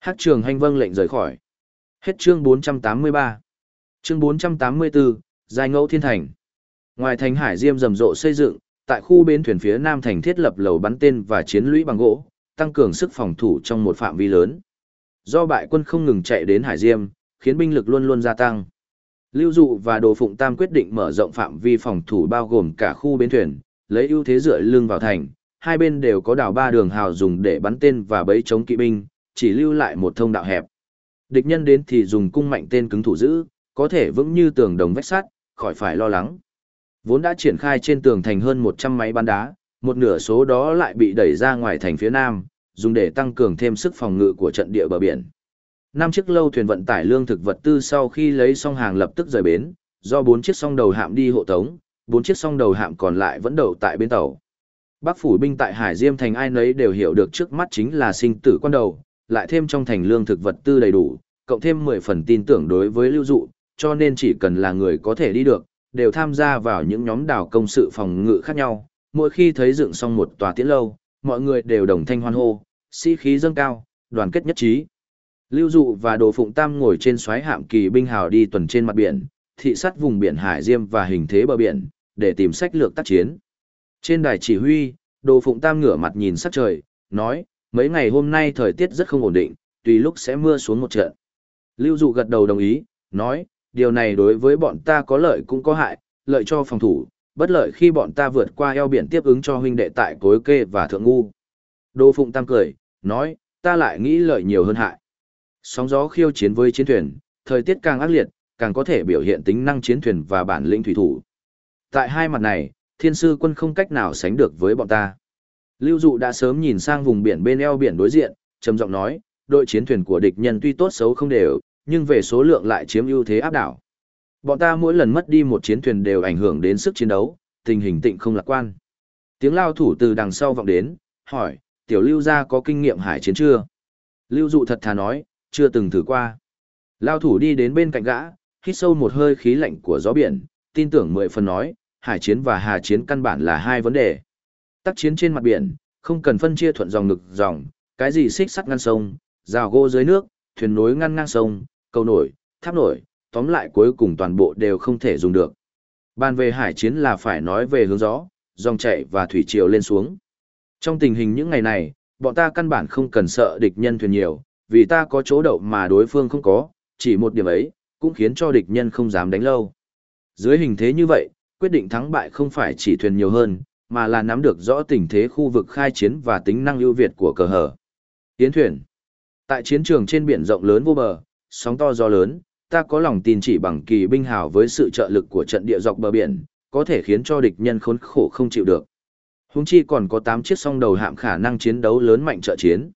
Hát trường hành vâng lệnh rời khỏi. Hết chương 483. Chương 484, Giai ngẫu thiên thành. Ngoài thành hải diêm rầm rộ xây dựng, tại khu bến thuyền phía nam thành thiết lập lầu bắn tên và chiến lũy bằng gỗ, tăng cường sức phòng thủ trong một phạm vi lớn. Do bại quân không ngừng chạy đến hải diêm, khiến binh lực luôn luôn gia tăng. Lưu Dụ và Đồ Phụng Tam quyết định mở rộng phạm vi phòng thủ bao gồm cả khu bến thuyền, lấy ưu thế dựa lưng vào thành, hai bên đều có đảo ba đường hào dùng để bắn tên và bẫy chống kỵ binh, chỉ lưu lại một thông đạo hẹp. Địch nhân đến thì dùng cung mạnh tên cứng thủ giữ, có thể vững như tường đồng vách sắt, khỏi phải lo lắng. Vốn đã triển khai trên tường thành hơn 100 máy bắn đá, một nửa số đó lại bị đẩy ra ngoài thành phía nam, dùng để tăng cường thêm sức phòng ngự của trận địa bờ biển. Năm chiếc lâu thuyền vận tải lương thực vật tư sau khi lấy xong hàng lập tức rời bến, do bốn chiếc song đầu hạm đi hộ tống, bốn chiếc song đầu hạm còn lại vẫn đậu tại bến tàu. Bắc phủ binh tại Hải Diêm thành ai nấy đều hiểu được trước mắt chính là sinh tử quan đầu, lại thêm trong thành lương thực vật tư đầy đủ, cộng thêm 10 phần tin tưởng đối với lưu dụ, cho nên chỉ cần là người có thể đi được, đều tham gia vào những nhóm đảo công sự phòng ngự khác nhau. Mỗi khi thấy dựng xong một tòa tiễn lâu, mọi người đều đồng thanh hoan hô, sĩ khí dâng cao, đoàn kết nhất trí. Lưu Dụ và Đồ Phụng Tam ngồi trên xoáy hạm kỳ binh hào đi tuần trên mặt biển, thị sát vùng biển Hải Diêm và hình thế bờ biển, để tìm sách lược tác chiến. Trên đài chỉ huy, Đồ Phụng Tam ngửa mặt nhìn sắc trời, nói, mấy ngày hôm nay thời tiết rất không ổn định, tùy lúc sẽ mưa xuống một trận. Lưu Dụ gật đầu đồng ý, nói, điều này đối với bọn ta có lợi cũng có hại, lợi cho phòng thủ, bất lợi khi bọn ta vượt qua eo biển tiếp ứng cho huynh đệ tại Cối Kê và Thượng Ngu. Đô Phụng Tam cười, nói, ta lại nghĩ lợi nhiều hơn hại. Sóng gió khiêu chiến với chiến thuyền, thời tiết càng ác liệt, càng có thể biểu hiện tính năng chiến thuyền và bản lĩnh thủy thủ. Tại hai mặt này, thiên sư quân không cách nào sánh được với bọn ta. Lưu Dụ đã sớm nhìn sang vùng biển bên eo biển đối diện, trầm giọng nói, đội chiến thuyền của địch nhân tuy tốt xấu không đều, nhưng về số lượng lại chiếm ưu thế áp đảo. Bọn ta mỗi lần mất đi một chiến thuyền đều ảnh hưởng đến sức chiến đấu, tình hình tịnh không lạc quan. Tiếng lao thủ từ đằng sau vọng đến, hỏi, tiểu lưu gia có kinh nghiệm hải chiến chưa? Lưu dụ thật thà nói, chưa từng thử qua. Lao thủ đi đến bên cạnh gã, hít sâu một hơi khí lạnh của gió biển, tin tưởng mười phần nói, hải chiến và hà chiến căn bản là hai vấn đề. Tác chiến trên mặt biển, không cần phân chia thuận dòng ngực dòng, cái gì xích sắt ngăn sông, rào gỗ dưới nước, thuyền nối ngăn ngang sông, cầu nổi, tháp nổi, tóm lại cuối cùng toàn bộ đều không thể dùng được. Bàn về hải chiến là phải nói về hướng gió, dòng chảy và thủy triều lên xuống. Trong tình hình những ngày này, bọn ta căn bản không cần sợ địch nhân thuyền nhiều, vì ta có chỗ đậu mà đối phương không có, chỉ một điểm ấy, cũng khiến cho địch nhân không dám đánh lâu. Dưới hình thế như vậy, quyết định thắng bại không phải chỉ thuyền nhiều hơn, mà là nắm được rõ tình thế khu vực khai chiến và tính năng ưu việt của cờ hở. Tiến thuyền Tại chiến trường trên biển rộng lớn vô bờ, sóng to gió lớn, ta có lòng tin chỉ bằng kỳ binh hào với sự trợ lực của trận địa dọc bờ biển, có thể khiến cho địch nhân khốn khổ không chịu được. Húng chi còn có 8 chiếc song đầu hạm khả năng chiến đấu lớn mạnh trợ chiến.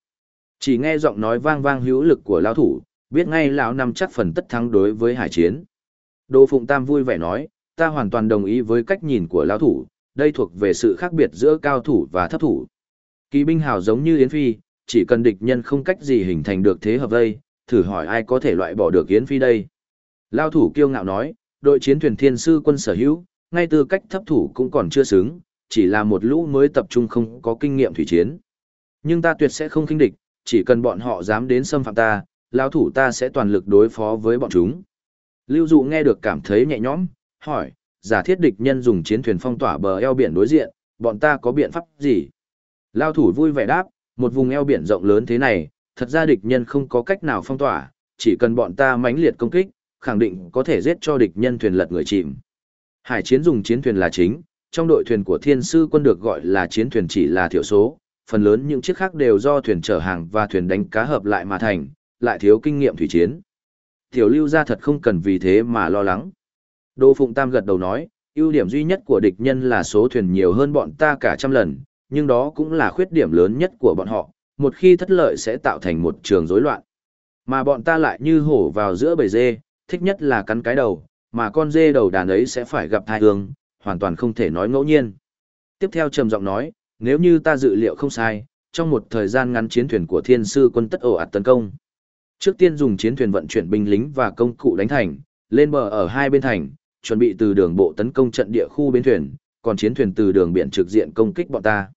Chỉ nghe giọng nói vang vang hữu lực của lão thủ, biết ngay lão nằm chắc phần tất thắng đối với hải chiến. Đỗ Phụng Tam vui vẻ nói, ta hoàn toàn đồng ý với cách nhìn của lão thủ, đây thuộc về sự khác biệt giữa cao thủ và thấp thủ. Kỳ binh hào giống như Yến Phi, chỉ cần địch nhân không cách gì hình thành được thế hợp vây, thử hỏi ai có thể loại bỏ được Yến Phi đây. Lao thủ kiêu ngạo nói, đội chiến thuyền thiên sư quân sở hữu, ngay từ cách thấp thủ cũng còn chưa xứng, chỉ là một lũ mới tập trung không có kinh nghiệm thủy chiến. Nhưng ta tuyệt sẽ không kinh địch, chỉ cần bọn họ dám đến xâm phạm ta, lao thủ ta sẽ toàn lực đối phó với bọn chúng. Lưu Dụ nghe được cảm thấy nhẹ nhõm, hỏi, giả thiết địch nhân dùng chiến thuyền phong tỏa bờ eo biển đối diện, bọn ta có biện pháp gì? Lao thủ vui vẻ đáp, một vùng eo biển rộng lớn thế này, thật ra địch nhân không có cách nào phong tỏa, chỉ cần bọn ta mãnh liệt công kích, khẳng định có thể giết cho địch nhân thuyền lật người chìm. Hải chiến dùng chiến thuyền là chính, trong đội thuyền của thiên sư quân được gọi là chiến thuyền chỉ là thiểu số, phần lớn những chiếc khác đều do thuyền chở hàng và thuyền đánh cá hợp lại mà thành, lại thiếu kinh nghiệm thủy chiến. Tiểu lưu gia thật không cần vì thế mà lo lắng. Đô Phụng Tam gật đầu nói, ưu điểm duy nhất của địch nhân là số thuyền nhiều hơn bọn ta cả trăm lần, nhưng đó cũng là khuyết điểm lớn nhất của bọn họ, một khi thất lợi sẽ tạo thành một trường rối loạn. Mà bọn ta lại như hổ vào giữa bầy dê, thích nhất là cắn cái đầu, mà con dê đầu đàn ấy sẽ phải gặp thai hương, hoàn toàn không thể nói ngẫu nhiên. Tiếp theo trầm giọng nói, nếu như ta dự liệu không sai, trong một thời gian ngắn chiến thuyền của thiên sư quân tất ổ ạt tấn công. Trước tiên dùng chiến thuyền vận chuyển binh lính và công cụ đánh thành, lên bờ ở hai bên thành, chuẩn bị từ đường bộ tấn công trận địa khu bến thuyền, còn chiến thuyền từ đường biển trực diện công kích bọn ta.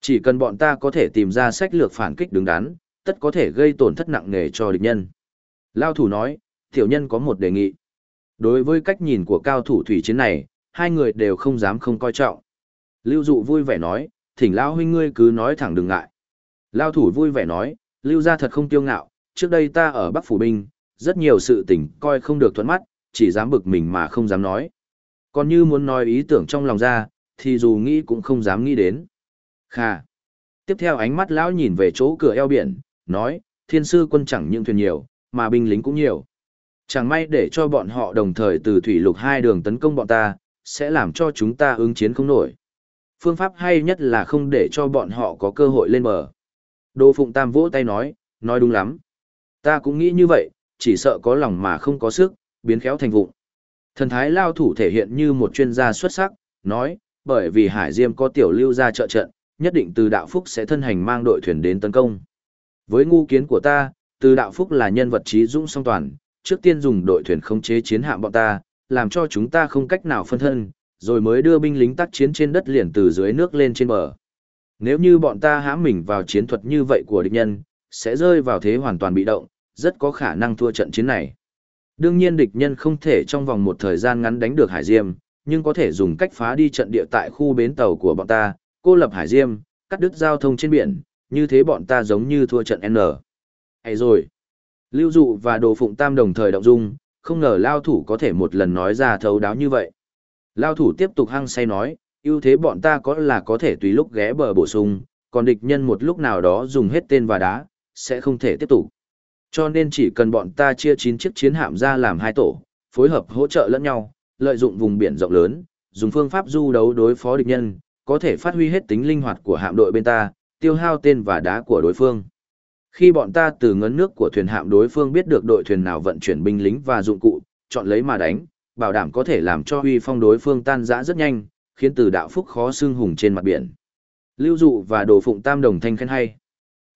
Chỉ cần bọn ta có thể tìm ra sách lược phản kích đứng đắn, tất có thể gây tổn thất nặng nề cho địch nhân. Lao thủ nói, tiểu nhân có một đề nghị. Đối với cách nhìn của cao thủ thủy chiến này, hai người đều không dám không coi trọng. Lưu dụ vui vẻ nói, thỉnh Lao huynh ngươi cứ nói thẳng đừng ngại. Lao thủ vui vẻ nói, Lưu gia thật không tiêu ngạo, trước đây ta ở Bắc Phủ Binh, rất nhiều sự tình coi không được thuận mắt, chỉ dám bực mình mà không dám nói. Còn như muốn nói ý tưởng trong lòng ra, thì dù nghĩ cũng không dám nghĩ đến. Kha. Tiếp theo ánh mắt lão nhìn về chỗ cửa eo biển, nói, thiên sư quân chẳng những thuyền nhiều, mà binh lính cũng nhiều. Chẳng may để cho bọn họ đồng thời từ thủy lục hai đường tấn công bọn ta, sẽ làm cho chúng ta ứng chiến không nổi. Phương pháp hay nhất là không để cho bọn họ có cơ hội lên bờ. Đô Phụng Tam vỗ tay nói, nói đúng lắm. Ta cũng nghĩ như vậy, chỉ sợ có lòng mà không có sức, biến khéo thành vụng. Thần thái lao thủ thể hiện như một chuyên gia xuất sắc, nói, bởi vì Hải Diêm có tiểu lưu ra trợ trận, nhất định từ đạo phúc sẽ thân hành mang đội thuyền đến tấn công. Với ngu kiến của ta, từ đạo phúc là nhân vật trí dũng song toàn, trước tiên dùng đội thuyền khống chế chiến hạm bọn ta, làm cho chúng ta không cách nào phân thân, rồi mới đưa binh lính tác chiến trên đất liền từ dưới nước lên trên bờ. Nếu như bọn ta hãm mình vào chiến thuật như vậy của địch nhân, sẽ rơi vào thế hoàn toàn bị động, rất có khả năng thua trận chiến này. Đương nhiên địch nhân không thể trong vòng một thời gian ngắn đánh được Hải Diêm, nhưng có thể dùng cách phá đi trận địa tại khu bến tàu của bọn ta, cô lập Hải Diêm, cắt đứt giao thông trên biển, như thế bọn ta giống như thua trận N. Hay rồi. Lưu Dụ và Đồ Phụng Tam đồng thời động dung, không ngờ Lao Thủ có thể một lần nói ra thấu đáo như vậy. Lao Thủ tiếp tục hăng say nói, ưu thế bọn ta có là có thể tùy lúc ghé bờ bổ sung, còn địch nhân một lúc nào đó dùng hết tên và đá, sẽ không thể tiếp tục. Cho nên chỉ cần bọn ta chia 9 chiếc chiến hạm ra làm hai tổ, phối hợp hỗ trợ lẫn nhau, lợi dụng vùng biển rộng lớn, dùng phương pháp du đấu đối phó địch nhân, có thể phát huy hết tính linh hoạt của hạm đội bên ta, tiêu hao tên và đá của đối phương. Khi bọn ta từ ngấn nước của thuyền hạm đối phương biết được đội thuyền nào vận chuyển binh lính và dụng cụ, chọn lấy mà đánh, bảo đảm có thể làm cho huy phong đối phương tan rã rất nhanh, khiến từ đạo phúc khó xương hùng trên mặt biển. Lưu dụ và đồ phụng tam đồng thanh khen hay.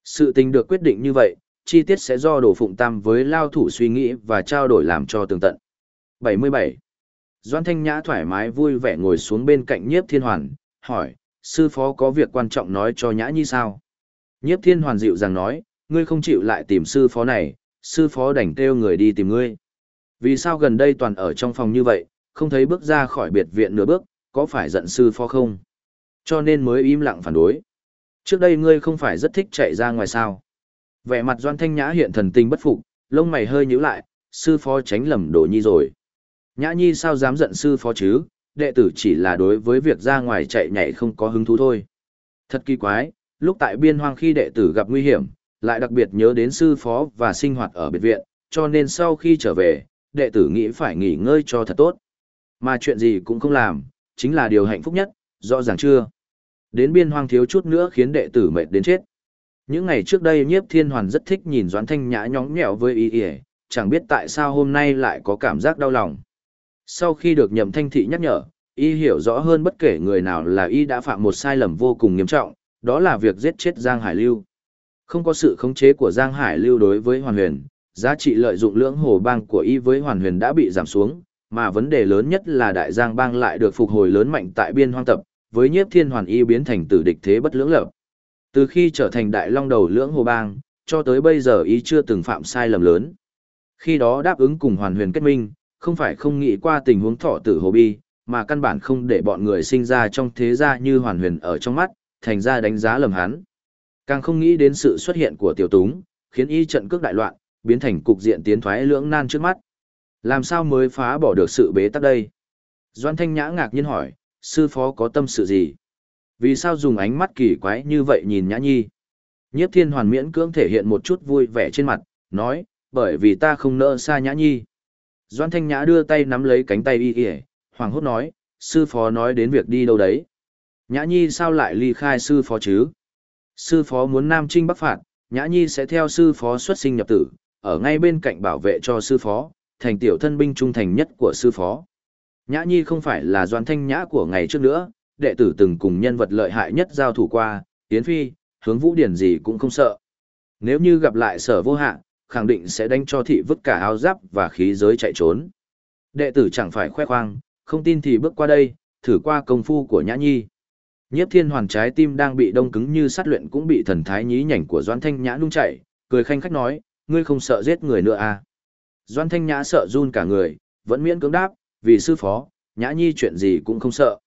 Sự tình được quyết định như vậy, chi tiết sẽ do đồ phụng tam với lao thủ suy nghĩ và trao đổi làm cho tường tận. 77. Doan Thanh Nhã thoải mái vui vẻ ngồi xuống bên cạnh nhiếp thiên hoàn, hỏi, sư phó có việc quan trọng nói cho Nhã Nhi sao? Nhiếp thiên hoàn dịu dàng nói, ngươi không chịu lại tìm sư phó này, sư phó đành kêu người đi tìm ngươi. Vì sao gần đây toàn ở trong phòng như vậy, không thấy bước ra khỏi biệt viện nửa bước, có phải giận sư phó không? Cho nên mới im lặng phản đối. Trước đây ngươi không phải rất thích chạy ra ngoài sao? Vẻ mặt Doan Thanh Nhã hiện thần tình bất phục, lông mày hơi nhíu lại, sư phó tránh lầm đổ nhi rồi. Nhã nhi sao dám giận sư phó chứ, đệ tử chỉ là đối với việc ra ngoài chạy nhảy không có hứng thú thôi. Thật kỳ quái, lúc tại biên hoang khi đệ tử gặp nguy hiểm, lại đặc biệt nhớ đến sư phó và sinh hoạt ở biệt viện, cho nên sau khi trở về, đệ tử nghĩ phải nghỉ ngơi cho thật tốt. Mà chuyện gì cũng không làm, chính là điều hạnh phúc nhất, rõ ràng chưa? Đến biên hoang thiếu chút nữa khiến đệ tử mệt đến chết. Những ngày trước đây nhiếp thiên hoàn rất thích nhìn Doãn Thanh Nhã nhóng nhẽo với ý ỉa, chẳng biết tại sao hôm nay lại có cảm giác đau lòng. Sau khi được nhậm thanh thị nhắc nhở, y hiểu rõ hơn bất kể người nào là y đã phạm một sai lầm vô cùng nghiêm trọng, đó là việc giết chết Giang Hải Lưu. Không có sự khống chế của Giang Hải Lưu đối với Hoàn Huyền, giá trị lợi dụng lưỡng hồ bang của y với Hoàn Huyền đã bị giảm xuống, mà vấn đề lớn nhất là Đại Giang bang lại được phục hồi lớn mạnh tại biên hoang tập, với nhiếp thiên hoàn y biến thành tử địch thế bất lưỡng lập. Từ khi trở thành đại long đầu lưỡng hồ bang, cho tới bây giờ y chưa từng phạm sai lầm lớn. Khi đó đáp ứng cùng Hoàn Huyền kết minh, không phải không nghĩ qua tình huống thọ tử hồ bi, mà căn bản không để bọn người sinh ra trong thế gia như hoàn huyền ở trong mắt, thành ra đánh giá lầm hắn. Càng không nghĩ đến sự xuất hiện của tiểu túng, khiến y trận cước đại loạn, biến thành cục diện tiến thoái lưỡng nan trước mắt. Làm sao mới phá bỏ được sự bế tắc đây? Doan Thanh Nhã ngạc nhiên hỏi, sư phó có tâm sự gì? Vì sao dùng ánh mắt kỳ quái như vậy nhìn Nhã Nhi? Nhiếp thiên hoàn miễn cưỡng thể hiện một chút vui vẻ trên mặt, nói, bởi vì ta không nỡ xa Nhã Nhi. Doan Thanh Nhã đưa tay nắm lấy cánh tay y y, hoàng hốt nói, sư phó nói đến việc đi đâu đấy. Nhã Nhi sao lại ly khai sư phó chứ? Sư phó muốn Nam Trinh Bắc phạt, Nhã Nhi sẽ theo sư phó xuất sinh nhập tử, ở ngay bên cạnh bảo vệ cho sư phó, thành tiểu thân binh trung thành nhất của sư phó. Nhã Nhi không phải là Doan Thanh Nhã của ngày trước nữa, đệ tử từng cùng nhân vật lợi hại nhất giao thủ qua, Yến Phi, hướng vũ điển gì cũng không sợ. Nếu như gặp lại sở vô hạ, khẳng định sẽ đánh cho thị vứt cả áo giáp và khí giới chạy trốn. Đệ tử chẳng phải khoe khoang, không tin thì bước qua đây, thử qua công phu của Nhã Nhi. Nhiếp Thiên Hoàn trái tim đang bị đông cứng như sắt luyện cũng bị thần thái nhí nhảnh của Doãn Thanh Nhã nung chạy, cười khanh khách nói, ngươi không sợ giết người nữa à? Doan Thanh Nhã sợ run cả người, vẫn miễn cưỡng đáp, vì sư phó, Nhã Nhi chuyện gì cũng không sợ.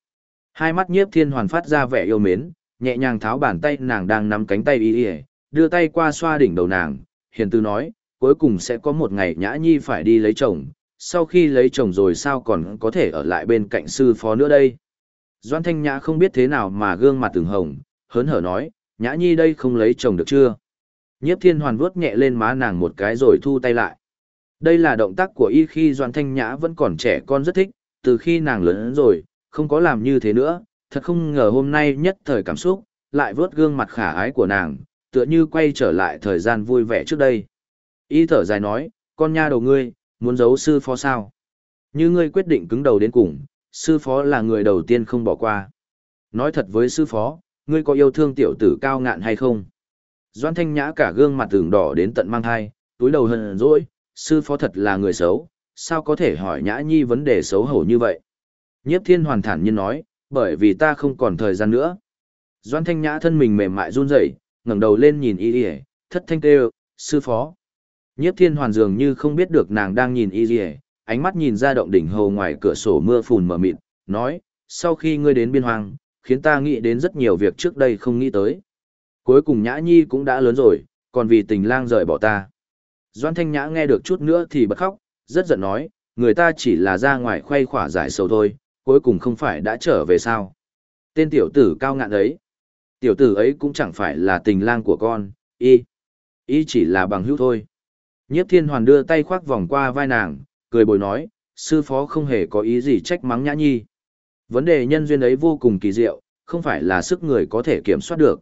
Hai mắt nhiếp thiên hoàn phát ra vẻ yêu mến, nhẹ nhàng tháo bàn tay nàng đang nắm cánh tay y y, đưa tay qua xoa đỉnh đầu nàng, hiền tư nói, cuối cùng sẽ có một ngày Nhã Nhi phải đi lấy chồng, sau khi lấy chồng rồi sao còn có thể ở lại bên cạnh sư phó nữa đây. Doan Thanh Nhã không biết thế nào mà gương mặt từng hồng, hớn hở nói, Nhã Nhi đây không lấy chồng được chưa? Nhiếp thiên hoàn vuốt nhẹ lên má nàng một cái rồi thu tay lại. Đây là động tác của y khi Doan Thanh Nhã vẫn còn trẻ con rất thích, từ khi nàng lớn rồi, không có làm như thế nữa, thật không ngờ hôm nay nhất thời cảm xúc, lại vớt gương mặt khả ái của nàng, tựa như quay trở lại thời gian vui vẻ trước đây. Y thở dài nói, con nha đầu ngươi, muốn giấu sư phó sao? Như ngươi quyết định cứng đầu đến cùng, sư phó là người đầu tiên không bỏ qua. Nói thật với sư phó, ngươi có yêu thương tiểu tử cao ngạn hay không? Doan thanh nhã cả gương mặt tưởng đỏ đến tận mang thai, túi đầu hờn dỗi, sư phó thật là người xấu, sao có thể hỏi nhã nhi vấn đề xấu hổ như vậy? Nhiếp thiên hoàn thản nhiên nói, bởi vì ta không còn thời gian nữa. Doan thanh nhã thân mình mềm mại run rẩy, ngẩng đầu lên nhìn y y, thất thanh kêu, sư phó. Nhiếp thiên hoàn dường như không biết được nàng đang nhìn y y, ánh mắt nhìn ra động đỉnh hồ ngoài cửa sổ mưa phùn mờ mịt, nói, sau khi ngươi đến biên hoang, khiến ta nghĩ đến rất nhiều việc trước đây không nghĩ tới. Cuối cùng Nhã Nhi cũng đã lớn rồi, còn vì tình lang rời bỏ ta. Doan Thanh Nhã nghe được chút nữa thì bật khóc, rất giận nói, người ta chỉ là ra ngoài khoe khỏa giải sầu thôi, cuối cùng không phải đã trở về sao. Tên tiểu tử cao ngạn ấy. Tiểu tử ấy cũng chẳng phải là tình lang của con, y. Y chỉ là bằng hữu thôi. Nhiếp thiên hoàn đưa tay khoác vòng qua vai nàng, cười bồi nói, sư phó không hề có ý gì trách mắng nhã nhi. Vấn đề nhân duyên ấy vô cùng kỳ diệu, không phải là sức người có thể kiểm soát được.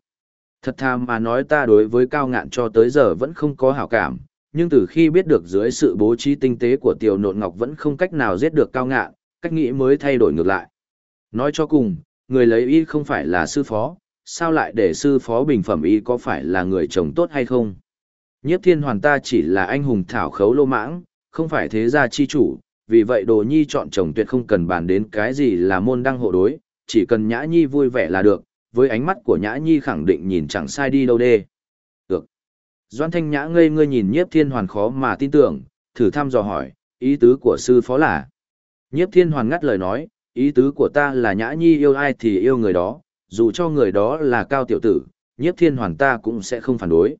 Thật thà mà nói ta đối với cao ngạn cho tới giờ vẫn không có hảo cảm, nhưng từ khi biết được dưới sự bố trí tinh tế của tiểu nộn ngọc vẫn không cách nào giết được cao ngạn, cách nghĩ mới thay đổi ngược lại. Nói cho cùng, người lấy y không phải là sư phó, sao lại để sư phó bình phẩm y có phải là người chồng tốt hay không? Nhiếp thiên hoàn ta chỉ là anh hùng thảo khấu lô mãng, không phải thế gia chi chủ, vì vậy đồ nhi chọn chồng tuyệt không cần bàn đến cái gì là môn đăng hộ đối, chỉ cần nhã nhi vui vẻ là được, với ánh mắt của nhã nhi khẳng định nhìn chẳng sai đi đâu đê. Được. Doan thanh nhã ngây ngươi nhìn nhiếp thiên hoàn khó mà tin tưởng, thử thăm dò hỏi, ý tứ của sư phó là. Nhiếp thiên hoàn ngắt lời nói, ý tứ của ta là nhã nhi yêu ai thì yêu người đó, dù cho người đó là cao tiểu tử, nhiếp thiên hoàn ta cũng sẽ không phản đối.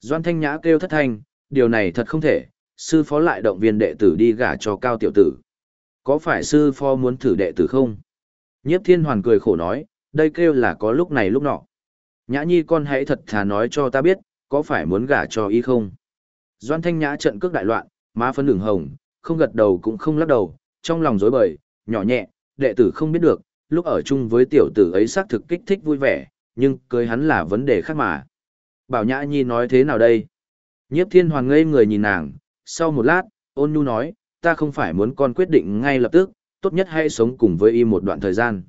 Doan thanh nhã kêu thất thanh, điều này thật không thể, sư phó lại động viên đệ tử đi gả cho cao tiểu tử. Có phải sư phó muốn thử đệ tử không? Nhiếp thiên hoàn cười khổ nói, đây kêu là có lúc này lúc nọ. Nhã nhi con hãy thật thà nói cho ta biết, có phải muốn gả cho y không? Doan thanh nhã trận cước đại loạn, má phấn đường hồng, không gật đầu cũng không lắc đầu, trong lòng rối bời, nhỏ nhẹ, đệ tử không biết được, lúc ở chung với tiểu tử ấy xác thực kích thích vui vẻ, nhưng cưới hắn là vấn đề khác mà. Bảo Nhã Nhi nói thế nào đây? Nhiếp thiên hoàng ngây người nhìn nàng, sau một lát, ôn nhu nói, ta không phải muốn con quyết định ngay lập tức, tốt nhất hãy sống cùng với y một đoạn thời gian.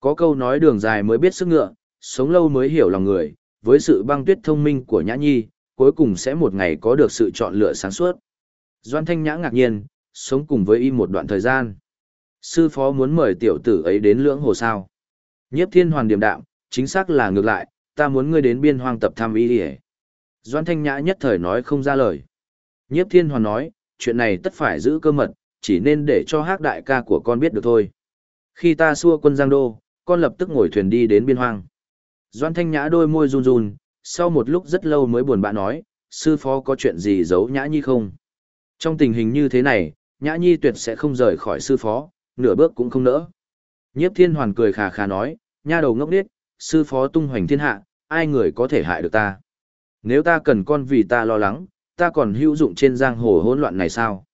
Có câu nói đường dài mới biết sức ngựa, sống lâu mới hiểu lòng người, với sự băng tuyết thông minh của Nhã Nhi, cuối cùng sẽ một ngày có được sự chọn lựa sáng suốt. Doan Thanh Nhã ngạc nhiên, sống cùng với y một đoạn thời gian. Sư phó muốn mời tiểu tử ấy đến lưỡng hồ sao. Nhiếp thiên hoàn điềm đạm, chính xác là ngược lại, ta muốn ngươi đến biên hoang tập thăm y đi Doan Thanh Nhã nhất thời nói không ra lời. Nhiếp thiên hoàn nói, chuyện này tất phải giữ cơ mật, chỉ nên để cho hắc đại ca của con biết được thôi. Khi ta xua quân Giang Đô, con lập tức ngồi thuyền đi đến biên hoang. Doan Thanh Nhã đôi môi run run, sau một lúc rất lâu mới buồn bã nói, sư phó có chuyện gì giấu Nhã Nhi không? Trong tình hình như thế này, Nhã Nhi tuyệt sẽ không rời khỏi sư phó, nửa bước cũng không nỡ. Nhiếp thiên hoàn cười khà khà nói, nha đầu ngốc điếc, sư phó tung hoành thiên hạ, ai người có thể hại được ta? Nếu ta cần con vì ta lo lắng, ta còn hữu dụng trên giang hồ hỗn loạn này sao?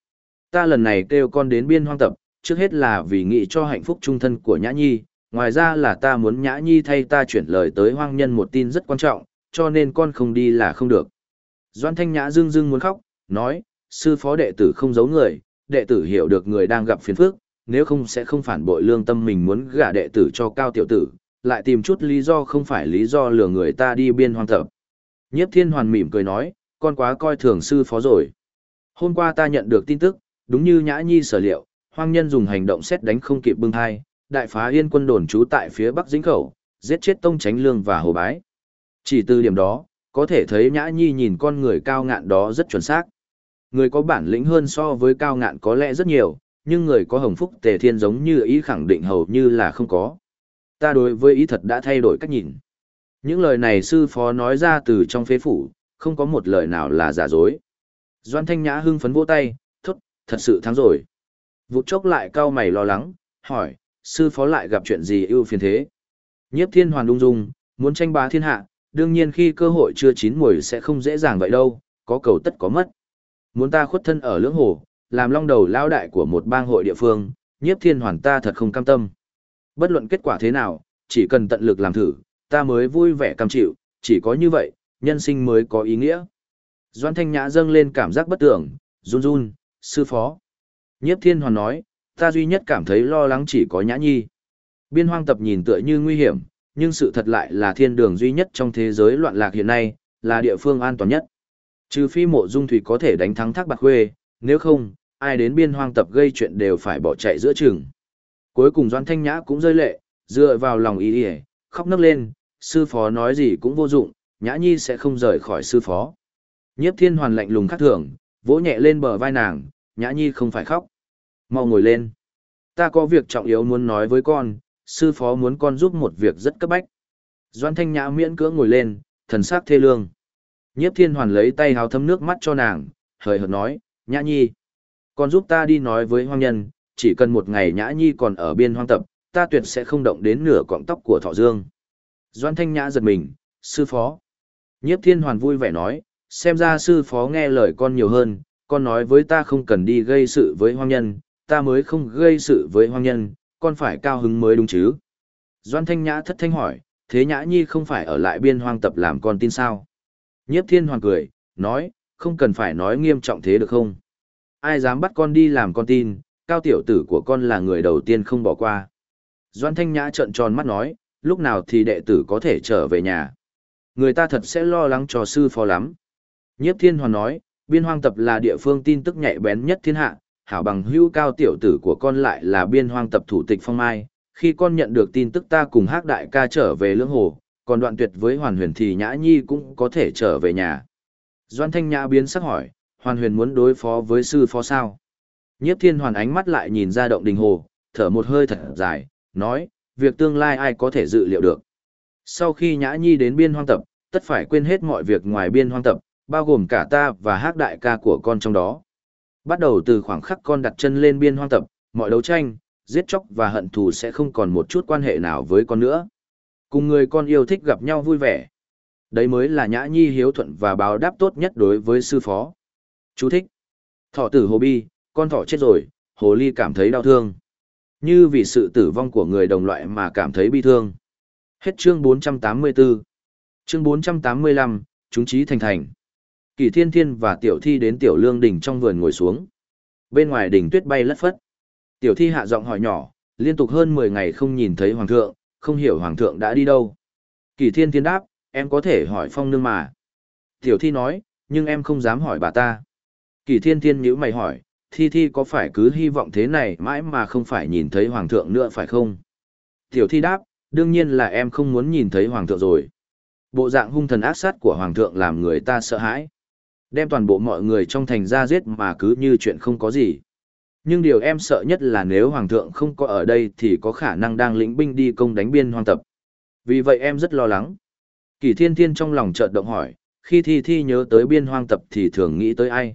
Ta lần này kêu con đến biên hoang tập, trước hết là vì nghĩ cho hạnh phúc trung thân của Nhã Nhi, ngoài ra là ta muốn Nhã Nhi thay ta chuyển lời tới hoang nhân một tin rất quan trọng, cho nên con không đi là không được. Doan Thanh Nhã dưng dưng muốn khóc, nói, sư phó đệ tử không giấu người, đệ tử hiểu được người đang gặp phiền phức, nếu không sẽ không phản bội lương tâm mình muốn gả đệ tử cho cao tiểu tử, lại tìm chút lý do không phải lý do lừa người ta đi biên hoang thập. Nhiếp thiên hoàn mỉm cười nói, con quá coi thường sư phó rồi. Hôm qua ta nhận được tin tức, đúng như nhã nhi sở liệu, hoang nhân dùng hành động xét đánh không kịp bưng thai, đại phá yên quân đồn trú tại phía bắc dĩnh khẩu, giết chết tông tránh lương và hồ bái. Chỉ từ điểm đó, có thể thấy nhã nhi nhìn con người cao ngạn đó rất chuẩn xác. Người có bản lĩnh hơn so với cao ngạn có lẽ rất nhiều, nhưng người có hồng phúc tề thiên giống như ý khẳng định hầu như là không có. Ta đối với ý thật đã thay đổi cách nhìn. Những lời này sư phó nói ra từ trong phế phủ, không có một lời nào là giả dối. Doan Thanh Nhã hưng phấn vỗ tay, thốt, thật sự thắng rồi. Vụt chốc lại cao mày lo lắng, hỏi, sư phó lại gặp chuyện gì ưu phiền thế? Nhiếp thiên hoàn đung dung, muốn tranh bá thiên hạ, đương nhiên khi cơ hội chưa chín mùi sẽ không dễ dàng vậy đâu, có cầu tất có mất. Muốn ta khuất thân ở lưỡng hồ, làm long đầu lao đại của một bang hội địa phương, nhiếp thiên hoàn ta thật không cam tâm. Bất luận kết quả thế nào, chỉ cần tận lực làm thử, ta mới vui vẻ cam chịu, chỉ có như vậy, nhân sinh mới có ý nghĩa. Doan Thanh Nhã dâng lên cảm giác bất tưởng, run run, sư phó. Nhiếp thiên hoàn nói, ta duy nhất cảm thấy lo lắng chỉ có Nhã Nhi. Biên hoang tập nhìn tựa như nguy hiểm, nhưng sự thật lại là thiên đường duy nhất trong thế giới loạn lạc hiện nay, là địa phương an toàn nhất. Trừ phi mộ dung thủy có thể đánh thắng thác bạc khuê, nếu không, ai đến biên hoang tập gây chuyện đều phải bỏ chạy giữa trường Cuối cùng Doan Thanh Nhã cũng rơi lệ, dựa vào lòng ý ý, khóc nấc lên, sư phó nói gì cũng vô dụng, Nhã Nhi sẽ không rời khỏi sư phó. Nhiếp thiên hoàn lạnh lùng khắc thường, vỗ nhẹ lên bờ vai nàng, Nhã Nhi không phải khóc. Mau ngồi lên. Ta có việc trọng yếu muốn nói với con, sư phó muốn con giúp một việc rất cấp bách. Doan Thanh Nhã miễn cưỡng ngồi lên, thần sắc thê lương. Nhiếp thiên hoàn lấy tay hào thấm nước mắt cho nàng, hời hợt nói, Nhã Nhi. Con giúp ta đi nói với hoang nhân, chỉ cần một ngày Nhã Nhi còn ở biên hoang tập, ta tuyệt sẽ không động đến nửa cọng tóc của thọ dương. Doan Thanh Nhã giật mình, sư phó. Nhiếp thiên hoàn vui vẻ nói, xem ra sư phó nghe lời con nhiều hơn, con nói với ta không cần đi gây sự với hoang nhân, ta mới không gây sự với hoang nhân, con phải cao hứng mới đúng chứ. Doan Thanh Nhã thất thanh hỏi, thế Nhã Nhi không phải ở lại biên hoang tập làm con tin sao? Nhiếp thiên hoàng cười, nói, không cần phải nói nghiêm trọng thế được không? Ai dám bắt con đi làm con tin, cao tiểu tử của con là người đầu tiên không bỏ qua. Doan Thanh Nhã trợn tròn mắt nói, lúc nào thì đệ tử có thể trở về nhà. Người ta thật sẽ lo lắng cho sư phó lắm. Nhiếp thiên hoàn nói, biên hoang tập là địa phương tin tức nhạy bén nhất thiên hạ, hảo bằng hữu cao tiểu tử của con lại là biên hoang tập thủ tịch phong mai. Khi con nhận được tin tức ta cùng hắc đại ca trở về lưỡng hồ, còn đoạn tuyệt với hoàn huyền thì nhã nhi cũng có thể trở về nhà. Doan thanh nhã biến sắc hỏi, hoàn huyền muốn đối phó với sư phó sao? Nhiếp thiên hoàn ánh mắt lại nhìn ra động đình hồ, thở một hơi thật dài, nói, việc tương lai ai có thể dự liệu được. Sau khi nhã nhi đến biên hoang tập, tất phải quên hết mọi việc ngoài biên hoang tập, bao gồm cả ta và hát đại ca của con trong đó. Bắt đầu từ khoảng khắc con đặt chân lên biên hoang tập, mọi đấu tranh, giết chóc và hận thù sẽ không còn một chút quan hệ nào với con nữa. Cùng người con yêu thích gặp nhau vui vẻ. Đấy mới là nhã nhi hiếu thuận và báo đáp tốt nhất đối với sư phó. Chú thích. Thọ tử hồ bi, con thỏ chết rồi, hồ ly cảm thấy đau thương. Như vì sự tử vong của người đồng loại mà cảm thấy bi thương. Hết chương 484. Chương 485, chúng trí thành thành. Kỳ thiên thiên và tiểu thi đến tiểu lương đỉnh trong vườn ngồi xuống. Bên ngoài đỉnh tuyết bay lất phất. Tiểu thi hạ giọng hỏi nhỏ, liên tục hơn 10 ngày không nhìn thấy hoàng thượng, không hiểu hoàng thượng đã đi đâu. Kỳ thiên thiên đáp, em có thể hỏi phong nương mà. Tiểu thi nói, nhưng em không dám hỏi bà ta. Kỳ thiên thiên nhữ mày hỏi, thi thi có phải cứ hy vọng thế này mãi mà không phải nhìn thấy hoàng thượng nữa phải không? Tiểu thi đáp, đương nhiên là em không muốn nhìn thấy hoàng thượng rồi. Bộ dạng hung thần ác sát của hoàng thượng làm người ta sợ hãi. Đem toàn bộ mọi người trong thành ra giết mà cứ như chuyện không có gì. Nhưng điều em sợ nhất là nếu hoàng thượng không có ở đây thì có khả năng đang lĩnh binh đi công đánh biên hoang tập. Vì vậy em rất lo lắng. Kỳ thiên thiên trong lòng chợt động hỏi, khi thi thi nhớ tới biên hoang tập thì thường nghĩ tới ai?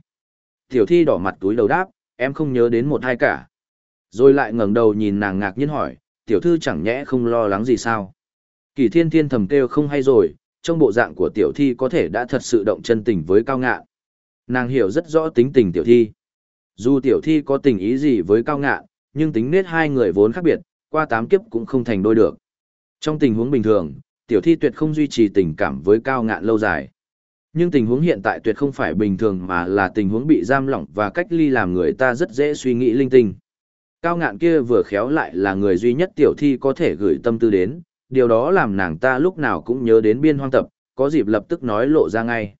Tiểu thi đỏ mặt túi đầu đáp, em không nhớ đến một hai cả. Rồi lại ngẩng đầu nhìn nàng ngạc nhiên hỏi, tiểu thư chẳng nhẽ không lo lắng gì sao? Kỳ thiên thiên thầm kêu không hay rồi, trong bộ dạng của tiểu thi có thể đã thật sự động chân tình với cao ngạn. Nàng hiểu rất rõ tính tình tiểu thi. Dù tiểu thi có tình ý gì với cao ngạn, nhưng tính nết hai người vốn khác biệt, qua tám kiếp cũng không thành đôi được. Trong tình huống bình thường, tiểu thi tuyệt không duy trì tình cảm với cao ngạn lâu dài. Nhưng tình huống hiện tại tuyệt không phải bình thường mà là tình huống bị giam lỏng và cách ly làm người ta rất dễ suy nghĩ linh tinh. Cao ngạn kia vừa khéo lại là người duy nhất tiểu thi có thể gửi tâm tư đến, điều đó làm nàng ta lúc nào cũng nhớ đến biên hoang tập, có dịp lập tức nói lộ ra ngay.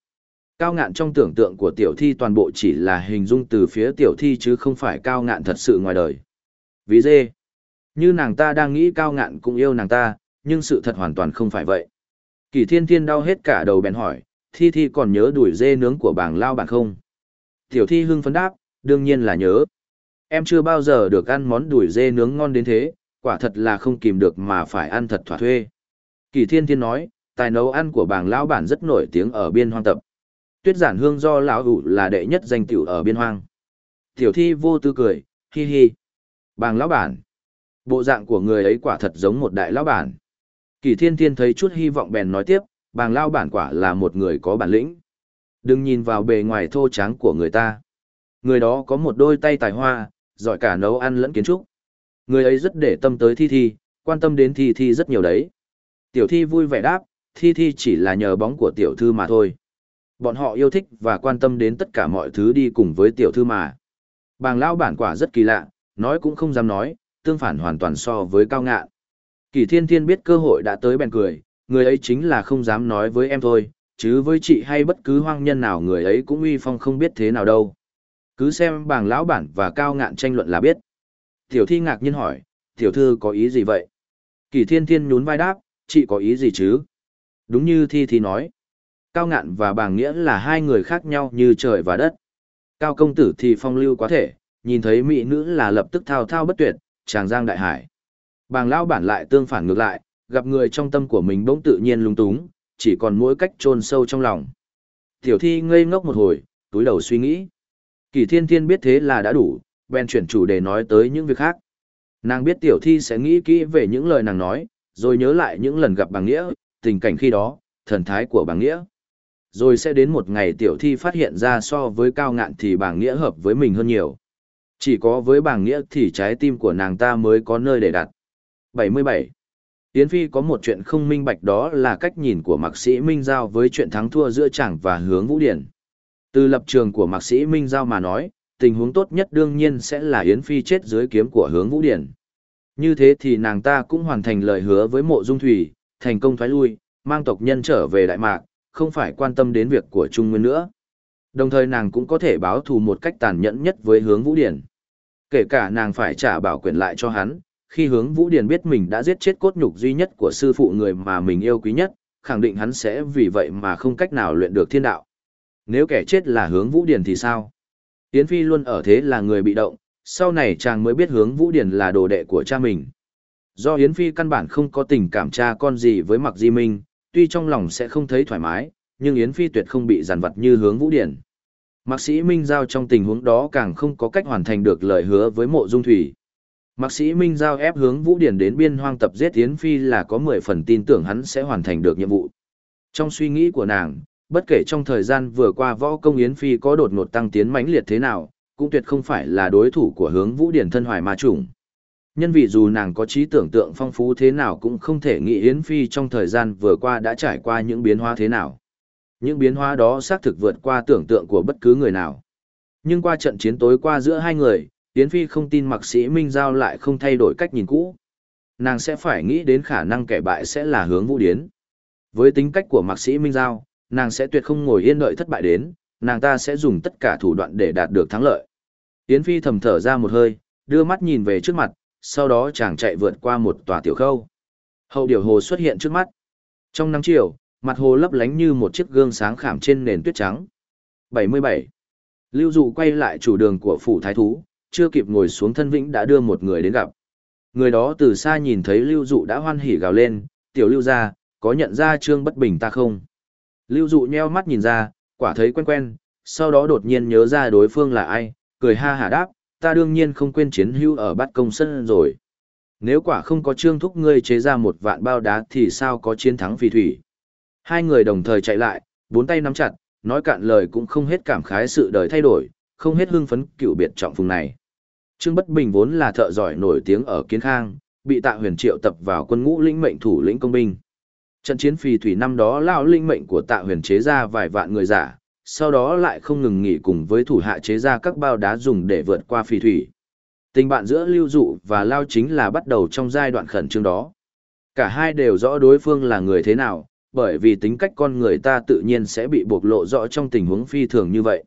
Cao ngạn trong tưởng tượng của tiểu thi toàn bộ chỉ là hình dung từ phía tiểu thi chứ không phải cao ngạn thật sự ngoài đời. Ví dê, như nàng ta đang nghĩ cao ngạn cũng yêu nàng ta, nhưng sự thật hoàn toàn không phải vậy. Kỳ thiên thiên đau hết cả đầu bèn hỏi, Thi Thi còn nhớ đuổi dê nướng của bảng lao bản không? Tiểu Thi hưng phấn đáp, đương nhiên là nhớ. Em chưa bao giờ được ăn món đuổi dê nướng ngon đến thế, quả thật là không kìm được mà phải ăn thật thỏa thuê. Kỳ Thiên Thiên nói, tài nấu ăn của bảng lão bản rất nổi tiếng ở biên hoang tập. Tuyết giản hương do lão hủ là đệ nhất danh tiểu ở biên hoang. Tiểu Thi vô tư cười, hi hi. Bàng lão bản. Bộ dạng của người ấy quả thật giống một đại lão bản. Kỳ Thiên Thiên thấy chút hy vọng bèn nói tiếp, bàng lão bản quả là một người có bản lĩnh. Đừng nhìn vào bề ngoài thô tráng của người ta. Người đó có một đôi tay tài hoa, giỏi cả nấu ăn lẫn kiến trúc. Người ấy rất để tâm tới Thi Thi, quan tâm đến Thi Thi rất nhiều đấy. Tiểu Thi vui vẻ đáp, Thi Thi chỉ là nhờ bóng của tiểu thư mà thôi. Bọn họ yêu thích và quan tâm đến tất cả mọi thứ đi cùng với tiểu thư mà. Bàng lão bản quả rất kỳ lạ, nói cũng không dám nói, tương phản hoàn toàn so với cao ngạn. Kỳ thiên thiên biết cơ hội đã tới bèn cười, người ấy chính là không dám nói với em thôi, chứ với chị hay bất cứ hoang nhân nào người ấy cũng uy phong không biết thế nào đâu. Cứ xem bàng lão bản và cao ngạn tranh luận là biết. Tiểu thi ngạc nhiên hỏi, tiểu thư có ý gì vậy? Kỳ thiên thiên nhún vai đáp, chị có ý gì chứ? Đúng như thi thi nói. Cao ngạn và bàng nghĩa là hai người khác nhau như trời và đất. Cao công tử thì phong lưu quá thể, nhìn thấy mỹ nữ là lập tức thao thao bất tuyệt, chàng giang đại hải. Bàng lão bản lại tương phản ngược lại, gặp người trong tâm của mình bỗng tự nhiên lung túng, chỉ còn mỗi cách chôn sâu trong lòng. Tiểu thi ngây ngốc một hồi, túi đầu suy nghĩ. Kỳ thiên thiên biết thế là đã đủ, bèn chuyển chủ đề nói tới những việc khác. Nàng biết tiểu thi sẽ nghĩ kỹ về những lời nàng nói, rồi nhớ lại những lần gặp bằng nghĩa, tình cảnh khi đó, thần thái của bằng nghĩa. Rồi sẽ đến một ngày tiểu thi phát hiện ra so với cao ngạn thì bảng nghĩa hợp với mình hơn nhiều. Chỉ có với bảng nghĩa thì trái tim của nàng ta mới có nơi để đặt. 77. Yến Phi có một chuyện không minh bạch đó là cách nhìn của mạc sĩ Minh Giao với chuyện thắng thua giữa chàng và hướng vũ điển. Từ lập trường của mạc sĩ Minh Giao mà nói, tình huống tốt nhất đương nhiên sẽ là Yến Phi chết dưới kiếm của hướng vũ điển. Như thế thì nàng ta cũng hoàn thành lời hứa với mộ dung thủy, thành công thoái lui, mang tộc nhân trở về Đại Mạc, không phải quan tâm đến việc của Trung Nguyên nữa. Đồng thời nàng cũng có thể báo thù một cách tàn nhẫn nhất với hướng Vũ Điển. Kể cả nàng phải trả bảo quyền lại cho hắn, khi hướng Vũ Điển biết mình đã giết chết cốt nhục duy nhất của sư phụ người mà mình yêu quý nhất, khẳng định hắn sẽ vì vậy mà không cách nào luyện được thiên đạo. Nếu kẻ chết là hướng Vũ Điển thì sao? Yến Phi luôn ở thế là người bị động, sau này chàng mới biết hướng Vũ Điển là đồ đệ của cha mình. Do Yến Phi căn bản không có tình cảm cha con gì với Mạc Di Minh, tuy trong lòng sẽ không thấy thoải mái, nhưng Yến Phi tuyệt không bị giàn vật như hướng Vũ Điển. Mạc sĩ Minh Giao trong tình huống đó càng không có cách hoàn thành được lời hứa với mộ dung thủy. Mạc sĩ Minh Giao ép hướng Vũ Điển đến biên hoang tập giết Yến Phi là có 10 phần tin tưởng hắn sẽ hoàn thành được nhiệm vụ. Trong suy nghĩ của nàng, bất kể trong thời gian vừa qua võ công Yến Phi có đột ngột tăng tiến mãnh liệt thế nào, cũng tuyệt không phải là đối thủ của hướng Vũ Điển thân hoài ma chủng. Nhân vì dù nàng có trí tưởng tượng phong phú thế nào cũng không thể nghĩ Yến Phi trong thời gian vừa qua đã trải qua những biến hóa thế nào. Những biến hóa đó xác thực vượt qua tưởng tượng của bất cứ người nào. Nhưng qua trận chiến tối qua giữa hai người, Yến Phi không tin mặc sĩ Minh Giao lại không thay đổi cách nhìn cũ. Nàng sẽ phải nghĩ đến khả năng kẻ bại sẽ là hướng vũ điến. Với tính cách của mạc sĩ Minh Giao, nàng sẽ tuyệt không ngồi yên đợi thất bại đến, nàng ta sẽ dùng tất cả thủ đoạn để đạt được thắng lợi. Yến Phi thầm thở ra một hơi, đưa mắt nhìn về trước mặt, sau đó chàng chạy vượt qua một tòa tiểu khâu. Hậu điều hồ xuất hiện trước mắt. Trong nắng chiều, mặt hồ lấp lánh như một chiếc gương sáng khảm trên nền tuyết trắng. 77. Lưu Dụ quay lại chủ đường của phủ thái thú, chưa kịp ngồi xuống thân vĩnh đã đưa một người đến gặp. Người đó từ xa nhìn thấy Lưu Dụ đã hoan hỉ gào lên, tiểu Lưu ra, có nhận ra Trương Bất Bình ta không? Lưu Dụ nheo mắt nhìn ra, quả thấy quen quen, sau đó đột nhiên nhớ ra đối phương là ai, cười ha hả đáp, ta đương nhiên không quên chiến hữu ở bát công sân rồi. Nếu quả không có trương thúc ngươi chế ra một vạn bao đá thì sao có chiến thắng phi thủy. Hai người đồng thời chạy lại, bốn tay nắm chặt, nói cạn lời cũng không hết cảm khái sự đời thay đổi, không hết hưng phấn cựu biệt trọng phùng này. Trương Bất Bình vốn là thợ giỏi nổi tiếng ở Kiến Khang, bị Tạ Huyền Triệu tập vào quân ngũ lĩnh mệnh thủ lĩnh công binh. Trận chiến phi thủy năm đó lão linh mệnh của Tạ Huyền chế ra vài vạn người giả, sau đó lại không ngừng nghỉ cùng với thủ hạ chế ra các bao đá dùng để vượt qua phi thủy. Tình bạn giữa Lưu Dụ và Lao chính là bắt đầu trong giai đoạn khẩn trương đó. Cả hai đều rõ đối phương là người thế nào, bởi vì tính cách con người ta tự nhiên sẽ bị bộc lộ rõ trong tình huống phi thường như vậy.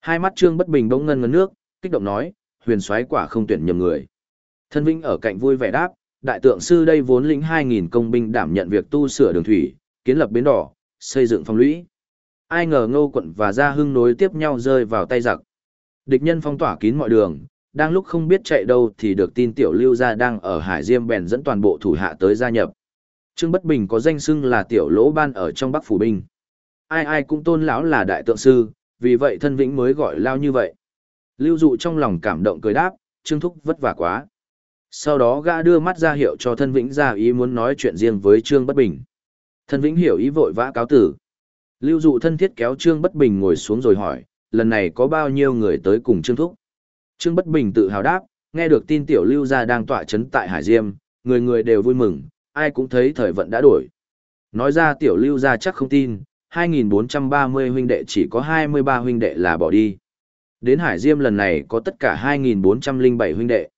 Hai mắt Trương Bất Bình bỗng ngân ngấn nước, kích động nói, huyền soái quả không tuyển nhầm người. Thân Vinh ở cạnh vui vẻ đáp, đại tượng sư đây vốn lĩnh 2.000 công binh đảm nhận việc tu sửa đường thủy, kiến lập bến đỏ, xây dựng phong lũy. Ai ngờ ngô quận và gia hưng nối tiếp nhau rơi vào tay giặc. Địch nhân phong tỏa kín mọi đường, đang lúc không biết chạy đâu thì được tin tiểu lưu gia đang ở Hải Diêm bèn dẫn toàn bộ thủ hạ tới gia nhập. Trương Bất Bình có danh xưng là tiểu lỗ ban ở trong Bắc Phủ Binh. Ai ai cũng tôn lão là đại tượng sư, vì vậy thân vĩnh mới gọi lao như vậy. Lưu dụ trong lòng cảm động cười đáp, Trương Thúc vất vả quá. Sau đó gã đưa mắt ra hiệu cho thân vĩnh ra ý muốn nói chuyện riêng với Trương Bất Bình. Thân vĩnh hiểu ý vội vã cáo tử. Lưu dụ thân thiết kéo Trương Bất Bình ngồi xuống rồi hỏi, lần này có bao nhiêu người tới cùng Trương Thúc? Trương Bất Bình tự hào đáp, nghe được tin tiểu Lưu gia đang tọa chấn tại Hải Diêm, người người đều vui mừng, ai cũng thấy thời vận đã đổi. Nói ra tiểu Lưu gia chắc không tin, 2.430 huynh đệ chỉ có 23 huynh đệ là bỏ đi. Đến Hải Diêm lần này có tất cả 2.407 huynh đệ.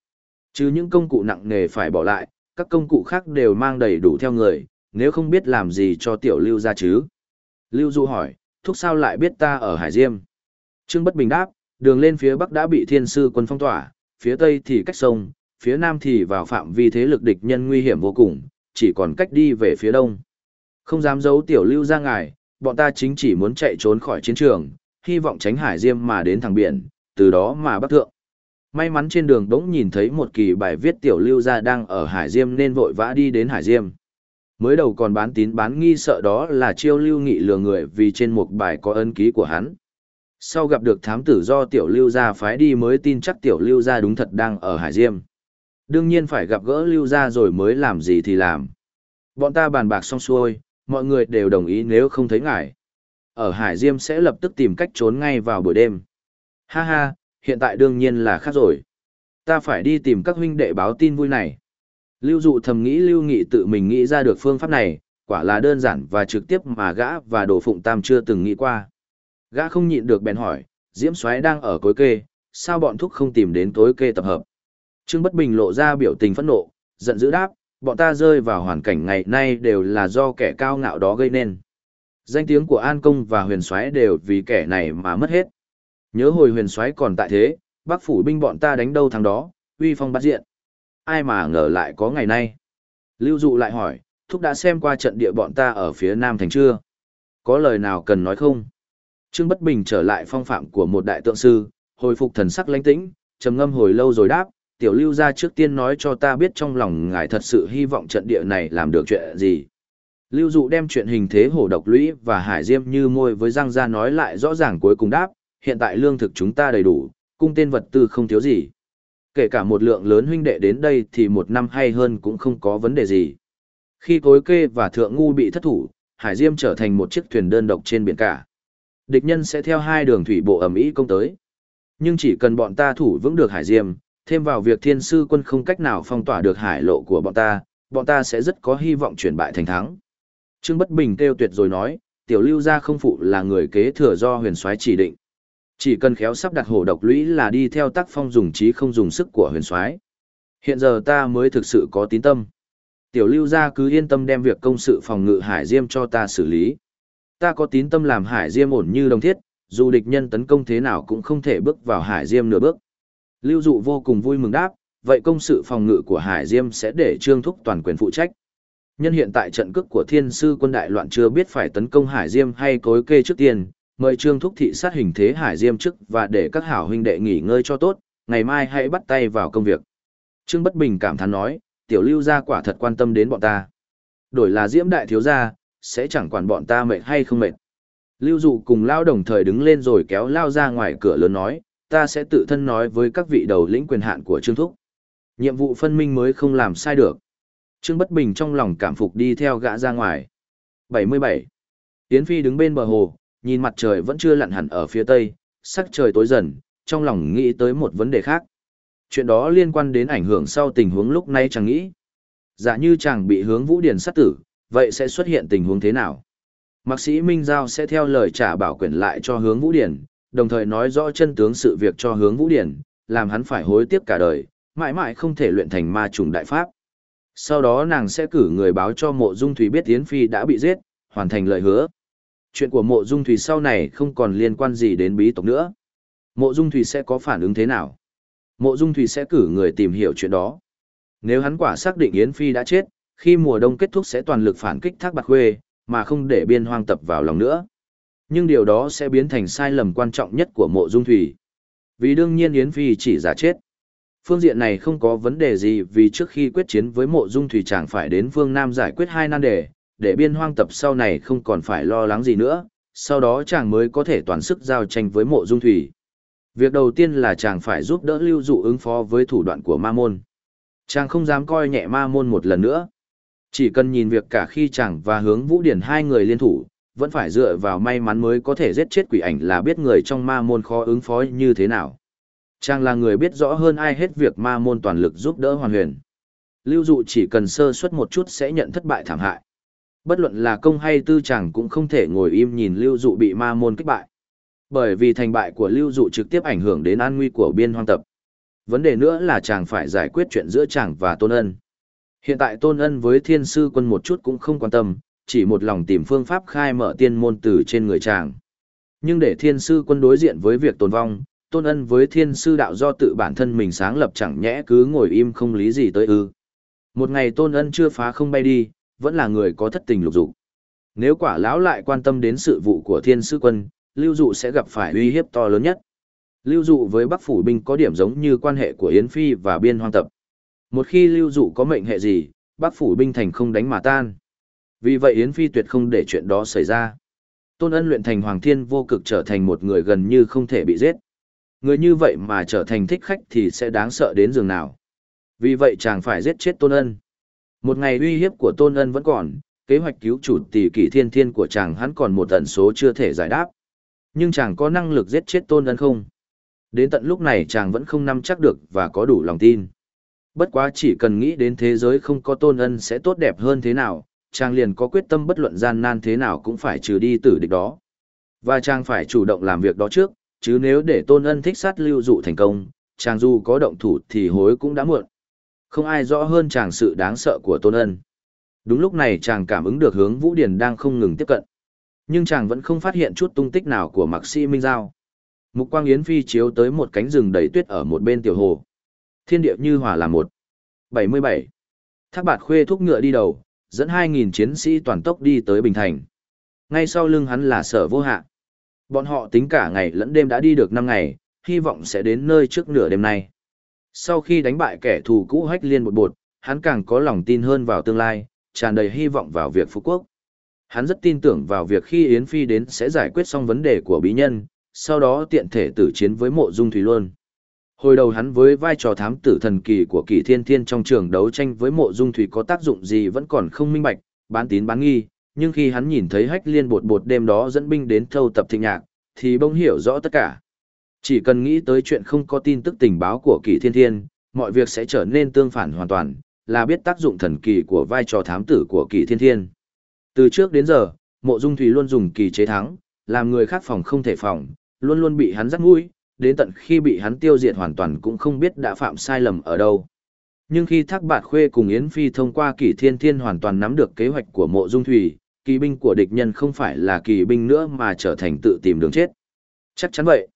Chứ những công cụ nặng nề phải bỏ lại, các công cụ khác đều mang đầy đủ theo người, nếu không biết làm gì cho tiểu lưu ra chứ. Lưu Du hỏi, thúc sao lại biết ta ở Hải Diêm? Trương Bất Bình đáp, đường lên phía bắc đã bị thiên sư quân phong tỏa, phía tây thì cách sông, phía nam thì vào phạm vi thế lực địch nhân nguy hiểm vô cùng, chỉ còn cách đi về phía đông. Không dám giấu tiểu lưu ra ngài, bọn ta chính chỉ muốn chạy trốn khỏi chiến trường, hy vọng tránh hải diêm mà đến thẳng biển, từ đó mà bắc thượng. May mắn trên đường đống nhìn thấy một kỳ bài viết tiểu lưu ra đang ở hải diêm nên vội vã đi đến hải diêm. Mới đầu còn bán tín bán nghi sợ đó là chiêu lưu nghị lừa người vì trên một bài có ấn ký của hắn. Sau gặp được thám tử do tiểu lưu gia phái đi mới tin chắc tiểu lưu gia đúng thật đang ở Hải Diêm. Đương nhiên phải gặp gỡ lưu gia rồi mới làm gì thì làm. Bọn ta bàn bạc xong xuôi, mọi người đều đồng ý nếu không thấy ngài. Ở Hải Diêm sẽ lập tức tìm cách trốn ngay vào buổi đêm. Ha ha, hiện tại đương nhiên là khác rồi. Ta phải đi tìm các huynh đệ báo tin vui này. Lưu dụ thầm nghĩ Lưu Nghị tự mình nghĩ ra được phương pháp này, quả là đơn giản và trực tiếp mà gã và đồ phụng tam chưa từng nghĩ qua. Gã không nhịn được bèn hỏi, Diễm Soái đang ở cối kê, sao bọn thúc không tìm đến tối kê tập hợp? Trương Bất Bình lộ ra biểu tình phẫn nộ, giận dữ đáp, bọn ta rơi vào hoàn cảnh ngày nay đều là do kẻ cao ngạo đó gây nên. Danh tiếng của An Công và huyền soái đều vì kẻ này mà mất hết. Nhớ hồi huyền soái còn tại thế, bác phủ binh bọn ta đánh đâu thằng đó, uy phong bắt diện. Ai mà ngờ lại có ngày nay. Lưu Dụ lại hỏi, thúc đã xem qua trận địa bọn ta ở phía Nam Thành chưa? Có lời nào cần nói không? Trương Bất Bình trở lại phong phạm của một đại tượng sư, hồi phục thần sắc lãnh tĩnh, trầm ngâm hồi lâu rồi đáp, tiểu lưu ra trước tiên nói cho ta biết trong lòng ngài thật sự hy vọng trận địa này làm được chuyện gì. Lưu dụ đem chuyện hình thế hổ độc lũy và hải diêm như môi với răng ra nói lại rõ ràng cuối cùng đáp, hiện tại lương thực chúng ta đầy đủ, cung tên vật tư không thiếu gì. Kể cả một lượng lớn huynh đệ đến đây thì một năm hay hơn cũng không có vấn đề gì. Khi cối kê và thượng ngu bị thất thủ, hải diêm trở thành một chiếc thuyền đơn độc trên biển cả. Địch nhân sẽ theo hai đường thủy bộ ẩm ý công tới. Nhưng chỉ cần bọn ta thủ vững được hải diêm, thêm vào việc thiên sư quân không cách nào phong tỏa được hải lộ của bọn ta, bọn ta sẽ rất có hy vọng chuyển bại thành thắng. Trương Bất Bình kêu tuyệt rồi nói, tiểu lưu gia không phụ là người kế thừa do huyền soái chỉ định. Chỉ cần khéo sắp đặt hổ độc lũy là đi theo tác phong dùng trí không dùng sức của huyền soái. Hiện giờ ta mới thực sự có tín tâm. Tiểu lưu gia cứ yên tâm đem việc công sự phòng ngự hải diêm cho ta xử lý. Ta có tín tâm làm hải diêm ổn như đồng thiết, dù địch nhân tấn công thế nào cũng không thể bước vào hải diêm nửa bước. Lưu dụ vô cùng vui mừng đáp, vậy công sự phòng ngự của hải diêm sẽ để trương thúc toàn quyền phụ trách. Nhân hiện tại trận cước của thiên sư quân đại loạn chưa biết phải tấn công hải diêm hay cối kê trước tiên, mời trương thúc thị sát hình thế hải diêm chức và để các hảo huynh đệ nghỉ ngơi cho tốt, ngày mai hãy bắt tay vào công việc. Trương Bất Bình cảm thán nói, tiểu lưu gia quả thật quan tâm đến bọn ta. Đổi là diễm đại thiếu gia, sẽ chẳng quản bọn ta mệt hay không mệt. Lưu dụ cùng lao đồng thời đứng lên rồi kéo lao ra ngoài cửa lớn nói, ta sẽ tự thân nói với các vị đầu lĩnh quyền hạn của Trương Thúc. Nhiệm vụ phân minh mới không làm sai được. Trương Bất Bình trong lòng cảm phục đi theo gã ra ngoài. 77. Yến Phi đứng bên bờ hồ, nhìn mặt trời vẫn chưa lặn hẳn ở phía tây, sắc trời tối dần, trong lòng nghĩ tới một vấn đề khác. Chuyện đó liên quan đến ảnh hưởng sau tình huống lúc này chẳng nghĩ. Giả như chàng bị hướng vũ điển sát tử, vậy sẽ xuất hiện tình huống thế nào? Mạc sĩ Minh Giao sẽ theo lời trả bảo quyền lại cho hướng Vũ Điển, đồng thời nói rõ chân tướng sự việc cho hướng Vũ Điển, làm hắn phải hối tiếc cả đời, mãi mãi không thể luyện thành ma trùng đại pháp. Sau đó nàng sẽ cử người báo cho mộ dung thủy biết Yến Phi đã bị giết, hoàn thành lời hứa. Chuyện của mộ dung thủy sau này không còn liên quan gì đến bí tộc nữa. Mộ dung thủy sẽ có phản ứng thế nào? Mộ dung thủy sẽ cử người tìm hiểu chuyện đó. Nếu hắn quả xác định Yến Phi đã chết, khi mùa đông kết thúc sẽ toàn lực phản kích thác bạc khuê, mà không để biên hoang tập vào lòng nữa. Nhưng điều đó sẽ biến thành sai lầm quan trọng nhất của mộ dung thủy. Vì đương nhiên Yến Phi chỉ giả chết. Phương diện này không có vấn đề gì vì trước khi quyết chiến với mộ dung thủy chàng phải đến phương Nam giải quyết hai nan đề, để biên hoang tập sau này không còn phải lo lắng gì nữa, sau đó chàng mới có thể toàn sức giao tranh với mộ dung thủy. Việc đầu tiên là chàng phải giúp đỡ lưu dụ ứng phó với thủ đoạn của ma môn. Chàng không dám coi nhẹ ma môn một lần nữa. Chỉ cần nhìn việc cả khi chàng và hướng vũ điển hai người liên thủ, vẫn phải dựa vào may mắn mới có thể giết chết quỷ ảnh là biết người trong ma môn khó ứng phó như thế nào. Chàng là người biết rõ hơn ai hết việc ma môn toàn lực giúp đỡ hoàn huyền. Lưu dụ chỉ cần sơ suất một chút sẽ nhận thất bại thảm hại. Bất luận là công hay tư chẳng cũng không thể ngồi im nhìn lưu dụ bị ma môn kích bại. Bởi vì thành bại của lưu dụ trực tiếp ảnh hưởng đến an nguy của biên hoang tập. Vấn đề nữa là chàng phải giải quyết chuyện giữa chàng và tôn ân. Hiện tại tôn ân với thiên sư quân một chút cũng không quan tâm, chỉ một lòng tìm phương pháp khai mở tiên môn từ trên người chàng. Nhưng để thiên sư quân đối diện với việc tồn vong, tôn ân với thiên sư đạo do tự bản thân mình sáng lập chẳng nhẽ cứ ngồi im không lý gì tới ư. Một ngày tôn ân chưa phá không bay đi, vẫn là người có thất tình lục dục. Nếu quả lão lại quan tâm đến sự vụ của thiên sư quân, lưu dụ sẽ gặp phải uy hiếp to lớn nhất. Lưu dụ với Bắc Phủ Binh có điểm giống như quan hệ của Yến Phi và biên hoang tập. Một khi lưu dụ có mệnh hệ gì, Bắc Phủ Binh thành không đánh mà tan. Vì vậy Yến Phi tuyệt không để chuyện đó xảy ra. Tôn ân luyện thành Hoàng Thiên vô cực trở thành một người gần như không thể bị giết. Người như vậy mà trở thành thích khách thì sẽ đáng sợ đến giường nào. Vì vậy chàng phải giết chết Tôn ân. Một ngày uy hiếp của Tôn ân vẫn còn, kế hoạch cứu chủ tỷ kỷ thiên thiên của chàng hắn còn một tần số chưa thể giải đáp. Nhưng chàng có năng lực giết chết Tôn ân không? Đến tận lúc này chàng vẫn không nắm chắc được và có đủ lòng tin. Bất quá chỉ cần nghĩ đến thế giới không có tôn ân sẽ tốt đẹp hơn thế nào, chàng liền có quyết tâm bất luận gian nan thế nào cũng phải trừ đi tử địch đó. Và chàng phải chủ động làm việc đó trước, chứ nếu để tôn ân thích sát lưu dụ thành công, chàng dù có động thủ thì hối cũng đã muộn. Không ai rõ hơn chàng sự đáng sợ của tôn ân. Đúng lúc này chàng cảm ứng được hướng Vũ Điền đang không ngừng tiếp cận. Nhưng chàng vẫn không phát hiện chút tung tích nào của Mạc Sĩ Minh Giao. Mục quang yến phi chiếu tới một cánh rừng đầy tuyết ở một bên tiểu hồ. Thiên địa như hòa là một. 77. Thác bạt khuê thúc ngựa đi đầu, dẫn 2.000 chiến sĩ toàn tốc đi tới Bình Thành. Ngay sau lưng hắn là sở vô hạ. Bọn họ tính cả ngày lẫn đêm đã đi được 5 ngày, hy vọng sẽ đến nơi trước nửa đêm nay. Sau khi đánh bại kẻ thù cũ hách liên một bột, hắn càng có lòng tin hơn vào tương lai, tràn đầy hy vọng vào việc phú quốc. Hắn rất tin tưởng vào việc khi Yến Phi đến sẽ giải quyết xong vấn đề của bí nhân, sau đó tiện thể tử chiến với mộ dung thủy luôn. Hồi đầu hắn với vai trò thám tử thần kỳ của kỳ thiên thiên trong trường đấu tranh với mộ dung thủy có tác dụng gì vẫn còn không minh bạch, bán tín bán nghi, nhưng khi hắn nhìn thấy hách liên bột bột đêm đó dẫn binh đến thâu tập thịnh nhạc, thì bỗng hiểu rõ tất cả. Chỉ cần nghĩ tới chuyện không có tin tức tình báo của kỳ thiên thiên, mọi việc sẽ trở nên tương phản hoàn toàn, là biết tác dụng thần kỳ của vai trò thám tử của kỳ thiên thiên. Từ trước đến giờ, mộ dung thủy luôn dùng kỳ chế thắng, làm người khác phòng không thể phòng, luôn luôn bị hắn rắc mũi, đến tận khi bị hắn tiêu diệt hoàn toàn cũng không biết đã phạm sai lầm ở đâu. Nhưng khi Thác Bạt Khuê cùng Yến Phi thông qua Kỳ Thiên Thiên hoàn toàn nắm được kế hoạch của Mộ Dung Thủy, kỳ binh của địch nhân không phải là kỳ binh nữa mà trở thành tự tìm đường chết. Chắc chắn vậy.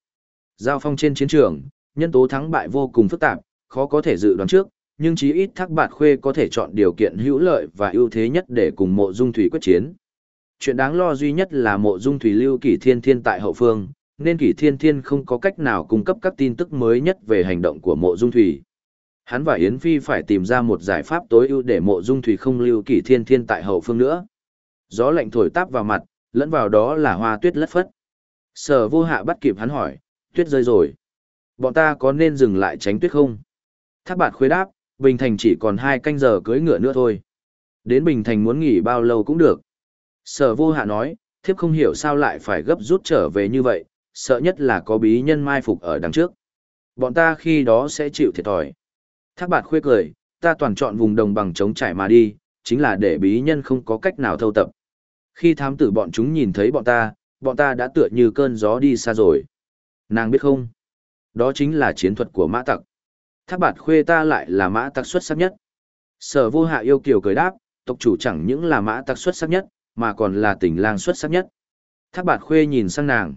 Giao phong trên chiến trường, nhân tố thắng bại vô cùng phức tạp, khó có thể dự đoán trước, nhưng chí ít Thác Bạt Khuê có thể chọn điều kiện hữu lợi và ưu thế nhất để cùng Mộ Dung Thủy quyết chiến. Chuyện đáng lo duy nhất là Mộ Dung Thủy lưu Kỷ Thiên Thiên tại hậu phương, nên kỷ thiên thiên không có cách nào cung cấp các tin tức mới nhất về hành động của mộ dung thủy. Hắn và Yến Phi phải tìm ra một giải pháp tối ưu để mộ dung thủy không lưu kỷ thiên thiên tại hậu phương nữa. Gió lạnh thổi táp vào mặt, lẫn vào đó là hoa tuyết lất phất. Sở vô hạ bắt kịp hắn hỏi, tuyết rơi rồi. Bọn ta có nên dừng lại tránh tuyết không? Thác bạt khuế đáp, Bình Thành chỉ còn hai canh giờ cưới ngựa nữa thôi. Đến Bình Thành muốn nghỉ bao lâu cũng được. Sở vô hạ nói, thiếp không hiểu sao lại phải gấp rút trở về như vậy, sợ nhất là có bí nhân mai phục ở đằng trước. Bọn ta khi đó sẽ chịu thiệt thòi. Thác bạt khuê cười, ta toàn chọn vùng đồng bằng trống trải mà đi, chính là để bí nhân không có cách nào thâu tập. Khi thám tử bọn chúng nhìn thấy bọn ta, bọn ta đã tựa như cơn gió đi xa rồi. Nàng biết không? Đó chính là chiến thuật của mã tặc. Thác bạt khuê ta lại là mã tặc xuất sắc nhất. Sở vô hạ yêu kiều cười đáp, tộc chủ chẳng những là mã tặc xuất sắc nhất, mà còn là tình lang xuất sắc nhất. Thác bạt khuê nhìn sang nàng.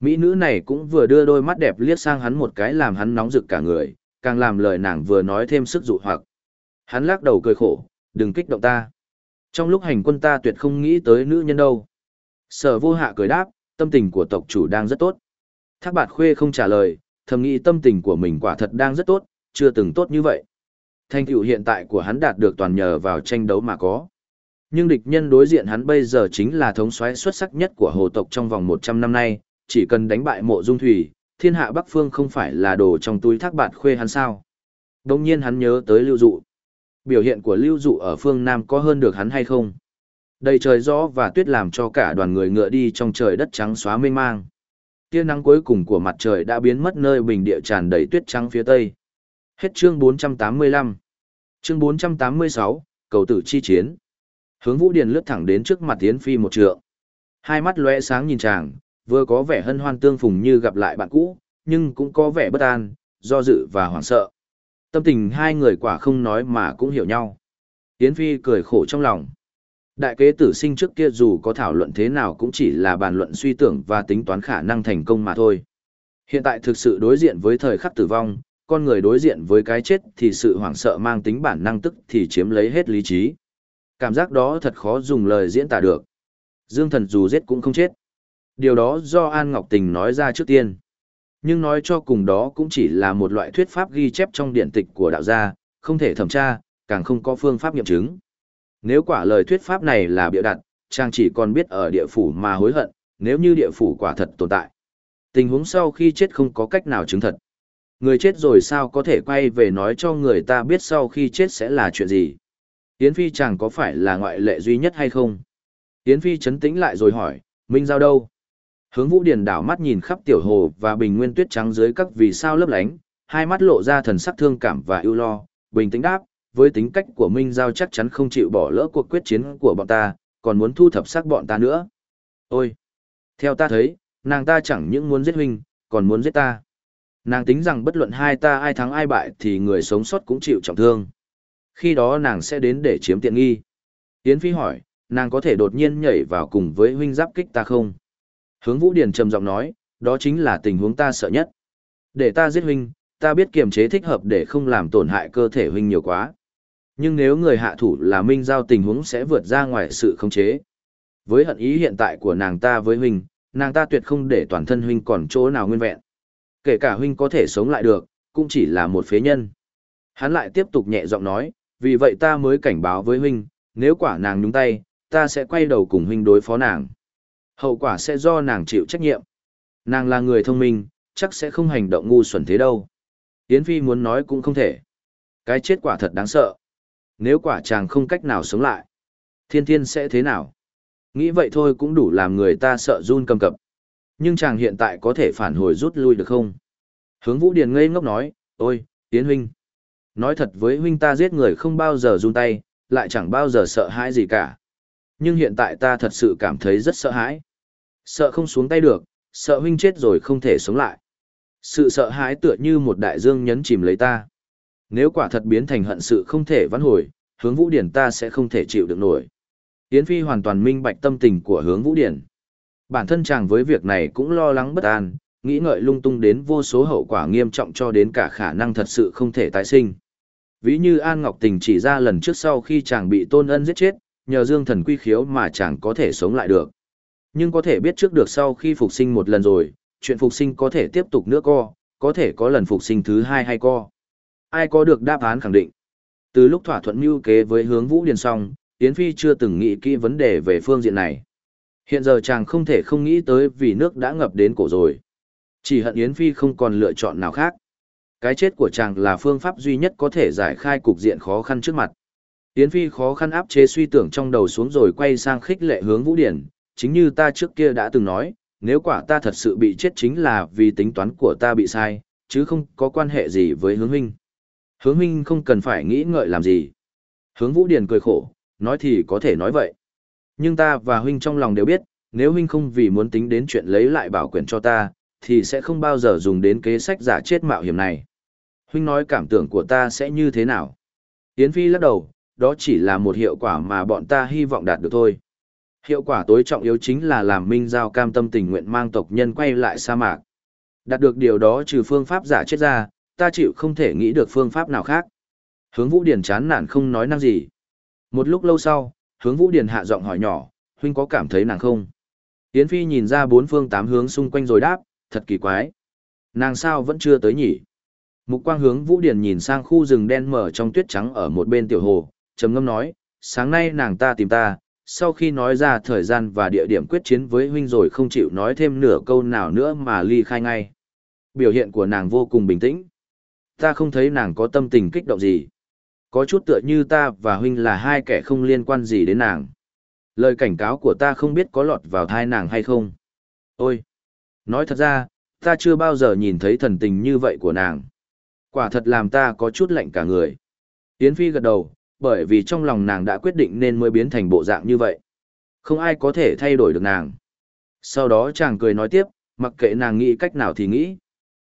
Mỹ nữ này cũng vừa đưa đôi mắt đẹp liếc sang hắn một cái làm hắn nóng rực cả người, càng làm lời nàng vừa nói thêm sức dụ hoặc. Hắn lắc đầu cười khổ, đừng kích động ta. Trong lúc hành quân ta tuyệt không nghĩ tới nữ nhân đâu. Sở vô hạ cười đáp, tâm tình của tộc chủ đang rất tốt. Thác bạt khuê không trả lời, thầm nghĩ tâm tình của mình quả thật đang rất tốt, chưa từng tốt như vậy. Thành tựu hiện tại của hắn đạt được toàn nhờ vào tranh đấu mà có. Nhưng địch nhân đối diện hắn bây giờ chính là thống soái xuất sắc nhất của hồ tộc trong vòng 100 năm nay, chỉ cần đánh bại mộ dung thủy, thiên hạ Bắc Phương không phải là đồ trong túi thác bạt khuê hắn sao. Đồng nhiên hắn nhớ tới lưu dụ. Biểu hiện của lưu dụ ở phương Nam có hơn được hắn hay không? Đầy trời gió và tuyết làm cho cả đoàn người ngựa đi trong trời đất trắng xóa mênh mang. Tia nắng cuối cùng của mặt trời đã biến mất nơi bình địa tràn đầy tuyết trắng phía tây. Hết chương 485. Chương 486, cầu tử chi chiến. Hướng Vũ Điền lướt thẳng đến trước mặt Yến Phi một trượng. Hai mắt lóe sáng nhìn chàng, vừa có vẻ hân hoan tương phùng như gặp lại bạn cũ, nhưng cũng có vẻ bất an, do dự và hoảng sợ. Tâm tình hai người quả không nói mà cũng hiểu nhau. Yến Phi cười khổ trong lòng. Đại kế tử sinh trước kia dù có thảo luận thế nào cũng chỉ là bàn luận suy tưởng và tính toán khả năng thành công mà thôi. Hiện tại thực sự đối diện với thời khắc tử vong, con người đối diện với cái chết thì sự hoảng sợ mang tính bản năng tức thì chiếm lấy hết lý trí. Cảm giác đó thật khó dùng lời diễn tả được. Dương thần dù giết cũng không chết. Điều đó do An Ngọc Tình nói ra trước tiên. Nhưng nói cho cùng đó cũng chỉ là một loại thuyết pháp ghi chép trong điện tịch của đạo gia, không thể thẩm tra, càng không có phương pháp nghiệm chứng. Nếu quả lời thuyết pháp này là bịa đặt, chàng chỉ còn biết ở địa phủ mà hối hận, nếu như địa phủ quả thật tồn tại. Tình huống sau khi chết không có cách nào chứng thật. Người chết rồi sao có thể quay về nói cho người ta biết sau khi chết sẽ là chuyện gì? Yến Phi chàng có phải là ngoại lệ duy nhất hay không? Yến Phi chấn tĩnh lại rồi hỏi, Minh Giao đâu? Hướng Vũ Điền đảo mắt nhìn khắp tiểu hồ và bình nguyên tuyết trắng dưới các vì sao lấp lánh, hai mắt lộ ra thần sắc thương cảm và ưu lo, bình tĩnh đáp, với tính cách của Minh Giao chắc chắn không chịu bỏ lỡ cuộc quyết chiến của bọn ta, còn muốn thu thập xác bọn ta nữa. Ôi! Theo ta thấy, nàng ta chẳng những muốn giết huynh, còn muốn giết ta. Nàng tính rằng bất luận hai ta ai thắng ai bại thì người sống sót cũng chịu trọng thương. Khi đó nàng sẽ đến để chiếm tiện nghi. Yến Phi hỏi, nàng có thể đột nhiên nhảy vào cùng với huynh giáp kích ta không? Hướng Vũ Điền trầm giọng nói, đó chính là tình huống ta sợ nhất. Để ta giết huynh, ta biết kiềm chế thích hợp để không làm tổn hại cơ thể huynh nhiều quá. Nhưng nếu người hạ thủ là Minh Giao tình huống sẽ vượt ra ngoài sự khống chế. Với hận ý hiện tại của nàng ta với huynh, nàng ta tuyệt không để toàn thân huynh còn chỗ nào nguyên vẹn. Kể cả huynh có thể sống lại được, cũng chỉ là một phế nhân. Hắn lại tiếp tục nhẹ giọng nói, vì vậy ta mới cảnh báo với huynh, nếu quả nàng nhúng tay, ta sẽ quay đầu cùng huynh đối phó nàng. Hậu quả sẽ do nàng chịu trách nhiệm. Nàng là người thông minh, chắc sẽ không hành động ngu xuẩn thế đâu. Yến Phi muốn nói cũng không thể. Cái chết quả thật đáng sợ. Nếu quả chàng không cách nào sống lại, thiên thiên sẽ thế nào? Nghĩ vậy thôi cũng đủ làm người ta sợ run cầm cập. Nhưng chàng hiện tại có thể phản hồi rút lui được không? Hướng Vũ Điền ngây ngốc nói, ôi, tiến Huynh. Nói thật với Huynh ta giết người không bao giờ run tay, lại chẳng bao giờ sợ hãi gì cả. Nhưng hiện tại ta thật sự cảm thấy rất sợ hãi. Sợ không xuống tay được, sợ huynh chết rồi không thể sống lại. Sự sợ hãi tựa như một đại dương nhấn chìm lấy ta. Nếu quả thật biến thành hận sự không thể vãn hồi, hướng vũ điển ta sẽ không thể chịu được nổi. Yến Phi hoàn toàn minh bạch tâm tình của hướng vũ điển. Bản thân chàng với việc này cũng lo lắng bất an, nghĩ ngợi lung tung đến vô số hậu quả nghiêm trọng cho đến cả khả năng thật sự không thể tái sinh. Ví như An Ngọc Tình chỉ ra lần trước sau khi chàng bị tôn ân giết chết, nhờ dương thần quy khiếu mà chàng có thể sống lại được. Nhưng có thể biết trước được sau khi phục sinh một lần rồi, chuyện phục sinh có thể tiếp tục nữa co, có thể có lần phục sinh thứ hai hay co. Ai có được đáp án khẳng định. Từ lúc thỏa thuận mưu kế với hướng Vũ Điền xong, Yến Phi chưa từng nghĩ kỹ vấn đề về phương diện này. Hiện giờ chàng không thể không nghĩ tới vì nước đã ngập đến cổ rồi. Chỉ hận Yến Phi không còn lựa chọn nào khác. Cái chết của chàng là phương pháp duy nhất có thể giải khai cục diện khó khăn trước mặt. Yến Phi khó khăn áp chế suy tưởng trong đầu xuống rồi quay sang khích lệ hướng Vũ Điển, chính như ta trước kia đã từng nói, nếu quả ta thật sự bị chết chính là vì tính toán của ta bị sai, chứ không có quan hệ gì với hướng huynh. Hướng huynh không cần phải nghĩ ngợi làm gì. Hướng Vũ Điền cười khổ, nói thì có thể nói vậy. Nhưng ta và huynh trong lòng đều biết, nếu huynh không vì muốn tính đến chuyện lấy lại bảo quyền cho ta, thì sẽ không bao giờ dùng đến kế sách giả chết mạo hiểm này. Huynh nói cảm tưởng của ta sẽ như thế nào? Yến Phi lắc đầu, đó chỉ là một hiệu quả mà bọn ta hy vọng đạt được thôi. Hiệu quả tối trọng yếu chính là làm Minh Giao cam tâm tình nguyện mang tộc nhân quay lại sa mạc. Đạt được điều đó trừ phương pháp giả chết ra, ta chịu không thể nghĩ được phương pháp nào khác. Hướng Vũ Điền chán nản không nói năng gì. Một lúc lâu sau, hướng Vũ Điền hạ giọng hỏi nhỏ, huynh có cảm thấy nàng không? Yến Phi nhìn ra bốn phương tám hướng xung quanh rồi đáp, thật kỳ quái. Nàng sao vẫn chưa tới nhỉ? Mục quang hướng Vũ Điền nhìn sang khu rừng đen mở trong tuyết trắng ở một bên tiểu hồ, trầm ngâm nói, sáng nay nàng ta tìm ta, sau khi nói ra thời gian và địa điểm quyết chiến với huynh rồi không chịu nói thêm nửa câu nào nữa mà ly khai ngay. Biểu hiện của nàng vô cùng bình tĩnh. Ta không thấy nàng có tâm tình kích động gì. Có chút tựa như ta và huynh là hai kẻ không liên quan gì đến nàng. Lời cảnh cáo của ta không biết có lọt vào thai nàng hay không. Ôi! Nói thật ra, ta chưa bao giờ nhìn thấy thần tình như vậy của nàng. Quả thật làm ta có chút lạnh cả người. Yến Phi gật đầu, bởi vì trong lòng nàng đã quyết định nên mới biến thành bộ dạng như vậy. Không ai có thể thay đổi được nàng. Sau đó chàng cười nói tiếp, mặc kệ nàng nghĩ cách nào thì nghĩ.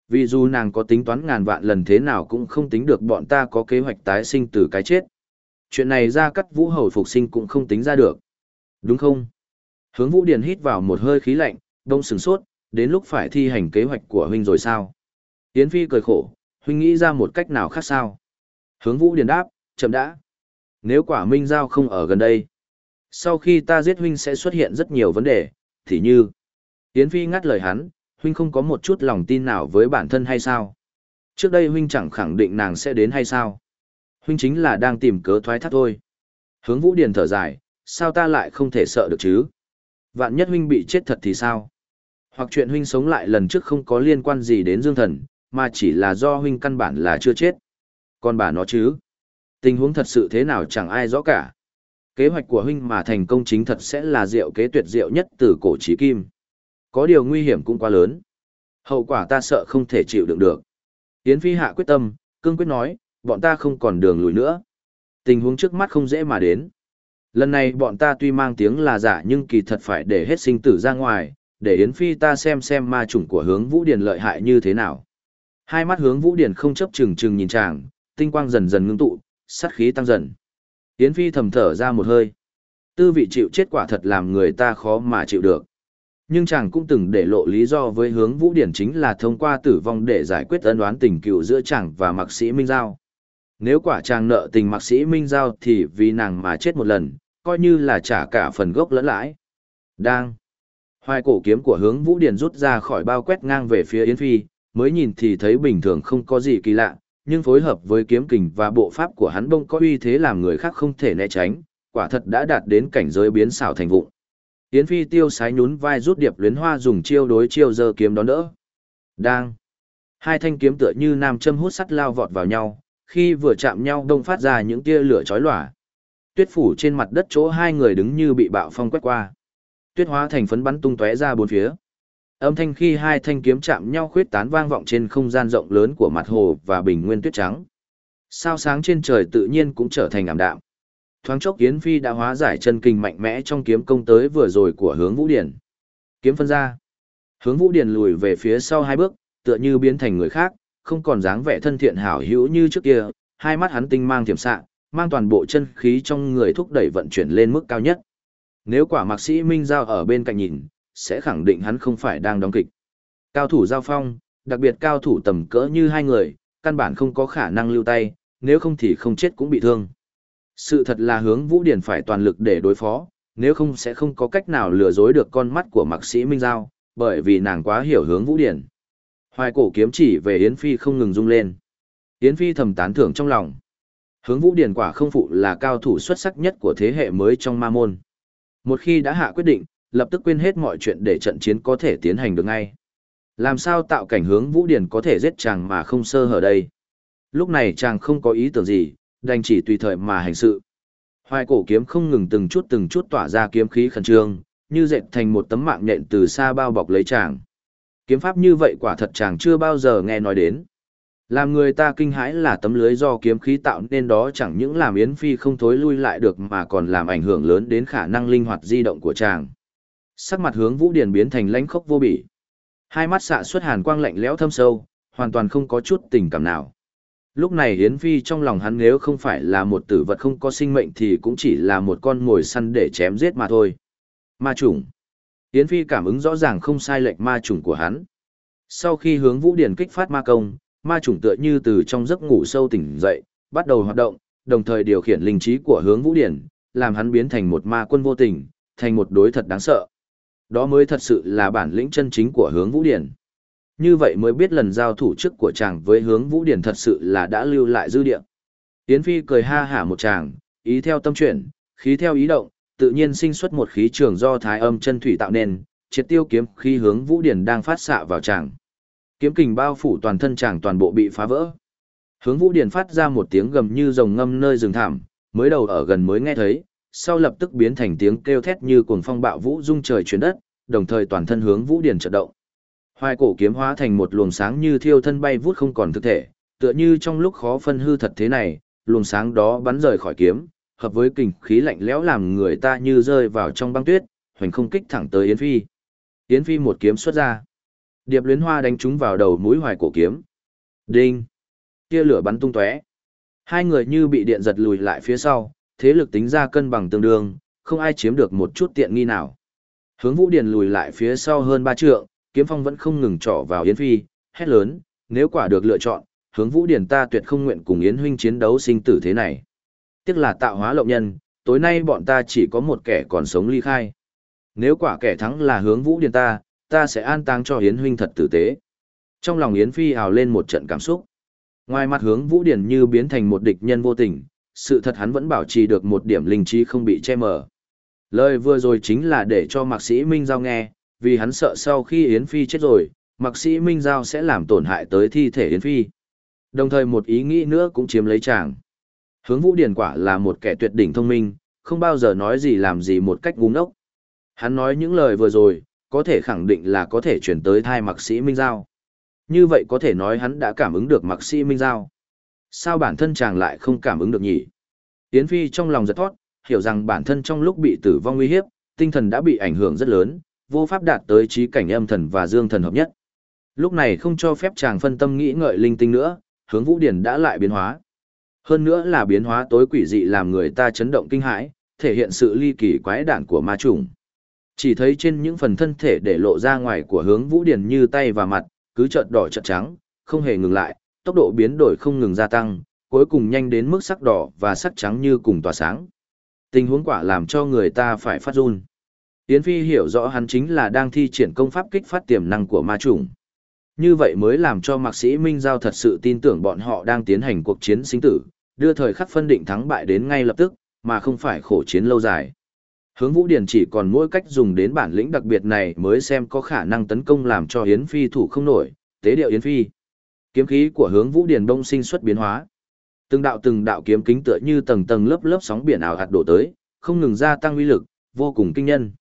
Vì dù nàng có tính toán ngàn vạn lần thế nào cũng không tính được bọn ta có kế hoạch tái sinh từ cái chết. Chuyện này ra cắt vũ hầu phục sinh cũng không tính ra được. Đúng không? Hướng vũ điền hít vào một hơi khí lạnh, đông sừng sốt, đến lúc phải thi hành kế hoạch của huynh rồi sao? Yến Phi cười khổ, huynh nghĩ ra một cách nào khác sao? Hướng vũ điền đáp, chậm đã. Nếu quả minh giao không ở gần đây, sau khi ta giết huynh sẽ xuất hiện rất nhiều vấn đề, thì như... Yến Phi ngắt lời hắn, huynh không có một chút lòng tin nào với bản thân hay sao? Trước đây huynh chẳng khẳng định nàng sẽ đến hay sao? Huynh chính là đang tìm cớ thoái thác thôi. Hướng Vũ Điền thở dài, sao ta lại không thể sợ được chứ? Vạn nhất huynh bị chết thật thì sao? Hoặc chuyện huynh sống lại lần trước không có liên quan gì đến Dương Thần, mà chỉ là do huynh căn bản là chưa chết. Còn bà nó chứ? Tình huống thật sự thế nào chẳng ai rõ cả. Kế hoạch của huynh mà thành công chính thật sẽ là diệu kế tuyệt diệu nhất từ cổ chí kim. Có điều nguy hiểm cũng quá lớn. Hậu quả ta sợ không thể chịu đựng được. Yến Phi hạ quyết tâm, cương quyết nói, bọn ta không còn đường lùi nữa. Tình huống trước mắt không dễ mà đến. Lần này bọn ta tuy mang tiếng là giả nhưng kỳ thật phải để hết sinh tử ra ngoài, để Yến Phi ta xem xem ma chủng của hướng Vũ Điền lợi hại như thế nào. Hai mắt hướng Vũ Điền không chấp chừng chừng nhìn chàng, tinh quang dần dần ngưng tụ, sát khí tăng dần. Yến Phi thầm thở ra một hơi. Tư vị chịu chết quả thật làm người ta khó mà chịu được. Nhưng chàng cũng từng để lộ lý do với hướng Vũ Điển chính là thông qua tử vong để giải quyết ân oán tình cựu giữa chàng và mạc sĩ Minh Giao. Nếu quả chàng nợ tình mạc sĩ Minh Giao thì vì nàng mà chết một lần, coi như là trả cả phần gốc lẫn lãi. Đang. Hoài cổ kiếm của hướng Vũ Điển rút ra khỏi bao quét ngang về phía Yến Phi, mới nhìn thì thấy bình thường không có gì kỳ lạ, nhưng phối hợp với kiếm kình và bộ pháp của hắn bông có uy thế làm người khác không thể né tránh, quả thật đã đạt đến cảnh giới biến xảo thành vụng. Yến Phi tiêu sái nhún vai rút điệp luyến hoa dùng chiêu đối chiêu giơ kiếm đón đỡ. Đang. Hai thanh kiếm tựa như nam châm hút sắt lao vọt vào nhau, khi vừa chạm nhau đông phát ra những tia lửa chói lòa. Tuyết phủ trên mặt đất chỗ hai người đứng như bị bạo phong quét qua. Tuyết hóa thành phấn bắn tung tóe ra bốn phía. Âm thanh khi hai thanh kiếm chạm nhau khuyết tán vang vọng trên không gian rộng lớn của mặt hồ và bình nguyên tuyết trắng. Sao sáng trên trời tự nhiên cũng trở thành ảm đạm. Thoáng chốc Yến Phi đã hóa giải chân kinh mạnh mẽ trong kiếm công tới vừa rồi của hướng Vũ Điển. Kiếm phân ra. Hướng Vũ Điển lùi về phía sau hai bước, tựa như biến thành người khác, không còn dáng vẻ thân thiện hảo hữu như trước kia, hai mắt hắn tinh mang tiềm xạ, mang toàn bộ chân khí trong người thúc đẩy vận chuyển lên mức cao nhất. Nếu quả mạc sĩ Minh Giao ở bên cạnh nhìn, sẽ khẳng định hắn không phải đang đóng kịch. Cao thủ giao phong, đặc biệt cao thủ tầm cỡ như hai người, căn bản không có khả năng lưu tay, nếu không thì không chết cũng bị thương. Sự thật là hướng Vũ Điển phải toàn lực để đối phó, nếu không sẽ không có cách nào lừa dối được con mắt của mạc sĩ Minh Giao, bởi vì nàng quá hiểu hướng Vũ Điển. Hoài cổ kiếm chỉ về Yến Phi không ngừng rung lên. Yến Phi thầm tán thưởng trong lòng. Hướng Vũ Điển quả không phụ là cao thủ xuất sắc nhất của thế hệ mới trong ma môn. Một khi đã hạ quyết định, lập tức quên hết mọi chuyện để trận chiến có thể tiến hành được ngay. Làm sao tạo cảnh hướng Vũ Điển có thể giết chàng mà không sơ hở đây? Lúc này chàng không có ý tưởng gì, đành chỉ tùy thời mà hành sự. Hoài cổ kiếm không ngừng từng chút từng chút tỏa ra kiếm khí khẩn trương, như dệt thành một tấm mạng nhện từ xa bao bọc lấy chàng. Kiếm pháp như vậy quả thật chàng chưa bao giờ nghe nói đến. Làm người ta kinh hãi là tấm lưới do kiếm khí tạo nên đó chẳng những làm Yến Phi không thối lui lại được mà còn làm ảnh hưởng lớn đến khả năng linh hoạt di động của chàng. Sắc mặt hướng Vũ Điển biến thành lãnh khốc vô bỉ. Hai mắt xạ xuất hàn quang lạnh lẽo thâm sâu, hoàn toàn không có chút tình cảm nào. Lúc này Yến Phi trong lòng hắn nếu không phải là một tử vật không có sinh mệnh thì cũng chỉ là một con mồi săn để chém giết mà thôi. Ma chủng. Yến Phi cảm ứng rõ ràng không sai lệch ma chủng của hắn. Sau khi hướng Vũ Điển kích phát ma công, ma chủng tựa như từ trong giấc ngủ sâu tỉnh dậy, bắt đầu hoạt động, đồng thời điều khiển linh trí của hướng Vũ Điển, làm hắn biến thành một ma quân vô tình, thành một đối thật đáng sợ. Đó mới thật sự là bản lĩnh chân chính của hướng Vũ Điển. Như vậy mới biết lần giao thủ trước của chàng với hướng Vũ Điển thật sự là đã lưu lại dư địa. Yến Phi cười ha hả một chàng, ý theo tâm chuyển, khí theo ý động, tự nhiên sinh xuất một khí trường do thái âm chân thủy tạo nên, triệt tiêu kiếm khí hướng Vũ Điển đang phát xạ vào chàng. Kiếm kình bao phủ toàn thân chàng toàn bộ bị phá vỡ. Hướng Vũ Điển phát ra một tiếng gầm như rồng ngâm nơi rừng thảm, mới đầu ở gần mới nghe thấy, sau lập tức biến thành tiếng kêu thét như cuồng phong bạo vũ rung trời chuyển đất, đồng thời toàn thân hướng Vũ Điển chợt động. Hoài cổ kiếm hóa thành một luồng sáng như thiêu thân bay vút không còn thực thể, tựa như trong lúc khó phân hư thật thế này, luồng sáng đó bắn rời khỏi kiếm, hợp với kình khí lạnh lẽo làm người ta như rơi vào trong băng tuyết, hoành không kích thẳng tới Yến Phi. Yến Phi một kiếm xuất ra. Điệp luyến hoa đánh trúng vào đầu mũi hoài cổ kiếm. Đinh! Tia lửa bắn tung tóe. Hai người như bị điện giật lùi lại phía sau, thế lực tính ra cân bằng tương đương, không ai chiếm được một chút tiện nghi nào. Hướng Vũ Điền lùi lại phía sau hơn ba trượng, kiếm phong vẫn không ngừng trỏ vào Yến Phi, hét lớn, nếu quả được lựa chọn, hướng Vũ Điền ta tuyệt không nguyện cùng Yến huynh chiến đấu sinh tử thế này. Tiếc là tạo hóa lộng nhân, tối nay bọn ta chỉ có một kẻ còn sống ly khai. Nếu quả kẻ thắng là hướng Vũ Điền ta, ta sẽ an táng cho Yến huynh thật tử tế. Trong lòng Yến Phi hào lên một trận cảm xúc. Ngoài mặt hướng Vũ Điền như biến thành một địch nhân vô tình, sự thật hắn vẫn bảo trì được một điểm linh trí không bị che mờ. Lời vừa rồi chính là để cho mạc sĩ Minh Giao nghe, vì hắn sợ sau khi Yến Phi chết rồi, Mặc sĩ Minh Giao sẽ làm tổn hại tới thi thể Yến Phi. Đồng thời một ý nghĩ nữa cũng chiếm lấy chàng. Hướng Vũ Điền quả là một kẻ tuyệt đỉnh thông minh, không bao giờ nói gì làm gì một cách ngu ngốc. Hắn nói những lời vừa rồi, có thể khẳng định là có thể chuyển tới thai mạc sĩ Minh Giao. Như vậy có thể nói hắn đã cảm ứng được mạc sĩ Minh Giao. Sao bản thân chàng lại không cảm ứng được nhỉ? Yến Phi trong lòng giật thoát, hiểu rằng bản thân trong lúc bị tử vong nguy hiếp, tinh thần đã bị ảnh hưởng rất lớn, vô pháp đạt tới trí cảnh âm thần và dương thần hợp nhất. Lúc này không cho phép chàng phân tâm nghĩ ngợi linh tinh nữa, hướng vũ điển đã lại biến hóa. Hơn nữa là biến hóa tối quỷ dị làm người ta chấn động kinh hãi, thể hiện sự ly kỳ quái đản của ma trùng. Chỉ thấy trên những phần thân thể để lộ ra ngoài của hướng vũ điển như tay và mặt, cứ chợt đỏ chợt trắng, không hề ngừng lại, tốc độ biến đổi không ngừng gia tăng, cuối cùng nhanh đến mức sắc đỏ và sắc trắng như cùng tỏa sáng. Tình huống quả làm cho người ta phải phát run. Yến Phi hiểu rõ hắn chính là đang thi triển công pháp kích phát tiềm năng của ma chủng. Như vậy mới làm cho mạc sĩ Minh Giao thật sự tin tưởng bọn họ đang tiến hành cuộc chiến sinh tử, đưa thời khắc phân định thắng bại đến ngay lập tức, mà không phải khổ chiến lâu dài. Hướng Vũ Điển chỉ còn mỗi cách dùng đến bản lĩnh đặc biệt này mới xem có khả năng tấn công làm cho Yến Phi thủ không nổi, tế điệu Yến Phi. Kiếm khí của hướng Vũ Điển đông sinh xuất biến hóa. Từng đạo từng đạo kiếm kính tựa như tầng tầng lớp lớp sóng biển ảo hạt đổ tới, không ngừng gia tăng uy lực, vô cùng kinh nhân.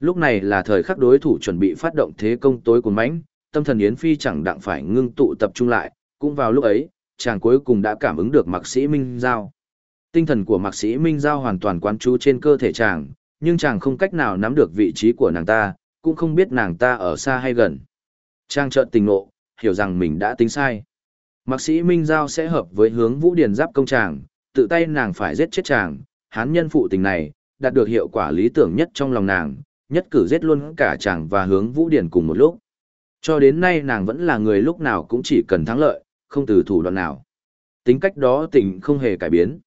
Lúc này là thời khắc đối thủ chuẩn bị phát động thế công tối của mãnh, tâm thần Yến Phi chẳng đặng phải ngưng tụ tập trung lại, cũng vào lúc ấy, chàng cuối cùng đã cảm ứng được mạc sĩ Minh Giao. Tinh thần của mạc sĩ Minh Giao hoàn toàn quán chú trên cơ thể chàng, nhưng chàng không cách nào nắm được vị trí của nàng ta, cũng không biết nàng ta ở xa hay gần. Chàng chợt tình ngộ, hiểu rằng mình đã tính sai. Mạc sĩ Minh Giao sẽ hợp với hướng vũ điền giáp công chàng, tự tay nàng phải giết chết chàng, hán nhân phụ tình này, đạt được hiệu quả lý tưởng nhất trong lòng nàng, nhất cử giết luôn cả chàng và hướng vũ điền cùng một lúc. Cho đến nay nàng vẫn là người lúc nào cũng chỉ cần thắng lợi, không từ thủ đoạn nào. Tính cách đó tình không hề cải biến.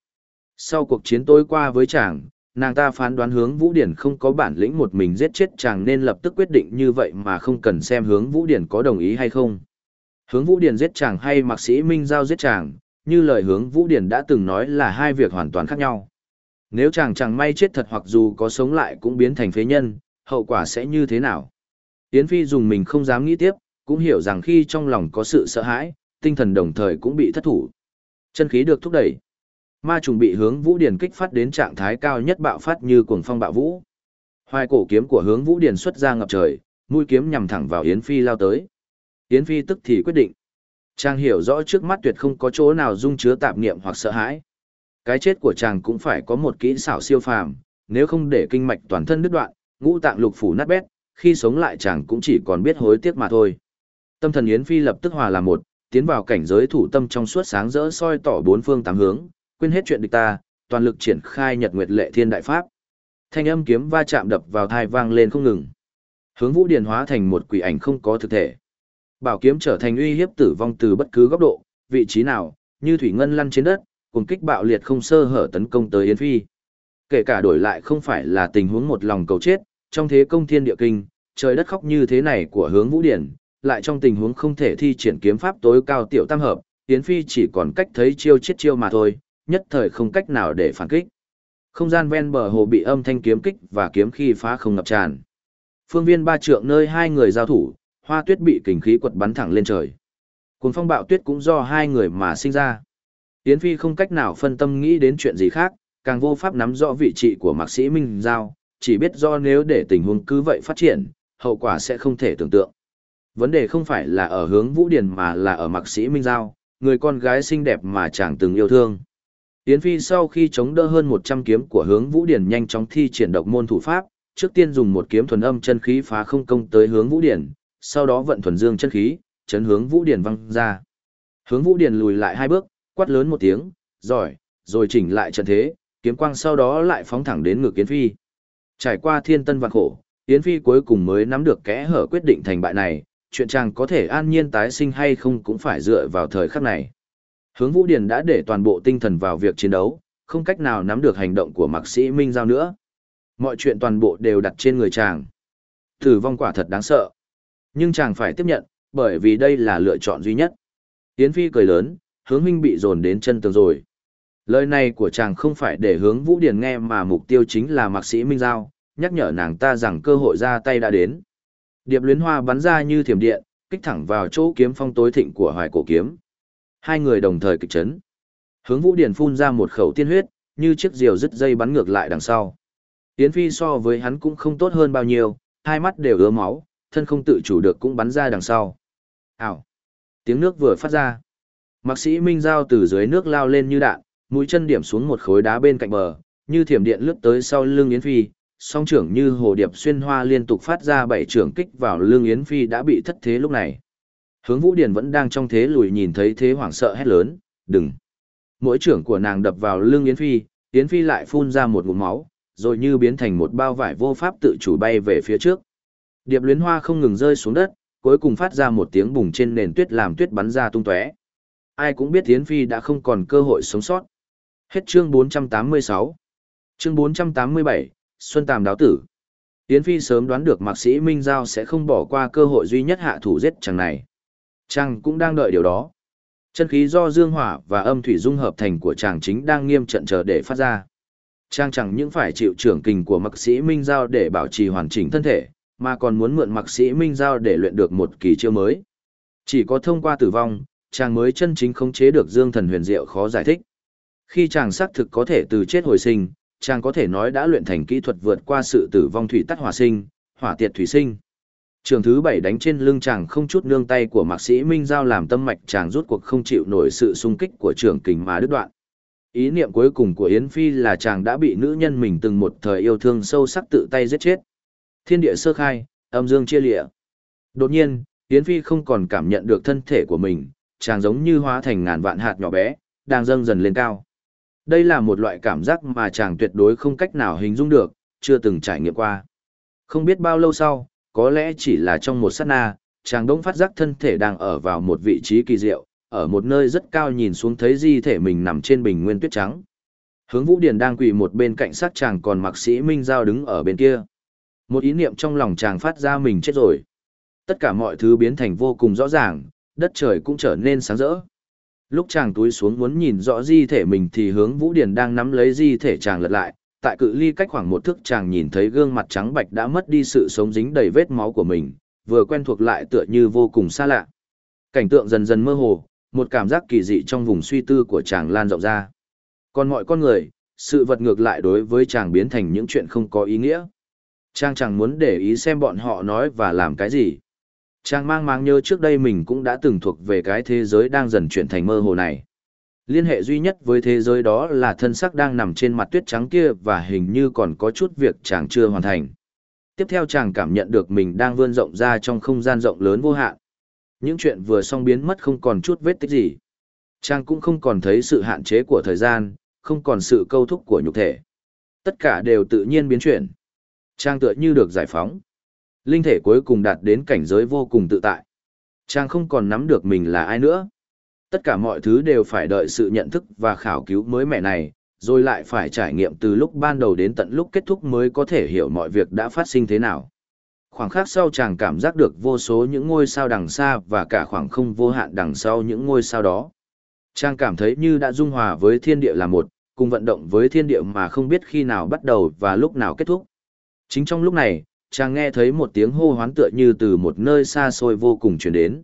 Sau cuộc chiến tối qua với chàng, nàng ta phán đoán hướng Vũ Điển không có bản lĩnh một mình giết chết chàng nên lập tức quyết định như vậy mà không cần xem hướng Vũ Điển có đồng ý hay không. Hướng Vũ Điển giết chàng hay mạc sĩ Minh Giao giết chàng, như lời hướng Vũ Điển đã từng nói là hai việc hoàn toàn khác nhau. Nếu chàng chẳng may chết thật hoặc dù có sống lại cũng biến thành phế nhân, hậu quả sẽ như thế nào? Yến Phi dùng mình không dám nghĩ tiếp, cũng hiểu rằng khi trong lòng có sự sợ hãi, tinh thần đồng thời cũng bị thất thủ. Chân khí được thúc đẩy. Ma trùng bị hướng Vũ Điển kích phát đến trạng thái cao nhất bạo phát như cuồng phong bạo vũ. Hoài cổ kiếm của hướng Vũ Điển xuất ra ngập trời, mũi kiếm nhằm thẳng vào Yến Phi lao tới. Yến Phi tức thì quyết định. Chàng hiểu rõ trước mắt tuyệt không có chỗ nào dung chứa tạp niệm hoặc sợ hãi. Cái chết của chàng cũng phải có một kỹ xảo siêu phàm, nếu không để kinh mạch toàn thân đứt đoạn, ngũ tạng lục phủ nát bét, khi sống lại chàng cũng chỉ còn biết hối tiếc mà thôi. Tâm thần Yến Phi lập tức hòa làm một, tiến vào cảnh giới thủ tâm trong suốt sáng rỡ soi tỏ bốn phương tám hướng, quên hết chuyện địch ta, toàn lực triển khai Nhật Nguyệt Lệ Thiên Đại Pháp. Thanh âm kiếm va chạm đập vào thai vang lên không ngừng. Hướng Vũ Điền hóa thành một quỷ ảnh không có thực thể. Bảo kiếm trở thành uy hiếp tử vong từ bất cứ góc độ, vị trí nào, như thủy ngân lăn trên đất, cùng kích bạo liệt không sơ hở tấn công tới Yến Phi. Kể cả đổi lại không phải là tình huống một lòng cầu chết, trong thế công thiên địa kinh, trời đất khóc như thế này của hướng vũ điển, lại trong tình huống không thể thi triển kiếm pháp tối cao tiểu tam hợp, Yến Phi chỉ còn cách thấy chiêu chết chiêu mà thôi, nhất thời không cách nào để phản kích. Không gian ven bờ hồ bị âm thanh kiếm kích và kiếm khí phá không ngập tràn. Phương viên ba trượng nơi hai người giao thủ, hoa tuyết bị kình khí quật bắn thẳng lên trời. Cuồng phong bạo tuyết cũng do hai người mà sinh ra. Yến Phi không cách nào phân tâm nghĩ đến chuyện gì khác, càng vô pháp nắm rõ vị trí của mạc sĩ Minh Giao, chỉ biết do nếu để tình huống cứ vậy phát triển, hậu quả sẽ không thể tưởng tượng. Vấn đề không phải là ở hướng Vũ Điền mà là ở mạc sĩ Minh Giao, người con gái xinh đẹp mà chàng từng yêu thương. Yến Phi sau khi chống đỡ hơn 100 kiếm của hướng Vũ Điển nhanh chóng thi triển độc môn thủ pháp, trước tiên dùng một kiếm thuần âm chân khí phá không công tới hướng Vũ Điển, sau đó vận thuần dương chân khí, chấn hướng Vũ Điển văng ra. Hướng Vũ Điển lùi lại hai bước, quát lớn một tiếng, giỏi, rồi chỉnh lại trận thế, kiếm quang sau đó lại phóng thẳng đến ngực Yến Phi. Trải qua thiên tân vạn khổ, Yến Phi cuối cùng mới nắm được kẽ hở quyết định thành bại này, chuyện chàng có thể an nhiên tái sinh hay không cũng phải dựa vào thời khắc này. Hướng Vũ Điền đã để toàn bộ tinh thần vào việc chiến đấu, không cách nào nắm được hành động của mạc sĩ Minh Giao nữa. Mọi chuyện toàn bộ đều đặt trên người chàng. Tử vong quả thật đáng sợ. Nhưng chàng phải tiếp nhận, bởi vì đây là lựa chọn duy nhất. Yến Phi cười lớn, hướng huynh bị dồn đến chân tường rồi. Lời này của chàng không phải để hướng Vũ Điền nghe mà mục tiêu chính là mạc sĩ Minh Giao, nhắc nhở nàng ta rằng cơ hội ra tay đã đến. Điệp luyến hoa bắn ra như thiểm điện, kích thẳng vào chỗ kiếm phong tối thịnh của hoài cổ kiếm. Hai người đồng thời kịch chấn. Hướng Vũ Điền phun ra một khẩu tiên huyết, như chiếc diều dứt dây bắn ngược lại đằng sau. Yến Phi so với hắn cũng không tốt hơn bao nhiêu, hai mắt đều ứa máu, thân không tự chủ được cũng bắn ra đằng sau. Ảo! Tiếng nước vừa phát ra. Mạc sĩ Minh Giao từ dưới nước lao lên như đạn, mũi chân điểm xuống một khối đá bên cạnh bờ, như thiểm điện lướt tới sau lưng Yến Phi, song trưởng như hồ điệp xuyên hoa liên tục phát ra bảy trưởng kích vào lưng Yến Phi đã bị thất thế lúc này. Hướng Vũ Điền vẫn đang trong thế lùi nhìn thấy thế hoảng sợ hét lớn, đừng. Mỗi trưởng của nàng đập vào lưng Yến Phi, Yến Phi lại phun ra một ngụm máu, rồi như biến thành một bao vải vô pháp tự chủ bay về phía trước. Điệp luyến hoa không ngừng rơi xuống đất, cuối cùng phát ra một tiếng bùng trên nền tuyết làm tuyết bắn ra tung tóe. Ai cũng biết Yến Phi đã không còn cơ hội sống sót. Hết chương 486. Chương 487, Xuân Tàm đáo tử. Yến Phi sớm đoán được Mạc Sĩ Minh Giao sẽ không bỏ qua cơ hội duy nhất hạ thủ giết chàng này. Chàng cũng đang đợi điều đó. Chân khí do dương hỏa và âm thủy dung hợp thành của chàng chính đang nghiêm trận chờ để phát ra. Chàng chẳng những phải chịu trưởng kình của Mạc Sĩ Minh Giao để bảo trì hoàn chỉnh thân thể, mà còn muốn mượn Mạc Sĩ Minh Giao để luyện được một kỳ chiêu mới. Chỉ có thông qua tử vong, chàng mới chân chính khống chế được dương thần huyền diệu khó giải thích. Khi chàng xác thực có thể từ chết hồi sinh, chàng có thể nói đã luyện thành kỹ thuật vượt qua sự tử vong thủy tắt hỏa sinh, hỏa tiệt thủy sinh. Trường thứ bảy đánh trên lưng chàng không chút nương tay của mạc sĩ Minh Giao làm tâm mạch chàng rút cuộc không chịu nổi sự sung kích của trường kình mà đứt đoạn. Ý niệm cuối cùng của Yến Phi là chàng đã bị nữ nhân mình từng một thời yêu thương sâu sắc tự tay giết chết. Thiên địa sơ khai, âm dương chia lịa. Đột nhiên, Yến Phi không còn cảm nhận được thân thể của mình, chàng giống như hóa thành ngàn vạn hạt nhỏ bé, đang dâng dần lên cao. Đây là một loại cảm giác mà chàng tuyệt đối không cách nào hình dung được, chưa từng trải nghiệm qua. Không biết bao lâu sau, có lẽ chỉ là trong một sát na, chàng đống phát giác thân thể đang ở vào một vị trí kỳ diệu, ở một nơi rất cao nhìn xuống thấy di thể mình nằm trên bình nguyên tuyết trắng. Hướng Vũ Điền đang quỳ một bên cạnh sát chàng còn Mặc sĩ Minh Giao đứng ở bên kia. Một ý niệm trong lòng chàng phát ra mình chết rồi. Tất cả mọi thứ biến thành vô cùng rõ ràng, đất trời cũng trở nên sáng rỡ. Lúc chàng túi xuống muốn nhìn rõ di thể mình thì hướng Vũ Điền đang nắm lấy di thể chàng lật lại, tại cự ly cách khoảng một thước chàng nhìn thấy gương mặt trắng bạch đã mất đi sự sống dính đầy vết máu của mình, vừa quen thuộc lại tựa như vô cùng xa lạ. Cảnh tượng dần dần mơ hồ, một cảm giác kỳ dị trong vùng suy tư của chàng lan rộng ra. Còn mọi con người, sự vật ngược lại đối với chàng biến thành những chuyện không có ý nghĩa. Chàng chẳng muốn để ý xem bọn họ nói và làm cái gì. Chàng mang mang nhớ trước đây mình cũng đã từng thuộc về cái thế giới đang dần chuyển thành mơ hồ này. Liên hệ duy nhất với thế giới đó là thân sắc đang nằm trên mặt tuyết trắng kia và hình như còn có chút việc chàng chưa hoàn thành. Tiếp theo chàng cảm nhận được mình đang vươn rộng ra trong không gian rộng lớn vô hạn. Những chuyện vừa xong biến mất không còn chút vết tích gì. Chàng cũng không còn thấy sự hạn chế của thời gian, không còn sự câu thúc của nhục thể. Tất cả đều tự nhiên biến chuyển. Chàng tựa như được giải phóng. Linh thể cuối cùng đạt đến cảnh giới vô cùng tự tại. Chàng không còn nắm được mình là ai nữa. Tất cả mọi thứ đều phải đợi sự nhận thức và khảo cứu mới mẻ này, rồi lại phải trải nghiệm từ lúc ban đầu đến tận lúc kết thúc mới có thể hiểu mọi việc đã phát sinh thế nào. Khoảng khắc sau chàng cảm giác được vô số những ngôi sao đằng xa và cả khoảng không vô hạn đằng sau những ngôi sao đó. Chàng cảm thấy như đã dung hòa với thiên địa là một, cùng vận động với thiên địa mà không biết khi nào bắt đầu và lúc nào kết thúc. Chính trong lúc này, chàng nghe thấy một tiếng hô hoán tựa như từ một nơi xa xôi vô cùng truyền đến.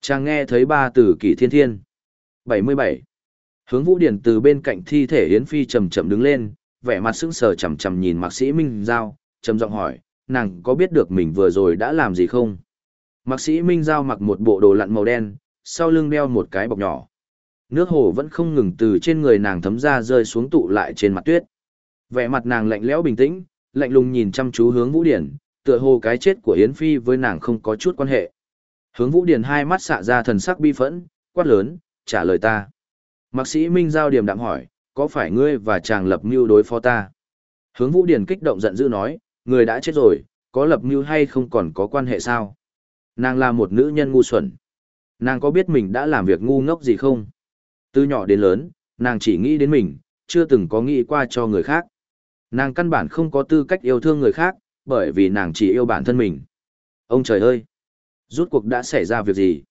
Chàng nghe thấy ba từ kỷ thiên thiên. 77. Hướng Vũ Điển từ bên cạnh thi thể Yến Phi chậm chậm đứng lên, vẻ mặt sững sờ chằm chằm nhìn Mạc Sĩ Minh Giao, trầm giọng hỏi, nàng có biết được mình vừa rồi đã làm gì không? Mạc Sĩ Minh Giao mặc một bộ đồ lặn màu đen, sau lưng đeo một cái bọc nhỏ. Nước hồ vẫn không ngừng từ trên người nàng thấm ra rơi xuống tụ lại trên mặt tuyết. Vẻ mặt nàng lạnh lẽo bình tĩnh, lạnh lùng nhìn chăm chú hướng Vũ Điển, tựa hồ cái chết của Yến Phi với nàng không có chút quan hệ. Hướng Vũ Điển hai mắt xạ ra thần sắc bi phẫn, quát lớn, trả lời ta. Mạc sĩ Minh Giao điểm đạm hỏi, có phải ngươi và chàng lập mưu đối phó ta? Hướng Vũ Điển kích động giận dữ nói, người đã chết rồi, có lập mưu hay không còn có quan hệ sao? Nàng là một nữ nhân ngu xuẩn. Nàng có biết mình đã làm việc ngu ngốc gì không? Từ nhỏ đến lớn, nàng chỉ nghĩ đến mình, chưa từng có nghĩ qua cho người khác. Nàng căn bản không có tư cách yêu thương người khác, bởi vì nàng chỉ yêu bản thân mình. Ông trời ơi! Rút cuộc đã xảy ra việc gì?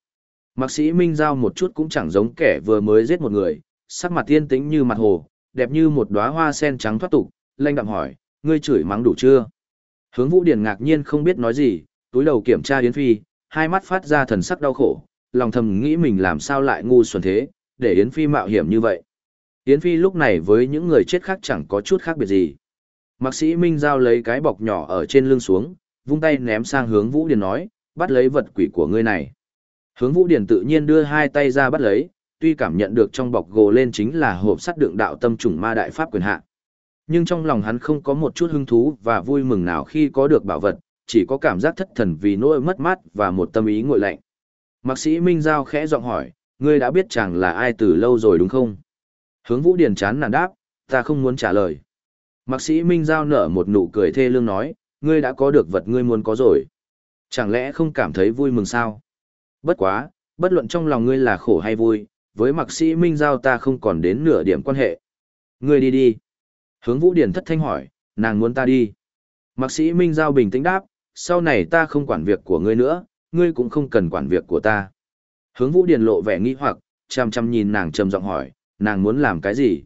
Mạc sĩ Minh Giao một chút cũng chẳng giống kẻ vừa mới giết một người, sắc mặt tiên tĩnh như mặt hồ, đẹp như một đóa hoa sen trắng thoát tục, lanh đạm hỏi, ngươi chửi mắng đủ chưa? Hướng Vũ Điển ngạc nhiên không biết nói gì, túi đầu kiểm tra Yến Phi, hai mắt phát ra thần sắc đau khổ, lòng thầm nghĩ mình làm sao lại ngu xuẩn thế, để Yến Phi mạo hiểm như vậy. Yến Phi lúc này với những người chết khác chẳng có chút khác biệt gì. Mạc sĩ Minh Giao lấy cái bọc nhỏ ở trên lưng xuống, vung tay ném sang hướng Vũ Điền nói, bắt lấy vật quỷ của ngươi này. Hướng Vũ Điền tự nhiên đưa hai tay ra bắt lấy, tuy cảm nhận được trong bọc gồ lên chính là hộp sắt đựng đạo tâm trùng ma đại pháp quyền hạ. Nhưng trong lòng hắn không có một chút hứng thú và vui mừng nào khi có được bảo vật, chỉ có cảm giác thất thần vì nỗi mất mát và một tâm ý nguội lạnh. Mạc sĩ Minh Giao khẽ giọng hỏi, ngươi đã biết chàng là ai từ lâu rồi đúng không? Hướng Vũ Điền chán nản đáp, ta không muốn trả lời. Mạc sĩ Minh Giao nở một nụ cười thê lương nói, ngươi đã có được vật ngươi muốn có rồi. Chẳng lẽ không cảm thấy vui mừng sao? Bất quá, bất luận trong lòng ngươi là khổ hay vui, với mạc sĩ Minh Giao ta không còn đến nửa điểm quan hệ. Ngươi đi đi. Hướng Vũ Điển thất thanh hỏi, nàng muốn ta đi. Mạc sĩ Minh Giao bình tĩnh đáp, sau này ta không quản việc của ngươi nữa, ngươi cũng không cần quản việc của ta. Hướng Vũ Điển lộ vẻ nghi hoặc, chăm chăm nhìn nàng trầm giọng hỏi, nàng muốn làm cái gì?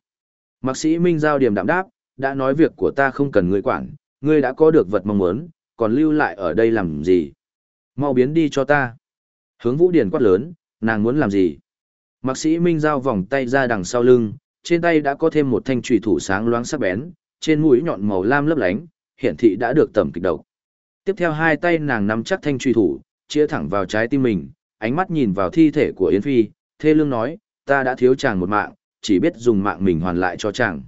Mạc sĩ Minh Giao điềm đạm đáp, đã nói việc của ta không cần ngươi quản, ngươi đã có được vật mong muốn, còn lưu lại ở đây làm gì? Mau biến đi cho ta. Hướng Vũ Điển quát lớn, nàng muốn làm gì? Mạc sĩ Minh giao vòng tay ra đằng sau lưng, trên tay đã có thêm một thanh trùy thủ sáng loáng sắc bén, trên mũi nhọn màu lam lấp lánh, hiển thị đã được tẩm kịch độc. Tiếp theo hai tay nàng nắm chắc thanh trùy thủ, chia thẳng vào trái tim mình, ánh mắt nhìn vào thi thể của Yến Phi, thê lương nói, ta đã thiếu chàng một mạng, chỉ biết dùng mạng mình hoàn lại cho chàng.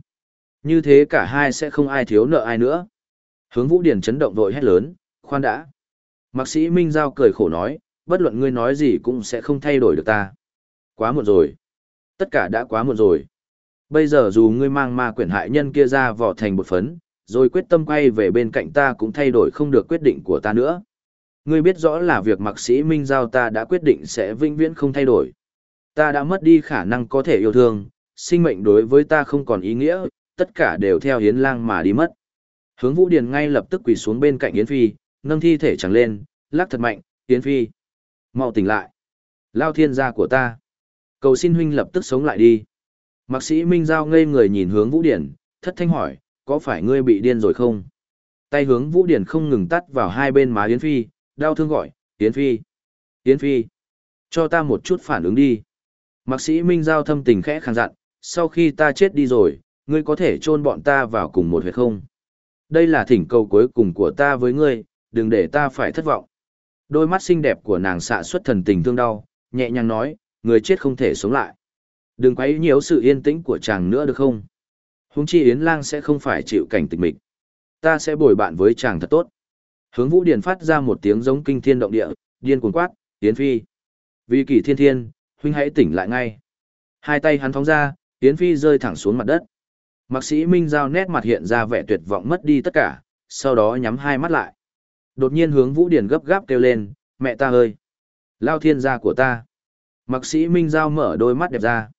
Như thế cả hai sẽ không ai thiếu nợ ai nữa. Hướng Vũ Điển chấn động vội hét lớn, khoan đã. Mạc sĩ Minh Giao cười khổ nói, bất luận ngươi nói gì cũng sẽ không thay đổi được ta. Quá muộn rồi. Tất cả đã quá muộn rồi. Bây giờ dù ngươi mang ma quyển hại nhân kia ra vỏ thành một phấn, rồi quyết tâm quay về bên cạnh ta cũng thay đổi không được quyết định của ta nữa. Ngươi biết rõ là việc mạc sĩ Minh Giao ta đã quyết định sẽ vĩnh viễn không thay đổi. Ta đã mất đi khả năng có thể yêu thương, sinh mệnh đối với ta không còn ý nghĩa, tất cả đều theo yến Lang mà đi mất. Hướng Vũ Điền ngay lập tức quỳ xuống bên cạnh Yến Phi, nâng thi thể chẳng lên, lắc thật mạnh, Yến Phi. mau tỉnh lại. Lao thiên gia của ta. Cầu xin huynh lập tức sống lại đi. Mạc sĩ Minh Giao ngây người nhìn hướng Vũ Điển, thất thanh hỏi, có phải ngươi bị điên rồi không? Tay hướng Vũ Điển không ngừng tắt vào hai bên má Yến Phi, đau thương gọi, Yến Phi. Yến Phi. Cho ta một chút phản ứng đi. Mạc sĩ Minh Giao thâm tình khẽ khàn dặn, sau khi ta chết đi rồi, ngươi có thể chôn bọn ta vào cùng một huyệt không? Đây là thỉnh cầu cuối cùng của ta với ngươi, đừng để ta phải thất vọng. Đôi mắt xinh đẹp của nàng xạ xuất thần tình thương đau, nhẹ nhàng nói, người chết không thể sống lại. Đừng quấy nhiễu sự yên tĩnh của chàng nữa được không? Húng chi Yến Lang sẽ không phải chịu cảnh tịch mịch. Ta sẽ bồi bạn với chàng thật tốt. Hướng Vũ Điền phát ra một tiếng giống kinh thiên động địa, điên cuồng quát, Yến Phi. Vì kỷ thiên thiên, huynh hãy tỉnh lại ngay. Hai tay hắn phóng ra, Yến Phi rơi thẳng xuống mặt đất. Mạc sĩ Minh Giao nét mặt hiện ra vẻ tuyệt vọng mất đi tất cả, sau đó nhắm hai mắt lại. Đột nhiên hướng Vũ điển gấp gáp kêu lên, mẹ ta ơi! Lao thiên gia của ta! Mạc sĩ Minh Giao mở đôi mắt đẹp ra.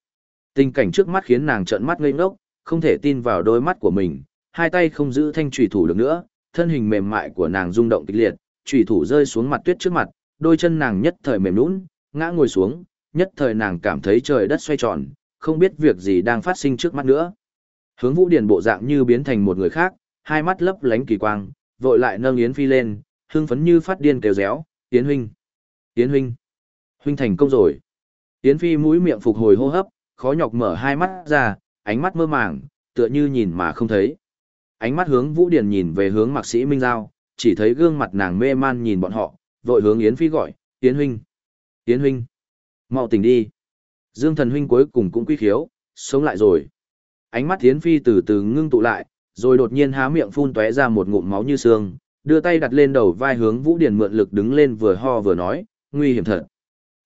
Tình cảnh trước mắt khiến nàng trợn mắt ngây ngốc, không thể tin vào đôi mắt của mình, hai tay không giữ thanh trùy thủ được nữa, thân hình mềm mại của nàng rung động kịch liệt, trùy thủ rơi xuống mặt tuyết trước mặt, đôi chân nàng nhất thời mềm nhũn, ngã ngồi xuống, nhất thời nàng cảm thấy trời đất xoay tròn, không biết việc gì đang phát sinh trước mắt nữa. Hướng Vũ Điền bộ dạng như biến thành một người khác, hai mắt lấp lánh kỳ quang, vội lại nâng Yến Phi lên, hưng phấn như phát điên kêu réo, "Yến huynh, Yến huynh, huynh thành công rồi." Yến Phi mũi miệng phục hồi hô hấp, khó nhọc mở hai mắt ra, ánh mắt mơ màng, tựa như nhìn mà không thấy. Ánh mắt hướng Vũ Điền nhìn về hướng Mạc Sĩ Minh Giao, chỉ thấy gương mặt nàng mê man nhìn bọn họ, vội hướng Yến Phi gọi, "Yến huynh, Yến huynh, mau tỉnh đi." Dương Thần huynh cuối cùng cũng quy khiếu, sống lại rồi. Ánh mắt Thiến Phi từ từ ngưng tụ lại, rồi đột nhiên há miệng phun tóe ra một ngụm máu như xương, đưa tay đặt lên đầu vai hướng Vũ Điền mượn lực đứng lên vừa ho vừa nói, nguy hiểm thật.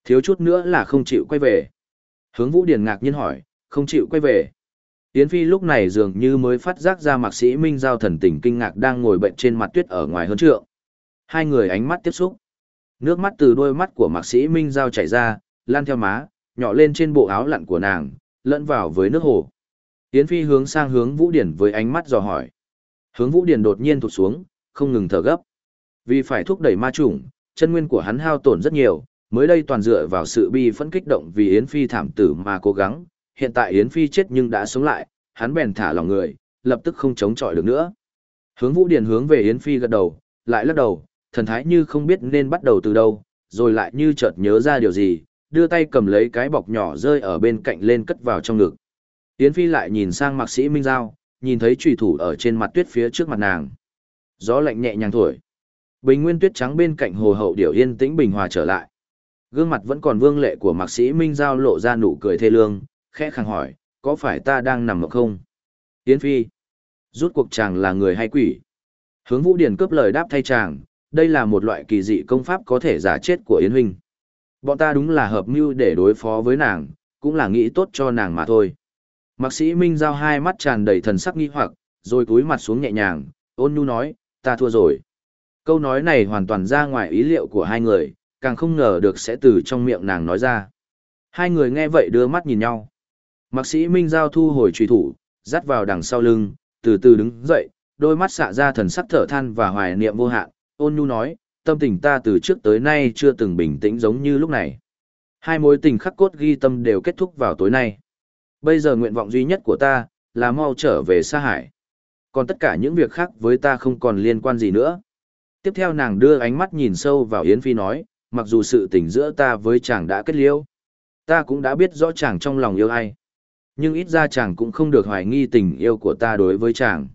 Thiếu chút nữa là không chịu quay về. Hướng Vũ Điền ngạc nhiên hỏi, không chịu quay về. Yến Phi lúc này dường như mới phát giác ra mạc sĩ Minh Giao thần tình kinh ngạc đang ngồi bệnh trên mặt tuyết ở ngoài hơn trượng. Hai người ánh mắt tiếp xúc. Nước mắt từ đôi mắt của mạc sĩ Minh Giao chảy ra, lan theo má, nhỏ lên trên bộ áo lặn của nàng, lẫn vào với nước hồ. Yến Phi hướng sang hướng Vũ Điển với ánh mắt dò hỏi. Hướng Vũ Điển đột nhiên thụt xuống, không ngừng thở gấp. Vì phải thúc đẩy ma chủng, chân nguyên của hắn hao tổn rất nhiều, mới đây toàn dựa vào sự bi phẫn kích động vì Yến Phi thảm tử mà cố gắng, hiện tại Yến Phi chết nhưng đã sống lại, hắn bèn thả lòng người, lập tức không chống chọi được nữa. Hướng Vũ Điền hướng về Yến Phi gật đầu, lại lắc đầu, thần thái như không biết nên bắt đầu từ đâu, rồi lại như chợt nhớ ra điều gì, đưa tay cầm lấy cái bọc nhỏ rơi ở bên cạnh lên cất vào trong ngực. Yến Phi lại nhìn sang mạc sĩ Minh Giao, nhìn thấy trùy thủ ở trên mặt tuyết phía trước mặt nàng. Gió lạnh nhẹ nhàng thổi. Bình nguyên tuyết trắng bên cạnh hồ hậu điểu yên tĩnh bình hòa trở lại. Gương mặt vẫn còn vương lệ của mạc sĩ Minh Giao lộ ra nụ cười thê lương, khẽ khàng hỏi, có phải ta đang nằm mộng không? Yến Phi. Rút cuộc chàng là người hay quỷ? Hướng Vũ Điển cướp lời đáp thay chàng, đây là một loại kỳ dị công pháp có thể giả chết của Yến Huynh. Bọn ta đúng là hợp mưu để đối phó với nàng, cũng là nghĩ tốt cho nàng mà thôi. Mạc sĩ Minh giao hai mắt tràn đầy thần sắc nghi hoặc, rồi cúi mặt xuống nhẹ nhàng, ôn nhu nói, ta thua rồi. Câu nói này hoàn toàn ra ngoài ý liệu của hai người, càng không ngờ được sẽ từ trong miệng nàng nói ra. Hai người nghe vậy đưa mắt nhìn nhau. Mạc sĩ Minh giao thu hồi trùy thủ, dắt vào đằng sau lưng, từ từ đứng dậy, đôi mắt xạ ra thần sắc thở than và hoài niệm vô hạn, ôn nhu nói, tâm tình ta từ trước tới nay chưa từng bình tĩnh giống như lúc này. Hai mối tình khắc cốt ghi tâm đều kết thúc vào tối nay. Bây giờ nguyện vọng duy nhất của ta, là mau trở về xa hải. Còn tất cả những việc khác với ta không còn liên quan gì nữa. Tiếp theo nàng đưa ánh mắt nhìn sâu vào Yến Phi nói, mặc dù sự tình giữa ta với chàng đã kết liễu, ta cũng đã biết rõ chàng trong lòng yêu ai. Nhưng ít ra chàng cũng không được hoài nghi tình yêu của ta đối với chàng.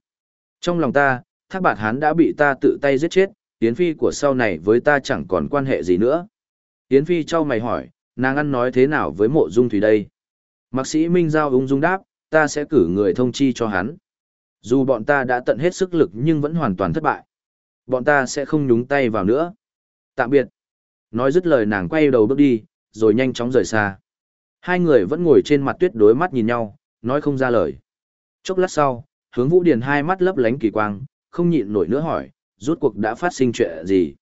Trong lòng ta, thác bạt hán đã bị ta tự tay giết chết, Yến Phi của sau này với ta chẳng còn quan hệ gì nữa. Yến Phi trao mày hỏi, nàng ăn nói thế nào với mộ dung thủy đây? Mạc sĩ Minh Giao ung dung đáp, ta sẽ cử người thông chi cho hắn. Dù bọn ta đã tận hết sức lực nhưng vẫn hoàn toàn thất bại. Bọn ta sẽ không nhúng tay vào nữa. Tạm biệt. Nói dứt lời nàng quay đầu bước đi, rồi nhanh chóng rời xa. Hai người vẫn ngồi trên mặt tuyết đối mắt nhìn nhau, nói không ra lời. Chốc lát sau, hướng vũ điền hai mắt lấp lánh kỳ quang, không nhịn nổi nữa hỏi, rút cuộc đã phát sinh chuyện gì.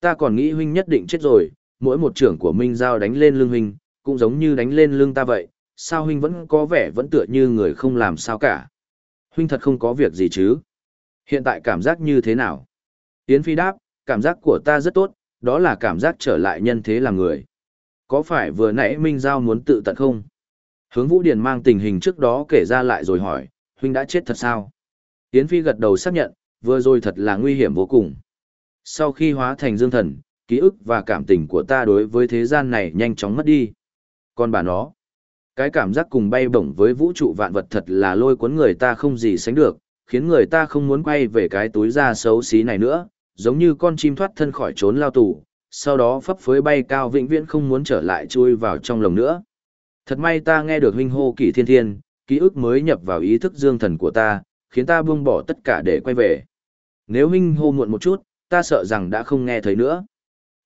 Ta còn nghĩ huynh nhất định chết rồi, mỗi một trưởng của Minh Giao đánh lên lưng huynh, cũng giống như đánh lên lưng ta vậy, sao huynh vẫn có vẻ vẫn tựa như người không làm sao cả. Huynh thật không có việc gì chứ. Hiện tại cảm giác như thế nào? Yến Phi đáp, cảm giác của ta rất tốt, đó là cảm giác trở lại nhân thế làm người. Có phải vừa nãy Minh Giao muốn tự tận không? Hướng Vũ Điền mang tình hình trước đó kể ra lại rồi hỏi, huynh đã chết thật sao? Yến Phi gật đầu xác nhận, vừa rồi thật là nguy hiểm vô cùng. Sau khi hóa thành dương thần, ký ức và cảm tình của ta đối với thế gian này nhanh chóng mất đi. Còn bà nó, cái cảm giác cùng bay bổng với vũ trụ vạn vật thật là lôi cuốn người ta không gì sánh được, khiến người ta không muốn quay về cái túi da xấu xí này nữa, giống như con chim thoát thân khỏi trốn lao tù, sau đó phấp phới bay cao vĩnh viễn không muốn trở lại chui vào trong lồng nữa. Thật may ta nghe được huynh hô kỷ thiên thiên, ký ức mới nhập vào ý thức dương thần của ta, khiến ta buông bỏ tất cả để quay về. Nếu huynh hô muộn một chút, ta sợ rằng đã không nghe thấy nữa.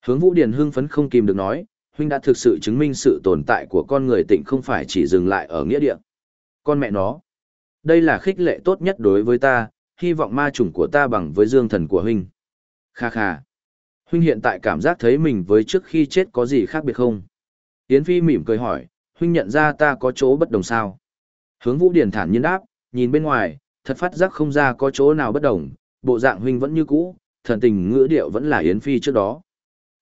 Hướng Vũ Điền hưng phấn không kìm được nói, huynh đã thực sự chứng minh sự tồn tại của con người tịnh không phải chỉ dừng lại ở nghĩa địa. Con mẹ nó. Đây là khích lệ tốt nhất đối với ta, hy vọng ma chủng của ta bằng với dương thần của huynh. Kha kha. Huynh hiện tại cảm giác thấy mình với trước khi chết có gì khác biệt không? Yến Phi mỉm cười hỏi, huynh nhận ra ta có chỗ bất đồng sao? Hướng Vũ Điền thản nhiên đáp, nhìn bên ngoài, thật phát giác không ra có chỗ nào bất đồng, bộ dạng huynh vẫn như cũ, thần tình ngữ điệu vẫn là Yến Phi trước đó.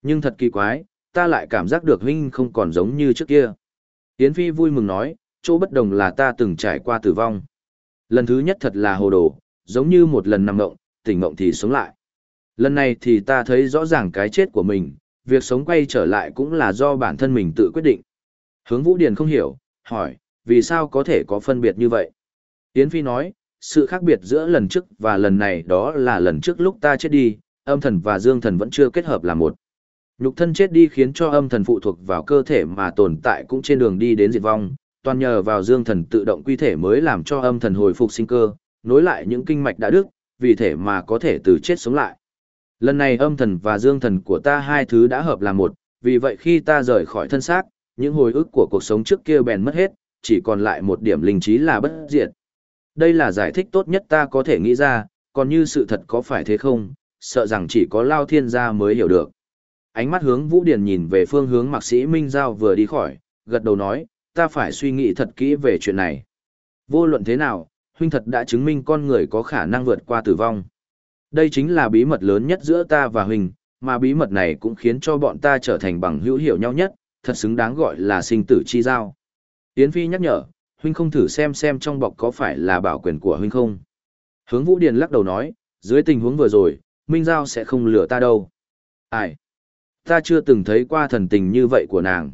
Nhưng thật kỳ quái, ta lại cảm giác được huynh không còn giống như trước kia. Yến Phi vui mừng nói, chỗ bất đồng là ta từng trải qua tử vong. Lần thứ nhất thật là hồ đồ, giống như một lần nằm ngộng, tỉnh ngộng thì sống lại. Lần này thì ta thấy rõ ràng cái chết của mình, việc sống quay trở lại cũng là do bản thân mình tự quyết định. Hướng Vũ Điền không hiểu, hỏi, vì sao có thể có phân biệt như vậy? Yến Phi nói, sự khác biệt giữa lần trước và lần này đó là lần trước lúc ta chết đi, âm thần và dương thần vẫn chưa kết hợp là một. Nhục thân chết đi khiến cho âm thần phụ thuộc vào cơ thể mà tồn tại cũng trên đường đi đến diệt vong, toàn nhờ vào dương thần tự động quy thể mới làm cho âm thần hồi phục sinh cơ, nối lại những kinh mạch đã đứt, vì thể mà có thể từ chết sống lại. Lần này âm thần và dương thần của ta hai thứ đã hợp là một, vì vậy khi ta rời khỏi thân xác, những hồi ức của cuộc sống trước kia bèn mất hết, chỉ còn lại một điểm linh trí là bất diệt. Đây là giải thích tốt nhất ta có thể nghĩ ra, còn như sự thật có phải thế không, sợ rằng chỉ có Lao Thiên gia mới hiểu được. Ánh mắt hướng Vũ Điền nhìn về phương hướng mạc sĩ Minh Giao vừa đi khỏi, gật đầu nói, ta phải suy nghĩ thật kỹ về chuyện này. Vô luận thế nào, huynh thật đã chứng minh con người có khả năng vượt qua tử vong. Đây chính là bí mật lớn nhất giữa ta và huynh, mà bí mật này cũng khiến cho bọn ta trở thành bằng hữu hiểu nhau nhất, thật xứng đáng gọi là sinh tử chi giao. Yến Phi nhắc nhở, huynh không thử xem xem trong bọc có phải là bảo quyền của huynh không. Hướng Vũ Điền lắc đầu nói, dưới tình huống vừa rồi, Minh Giao sẽ không lừa ta đâu. Ai? Ta chưa từng thấy qua thần tình như vậy của nàng.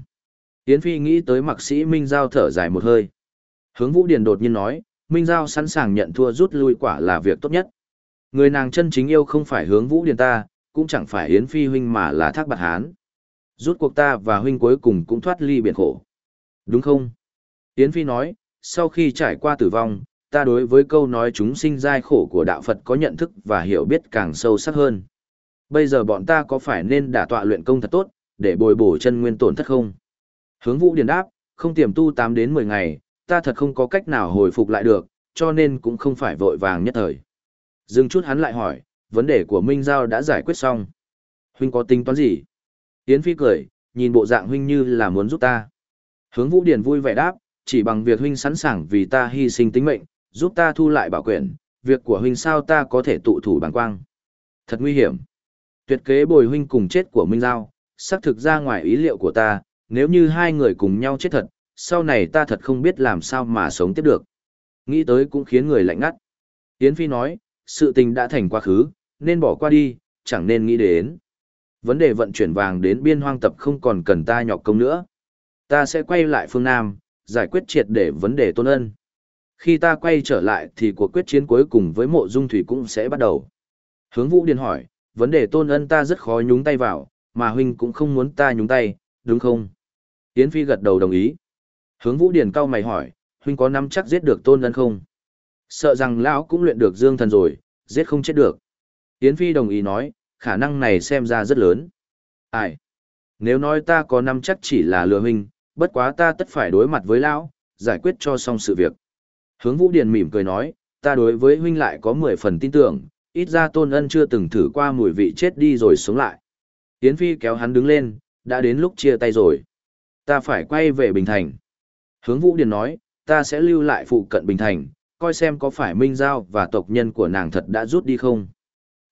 Yến Phi nghĩ tới mặc sĩ Minh Giao thở dài một hơi. Hướng Vũ Điền đột nhiên nói, Minh Giao sẵn sàng nhận thua rút lui quả là việc tốt nhất. Người nàng chân chính yêu không phải hướng Vũ Điền ta, cũng chẳng phải Yến Phi huynh mà là Thác Bạt Hán. Rút cuộc ta và huynh cuối cùng cũng thoát ly biển khổ. Đúng không? Yến Phi nói, sau khi trải qua tử vong, ta đối với câu nói chúng sinh giai khổ của đạo Phật có nhận thức và hiểu biết càng sâu sắc hơn. Bây giờ bọn ta có phải nên đả tọa luyện công thật tốt, để bồi bổ chân nguyên tổn thất không? Hướng Vũ Điền đáp, không tiềm tu 8 đến 10 ngày, ta thật không có cách nào hồi phục lại được, cho nên cũng không phải vội vàng nhất thời. Dừng chút hắn lại hỏi, vấn đề của Minh Giao đã giải quyết xong. Huynh có tính toán gì? Yến Phi cười, nhìn bộ dạng huynh như là muốn giúp ta. Hướng Vũ Điền vui vẻ đáp, chỉ bằng việc huynh sẵn sàng vì ta hy sinh tính mệnh, giúp ta thu lại bảo quyền, việc của huynh sao ta có thể tụ thủ bằng quang. Thật nguy hiểm. Tuyệt kế bồi huynh cùng chết của Minh Giao, xác thực ra ngoài ý liệu của ta, nếu như hai người cùng nhau chết thật, sau này ta thật không biết làm sao mà sống tiếp được. Nghĩ tới cũng khiến người lạnh ngắt. Yến Phi nói, sự tình đã thành quá khứ, nên bỏ qua đi, chẳng nên nghĩ đến. Vấn đề vận chuyển vàng đến biên hoang tập không còn cần ta nhọc công nữa. Ta sẽ quay lại phương Nam, giải quyết triệt để vấn đề tôn ân. Khi ta quay trở lại thì cuộc quyết chiến cuối cùng với mộ dung thủy cũng sẽ bắt đầu. Hướng vũ điền hỏi, vấn đề tôn ân ta rất khó nhúng tay vào, mà huynh cũng không muốn ta nhúng tay, đúng không? Yến Phi gật đầu đồng ý. Hướng vũ điền cao mày hỏi, huynh có nắm chắc giết được tôn ân không? Sợ rằng lão cũng luyện được dương thần rồi, giết không chết được. Yến Phi đồng ý nói, khả năng này xem ra rất lớn. Ai? Nếu nói ta có nắm chắc chỉ là lừa huynh, bất quá ta tất phải đối mặt với lão, giải quyết cho xong sự việc. Hướng Vũ Điền mỉm cười nói, ta đối với huynh lại có 10 phần tin tưởng, ít ra tôn ân chưa từng thử qua mùi vị chết đi rồi sống lại. Yến Phi kéo hắn đứng lên, đã đến lúc chia tay rồi. Ta phải quay về Bình Thành. Hướng Vũ Điền nói, ta sẽ lưu lại phụ cận Bình Thành, coi xem có phải Minh Giao và tộc nhân của nàng thật đã rút đi không.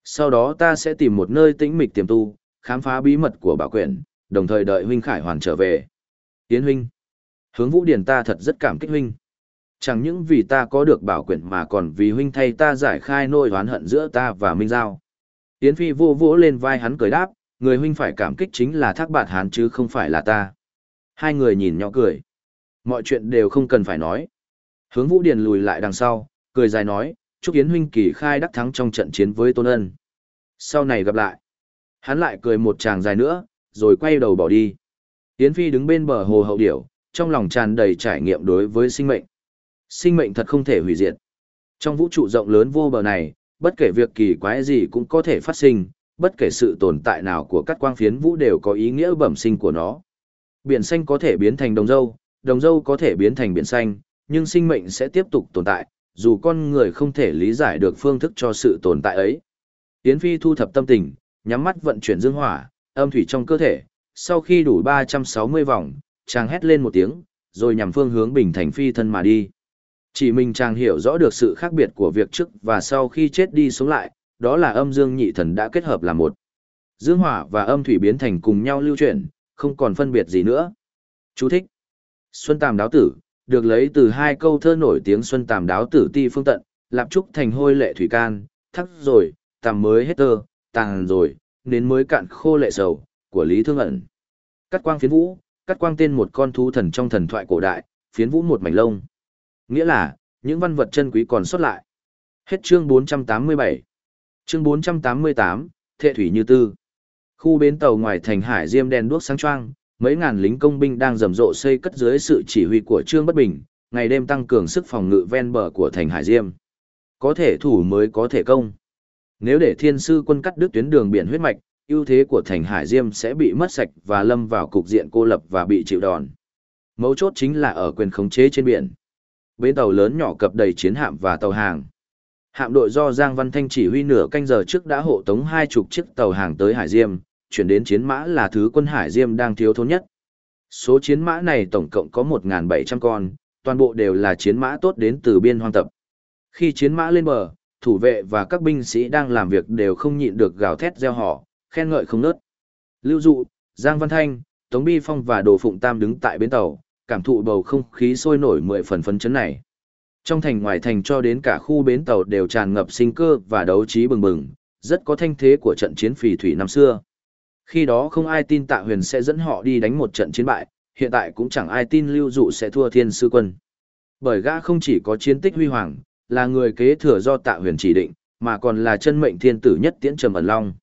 Sau đó ta sẽ tìm một nơi tĩnh mịch tiềm tu, khám phá bí mật của bảo quyển, đồng thời đợi huynh Khải Hoàn trở về. Yến huynh, hướng Vũ Điền ta thật rất cảm kích huynh. Chẳng những vì ta có được bảo quyển mà còn vì huynh thay ta giải khai nỗi oán hận giữa ta và Minh Giao. Yến Phi vô vỗ lên vai hắn cười đáp, người huynh phải cảm kích chính là thác bạt hán chứ không phải là ta. Hai người nhìn nhỏ cười. Mọi chuyện đều không cần phải nói. Hướng Vũ Điền lùi lại đằng sau, cười dài nói, chúc Yến huynh kỳ khai đắc thắng trong trận chiến với Tôn Ân. Sau này gặp lại. Hắn lại cười một tràng dài nữa, rồi quay đầu bỏ đi. Yến Phi đứng bên bờ hồ hậu điểu, trong lòng tràn đầy trải nghiệm đối với sinh mệnh. Sinh mệnh thật không thể hủy diệt. Trong vũ trụ rộng lớn vô bờ này, bất kể việc kỳ quái gì cũng có thể phát sinh, bất kể sự tồn tại nào của các quang phiến vũ đều có ý nghĩa bẩm sinh của nó. Biển xanh có thể biến thành đồng dâu, đồng dâu có thể biến thành biển xanh, nhưng sinh mệnh sẽ tiếp tục tồn tại, dù con người không thể lý giải được phương thức cho sự tồn tại ấy. Yến Phi thu thập tâm tình, nhắm mắt vận chuyển dương hỏa, âm thủy trong cơ thể, sau khi đủ 360 vòng, chàng hét lên một tiếng, rồi nhằm phương hướng bình thành phi thân mà đi. Chỉ mình chàng hiểu rõ được sự khác biệt của việc trước và sau khi chết đi sống lại, đó là âm dương nhị thần đã kết hợp là một. Dương hỏa và âm thủy biến thành cùng nhau lưu chuyển, không còn phân biệt gì nữa. Chú thích. Xuân Tàm Đáo Tử, được lấy từ hai câu thơ nổi tiếng Xuân Tàm Đáo Tử ti phương tận, lạp trúc thành hôi lệ thủy can, thắc rồi, tàm mới hết tơ, tàng rồi, đến mới cạn khô lệ sầu, của Lý Thương ẩn. Cắt quang phiến vũ, cắt quang tên một con thú thần trong thần thoại cổ đại, phiến vũ một mảnh lông. Nghĩa là, những văn vật chân quý còn sót lại. Hết chương 487. Chương 488, Thệ thủy như tư. Khu bến tàu ngoài thành Hải Diêm đèn đuốc sáng choang, mấy ngàn lính công binh đang rầm rộ xây cất dưới sự chỉ huy của Trương Bất Bình, ngày đêm tăng cường sức phòng ngự ven bờ của thành Hải Diêm. Có thể thủ mới có thể công. Nếu để thiên sư quân cắt đứt tuyến đường biển huyết mạch, ưu thế của thành Hải Diêm sẽ bị mất sạch và lâm vào cục diện cô lập và bị chịu đòn. Mấu chốt chính là ở quyền khống chế trên biển. Bến tàu lớn nhỏ cập đầy chiến hạm và tàu hàng. Hạm đội do Giang Văn Thanh chỉ huy nửa canh giờ trước đã hộ tống hai chục chiếc tàu hàng tới Hải Diêm, chuyển đến chiến mã là thứ quân Hải Diêm đang thiếu thốn nhất. Số chiến mã này tổng cộng có 1.700 con, toàn bộ đều là chiến mã tốt đến từ biên hoang tập. Khi chiến mã lên bờ, thủ vệ và các binh sĩ đang làm việc đều không nhịn được gào thét gieo họ, khen ngợi không nớt. Lưu Dụ, Giang Văn Thanh, Tống Bi Phong và Đồ Phụng Tam đứng tại bến tàu, cảm thụ bầu không khí sôi nổi mười phần phấn chấn này. Trong thành ngoài thành cho đến cả khu bến tàu đều tràn ngập sinh cơ và đấu trí bừng bừng, rất có thanh thế của trận chiến phì thủy năm xưa. Khi đó không ai tin Tạ Huyền sẽ dẫn họ đi đánh một trận chiến bại, hiện tại cũng chẳng ai tin Lưu Dụ sẽ thua Thiên Sư Quân. Bởi gã không chỉ có chiến tích huy hoàng, là người kế thừa do Tạ Huyền chỉ định, mà còn là chân mệnh thiên tử nhất tiễn trầm ẩn long.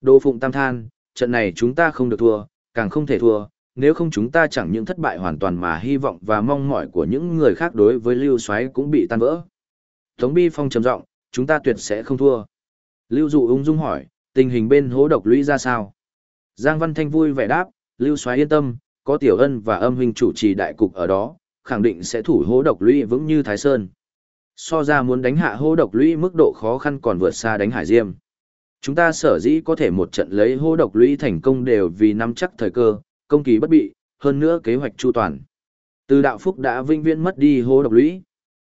Đô Phụng Tam than, trận này chúng ta không được thua, càng không thể thua, nếu không chúng ta chẳng những thất bại hoàn toàn mà hy vọng và mong mỏi của những người khác đối với Lưu Soái cũng bị tan vỡ. Tống Bi Phong trầm giọng, chúng ta tuyệt sẽ không thua. Lưu Dụ ung dung hỏi, tình hình bên hố độc lũy ra sao? Giang Văn Thanh vui vẻ đáp, Lưu Soái yên tâm, có Tiểu Ân và Âm huynh chủ trì đại cục ở đó, khẳng định sẽ thủ hố độc lũy vững như Thái Sơn. So ra muốn đánh hạ hố độc lũy mức độ khó khăn còn vượt xa đánh Hải Diêm. Chúng ta sở dĩ có thể một trận lấy hố độc lũy thành công đều vì nắm chắc thời cơ, công kỳ bất bị, hơn nữa kế hoạch chu toàn. Từ đạo phúc đã vinh viễn mất đi hố độc lũy.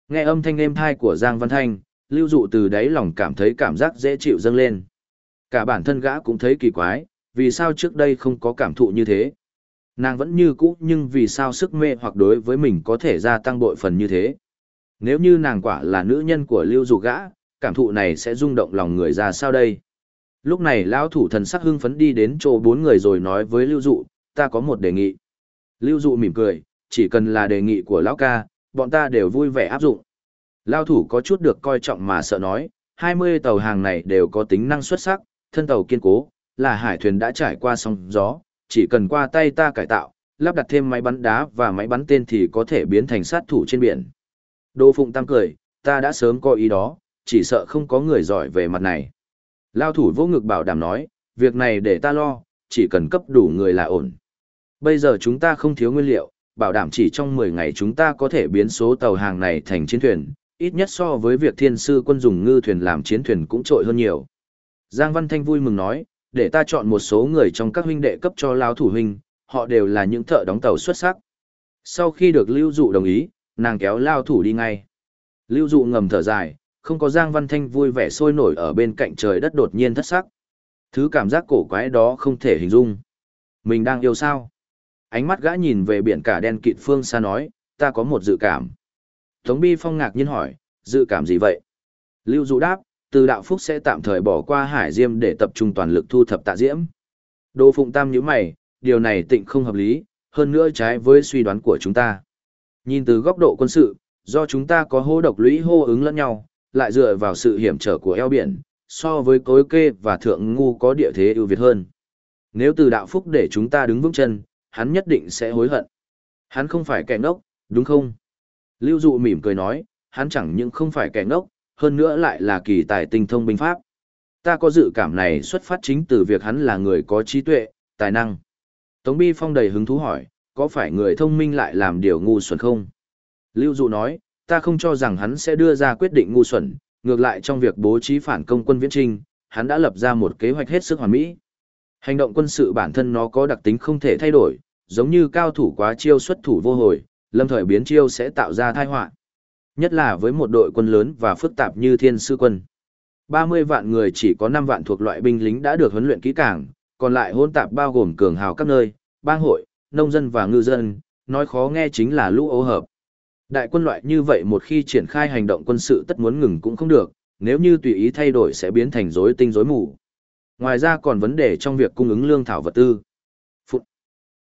Nghe âm thanh êm thai của Giang Văn Thanh, lưu dụ từ đáy lòng cảm thấy cảm giác dễ chịu dâng lên. Cả bản thân gã cũng thấy kỳ quái, vì sao trước đây không có cảm thụ như thế. Nàng vẫn như cũ nhưng vì sao sức mê hoặc đối với mình có thể gia tăng bội phần như thế. Nếu như nàng quả là nữ nhân của lưu dụ gã, cảm thụ này sẽ rung động lòng người ra sao đây. Lúc này lão thủ thần sắc hưng phấn đi đến chỗ bốn người rồi nói với lưu dụ, ta có một đề nghị. Lưu dụ mỉm cười, chỉ cần là đề nghị của lão ca, bọn ta đều vui vẻ áp dụng. Lao thủ có chút được coi trọng mà sợ nói, 20 tàu hàng này đều có tính năng xuất sắc, thân tàu kiên cố, là hải thuyền đã trải qua sóng gió, chỉ cần qua tay ta cải tạo, lắp đặt thêm máy bắn đá và máy bắn tên thì có thể biến thành sát thủ trên biển. Đô Phụng Tam cười, ta đã sớm có ý đó, chỉ sợ không có người giỏi về mặt này. Lao thủ vô ngực bảo đảm nói, việc này để ta lo, chỉ cần cấp đủ người là ổn. Bây giờ chúng ta không thiếu nguyên liệu, bảo đảm chỉ trong 10 ngày chúng ta có thể biến số tàu hàng này thành chiến thuyền, ít nhất so với việc thiên sư quân dùng ngư thuyền làm chiến thuyền cũng trội hơn nhiều. Giang Văn Thanh vui mừng nói, để ta chọn một số người trong các huynh đệ cấp cho lao thủ huynh, họ đều là những thợ đóng tàu xuất sắc. Sau khi được Lưu Dụ đồng ý, nàng kéo lao thủ đi ngay. Lưu Dụ ngầm thở dài, không có Giang Văn Thanh vui vẻ sôi nổi ở bên cạnh trời đất đột nhiên thất sắc. Thứ cảm giác cổ quái đó không thể hình dung. Mình đang yêu sao? Ánh mắt gã nhìn về biển cả đen kịt phương xa nói, ta có một dự cảm. Tống Bi Phong ngạc nhiên hỏi, dự cảm gì vậy? Lưu Dụ đáp, từ đạo phúc sẽ tạm thời bỏ qua hải diêm để tập trung toàn lực thu thập tạ diễm. Đỗ Phụng Tam nhíu mày, điều này tịnh không hợp lý, hơn nữa trái với suy đoán của chúng ta. Nhìn từ góc độ quân sự, do chúng ta có hô độc lũy hô ứng lẫn nhau, lại dựa vào sự hiểm trở của eo biển, so với cối kê và thượng ngu có địa thế ưu việt hơn. Nếu từ đạo phúc để chúng ta đứng vững chân, hắn nhất định sẽ hối hận. Hắn không phải kẻ ngốc, đúng không? Lưu Dụ mỉm cười nói, hắn chẳng những không phải kẻ ngốc, hơn nữa lại là kỳ tài tinh thông binh pháp. Ta có dự cảm này xuất phát chính từ việc hắn là người có trí tuệ, tài năng. Tống Bi Phong đầy hứng thú hỏi, có phải người thông minh lại làm điều ngu xuẩn không? Lưu Dụ nói, ta không cho rằng hắn sẽ đưa ra quyết định ngu xuẩn, ngược lại trong việc bố trí phản công quân viễn trinh, hắn đã lập ra một kế hoạch hết sức hoàn mỹ. Hành động quân sự bản thân nó có đặc tính không thể thay đổi, giống như cao thủ quá chiêu xuất thủ vô hồi, lâm thời biến chiêu sẽ tạo ra tai họa. Nhất là với một đội quân lớn và phức tạp như thiên sư quân. 30 vạn người chỉ có 5 vạn thuộc loại binh lính đã được huấn luyện kỹ càng, còn lại hỗn tạp bao gồm cường hào các nơi, bang hội, nông dân và ngư dân, nói khó nghe chính là lũ ô hợp. Đại quân loại như vậy một khi triển khai hành động quân sự tất muốn ngừng cũng không được, nếu như tùy ý thay đổi sẽ biến thành rối tinh rối mù. Ngoài ra còn vấn đề trong việc cung ứng lương thảo vật tư.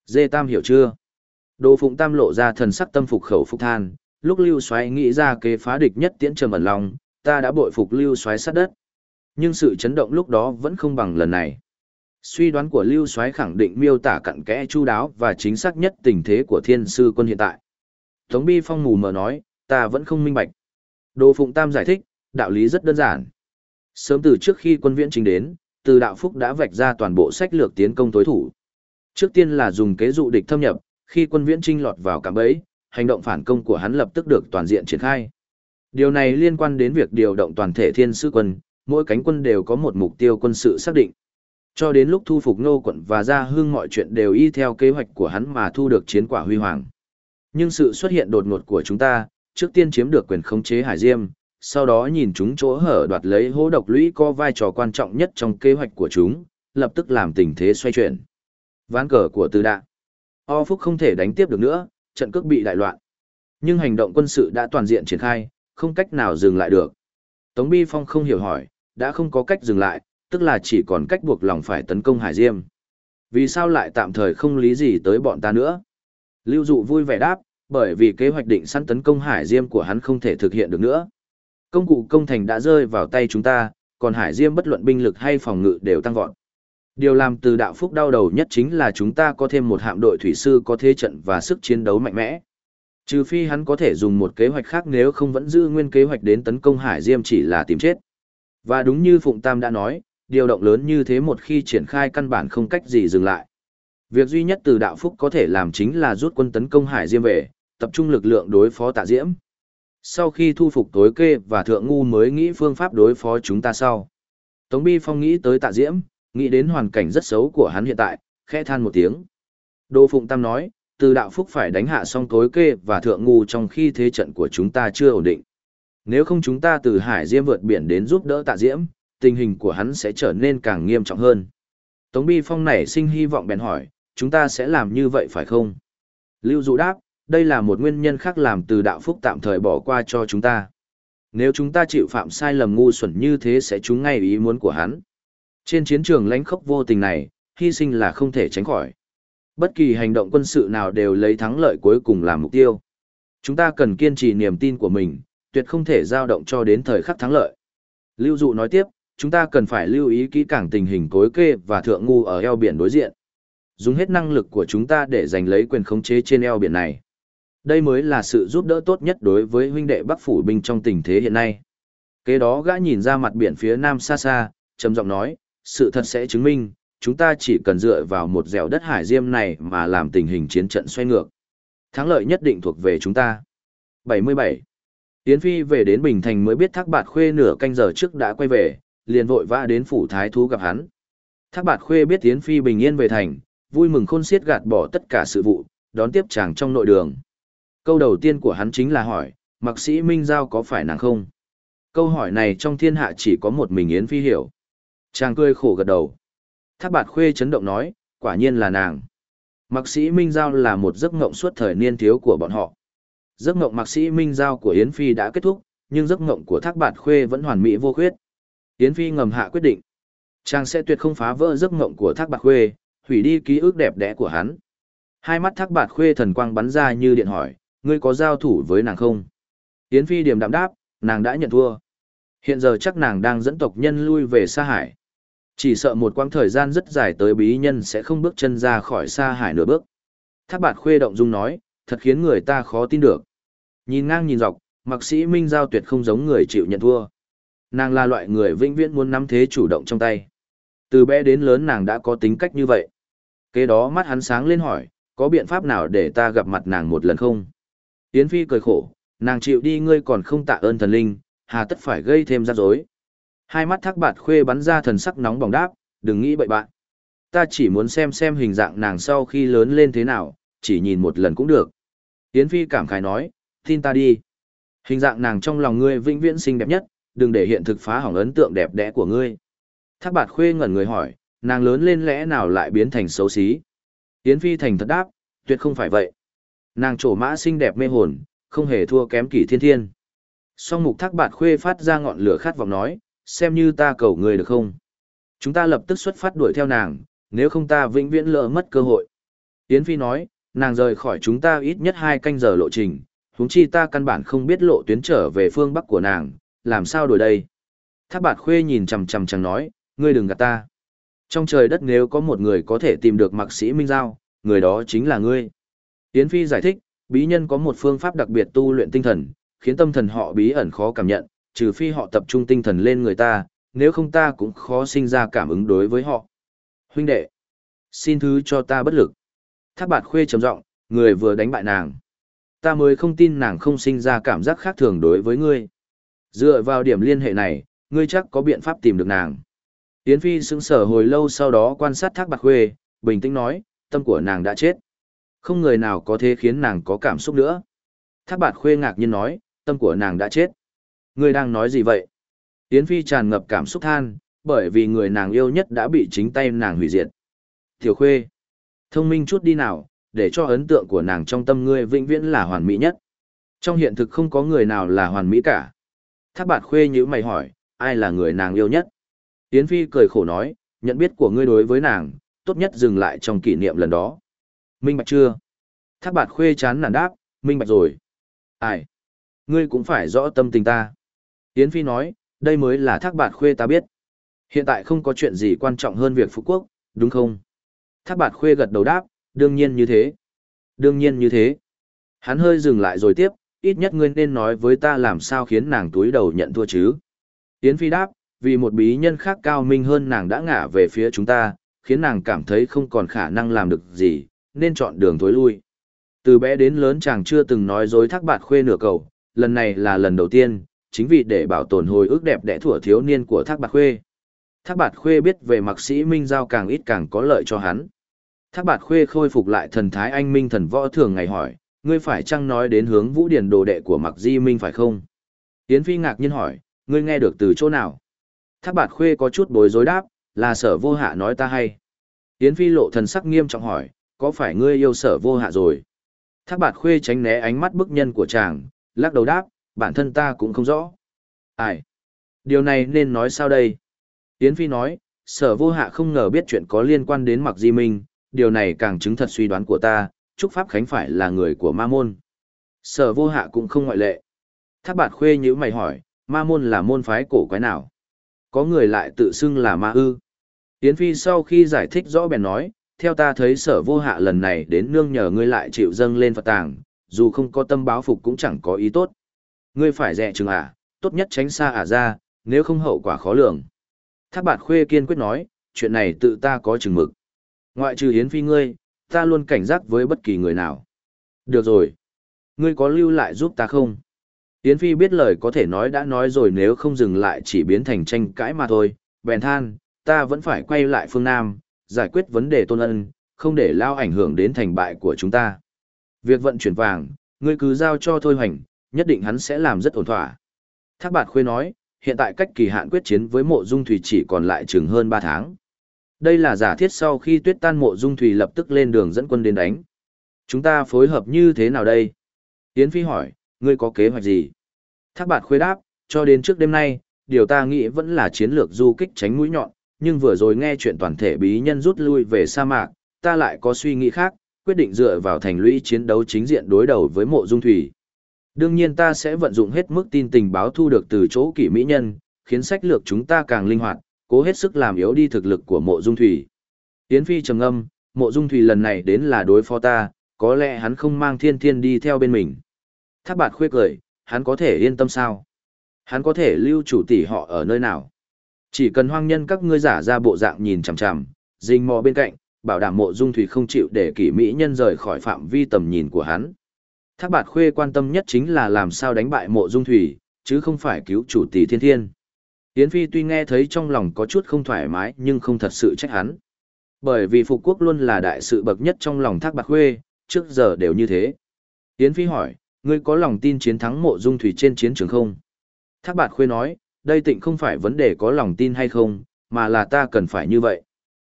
Dê Tam hiểu chưa? Đồ Phụng Tam lộ ra thần sắc tâm phục khẩu phục than, lúc Lưu Soái nghĩ ra kế phá địch nhất tiễn trầm ẩn lòng, ta đã bội phục Lưu Soái sát đất. Nhưng sự chấn động lúc đó vẫn không bằng lần này. Suy đoán của Lưu Soái khẳng định miêu tả cặn kẽ chu đáo và chính xác nhất tình thế của Thiên sư quân hiện tại. Tống Bi Phong mù mờ nói, ta vẫn không minh bạch. Đồ Phụng Tam giải thích, đạo lý rất đơn giản. Sớm từ trước khi quân viễn chính đến, từ đạo phúc đã vạch ra toàn bộ sách lược tiến công tối thủ. Trước tiên là dùng kế dụ địch thâm nhập, khi quân viễn trinh lọt vào cạm bẫy, hành động phản công của hắn lập tức được toàn diện triển khai. Điều này liên quan đến việc điều động toàn thể thiên sư quân, mỗi cánh quân đều có một mục tiêu quân sự xác định. Cho đến lúc thu phục Ngô quận và ra hương mọi chuyện đều y theo kế hoạch của hắn mà thu được chiến quả huy hoàng. Nhưng sự xuất hiện đột ngột của chúng ta, trước tiên chiếm được quyền khống chế Hải Diêm, sau đó nhìn chúng chỗ hở đoạt lấy hố độc lũy có vai trò quan trọng nhất trong kế hoạch của chúng, lập tức làm tình thế xoay chuyển. Ván cờ của Từ Đạ. O Phúc không thể đánh tiếp được nữa, trận cước bị đại loạn. Nhưng hành động quân sự đã toàn diện triển khai, không cách nào dừng lại được. Tống Bi Phong không hiểu hỏi, đã không có cách dừng lại, tức là chỉ còn cách buộc lòng phải tấn công Hải Diêm. Vì sao lại tạm thời không lý gì tới bọn ta nữa? Lưu Dụ vui vẻ đáp, bởi vì kế hoạch định săn tấn công Hải Diêm của hắn không thể thực hiện được nữa. Công cụ công thành đã rơi vào tay chúng ta, còn Hải Diêm bất luận binh lực hay phòng ngự đều tăng vọt. Điều làm từ đạo phúc đau đầu nhất chính là chúng ta có thêm một hạm đội thủy sư có thế trận và sức chiến đấu mạnh mẽ. Trừ phi hắn có thể dùng một kế hoạch khác nếu không vẫn giữ nguyên kế hoạch đến tấn công Hải Diêm chỉ là tìm chết. Và đúng như Phụng Tam đã nói, điều động lớn như thế một khi triển khai căn bản không cách gì dừng lại. Việc duy nhất từ đạo phúc có thể làm chính là rút quân tấn công Hải Diêm về, tập trung lực lượng đối phó tạ diễm. Sau khi thu phục tối kê và thượng ngu mới nghĩ phương pháp đối phó chúng ta sau. Tống Bi Phong nghĩ tới tạ diễm, nghĩ đến hoàn cảnh rất xấu của hắn hiện tại, khẽ than một tiếng. Đô Phụng Tam nói, từ đạo phúc phải đánh hạ xong tối kê và thượng ngu trong khi thế trận của chúng ta chưa ổn định. Nếu không chúng ta từ Hải Diêm vượt biển đến giúp đỡ tạ diễm, tình hình của hắn sẽ trở nên càng nghiêm trọng hơn. Tống Bi Phong nảy sinh hy vọng bèn hỏi, chúng ta sẽ làm như vậy phải không? Lưu Dụ đáp, đây là một nguyên nhân khác làm từ đạo phúc tạm thời bỏ qua cho chúng ta. Nếu chúng ta chịu phạm sai lầm ngu xuẩn như thế sẽ trúng ngay ý muốn của hắn. Trên chiến trường lãnh khốc vô tình này, hy sinh là không thể tránh khỏi. Bất kỳ hành động quân sự nào đều lấy thắng lợi cuối cùng làm mục tiêu. Chúng ta cần kiên trì niềm tin của mình, tuyệt không thể dao động cho đến thời khắc thắng lợi. Lưu Dụ nói tiếp, chúng ta cần phải lưu ý kỹ càng tình hình cối kê và thượng ngu ở eo biển đối diện. Dùng hết năng lực của chúng ta để giành lấy quyền khống chế trên eo biển này. Đây mới là sự giúp đỡ tốt nhất đối với huynh đệ Bắc phủ binh trong tình thế hiện nay. Kế đó gã nhìn ra mặt biển phía nam xa xa, trầm giọng nói, sự thật sẽ chứng minh, chúng ta chỉ cần dựa vào một dẻo đất hải diêm này mà làm tình hình chiến trận xoay ngược. Thắng lợi nhất định thuộc về chúng ta. 77. Yến Phi về đến Bình Thành mới biết Thác Bạt Khuê nửa canh giờ trước đã quay về, liền vội vã đến phủ thái thú gặp hắn. Thác Bạt Khuê biết Yến Phi bình yên về thành, vui mừng khôn xiết gạt bỏ tất cả sự vụ, đón tiếp chàng trong nội đường. Câu đầu tiên của hắn chính là hỏi, Mạc sĩ Minh Giao có phải nàng không? Câu hỏi này trong thiên hạ chỉ có một mình Yến Phi hiểu. Chàng cười khổ gật đầu. Thác bạt khuê chấn động nói, quả nhiên là nàng. Mạc sĩ Minh Giao là một giấc ngộng suốt thời niên thiếu của bọn họ. Giấc ngộng mạc sĩ Minh Giao của Yến Phi đã kết thúc, nhưng giấc ngộng của Thác bạt khuê vẫn hoàn mỹ vô khuyết. Yến Phi ngầm hạ quyết định. Chàng sẽ tuyệt không phá vỡ giấc ngộng của Thác bạt khuê, hủy đi ký ức đẹp đẽ của hắn. Hai mắt Thác bạt khuê thần quang bắn ra như điện hỏi, ngươi có giao thủ với nàng không? Yến Phi điềm đạm đáp, nàng đã nhận thua. Hiện giờ chắc nàng đang dẫn tộc nhân lui về xa Hải. Chỉ sợ một quãng thời gian rất dài tới bí nhân sẽ không bước chân ra khỏi Sa Hải nửa bước. Thác bạt khuê động dung nói, thật khiến người ta khó tin được. Nhìn ngang nhìn dọc, mặc sĩ Minh Giao tuyệt không giống người chịu nhận thua. Nàng là loại người vĩnh viễn muốn nắm thế chủ động trong tay. Từ bé đến lớn nàng đã có tính cách như vậy. Kế đó mắt hắn sáng lên hỏi, có biện pháp nào để ta gặp mặt nàng một lần không? Yến Phi cười khổ, nàng chịu đi ngươi còn không tạ ơn thần linh, hà tất phải gây thêm rắc rối. Hai mắt thác bạt khuê bắn ra thần sắc nóng bỏng đáp, đừng nghĩ bậy bạn. Ta chỉ muốn xem xem hình dạng nàng sau khi lớn lên thế nào, chỉ nhìn một lần cũng được. Yến Phi cảm khái nói, tin ta đi. Hình dạng nàng trong lòng ngươi vĩnh viễn xinh đẹp nhất, đừng để hiện thực phá hỏng ấn tượng đẹp đẽ của ngươi. Thác bạt khuê ngẩn người hỏi, nàng lớn lên lẽ nào lại biến thành xấu xí? Yến Phi thành thật đáp, tuyệt không phải vậy. Nàng trổ mã xinh đẹp mê hồn, không hề thua kém kỷ thiên thiên. Song mục thác bạt khuê phát ra ngọn lửa khát vọng nói, xem như ta cầu người được không? Chúng ta lập tức xuất phát đuổi theo nàng, nếu không ta vĩnh viễn lỡ mất cơ hội. Yến Phi nói, nàng rời khỏi chúng ta ít nhất hai canh giờ lộ trình, huống chi ta căn bản không biết lộ tuyến trở về phương Bắc của nàng, làm sao đuổi đây? Thác bạt khuê nhìn chằm chằm chẳng nói, ngươi đừng gạt ta. Trong trời đất nếu có một người có thể tìm được mạc sĩ Minh Giao, người đó chính là ngươi. Yến Phi giải thích, bí nhân có một phương pháp đặc biệt tu luyện tinh thần, khiến tâm thần họ bí ẩn khó cảm nhận, trừ phi họ tập trung tinh thần lên người ta, nếu không ta cũng khó sinh ra cảm ứng đối với họ. Huynh đệ, xin thứ cho ta bất lực. Thác bạt khuê trầm giọng, người vừa đánh bại nàng. Ta mới không tin nàng không sinh ra cảm giác khác thường đối với ngươi. Dựa vào điểm liên hệ này, ngươi chắc có biện pháp tìm được nàng. Yến Phi sững sờ hồi lâu sau đó quan sát thác bạc khuê, bình tĩnh nói, tâm của nàng đã chết. Không người nào có thể khiến nàng có cảm xúc nữa. Thác bạc khuê ngạc nhiên nói, tâm của nàng đã chết. Ngươi đang nói gì vậy? Yến Phi tràn ngập cảm xúc than, bởi vì người nàng yêu nhất đã bị chính tay nàng hủy diệt. Tiểu khuê, thông minh chút đi nào, để cho ấn tượng của nàng trong tâm ngươi vĩnh viễn là hoàn mỹ nhất. Trong hiện thực không có người nào là hoàn mỹ cả. Thác bạt khuê như mày hỏi, ai là người nàng yêu nhất? Yến Phi cười khổ nói, nhận biết của ngươi đối với nàng, tốt nhất dừng lại trong kỷ niệm lần đó. Minh bạch chưa? Thác bạt khuê chán nản đáp, minh bạch rồi. Ai? Ngươi cũng phải rõ tâm tình ta. Yến Phi nói, đây mới là thác bạt khuê ta biết. Hiện tại không có chuyện gì quan trọng hơn việc Phú Quốc, đúng không? Thác bạt khuê gật đầu đáp, đương nhiên như thế. Đương nhiên như thế. Hắn hơi dừng lại rồi tiếp, ít nhất ngươi nên nói với ta làm sao khiến nàng túi đầu nhận thua chứ. Yến Phi đáp, vì một bí nhân khác cao minh hơn nàng đã ngả về phía chúng ta, khiến nàng cảm thấy không còn khả năng làm được gì, nên chọn đường tối lui. Từ bé đến lớn chàng chưa từng nói dối thác bạt khuê nửa cầu, lần này là lần đầu tiên, chính vì để bảo tồn hồi ức đẹp đẽ thủa thiếu niên của thác bạt khuê. Thác bạt khuê biết về mạc sĩ Minh Giao càng ít càng có lợi cho hắn. Thác bạt khuê khôi phục lại thần thái anh minh thần võ thường ngày hỏi, ngươi phải chăng nói đến hướng vũ điển đồ đệ của mạc di minh phải không? Yến Phi ngạc nhiên hỏi, ngươi nghe được từ chỗ nào? Thác bạt khuê có chút bối rối đáp, là sở vô hạ nói ta hay. Yến Phi lộ thần sắc nghiêm trọng hỏi, có phải ngươi yêu sở vô hạ rồi? Thác bạt khuê tránh né ánh mắt bức nhân của chàng, lắc đầu đáp, bản thân ta cũng không rõ. Ai? Điều này nên nói sao đây? Yến Phi nói, sở vô hạ không ngờ biết chuyện có liên quan đến mặc di minh, điều này càng chứng thật suy đoán của ta, Trúc Pháp Khánh phải là người của ma môn. Sở vô hạ cũng không ngoại lệ. Thác bạt khuê như mày hỏi, ma môn là môn phái cổ quái nào? Có người lại tự xưng là ma ư. Yến Phi sau khi giải thích rõ bèn nói, theo ta thấy sở vô hạ lần này đến nương nhờ ngươi lại chịu dâng lên Phật tàng, dù không có tâm báo phục cũng chẳng có ý tốt. Ngươi phải dè chừng ả, tốt nhất tránh xa ả ra, nếu không hậu quả khó lường. Thác bạt khuê kiên quyết nói, chuyện này tự ta có chừng mực. Ngoại trừ Yến Phi ngươi, ta luôn cảnh giác với bất kỳ người nào. Được rồi. Ngươi có lưu lại giúp ta không? Yến Phi biết lời có thể nói đã nói rồi nếu không dừng lại chỉ biến thành tranh cãi mà thôi. Bèn than, ta vẫn phải quay lại phương Nam, giải quyết vấn đề tôn ân, không để lao ảnh hưởng đến thành bại của chúng ta. Việc vận chuyển vàng, ngươi cứ giao cho Thôi Hoành, nhất định hắn sẽ làm rất ổn thỏa. Thác Bạt Khuê nói, hiện tại cách kỳ hạn quyết chiến với mộ dung thủy chỉ còn lại chừng hơn 3 tháng. Đây là giả thiết sau khi tuyết tan mộ dung thủy lập tức lên đường dẫn quân đến đánh. Chúng ta phối hợp như thế nào đây? Yến Phi hỏi, ngươi có kế hoạch gì? Thác bạt khuê đáp, cho đến trước đêm nay, điều ta nghĩ vẫn là chiến lược du kích tránh mũi nhọn, nhưng vừa rồi nghe chuyện toàn thể bí nhân rút lui về sa mạc, ta lại có suy nghĩ khác, quyết định dựa vào thành lũy chiến đấu chính diện đối đầu với mộ dung thủy. Đương nhiên ta sẽ vận dụng hết mức tin tình báo thu được từ chỗ kỷ mỹ nhân, khiến sách lược chúng ta càng linh hoạt, cố hết sức làm yếu đi thực lực của mộ dung thủy. Yến Phi trầm ngâm, mộ dung thủy lần này đến là đối phó ta, có lẽ hắn không mang thiên thiên đi theo bên mình. Thác bạt khuê cười, hắn có thể yên tâm sao? Hắn có thể lưu chủ tỷ họ ở nơi nào? Chỉ cần hoang nhân các ngươi giả ra bộ dạng nhìn chằm chằm, dình mò bên cạnh, bảo đảm mộ dung thủy không chịu để kỷ mỹ nhân rời khỏi phạm vi tầm nhìn của hắn. Thác bạt khuê quan tâm nhất chính là làm sao đánh bại mộ dung thủy, chứ không phải cứu chủ tỷ thiên thiên. Yến Phi tuy nghe thấy trong lòng có chút không thoải mái nhưng không thật sự trách hắn. Bởi vì Phục Quốc luôn là đại sự bậc nhất trong lòng thác bạc khuê, trước giờ đều như thế. Yến Phi hỏi, ngươi có lòng tin chiến thắng mộ dung thủy trên chiến trường không? Thác bạt khuê nói, đây tịnh không phải vấn đề có lòng tin hay không, mà là ta cần phải như vậy.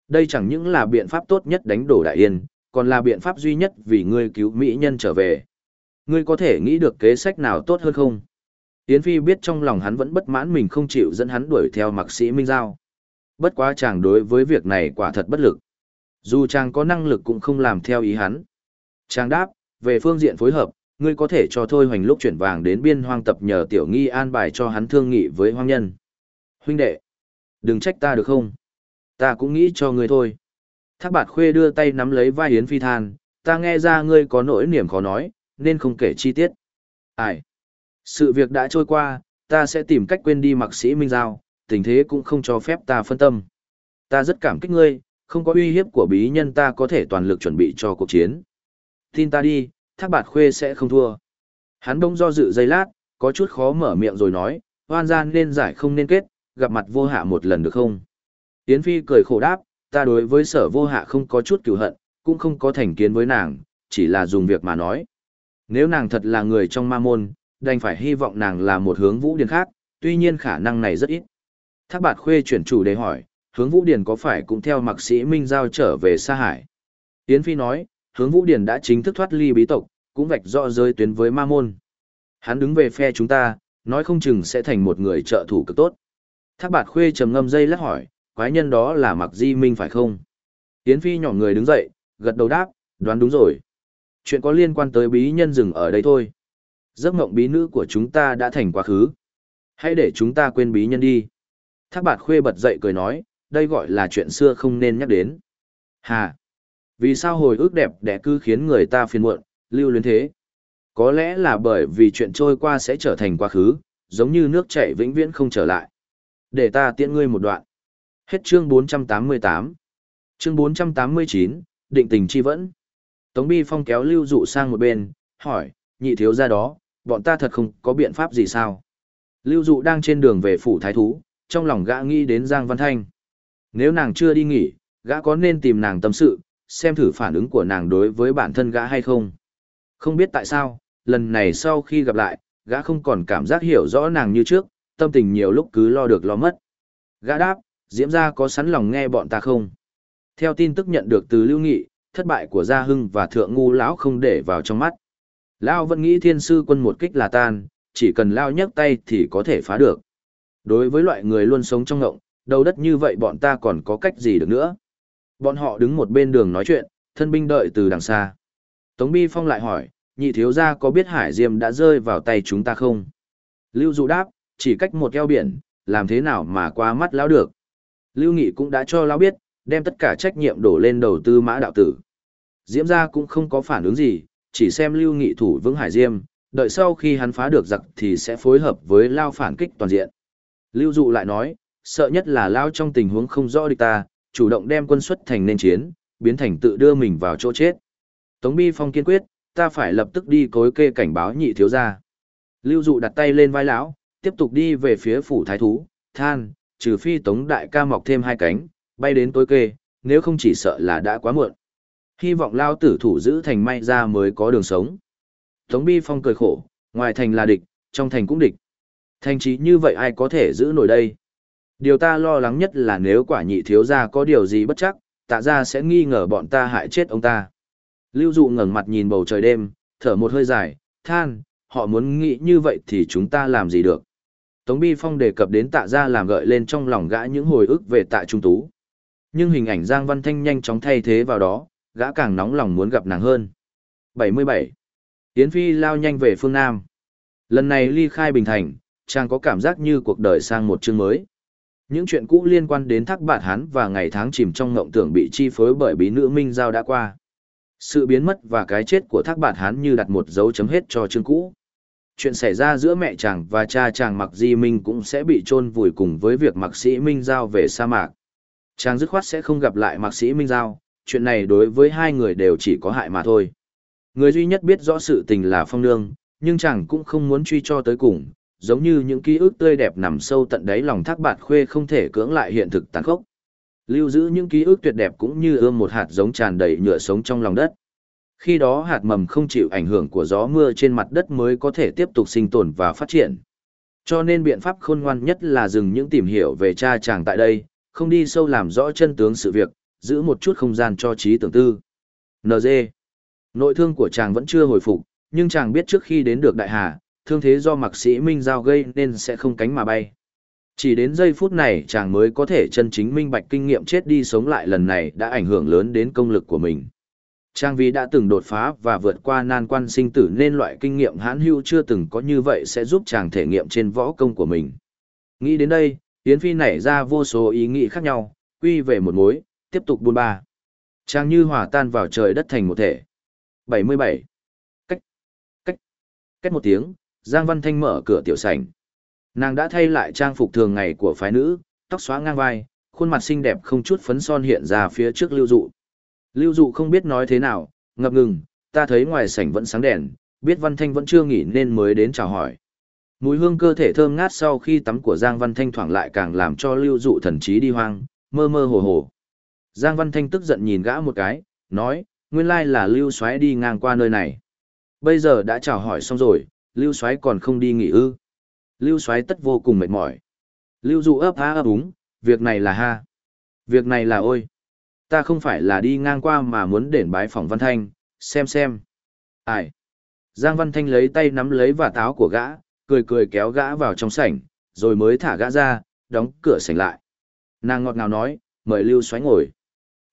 Đây chẳng những là biện pháp tốt nhất đánh đổ đại yên, còn là biện pháp duy nhất vì ngươi cứu mỹ nhân trở về. Ngươi có thể nghĩ được kế sách nào tốt hơn không? Yến Phi biết trong lòng hắn vẫn bất mãn mình không chịu dẫn hắn đuổi theo mạc sĩ Minh Giao. Bất quá chàng đối với việc này quả thật bất lực. Dù chàng có năng lực cũng không làm theo ý hắn. Chàng đáp, về phương diện phối hợp, ngươi có thể cho Thôi Hoành lúc chuyển vàng đến biên hoang tập nhờ tiểu nghi an bài cho hắn thương nghị với hoang nhân. Huynh đệ, đừng trách ta được không? Ta cũng nghĩ cho ngươi thôi. Thác bạt khuê đưa tay nắm lấy vai Yến Phi than, ta nghe ra ngươi có nỗi niềm khó nói, nên không kể chi tiết. Ai? Sự việc đã trôi qua, ta sẽ tìm cách quên đi mặc sĩ Minh Giao, tình thế cũng không cho phép ta phân tâm. Ta rất cảm kích ngươi, không có uy hiếp của bí nhân ta có thể toàn lực chuẩn bị cho cuộc chiến. Tin ta đi, thác bạt khuê sẽ không thua. Hắn đông do dự giây lát, có chút khó mở miệng rồi nói, hoan gian nên giải không nên kết, gặp mặt vô hạ một lần được không? Yến Phi cười khổ đáp, ta đối với sở vô hạ không có chút cựu hận, cũng không có thành kiến với nàng, chỉ là dùng việc mà nói. Nếu nàng thật là người trong ma môn, đành phải hy vọng nàng là một hướng vũ điển khác, tuy nhiên khả năng này rất ít. Thác bạt khuê chuyển chủ đề hỏi, hướng vũ điển có phải cũng theo mạc sĩ Minh Giao trở về Sa Hải? Yến Phi nói, hướng vũ điển đã chính thức thoát ly bí tộc, cũng vạch rõ rơi tuyến với ma môn. Hắn đứng về phe chúng ta, nói không chừng sẽ thành một người trợ thủ cực tốt. Thác bạt khuê trầm ngâm dây lắc hỏi, quái nhân đó là Mạc Di Minh phải không? Yến Phi nhỏ người đứng dậy, gật đầu đáp, đoán đúng rồi. Chuyện có liên quan tới bí nhân dừng ở đây thôi. Giấc mộng bí nữ của chúng ta đã thành quá khứ. Hãy để chúng ta quên bí nhân đi. Thác bạt khuê bật dậy cười nói, đây gọi là chuyện xưa không nên nhắc đến. Hà! Vì sao hồi ức đẹp đẽ cứ khiến người ta phiền muộn, lưu luyến thế? Có lẽ là bởi vì chuyện trôi qua sẽ trở thành quá khứ, giống như nước chảy vĩnh viễn không trở lại. Để ta tiễn ngươi một đoạn. Hết chương 488. Chương 489, định tình chi vẫn. Tống Bi Phong kéo Lưu Dụ sang một bên, hỏi, nhị thiếu ra đó, bọn ta thật không có biện pháp gì sao? Lưu Dụ đang trên đường về phủ thái thú, trong lòng gã nghĩ đến Giang Văn Thanh. Nếu nàng chưa đi nghỉ, gã có nên tìm nàng tâm sự, xem thử phản ứng của nàng đối với bản thân gã hay không. Không biết tại sao, lần này sau khi gặp lại, gã không còn cảm giác hiểu rõ nàng như trước, tâm tình nhiều lúc cứ lo được lo mất. Gã đáp, Diễm gia có sẵn lòng nghe bọn ta không? Theo tin tức nhận được từ Lưu Nghị, thất bại của Gia Hưng và Thượng Ngu lão không để vào trong mắt. Lão vẫn nghĩ thiên sư quân một kích là tan, chỉ cần Lão nhấc tay thì có thể phá được. Đối với loại người luôn sống trong ngộng, đầu đất như vậy bọn ta còn có cách gì được nữa? Bọn họ đứng một bên đường nói chuyện, thân binh đợi từ đằng xa. Tống Bi Phong lại hỏi, nhị thiếu gia có biết Hải Diêm đã rơi vào tay chúng ta không? Lưu Dụ đáp, chỉ cách một eo biển, làm thế nào mà qua mắt lão được? Lưu Nghị cũng đã cho lão biết, đem tất cả trách nhiệm đổ lên đầu tư mã đạo tử. Diễm gia cũng không có phản ứng gì, chỉ xem Lưu Nghị thủ vững Hải Diêm, đợi sau khi hắn phá được giặc thì sẽ phối hợp với Lao phản kích toàn diện. Lưu Dụ lại nói, sợ nhất là Lao trong tình huống không rõ địch ta, chủ động đem quân xuất thành nên chiến, biến thành tự đưa mình vào chỗ chết. Tống Bi Phong kiên quyết, ta phải lập tức đi cối kê cảnh báo nhị thiếu gia. Lưu Dụ đặt tay lên vai lão, tiếp tục đi về phía phủ thái thú, than, trừ phi Tống Đại ca mọc thêm hai cánh, bay đến tối kê, nếu không chỉ sợ là đã quá muộn. Hy vọng lao tử thủ giữ thành may ra mới có đường sống. Tống Bi Phong cười khổ, ngoài thành là địch, trong thành cũng địch. Thành trí như vậy ai có thể giữ nổi đây? Điều ta lo lắng nhất là nếu quả nhị thiếu gia có điều gì bất chắc, tạ ra sẽ nghi ngờ bọn ta hại chết ông ta. Lưu dụ ngẩng mặt nhìn bầu trời đêm, thở một hơi dài, than, họ muốn nghĩ như vậy thì chúng ta làm gì được. Tống Bi Phong đề cập đến tạ ra làm gợi lên trong lòng gã những hồi ức về tạ trung tú. Nhưng hình ảnh Giang Văn Thanh nhanh chóng thay thế vào đó, gã càng nóng lòng muốn gặp nàng hơn. 77. Yến Phi lao nhanh về phương Nam. Lần này ly khai Bình Thành, chàng có cảm giác như cuộc đời sang một chương mới. Những chuyện cũ liên quan đến thác bạt hán và ngày tháng chìm trong ngộng tưởng bị chi phối bởi bí nữ Minh Giao đã qua. Sự biến mất và cái chết của thác bạt hán như đặt một dấu chấm hết cho chương cũ. Chuyện xảy ra giữa mẹ chàng và cha chàng Mặc Di Minh cũng sẽ bị chôn vùi cùng với việc Mặc Sĩ Minh Giao về sa mạc. Chàng dứt khoát sẽ không gặp lại Mặc Sĩ Minh Giao, chuyện này đối với hai người đều chỉ có hại mà thôi. Người duy nhất biết rõ sự tình là Phong Nương, nhưng chàng cũng không muốn truy cho tới cùng, giống như những ký ức tươi đẹp nằm sâu tận đáy lòng thác bạt khuê không thể cưỡng lại hiện thực tàn khốc. Lưu giữ những ký ức tuyệt đẹp cũng như ươm một hạt giống tràn đầy nhựa sống trong lòng đất. Khi đó hạt mầm không chịu ảnh hưởng của gió mưa trên mặt đất mới có thể tiếp tục sinh tồn và phát triển. Cho nên biện pháp khôn ngoan nhất là dừng những tìm hiểu về cha chàng tại đây, không đi sâu làm rõ chân tướng sự việc, giữ một chút không gian cho trí tưởng tư. NG. Nội thương của chàng vẫn chưa hồi phục, nhưng chàng biết trước khi đến được đại hà, thương thế do mạc sĩ Minh Giao gây nên sẽ không cánh mà bay. Chỉ đến giây phút này chàng mới có thể chân chính minh bạch kinh nghiệm chết đi sống lại lần này đã ảnh hưởng lớn đến công lực của mình. Trang vì đã từng đột phá và vượt qua nan quan sinh tử nên loại kinh nghiệm hãn hưu chưa từng có như vậy sẽ giúp chàng thể nghiệm trên võ công của mình. Nghĩ đến đây, Yến Phi nảy ra vô số ý nghĩ khác nhau, quy về một mối, tiếp tục buôn ba. trang như hòa tan vào trời đất thành một thể. 77. Cách. Cách. Cách một tiếng, Giang Văn Thanh mở cửa tiểu sảnh. Nàng đã thay lại trang phục thường ngày của phái nữ, tóc xóa ngang vai, khuôn mặt xinh đẹp không chút phấn son hiện ra phía trước lưu dụ. Lưu dụ không biết nói thế nào, ngập ngừng, ta thấy ngoài sảnh vẫn sáng đèn, biết Văn Thanh vẫn chưa nghỉ nên mới đến chào hỏi. Mùi hương cơ thể thơm ngát sau khi tắm của Giang Văn Thanh thoảng lại càng làm cho lưu dụ thần trí đi hoang, mơ mơ hồ hồ. Giang Văn Thanh tức giận nhìn gã một cái, nói, nguyên lai là lưu xoáy đi ngang qua nơi này. Bây giờ đã chào hỏi xong rồi, lưu xoáy còn không đi nghỉ ư. Lưu xoáy tất vô cùng mệt mỏi. Lưu dụ ấp há ấp úng, việc này là ha. Việc này là ôi. Ta không phải là đi ngang qua mà muốn đền bái phòng Văn Thanh, xem xem. Ai? Giang Văn Thanh lấy tay nắm lấy và táo của gã, cười cười kéo gã vào trong sảnh, rồi mới thả gã ra, đóng cửa sảnh lại. Nàng ngọt ngào nói, mời Lưu xoáy ngồi.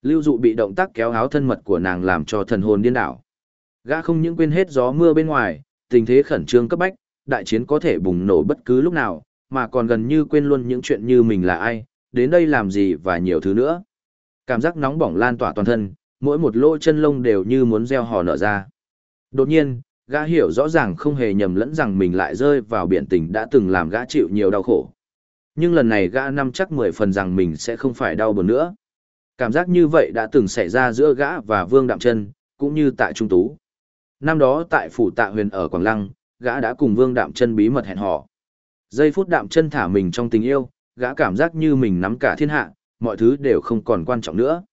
Lưu dụ bị động tác kéo áo thân mật của nàng làm cho thần hồn điên đảo. Gã không những quên hết gió mưa bên ngoài, tình thế khẩn trương cấp bách, đại chiến có thể bùng nổ bất cứ lúc nào, mà còn gần như quên luôn những chuyện như mình là ai, đến đây làm gì và nhiều thứ nữa. Cảm giác nóng bỏng lan tỏa toàn thân, mỗi một lỗ chân lông đều như muốn gieo hò nở ra. Đột nhiên, gã hiểu rõ ràng không hề nhầm lẫn rằng mình lại rơi vào biển tình đã từng làm gã chịu nhiều đau khổ. Nhưng lần này gã năm chắc mười phần rằng mình sẽ không phải đau buồn nữa. Cảm giác như vậy đã từng xảy ra giữa gã và Vương Đạm Trân, cũng như tại Trung Tú. Năm đó tại phủ Tạ Huyền ở Quảng Lăng, gã đã cùng Vương Đạm Trân bí mật hẹn hò. Giây phút Đạm Trân thả mình trong tình yêu, gã cảm giác như mình nắm cả thiên hạ, mọi thứ đều không còn quan trọng nữa.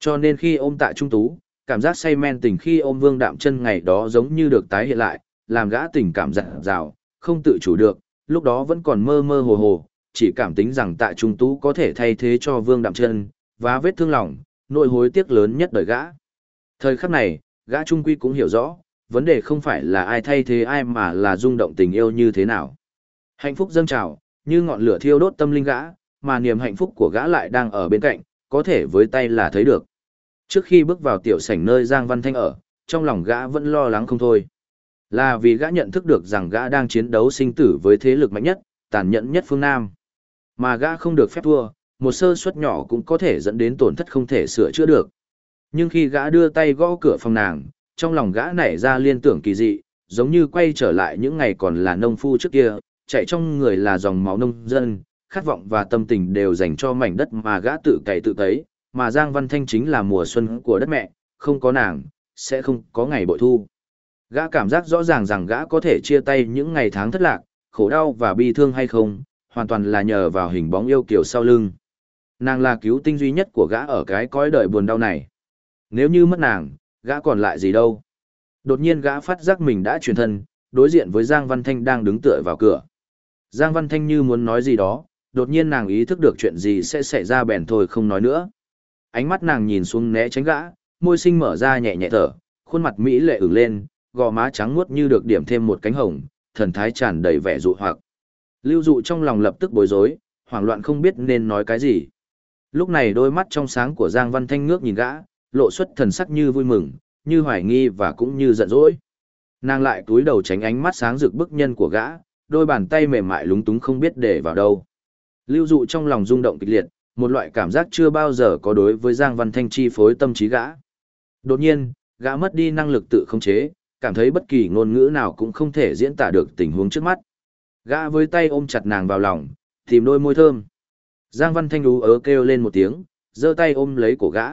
Cho nên khi ôm Tạ Trung Tú, cảm giác say men tình khi ôm Vương Đạm Chân ngày đó giống như được tái hiện lại, làm gã tình cảm dặn dào, không tự chủ được, lúc đó vẫn còn mơ mơ hồ hồ, chỉ cảm tính rằng Tạ Trung Tú có thể thay thế cho Vương Đạm Chân, và vết thương lòng, nỗi hối tiếc lớn nhất đời gã. Thời khắc này, gã trung quy cũng hiểu rõ, vấn đề không phải là ai thay thế ai mà là rung động tình yêu như thế nào. Hạnh phúc dâng trào, như ngọn lửa thiêu đốt tâm linh gã, mà niềm hạnh phúc của gã lại đang ở bên cạnh, có thể với tay là thấy được. Trước khi bước vào tiểu sảnh nơi Giang Văn Thanh ở, trong lòng gã vẫn lo lắng không thôi. Là vì gã nhận thức được rằng gã đang chiến đấu sinh tử với thế lực mạnh nhất, tàn nhẫn nhất phương Nam. Mà gã không được phép thua, một sơ suất nhỏ cũng có thể dẫn đến tổn thất không thể sửa chữa được. Nhưng khi gã đưa tay gõ cửa phòng nàng, trong lòng gã nảy ra liên tưởng kỳ dị, giống như quay trở lại những ngày còn là nông phu trước kia, chạy trong người là dòng máu nông dân, khát vọng và tâm tình đều dành cho mảnh đất mà gã tự cày tự tấy mà Giang Văn Thanh chính là mùa xuân của đất mẹ, không có nàng, sẽ không có ngày bội thu. Gã cảm giác rõ ràng rằng gã có thể chia tay những ngày tháng thất lạc, khổ đau và bi thương hay không, hoàn toàn là nhờ vào hình bóng yêu kiều sau lưng. Nàng là cứu tinh duy nhất của gã ở cái cõi đời buồn đau này. Nếu như mất nàng, gã còn lại gì đâu. Đột nhiên gã phát giác mình đã chuyển thân, đối diện với Giang Văn Thanh đang đứng tựa vào cửa. Giang Văn Thanh như muốn nói gì đó, đột nhiên nàng ý thức được chuyện gì sẽ xảy ra bèn thôi không nói nữa. Ánh mắt nàng nhìn xuống né tránh gã, môi sinh mở ra nhẹ nhẹ thở, khuôn mặt mỹ lệ ửng lên, gò má trắng muốt như được điểm thêm một cánh hồng, thần thái tràn đầy vẻ dụ hoặc. Lưu dụ trong lòng lập tức bối rối, hoảng loạn không biết nên nói cái gì. Lúc này đôi mắt trong sáng của Giang Văn Thanh ngước nhìn gã, lộ xuất thần sắc như vui mừng, như hoài nghi và cũng như giận dỗi. Nàng lại túi đầu tránh ánh mắt sáng rực bức nhân của gã, đôi bàn tay mềm mại lúng túng không biết để vào đâu. Lưu dụ trong lòng rung động kịch liệt, một loại cảm giác chưa bao giờ có đối với Giang Văn Thanh chi phối tâm trí gã. Đột nhiên, gã mất đi năng lực tự khống chế, cảm thấy bất kỳ ngôn ngữ nào cũng không thể diễn tả được tình huống trước mắt. Gã với tay ôm chặt nàng vào lòng, tìm đôi môi thơm. Giang Văn Thanh ú ớ kêu lên một tiếng, giơ tay ôm lấy cổ gã.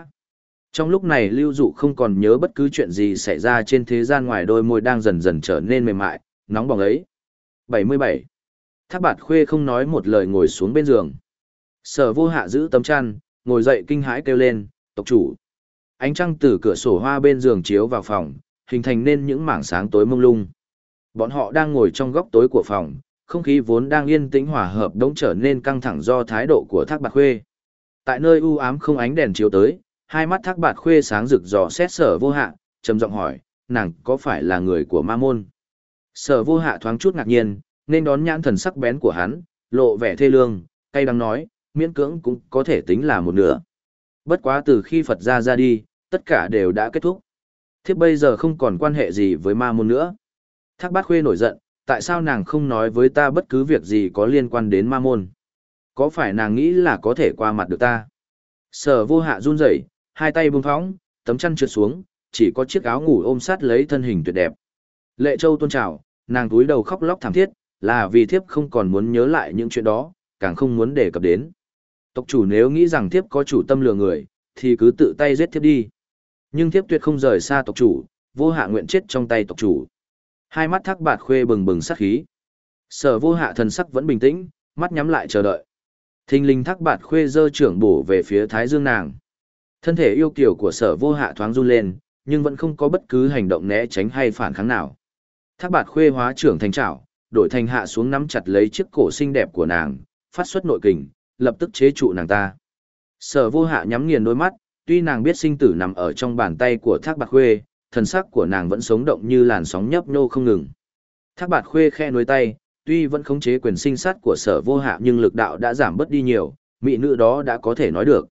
Trong lúc này Lưu Dụ không còn nhớ bất cứ chuyện gì xảy ra trên thế gian ngoài đôi môi đang dần dần trở nên mềm mại, nóng bỏng ấy. 77. Thác bạt khuê không nói một lời ngồi xuống bên giường. Sở vô hạ giữ tấm chăn, ngồi dậy kinh hãi kêu lên, tộc chủ. Ánh trăng từ cửa sổ hoa bên giường chiếu vào phòng, hình thành nên những mảng sáng tối mông lung. Bọn họ đang ngồi trong góc tối của phòng, không khí vốn đang yên tĩnh hòa hợp đống trở nên căng thẳng do thái độ của Thác Bạt Khuê. Tại nơi u ám không ánh đèn chiếu tới, hai mắt Thác Bạt Khuê sáng rực rò xét sở vô hạ, trầm giọng hỏi, nàng có phải là người của ma môn? Sở vô hạ thoáng chút ngạc nhiên, nên đón nhãn thần sắc bén của hắn, lộ vẻ thê lương, cay đắng nói, miễn cưỡng cũng có thể tính là một nửa. Bất quá từ khi Phật ra ra đi, tất cả đều đã kết thúc. Thiếp bây giờ không còn quan hệ gì với ma môn nữa. Thác bát khuê nổi giận, tại sao nàng không nói với ta bất cứ việc gì có liên quan đến ma môn? Có phải nàng nghĩ là có thể qua mặt được ta? Sở vô hạ run rẩy, hai tay buông phóng, tấm chăn trượt xuống, chỉ có chiếc áo ngủ ôm sát lấy thân hình tuyệt đẹp. Lệ Châu tôn trào, nàng túi đầu khóc lóc thảm thiết, là vì thiếp không còn muốn nhớ lại những chuyện đó, càng không muốn đề cập đến. Tộc chủ nếu nghĩ rằng thiếp có chủ tâm lừa người, thì cứ tự tay giết thiếp đi. Nhưng thiếp tuyệt không rời xa tộc chủ, vô hạ nguyện chết trong tay tộc chủ. Hai mắt thác bạt khuê bừng bừng sát khí. Sở vô hạ thần sắc vẫn bình tĩnh, mắt nhắm lại chờ đợi. Thinh linh thác bạt khuê dơ trưởng bổ về phía thái dương nàng. Thân thể yêu kiều của sở vô hạ thoáng run lên, nhưng vẫn không có bất cứ hành động né tránh hay phản kháng nào. Thác bạt khuê hóa trưởng thành trảo, đổi thành hạ xuống nắm chặt lấy chiếc cổ xinh đẹp của nàng, phát xuất nội kình, lập tức chế trụ nàng ta. Sở vô hạ nhắm nghiền đôi mắt, tuy nàng biết sinh tử nằm ở trong bàn tay của thác bạc khuê, thần sắc của nàng vẫn sống động như làn sóng nhấp nhô không ngừng. Thác bạc khuê khe nuôi tay, tuy vẫn khống chế quyền sinh sát của sở vô hạ nhưng lực đạo đã giảm bớt đi nhiều, mỹ nữ đó đã có thể nói được.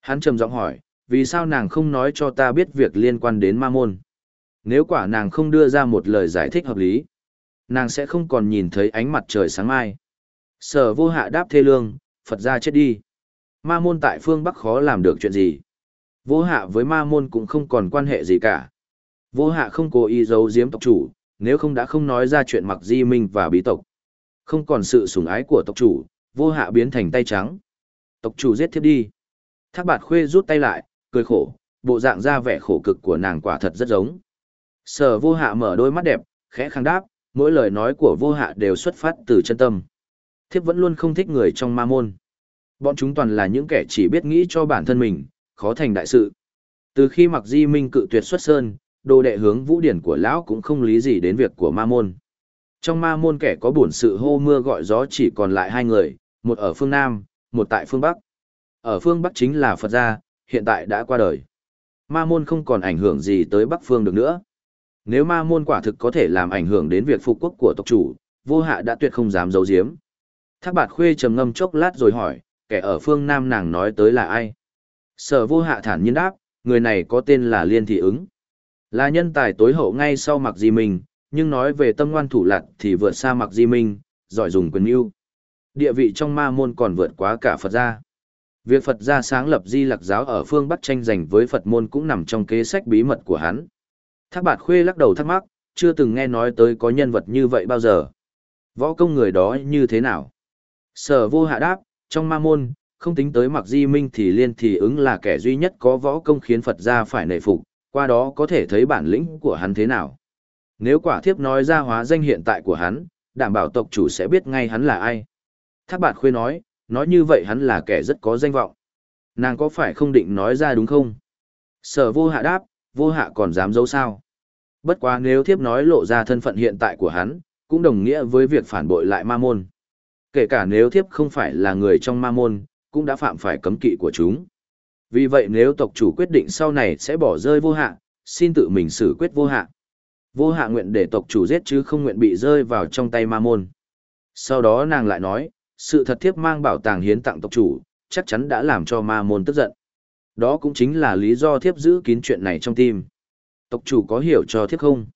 Hắn trầm giọng hỏi, vì sao nàng không nói cho ta biết việc liên quan đến ma môn? Nếu quả nàng không đưa ra một lời giải thích hợp lý, nàng sẽ không còn nhìn thấy ánh mặt trời sáng mai. Sở vô hạ đáp thê lương, Phật ra chết đi. Ma môn tại phương Bắc khó làm được chuyện gì. Vô hạ với ma môn cũng không còn quan hệ gì cả. Vô hạ không cố ý giấu giếm tộc chủ, nếu không đã không nói ra chuyện mặc di minh và bí tộc. Không còn sự sủng ái của tộc chủ, vô hạ biến thành tay trắng. Tộc chủ giết thiếp đi. Thác bạt khuê rút tay lại, cười khổ, bộ dạng ra vẻ khổ cực của nàng quả thật rất giống. Sở vô hạ mở đôi mắt đẹp, khẽ khang đáp, mỗi lời nói của vô hạ đều xuất phát từ chân tâm. Thiếp vẫn luôn không thích người trong ma môn. Bọn chúng toàn là những kẻ chỉ biết nghĩ cho bản thân mình, khó thành đại sự. Từ khi mặc di minh cự tuyệt xuất sơn, đồ đệ hướng vũ điển của lão cũng không lý gì đến việc của ma môn. Trong ma môn kẻ có bổn sự hô mưa gọi gió chỉ còn lại hai người, một ở phương Nam, một tại phương Bắc. Ở phương Bắc chính là Phật gia, hiện tại đã qua đời. Ma môn không còn ảnh hưởng gì tới Bắc phương được nữa. Nếu ma môn quả thực có thể làm ảnh hưởng đến việc phục quốc của tộc chủ, vô hạ đã tuyệt không dám giấu giếm. Thác bạt khuê trầm ngâm chốc lát rồi hỏi, kẻ ở phương Nam nàng nói tới là ai? Sở vô hạ thản nhiên đáp, người này có tên là Liên Thị ứng. Là nhân tài tối hậu ngay sau Mặc Di Minh, nhưng nói về tâm ngoan thủ lạt thì vượt xa Mặc Di Minh, giỏi dùng quyền yêu, Địa vị trong ma môn còn vượt quá cả Phật gia. Việc Phật gia sáng lập di lạc giáo ở phương Bắc tranh giành với Phật môn cũng nằm trong kế sách bí mật của hắn. Thác bạt khuê lắc đầu thắc mắc, chưa từng nghe nói tới có nhân vật như vậy bao giờ. Võ công người đó như thế nào? Sở vô hạ đáp, trong ma môn, không tính tới mặc di minh thì liên thì ứng là kẻ duy nhất có võ công khiến Phật gia phải nể phục, qua đó có thể thấy bản lĩnh của hắn thế nào. Nếu quả thiếp nói ra hóa danh hiện tại của hắn, đảm bảo tộc chủ sẽ biết ngay hắn là ai. Thác bạt khuê nói, nói như vậy hắn là kẻ rất có danh vọng. Nàng có phải không định nói ra đúng không? Sở vô hạ đáp, vô hạ còn dám giấu sao? Bất quá nếu thiếp nói lộ ra thân phận hiện tại của hắn, cũng đồng nghĩa với việc phản bội lại ma môn. Kể cả nếu thiếp không phải là người trong ma môn, cũng đã phạm phải cấm kỵ của chúng. Vì vậy nếu tộc chủ quyết định sau này sẽ bỏ rơi vô hạ, xin tự mình xử quyết vô hạ. Vô hạ nguyện để tộc chủ giết chứ không nguyện bị rơi vào trong tay ma môn. Sau đó nàng lại nói, sự thật thiếp mang bảo tàng hiến tặng tộc chủ, chắc chắn đã làm cho ma môn tức giận. Đó cũng chính là lý do thiếp giữ kín chuyện này trong tim. Tộc chủ có hiểu cho thiếp không?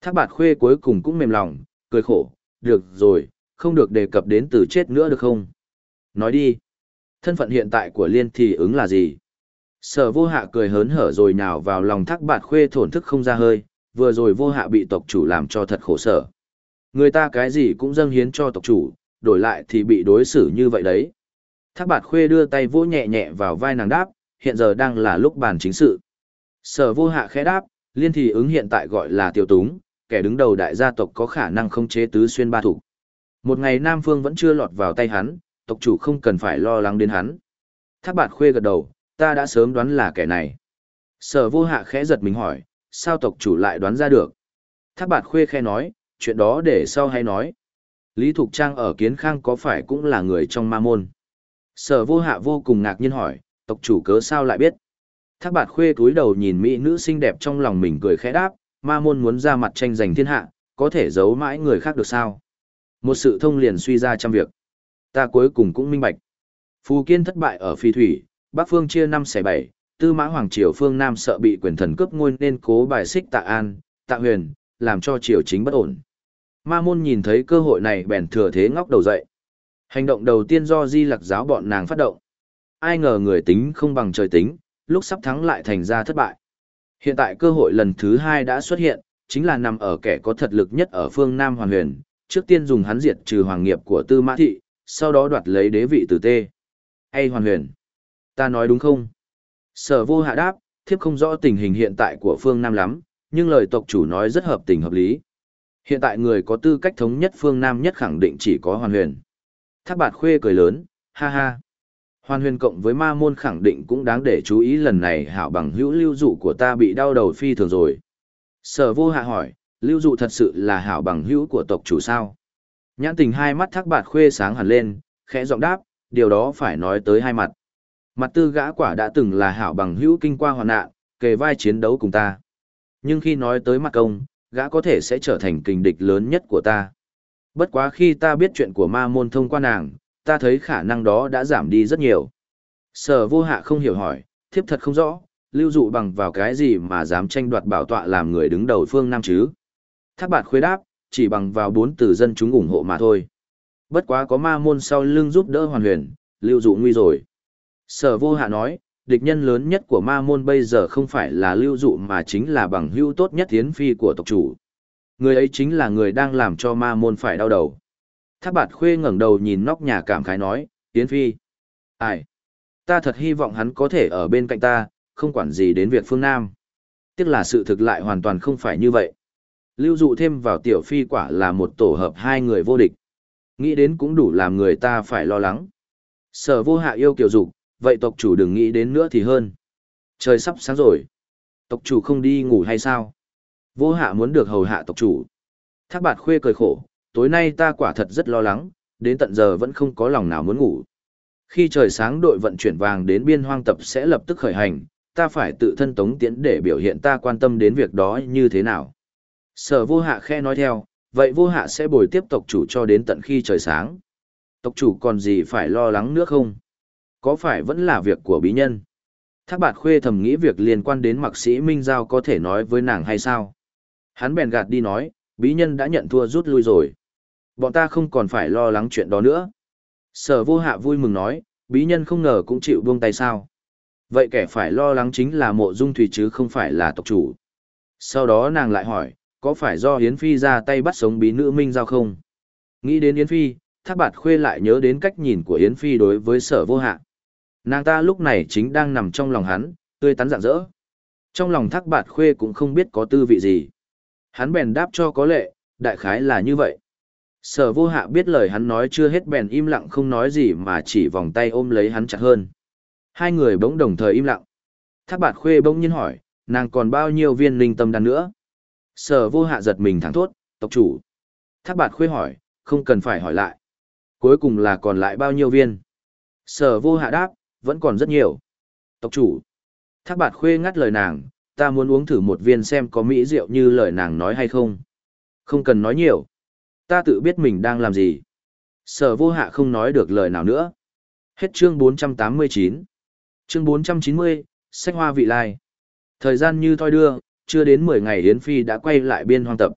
Thác bạt khuê cuối cùng cũng mềm lòng, cười khổ, được rồi, không được đề cập đến từ chết nữa được không? Nói đi. Thân phận hiện tại của liên thì ứng là gì? Sở vô hạ cười hớn hở rồi nhào vào lòng thác bạt khuê thổn thức không ra hơi, vừa rồi vô hạ bị tộc chủ làm cho thật khổ sở. Người ta cái gì cũng dâng hiến cho tộc chủ, đổi lại thì bị đối xử như vậy đấy. Thác bạt khuê đưa tay vỗ nhẹ nhẹ vào vai nàng đáp, hiện giờ đang là lúc bàn chính sự. Sở vô hạ khẽ đáp, liên thì ứng hiện tại gọi là tiêu túng, kẻ đứng đầu đại gia tộc có khả năng không chế tứ xuyên ba thủ. Một ngày Nam Phương vẫn chưa lọt vào tay hắn, tộc chủ không cần phải lo lắng đến hắn. Thác bạt khuê gật đầu, ta đã sớm đoán là kẻ này. Sở vô hạ khẽ giật mình hỏi, sao tộc chủ lại đoán ra được? Thác bạt khuê khe nói, chuyện đó để sau hay nói. Lý Thục Trang ở Kiến Khang có phải cũng là người trong ma môn? Sở vô hạ vô cùng ngạc nhiên hỏi, tộc chủ cớ sao lại biết? Thác bạt khuê cúi đầu nhìn mỹ nữ xinh đẹp trong lòng mình cười khẽ đáp, ma môn muốn ra mặt tranh giành thiên hạ, có thể giấu mãi người khác được sao? Một sự thông liền suy ra trăm việc. Ta cuối cùng cũng minh bạch. Phù Kiên thất bại ở phi thủy, Bắc Phương chia năm xẻ bảy, Tư Mã Hoàng Triều phương Nam sợ bị quyền thần cướp ngôi nên cố bài xích Tạ An, Tạ Huyền, làm cho triều chính bất ổn. Ma môn nhìn thấy cơ hội này bèn thừa thế ngóc đầu dậy. Hành động đầu tiên do Di Lặc giáo bọn nàng phát động. Ai ngờ người tính không bằng trời tính, lúc sắp thắng lại thành ra thất bại. Hiện tại cơ hội lần thứ hai đã xuất hiện, chính là nằm ở kẻ có thật lực nhất ở phương Nam Hoàn Huyền, trước tiên dùng hắn diệt trừ hoàng nghiệp của Tư Mã Thị, sau đó đoạt lấy đế vị từ tê. Hay Hoàn Huyền, ta nói đúng không? Sở vô hạ đáp, thiếp không rõ tình hình hiện tại của phương Nam lắm, nhưng lời tộc chủ nói rất hợp tình hợp lý. Hiện tại người có tư cách thống nhất phương Nam nhất khẳng định chỉ có Hoàn Huyền. Thác bạt khuê cười lớn, ha ha. Hoàn huyền cộng với ma môn khẳng định cũng đáng để chú ý lần này hảo bằng hữu lưu dụ của ta bị đau đầu phi thường rồi. Sở vô hạ hỏi, lưu dụ thật sự là hảo bằng hữu của tộc chủ sao? Nhãn tình hai mắt thác bạt khuê sáng hẳn lên, khẽ giọng đáp, điều đó phải nói tới hai mặt. Mặt tư gã quả đã từng là hảo bằng hữu kinh qua hoàn nạn, kề vai chiến đấu cùng ta. Nhưng khi nói tới mặt công, gã có thể sẽ trở thành kình địch lớn nhất của ta. Bất quá khi ta biết chuyện của ma môn thông qua nàng, ta thấy khả năng đó đã giảm đi rất nhiều. Sở vô hạ không hiểu hỏi, thiếp thật không rõ, lưu dụ bằng vào cái gì mà dám tranh đoạt bảo tọa làm người đứng đầu phương Nam chứ? Thác bạt khuê đáp, chỉ bằng vào bốn từ dân chúng ủng hộ mà thôi. Bất quá có ma môn sau lưng giúp đỡ hoàn huyền, lưu dụ nguy rồi. Sở vô hạ nói, địch nhân lớn nhất của ma môn bây giờ không phải là lưu dụ mà chính là bằng hữu tốt nhất tiến phi của tộc chủ. Người ấy chính là người đang làm cho ma môn phải đau đầu. Thác bạt khuê ngẩng đầu nhìn nóc nhà cảm khái nói, tiến Phi. Ai? Ta thật hy vọng hắn có thể ở bên cạnh ta, không quản gì đến việc phương Nam. Tiếc là sự thực lại hoàn toàn không phải như vậy. Lưu dụ thêm vào tiểu phi quả là một tổ hợp hai người vô địch. Nghĩ đến cũng đủ làm người ta phải lo lắng. Sở vô hạ yêu kiều dục, vậy tộc chủ đừng nghĩ đến nữa thì hơn. Trời sắp sáng rồi. Tộc chủ không đi ngủ hay sao? Vô hạ muốn được hầu hạ tộc chủ. Thác bạt khuê cười khổ, tối nay ta quả thật rất lo lắng, đến tận giờ vẫn không có lòng nào muốn ngủ. Khi trời sáng đội vận chuyển vàng đến biên hoang tập sẽ lập tức khởi hành, ta phải tự thân tống tiến để biểu hiện ta quan tâm đến việc đó như thế nào. Sở vô hạ khe nói theo, vậy vô hạ sẽ bồi tiếp tộc chủ cho đến tận khi trời sáng. Tộc chủ còn gì phải lo lắng nữa không? Có phải vẫn là việc của bí nhân? Thác bạt khuê thầm nghĩ việc liên quan đến mạc sĩ Minh Giao có thể nói với nàng hay sao? Hắn bèn gạt đi nói, bí nhân đã nhận thua rút lui rồi. Bọn ta không còn phải lo lắng chuyện đó nữa. Sở vô hạ vui mừng nói, bí nhân không ngờ cũng chịu buông tay sao. Vậy kẻ phải lo lắng chính là mộ dung thủy chứ không phải là tộc chủ. Sau đó nàng lại hỏi, có phải do Yến Phi ra tay bắt sống bí nữ Minh Giao không? Nghĩ đến Yến Phi, Thác Bạt Khuê lại nhớ đến cách nhìn của Yến Phi đối với sở vô hạ. Nàng ta lúc này chính đang nằm trong lòng hắn, tươi tắn rạng rỡ. Trong lòng Thác Bạt Khuê cũng không biết có tư vị gì. Hắn bèn đáp cho có lệ, đại khái là như vậy. Sở vô hạ biết lời hắn nói chưa hết bèn im lặng không nói gì mà chỉ vòng tay ôm lấy hắn chặt hơn. Hai người bỗng đồng thời im lặng. Thác bạt khuê bỗng nhiên hỏi, nàng còn bao nhiêu viên linh tâm đan nữa? Sở vô hạ giật mình thẳng thốt, tộc chủ. Thác bạt khuê hỏi, không cần phải hỏi lại. Cuối cùng là còn lại bao nhiêu viên? Sở vô hạ đáp, vẫn còn rất nhiều. Tộc chủ. Thác bạt khuê ngắt lời nàng, ta muốn uống thử một viên xem có mỹ rượu như lời nàng nói hay không. Không cần nói nhiều ta tự biết mình đang làm gì. Sở vô hạ không nói được lời nào nữa. Hết chương 489. Chương 490, sách hoa vị lai. Thời gian như thoi đưa, chưa đến 10 ngày Yến Phi đã quay lại biên hoang tập.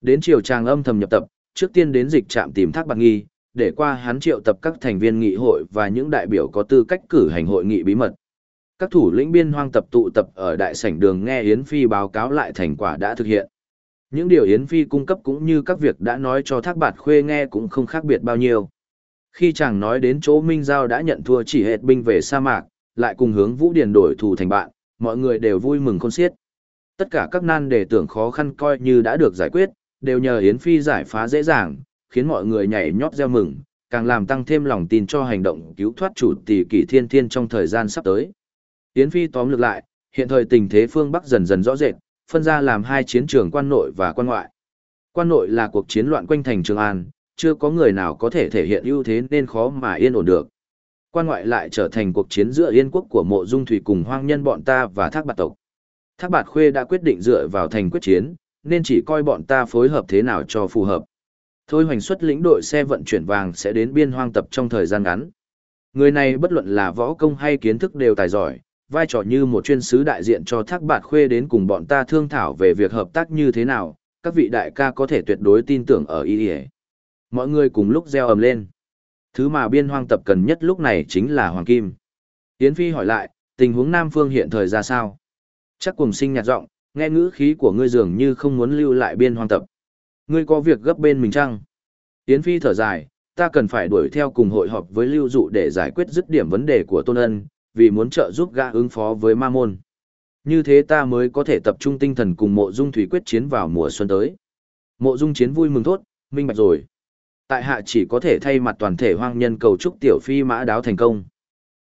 Đến chiều tràng âm thầm nhập tập, trước tiên đến dịch trạm tìm thác bạc nghi, để qua hắn triệu tập các thành viên nghị hội và những đại biểu có tư cách cử hành hội nghị bí mật. Các thủ lĩnh biên hoang tập tụ tập ở đại sảnh đường nghe Yến Phi báo cáo lại thành quả đã thực hiện. Những điều Yến Phi cung cấp cũng như các việc đã nói cho Thác Bạt Khuê nghe cũng không khác biệt bao nhiêu. Khi chàng nói đến chỗ Minh Giao đã nhận thua chỉ hệt binh về sa mạc, lại cùng hướng Vũ Điền đổi thù thành bạn, mọi người đều vui mừng khôn xiết. Tất cả các nan đề tưởng khó khăn coi như đã được giải quyết, đều nhờ Yến Phi giải phá dễ dàng, khiến mọi người nhảy nhót reo mừng, càng làm tăng thêm lòng tin cho hành động cứu thoát chủ tỷ kỷ thiên thiên trong thời gian sắp tới. Yến Phi tóm lược lại, hiện thời tình thế phương Bắc dần dần rõ rệt, phân ra làm hai chiến trường quan nội và quan ngoại. Quan nội là cuộc chiến loạn quanh thành Trường An, chưa có người nào có thể thể hiện ưu thế nên khó mà yên ổn được. Quan ngoại lại trở thành cuộc chiến giữa Yên quốc của Mộ Dung Thủy cùng hoang nhân bọn ta và Thác bạc tộc. Thác Bạt Khuê đã quyết định dựa vào thành quyết chiến, nên chỉ coi bọn ta phối hợp thế nào cho phù hợp. Thôi hoành xuất lĩnh đội xe vận chuyển vàng sẽ đến biên hoang tập trong thời gian ngắn. Người này bất luận là võ công hay kiến thức đều tài giỏi, vai trò như một chuyên sứ đại diện cho Thác Bạt Khuê đến cùng bọn ta thương thảo về việc hợp tác như thế nào, các vị đại ca có thể tuyệt đối tin tưởng ở y Mọi người cùng lúc gieo ầm lên. Thứ mà biên hoang tập cần nhất lúc này chính là Hoàng Kim. Yến Phi hỏi lại, tình huống Nam Phương hiện thời ra sao? Chắc cùng sinh nhạt giọng, nghe ngữ khí của ngươi dường như không muốn lưu lại biên hoang tập. Ngươi có việc gấp bên mình chăng? Yến Phi thở dài, ta cần phải đuổi theo cùng hội họp với lưu dụ để giải quyết dứt điểm vấn đề của tôn ân, vì muốn trợ giúp gã ứng phó với ma môn. Như thế ta mới có thể tập trung tinh thần cùng mộ dung thủy quyết chiến vào mùa xuân tới. Mộ dung chiến vui mừng thốt, minh bạch rồi. Tại hạ chỉ có thể thay mặt toàn thể hoang nhân cầu chúc tiểu phi mã đáo thành công.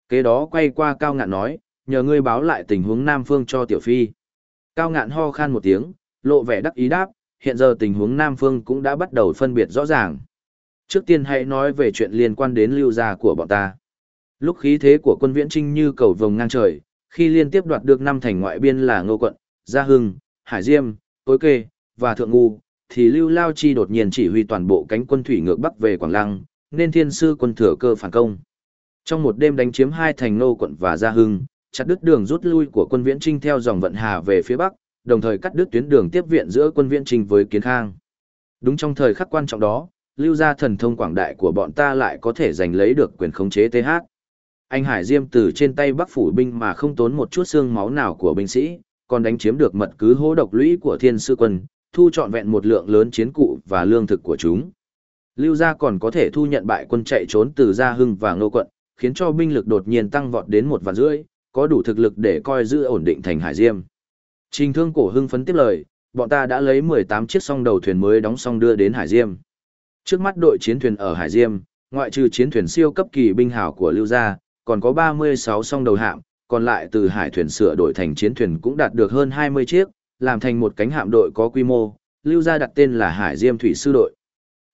Kế đó quay qua cao ngạn nói, nhờ ngươi báo lại tình huống Nam Phương cho tiểu phi. Cao ngạn ho khan một tiếng, lộ vẻ đắc ý đáp, hiện giờ tình huống Nam Phương cũng đã bắt đầu phân biệt rõ ràng. Trước tiên hãy nói về chuyện liên quan đến lưu gia của bọn ta. Lúc khí thế của quân viễn trinh như cầu vồng ngang trời, khi liên tiếp đoạt được năm thành ngoại biên là Ngô Quận, Gia Hưng, Hải Diêm, Tối Kê, và Thượng Ngu, thì Lưu Lao Chi đột nhiên chỉ huy toàn bộ cánh quân thủy ngược bắc về Quảng Lăng, nên thiên sư quân thừa cơ phản công. Trong một đêm đánh chiếm hai thành Ngô Quận và Gia Hưng, chặt đứt đường rút lui của quân viễn trinh theo dòng vận hà về phía bắc, đồng thời cắt đứt tuyến đường tiếp viện giữa quân viễn trinh với Kiến Khang. Đúng trong thời khắc quan trọng đó, lưu gia thần thông quảng đại của bọn ta lại có thể giành lấy được quyền khống chế TH. Anh Hải Diêm từ trên tay Bắc phủ binh mà không tốn một chút xương máu nào của binh sĩ, còn đánh chiếm được mật cứ hố độc lũy của thiên sư quân, thu trọn vẹn một lượng lớn chiến cụ và lương thực của chúng. Lưu gia còn có thể thu nhận bại quân chạy trốn từ Gia Hưng và Ngô Quận, khiến cho binh lực đột nhiên tăng vọt đến một vạn rưỡi, có đủ thực lực để coi giữ ổn định thành Hải Diêm. Trình thương cổ hưng phấn tiếp lời, bọn ta đã lấy 18 chiếc song đầu thuyền mới đóng xong đưa đến Hải Diêm. Trước mắt đội chiến thuyền ở Hải Diêm, ngoại trừ chiến thuyền siêu cấp kỳ binh hảo của Lưu Gia, còn có 36 song đầu hạm, còn lại từ hải thuyền sửa đổi thành chiến thuyền cũng đạt được hơn 20 chiếc, làm thành một cánh hạm đội có quy mô, Lưu Gia đặt tên là Hải Diêm Thủy Sư Đội.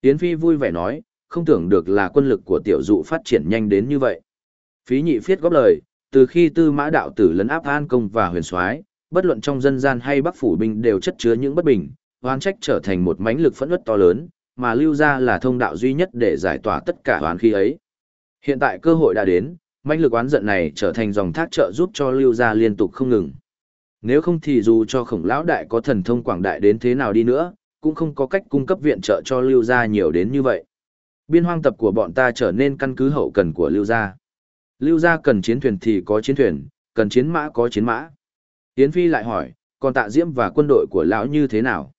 Yến Phi vui vẻ nói, không tưởng được là quân lực của tiểu dụ phát triển nhanh đến như vậy. Phí nhị phiết góp lời, từ khi tư mã đạo tử lấn áp an công và huyền soái, bất luận trong dân gian hay bắc phủ binh đều chất chứa những bất bình hoán trách trở thành một mãnh lực phẫn nứt to lớn, mà lưu ra là thông đạo duy nhất để giải tỏa tất cả hoán khí ấy. Hiện tại cơ hội đã đến, mãnh lực oán giận này trở thành dòng thác trợ giúp cho lưu gia liên tục không ngừng. Nếu không thì dù cho khổng lão đại có thần thông quảng đại đến thế nào đi nữa, cũng không có cách cung cấp viện trợ cho lưu gia nhiều đến như vậy. Biên hoang tập của bọn ta trở nên căn cứ hậu cần của lưu gia. Lưu gia cần chiến thuyền thì có chiến thuyền, cần chiến mã có chiến mã. Yến Phi lại hỏi, còn tạ diễm và quân đội của lão như thế nào?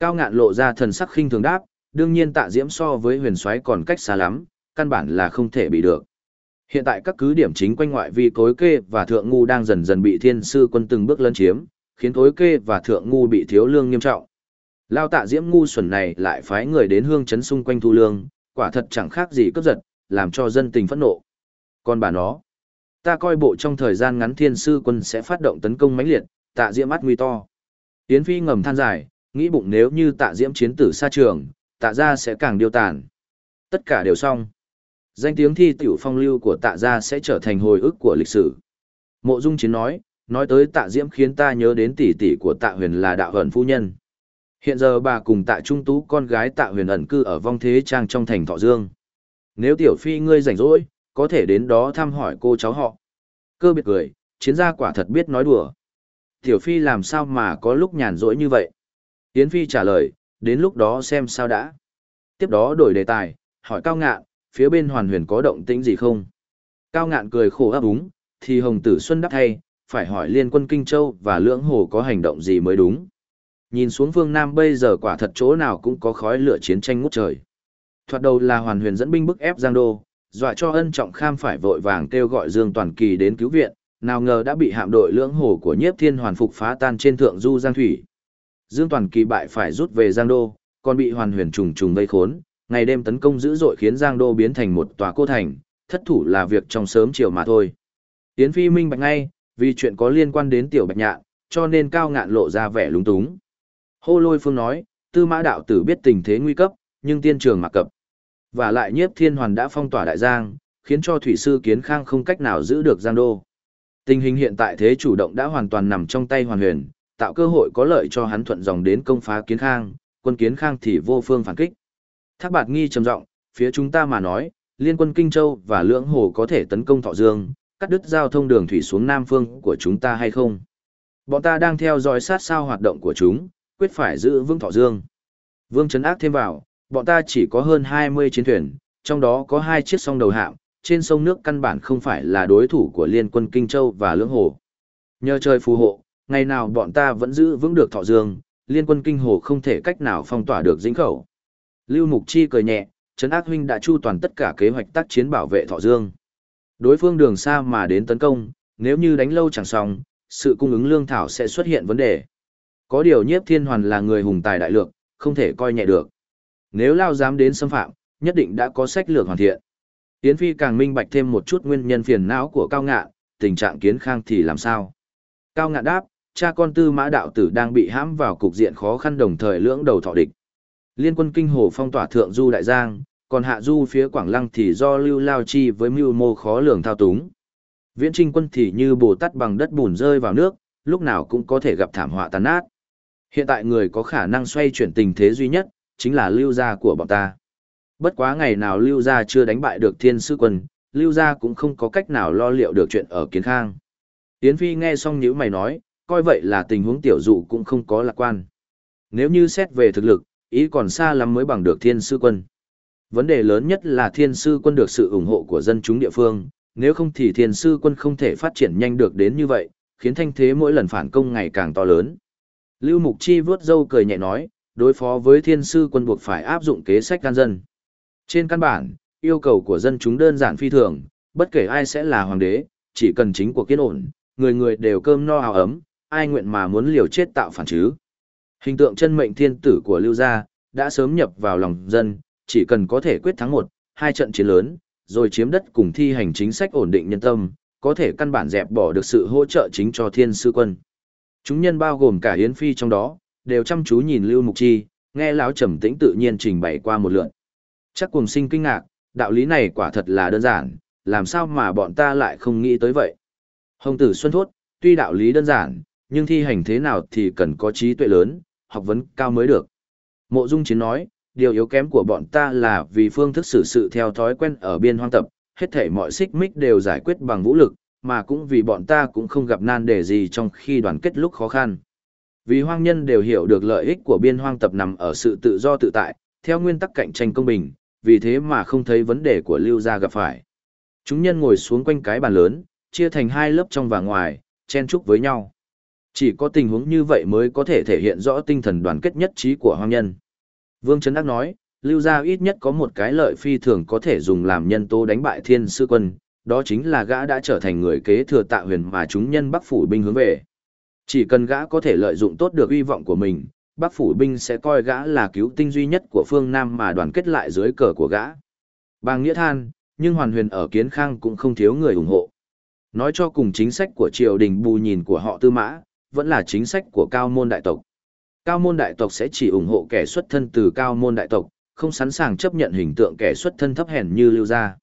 Cao ngạn lộ ra thần sắc khinh thường đáp, đương nhiên tạ diễm so với huyền soái còn cách xa lắm, căn bản là không thể bị được. Hiện tại các cứ điểm chính quanh ngoại vi cối kê và thượng ngu đang dần dần bị thiên sư quân từng bước lấn chiếm, khiến cối kê và thượng ngu bị thiếu lương nghiêm trọng. Lao tạ diễm ngu xuẩn này lại phái người đến hương chấn xung quanh thu lương, quả thật chẳng khác gì cướp giật, làm cho dân tình phẫn nộ. Còn bà nó, ta coi bộ trong thời gian ngắn thiên sư quân sẽ phát động tấn công mãnh liệt, tạ diễm mắt nguy to. Yến Phi ngầm than dài, nghĩ bụng nếu như tạ diễm chiến tử xa trường, tạ gia sẽ càng điêu tàn. Tất cả đều xong. Danh tiếng thi tiểu phong lưu của tạ gia sẽ trở thành hồi ức của lịch sử. Mộ Dung Chiến nói, nói tới tạ diễm khiến ta nhớ đến tỷ tỷ của tạ huyền là đạo hận phu nhân. Hiện giờ bà cùng tạ trung tú con gái tạ huyền ẩn cư ở vong thế trang trong thành Thọ Dương. Nếu tiểu phi ngươi rảnh rỗi, có thể đến đó thăm hỏi cô cháu họ. Cơ biệt cười, chiến gia quả thật biết nói đùa. Tiểu Phi làm sao mà có lúc nhàn rỗi như vậy? Yến Phi trả lời, đến lúc đó xem sao đã. Tiếp đó đổi đề tài, hỏi Cao Ngạn, phía bên hoàn huyền có động tĩnh gì không? Cao Ngạn cười khổ ấp úng, thì Hồng Tử Xuân đáp thay, phải hỏi liên quân Kinh Châu và Lưỡng Hồ có hành động gì mới đúng. Nhìn xuống phương Nam bây giờ quả thật chỗ nào cũng có khói lửa chiến tranh ngút trời. Thoạt đầu là hoàn huyền dẫn binh bức ép Giang Đô, dọa cho ân trọng kham phải vội vàng kêu gọi Dương Toàn Kỳ đến cứu viện, nào ngờ đã bị hạm đội lưỡng hồ của nhiếp thiên hoàn phục phá tan trên thượng du Giang Thủy. Dương Toàn Kỳ bại phải rút về Giang Đô, còn bị hoàn huyền trùng trùng vây khốn, ngày đêm tấn công dữ dội khiến Giang Đô biến thành một tòa cô thành, thất thủ là việc trong sớm chiều mà thôi. Tiến Phi minh bạch ngay, vì chuyện có liên quan đến tiểu bạch nhạn, cho nên cao ngạn lộ ra vẻ lúng túng. Hô lôi phương nói, tư mã đạo tử biết tình thế nguy cấp, nhưng tiên trường mặc cập. Và lại nhiếp thiên hoàn đã phong tỏa đại giang, khiến cho thủy sư kiến khang không cách nào giữ được giang đô. Tình hình hiện tại thế chủ động đã hoàn toàn nằm trong tay hoàn huyền, tạo cơ hội có lợi cho hắn thuận dòng đến công phá kiến khang, quân kiến khang thì vô phương phản kích. Thác bạt nghi trầm giọng, phía chúng ta mà nói, liên quân Kinh Châu và Lưỡng Hồ có thể tấn công Thọ Dương, cắt đứt giao thông đường thủy xuống Nam Phương của chúng ta hay không? Bọn ta đang theo dõi sát sao hoạt động của chúng, quyết phải giữ vững Thọ Dương. Vương Trấn Ác thêm vào, bọn ta chỉ có hơn 20 chiến thuyền, trong đó có hai chiếc song đầu hạm, trên sông nước căn bản không phải là đối thủ của liên quân Kinh Châu và Lưỡng Hồ. Nhờ trời phù hộ, ngày nào bọn ta vẫn giữ vững được Thọ Dương, liên quân Kinh Hồ không thể cách nào phong tỏa được dĩnh khẩu. Lưu Mục Chi cười nhẹ, Trấn Ác Huynh đã chu toàn tất cả kế hoạch tác chiến bảo vệ Thọ Dương. Đối phương đường xa mà đến tấn công, nếu như đánh lâu chẳng xong, sự cung ứng lương thảo sẽ xuất hiện vấn đề. Có điều nhiếp thiên hoàn là người hùng tài đại lược, không thể coi nhẹ được. Nếu lao dám đến xâm phạm, nhất định đã có sách lược hoàn thiện. Yến Phi càng minh bạch thêm một chút nguyên nhân phiền não của Cao Ngạn, tình trạng kiến khang thì làm sao? Cao Ngạn đáp, cha con tư mã đạo tử đang bị hãm vào cục diện khó khăn đồng thời lưỡng đầu thọ địch. Liên quân kinh hồ phong tỏa thượng du đại giang, còn hạ du phía Quảng Lăng thì do lưu lao chi với mưu mô khó lường thao túng. Viễn trinh quân thì như bồ tát bằng đất bùn rơi vào nước, lúc nào cũng có thể gặp thảm họa tàn nát. Hiện tại người có khả năng xoay chuyển tình thế duy nhất, chính là lưu gia của bọn ta. Bất quá ngày nào lưu gia chưa đánh bại được thiên sư quân, lưu gia cũng không có cách nào lo liệu được chuyện ở kiến khang. Yến Phi nghe xong những mày nói, coi vậy là tình huống tiểu dụ cũng không có lạc quan. Nếu như xét về thực lực, ý còn xa lắm mới bằng được thiên sư quân. Vấn đề lớn nhất là thiên sư quân được sự ủng hộ của dân chúng địa phương, nếu không thì thiên sư quân không thể phát triển nhanh được đến như vậy, khiến thanh thế mỗi lần phản công ngày càng to lớn. Lưu Mục Chi vướt dâu cười nhẹ nói, đối phó với thiên sư quân buộc phải áp dụng kế sách can dân. Trên căn bản, yêu cầu của dân chúng đơn giản phi thường, bất kể ai sẽ là hoàng đế, chỉ cần chính cuộc kiên ổn, người người đều cơm no áo ấm, ai nguyện mà muốn liều chết tạo phản chứ. Hình tượng chân mệnh thiên tử của Lưu Gia, đã sớm nhập vào lòng dân, chỉ cần có thể quyết thắng một, hai trận chiến lớn, rồi chiếm đất cùng thi hành chính sách ổn định nhân tâm, có thể căn bản dẹp bỏ được sự hỗ trợ chính cho thiên sư quân. Chúng nhân bao gồm cả Yến Phi trong đó, đều chăm chú nhìn Lưu Mục Chi, nghe lão trầm tĩnh tự nhiên trình bày qua một lượt. Chắc cùng sinh kinh ngạc, đạo lý này quả thật là đơn giản, làm sao mà bọn ta lại không nghĩ tới vậy. Hồng tử Xuân Thốt, tuy đạo lý đơn giản, nhưng thi hành thế nào thì cần có trí tuệ lớn, học vấn cao mới được. Mộ Dung Chiến nói, điều yếu kém của bọn ta là vì phương thức xử sự theo thói quen ở biên hoang tập, hết thể mọi xích mích đều giải quyết bằng vũ lực, mà cũng vì bọn ta cũng không gặp nan đề gì trong khi đoàn kết lúc khó khăn. Vì hoang nhân đều hiểu được lợi ích của biên hoang tập nằm ở sự tự do tự tại, theo nguyên tắc cạnh tranh công bình, vì thế mà không thấy vấn đề của lưu gia gặp phải. Chúng nhân ngồi xuống quanh cái bàn lớn, chia thành hai lớp trong và ngoài, chen chúc với nhau. Chỉ có tình huống như vậy mới có thể thể hiện rõ tinh thần đoàn kết nhất trí của hoang nhân. Vương Trấn Đắc nói, lưu gia ít nhất có một cái lợi phi thường có thể dùng làm nhân tố đánh bại thiên sư quân, đó chính là gã đã trở thành người kế thừa tạ huyền mà chúng nhân bắc phủ binh hướng về. Chỉ cần gã có thể lợi dụng tốt được uy vọng của mình, bắc phủ binh sẽ coi gã là cứu tinh duy nhất của phương Nam mà đoàn kết lại dưới cờ của gã. Bang Nghĩa than, nhưng Hoàn Huyền ở Kiến Khang cũng không thiếu người ủng hộ. Nói cho cùng chính sách của triều đình bù nhìn của họ tư mã, vẫn là chính sách của cao môn đại tộc. Cao môn đại tộc sẽ chỉ ủng hộ kẻ xuất thân từ cao môn đại tộc, không sẵn sàng chấp nhận hình tượng kẻ xuất thân thấp hèn như Lưu Gia.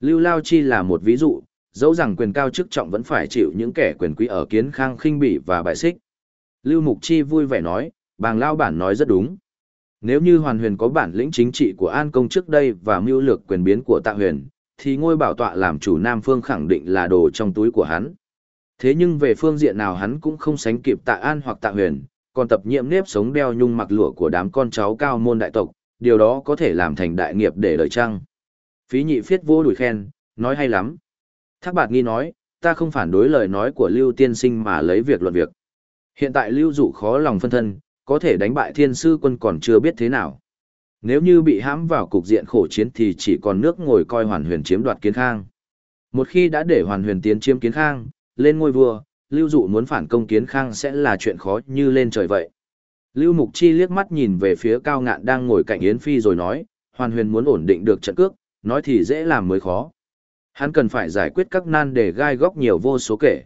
Lưu Lao Chi là một ví dụ, dẫu rằng quyền cao chức trọng vẫn phải chịu những kẻ quyền quý ở kiến khang khinh bỉ và bại xích. Lưu Mục Chi vui vẻ nói, bàng lao bản nói rất đúng. Nếu như Hoàn Huyền có bản lĩnh chính trị của An Công trước đây và mưu lược quyền biến của Tạ Huyền, thì ngôi bảo tọa làm chủ Nam Phương khẳng định là đồ trong túi của hắn. Thế nhưng về phương diện nào hắn cũng không sánh kịp Tạ An hoặc Tạ Huyền, còn tập nhiệm nếp sống đeo nhung mặc lụa của đám con cháu cao môn đại tộc, điều đó có thể làm thành đại nghiệp để lời trăng. Phí nhị phiết vô đùi khen, nói hay lắm. Thác bạt nghi nói, ta không phản đối lời nói của Lưu Tiên Sinh mà lấy việc luận việc. Hiện tại Lưu Dụ khó lòng phân thân, có thể đánh bại thiên sư quân còn chưa biết thế nào. Nếu như bị hãm vào cục diện khổ chiến thì chỉ còn nước ngồi coi hoàn huyền chiếm đoạt kiến khang. Một khi đã để hoàn huyền tiến chiếm kiến khang, lên ngôi vua, Lưu Dụ muốn phản công kiến khang sẽ là chuyện khó như lên trời vậy. Lưu Mục Chi liếc mắt nhìn về phía cao ngạn đang ngồi cạnh Yến Phi rồi nói, hoàn huyền muốn ổn định được trận cước, nói thì dễ làm mới khó. Hắn cần phải giải quyết các nan để gai góc nhiều vô số kể.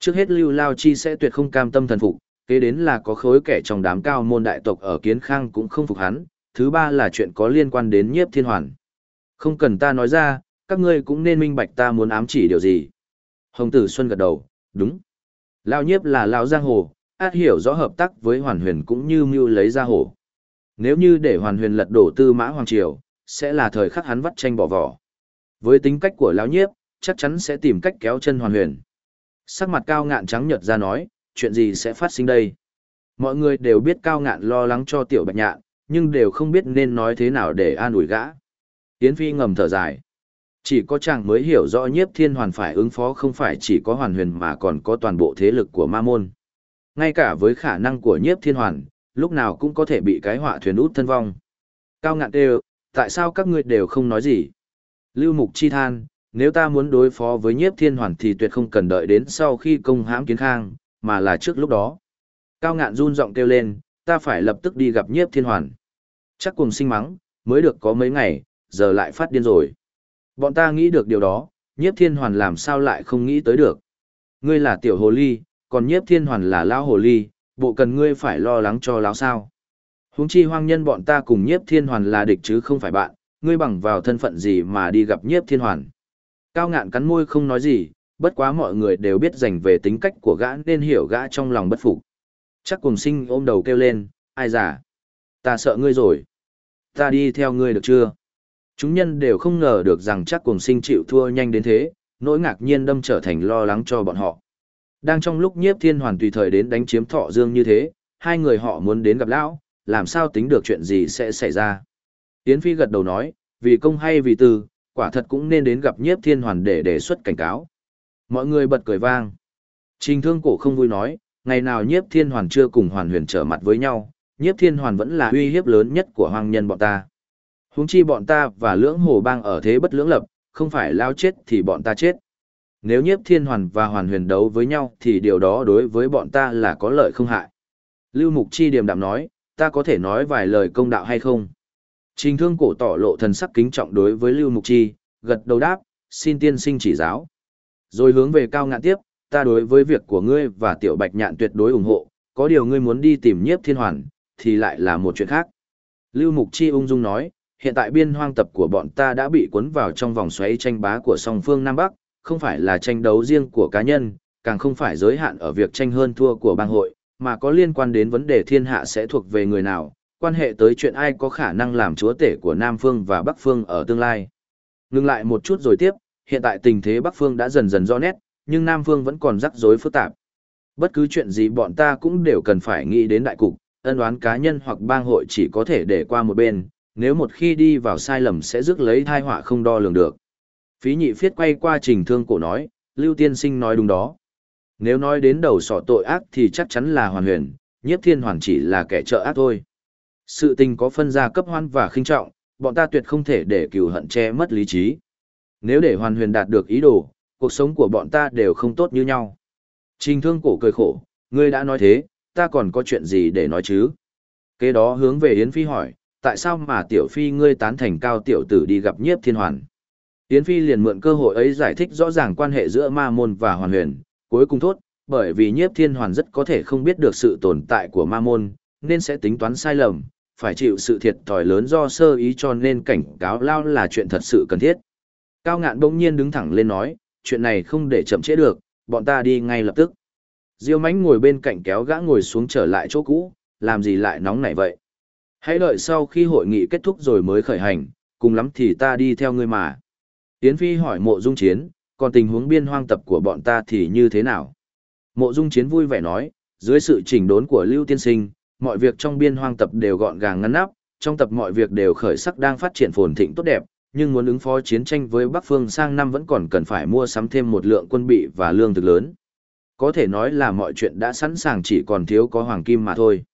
Trước hết Lưu Lao Chi sẽ tuyệt không cam tâm thần phục, kế đến là có khối kẻ trong đám cao môn đại tộc ở Kiến Khang cũng không phục hắn, thứ ba là chuyện có liên quan đến nhiếp thiên hoàn. Không cần ta nói ra, các ngươi cũng nên minh bạch ta muốn ám chỉ điều gì. Hồng Tử Xuân gật đầu, đúng. Lao nhiếp là Lao Giang Hồ, át hiểu rõ hợp tác với Hoàn Huyền cũng như mưu lấy ra hồ. Nếu như để Hoàn Huyền lật đổ tư mã Hoàng Triều, sẽ là thời khắc hắn vắt tranh bỏ vỏ. Với tính cách của Lão nhiếp, chắc chắn sẽ tìm cách kéo chân Hoàn Huyền. Sắc mặt cao ngạn trắng nhợt ra nói, chuyện gì sẽ phát sinh đây? Mọi người đều biết cao ngạn lo lắng cho tiểu bạch nhạn, nhưng đều không biết nên nói thế nào để an ủi gã. Yến Phi ngầm thở dài. Chỉ có chàng mới hiểu rõ nhiếp thiên hoàn phải ứng phó không phải chỉ có hoàn huyền mà còn có toàn bộ thế lực của ma môn. Ngay cả với khả năng của nhiếp thiên hoàn, lúc nào cũng có thể bị cái họa thuyền út thân vong. Cao ngạn đều, tại sao các ngươi đều không nói gì? Lưu Mục chi than, nếu ta muốn đối phó với nhiếp thiên hoàn thì tuyệt không cần đợi đến sau khi công hãm kiến khang, mà là trước lúc đó. Cao ngạn run giọng kêu lên, ta phải lập tức đi gặp nhiếp thiên hoàn. Chắc cùng sinh mắng, mới được có mấy ngày, giờ lại phát điên rồi. Bọn ta nghĩ được điều đó, nhiếp thiên hoàn làm sao lại không nghĩ tới được. Ngươi là tiểu hồ ly, còn nhiếp thiên hoàn là lao hồ ly, bộ cần ngươi phải lo lắng cho lão sao. Huống chi hoang nhân bọn ta cùng nhiếp thiên hoàn là địch chứ không phải bạn, ngươi bằng vào thân phận gì mà đi gặp nhiếp thiên hoàn. Cao ngạn cắn môi không nói gì, bất quá mọi người đều biết dành về tính cách của gã nên hiểu gã trong lòng bất phục. Chắc cùng sinh ôm đầu kêu lên, ai giả? Ta sợ ngươi rồi. Ta đi theo ngươi được chưa? Chúng nhân đều không ngờ được rằng chắc cùng sinh chịu thua nhanh đến thế, nỗi ngạc nhiên đâm trở thành lo lắng cho bọn họ. Đang trong lúc nhiếp thiên hoàn tùy thời đến đánh chiếm thọ dương như thế, hai người họ muốn đến gặp lão, làm sao tính được chuyện gì sẽ xảy ra. Yến Phi gật đầu nói, vì công hay vì tư, quả thật cũng nên đến gặp nhiếp thiên hoàn để đề xuất cảnh cáo. Mọi người bật cười vang. Trình thương cổ không vui nói, ngày nào nhiếp thiên hoàn chưa cùng hoàn huyền trở mặt với nhau, nhiếp thiên hoàn vẫn là uy hiếp lớn nhất của hoàng nhân bọn ta. Húng chi bọn ta và lưỡng hồ bang ở thế bất lưỡng lập, không phải lao chết thì bọn ta chết. Nếu nhiếp thiên hoàn và hoàn huyền đấu với nhau thì điều đó đối với bọn ta là có lợi không hại. Lưu Mục Chi điềm đạm nói, ta có thể nói vài lời công đạo hay không? Trình thương cổ tỏ lộ thần sắc kính trọng đối với Lưu Mục Chi, gật đầu đáp, xin tiên sinh chỉ giáo. Rồi hướng về cao ngạn tiếp, ta đối với việc của ngươi và tiểu bạch nhạn tuyệt đối ủng hộ, có điều ngươi muốn đi tìm nhiếp thiên hoàn, thì lại là một chuyện khác. Lưu Mục Chi ung dung nói, hiện tại biên hoang tập của bọn ta đã bị cuốn vào trong vòng xoáy tranh bá của song phương Nam Bắc, không phải là tranh đấu riêng của cá nhân, càng không phải giới hạn ở việc tranh hơn thua của bang hội, mà có liên quan đến vấn đề thiên hạ sẽ thuộc về người nào, quan hệ tới chuyện ai có khả năng làm chúa tể của Nam Phương và Bắc Phương ở tương lai. Ngưng lại một chút rồi tiếp, hiện tại tình thế Bắc Phương đã dần dần rõ nét, nhưng Nam Phương vẫn còn rắc rối phức tạp. Bất cứ chuyện gì bọn ta cũng đều cần phải nghĩ đến đại cục, ân oán cá nhân hoặc bang hội chỉ có thể để qua một bên, nếu một khi đi vào sai lầm sẽ rước lấy thai họa không đo lường được. Phí nhị phiết quay qua trình thương cổ nói, Lưu Tiên Sinh nói đúng đó. Nếu nói đến đầu sỏ tội ác thì chắc chắn là hoàn huyền, nhiếp thiên hoàn chỉ là kẻ trợ ác thôi. Sự tình có phân gia cấp hoan và khinh trọng, bọn ta tuyệt không thể để cừu hận che mất lý trí. Nếu để hoàn huyền đạt được ý đồ, cuộc sống của bọn ta đều không tốt như nhau. Trình thương cổ cười khổ, ngươi đã nói thế, ta còn có chuyện gì để nói chứ? Kế đó hướng về Yến Phi hỏi, tại sao mà tiểu phi ngươi tán thành cao tiểu tử đi gặp nhiếp thiên hoàn? Yến Phi liền mượn cơ hội ấy giải thích rõ ràng quan hệ giữa ma môn và hoàn huyền, cuối cùng thốt, bởi vì nhiếp thiên hoàn rất có thể không biết được sự tồn tại của ma môn, nên sẽ tính toán sai lầm, phải chịu sự thiệt thòi lớn do sơ ý cho nên cảnh cáo lao là chuyện thật sự cần thiết. Cao ngạn bỗng nhiên đứng thẳng lên nói, chuyện này không để chậm trễ được, bọn ta đi ngay lập tức. Diêu mánh ngồi bên cạnh kéo gã ngồi xuống trở lại chỗ cũ, làm gì lại nóng nảy vậy. Hãy đợi sau khi hội nghị kết thúc rồi mới khởi hành, cùng lắm thì ta đi theo ngươi mà. Yến Phi hỏi mộ dung chiến, còn tình huống biên hoang tập của bọn ta thì như thế nào? Mộ dung chiến vui vẻ nói, dưới sự chỉnh đốn của Lưu Tiên Sinh, mọi việc trong biên hoang tập đều gọn gàng ngăn nắp, trong tập mọi việc đều khởi sắc đang phát triển phồn thịnh tốt đẹp, nhưng muốn ứng phó chiến tranh với Bắc Phương sang năm vẫn còn cần phải mua sắm thêm một lượng quân bị và lương thực lớn. Có thể nói là mọi chuyện đã sẵn sàng chỉ còn thiếu có hoàng kim mà thôi.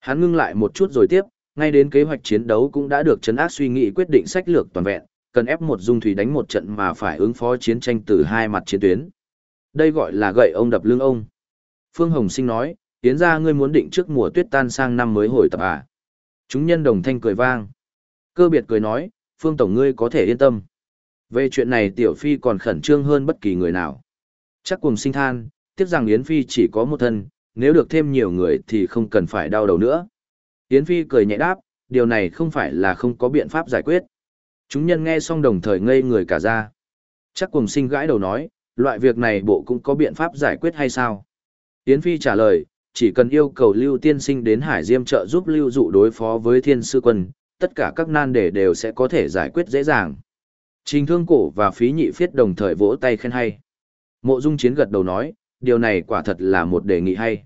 Hắn ngưng lại một chút rồi tiếp, ngay đến kế hoạch chiến đấu cũng đã được chấn áp suy nghĩ quyết định sách lược toàn vẹn, cần ép một dung thủy đánh một trận mà phải ứng phó chiến tranh từ hai mặt chiến tuyến. Đây gọi là gậy ông đập lưng ông. Phương Hồng Sinh nói, Yến ra ngươi muốn định trước mùa tuyết tan sang năm mới hồi tập à. Chúng nhân đồng thanh cười vang. Cơ biệt cười nói, Phương Tổng ngươi có thể yên tâm. Về chuyện này Tiểu Phi còn khẩn trương hơn bất kỳ người nào. Chắc cùng sinh than, tiếc rằng Yến Phi chỉ có một thân, nếu được thêm nhiều người thì không cần phải đau đầu nữa. Yến Phi cười nhẹ đáp, điều này không phải là không có biện pháp giải quyết. Chúng nhân nghe xong đồng thời ngây người cả ra. Chắc cùng sinh gãi đầu nói, loại việc này bộ cũng có biện pháp giải quyết hay sao? Yến Phi trả lời, chỉ cần yêu cầu Lưu Tiên Sinh đến Hải Diêm trợ giúp Lưu Dụ đối phó với Thiên Sư Quân, tất cả các nan đề đều sẽ có thể giải quyết dễ dàng. Trình Thương Cổ và Phí Nhị Phiết đồng thời vỗ tay khen hay. Mộ Dung Chiến gật đầu nói, điều này quả thật là một đề nghị hay.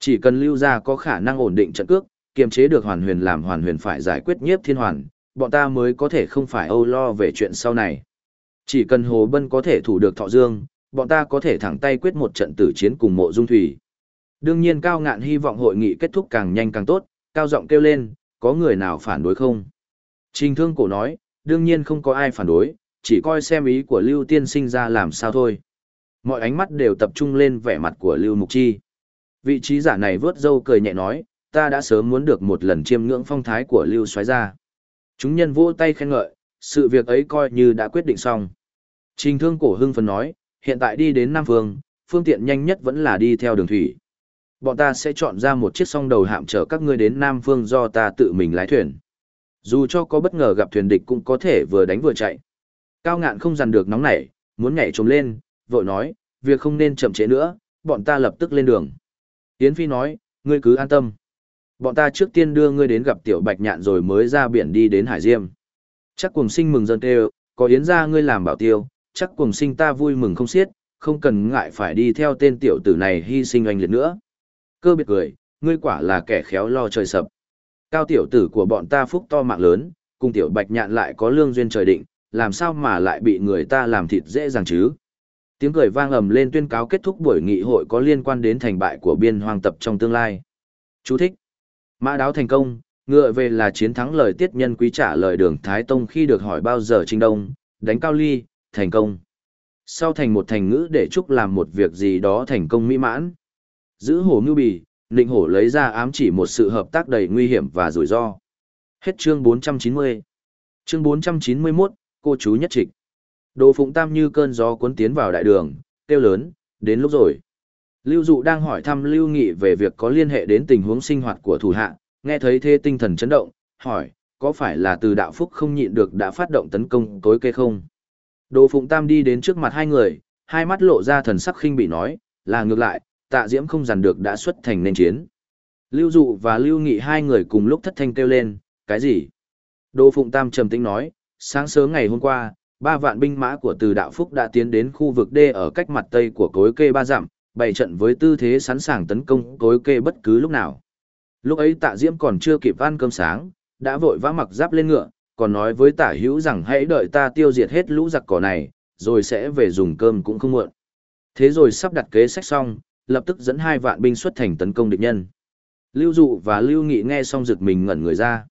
Chỉ cần Lưu gia có khả năng ổn định trận cước, kiềm chế được Hoàn Huyền làm Hoàn Huyền phải giải quyết nhiếp thiên hoàn, bọn ta mới có thể không phải âu lo về chuyện sau này. Chỉ cần Hồ Bân có thể thủ được Thọ Dương, bọn ta có thể thẳng tay quyết một trận tử chiến cùng Mộ Dung Thủy. Đương nhiên Cao Ngạn hy vọng hội nghị kết thúc càng nhanh càng tốt, cao giọng kêu lên, có người nào phản đối không? Trình Thương Cổ nói, đương nhiên không có ai phản đối, chỉ coi xem ý của Lưu Tiên sinh ra làm sao thôi. Mọi ánh mắt đều tập trung lên vẻ mặt của Lưu Mục Chi. Vị trí giả này vớt dâu cười nhẹ nói, ta đã sớm muốn được một lần chiêm ngưỡng phong thái của Lưu Soái gia. Chúng nhân vỗ tay khen ngợi, sự việc ấy coi như đã quyết định xong. Trình Thương Cổ hưng phấn nói, hiện tại đi đến Nam Phương, phương tiện nhanh nhất vẫn là đi theo đường thủy. Bọn ta sẽ chọn ra một chiếc song đầu hạm chở các ngươi đến Nam Phương do ta tự mình lái thuyền. Dù cho có bất ngờ gặp thuyền địch cũng có thể vừa đánh vừa chạy. Cao ngạn không dằn được nóng nảy, muốn nhảy trồm lên, vội nói, việc không nên chậm trễ nữa, bọn ta lập tức lên đường. Yến Phi nói, ngươi cứ an tâm. Bọn ta trước tiên đưa ngươi đến gặp tiểu bạch nhạn rồi mới ra biển đi đến Hải Diêm. Chắc cùng sinh mừng dân kêu, có Yến ra ngươi làm bảo tiêu, chắc cùng sinh ta vui mừng không xiết, không cần ngại phải đi theo tên tiểu tử này hy sinh oanh liệt nữa. Cơ biệt cười, ngươi quả là kẻ khéo lo trời sập. Cao tiểu tử của bọn ta phúc to mạng lớn, cùng tiểu bạch nhạn lại có lương duyên trời định, làm sao mà lại bị người ta làm thịt dễ dàng chứ? Tiếng cười vang ầm lên tuyên cáo kết thúc buổi nghị hội có liên quan đến thành bại của biên hoang tập trong tương lai. Chú thích. Mã đáo thành công, ngựa về là chiến thắng lời tiết nhân quý trả lời đường Thái Tông khi được hỏi bao giờ trinh đông, đánh cao ly, thành công. Sau thành một thành ngữ để chúc làm một việc gì đó thành công mỹ mãn. Giữ hổ ngưu bì, Ninh Hổ lấy ra ám chỉ một sự hợp tác đầy nguy hiểm và rủi ro. Hết chương 490. Chương 491, cô chú nhất trịch. Đồ Phụng Tam như cơn gió cuốn tiến vào đại đường, kêu lớn, đến lúc rồi. Lưu Dụ đang hỏi thăm Lưu Nghị về việc có liên hệ đến tình huống sinh hoạt của thủ hạ, nghe thấy thế tinh thần chấn động, hỏi, có phải là từ đạo phúc không nhịn được đã phát động tấn công tối kê không? Đồ Phụng Tam đi đến trước mặt hai người, hai mắt lộ ra thần sắc khinh bị nói, là ngược lại, tạ diễm không dằn được đã xuất thành nên chiến. Lưu Dụ và Lưu Nghị hai người cùng lúc thất thanh kêu lên, cái gì? Đô Phụng Tam trầm tĩnh nói, sáng sớm ngày hôm qua, ba vạn binh mã của từ đạo phúc đã tiến đến khu vực D ở cách mặt tây của cối kê ba dặm, bày trận với tư thế sẵn sàng tấn công cối kê bất cứ lúc nào. Lúc ấy tạ diễm còn chưa kịp ăn cơm sáng, đã vội vã mặc giáp lên ngựa, còn nói với tả hữu rằng hãy đợi ta tiêu diệt hết lũ giặc cỏ này, rồi sẽ về dùng cơm cũng không muộn. Thế rồi sắp đặt kế sách xong, lập tức dẫn hai vạn binh xuất thành tấn công địch nhân. Lưu Dụ và Lưu Nghị nghe xong giật mình ngẩn người ra.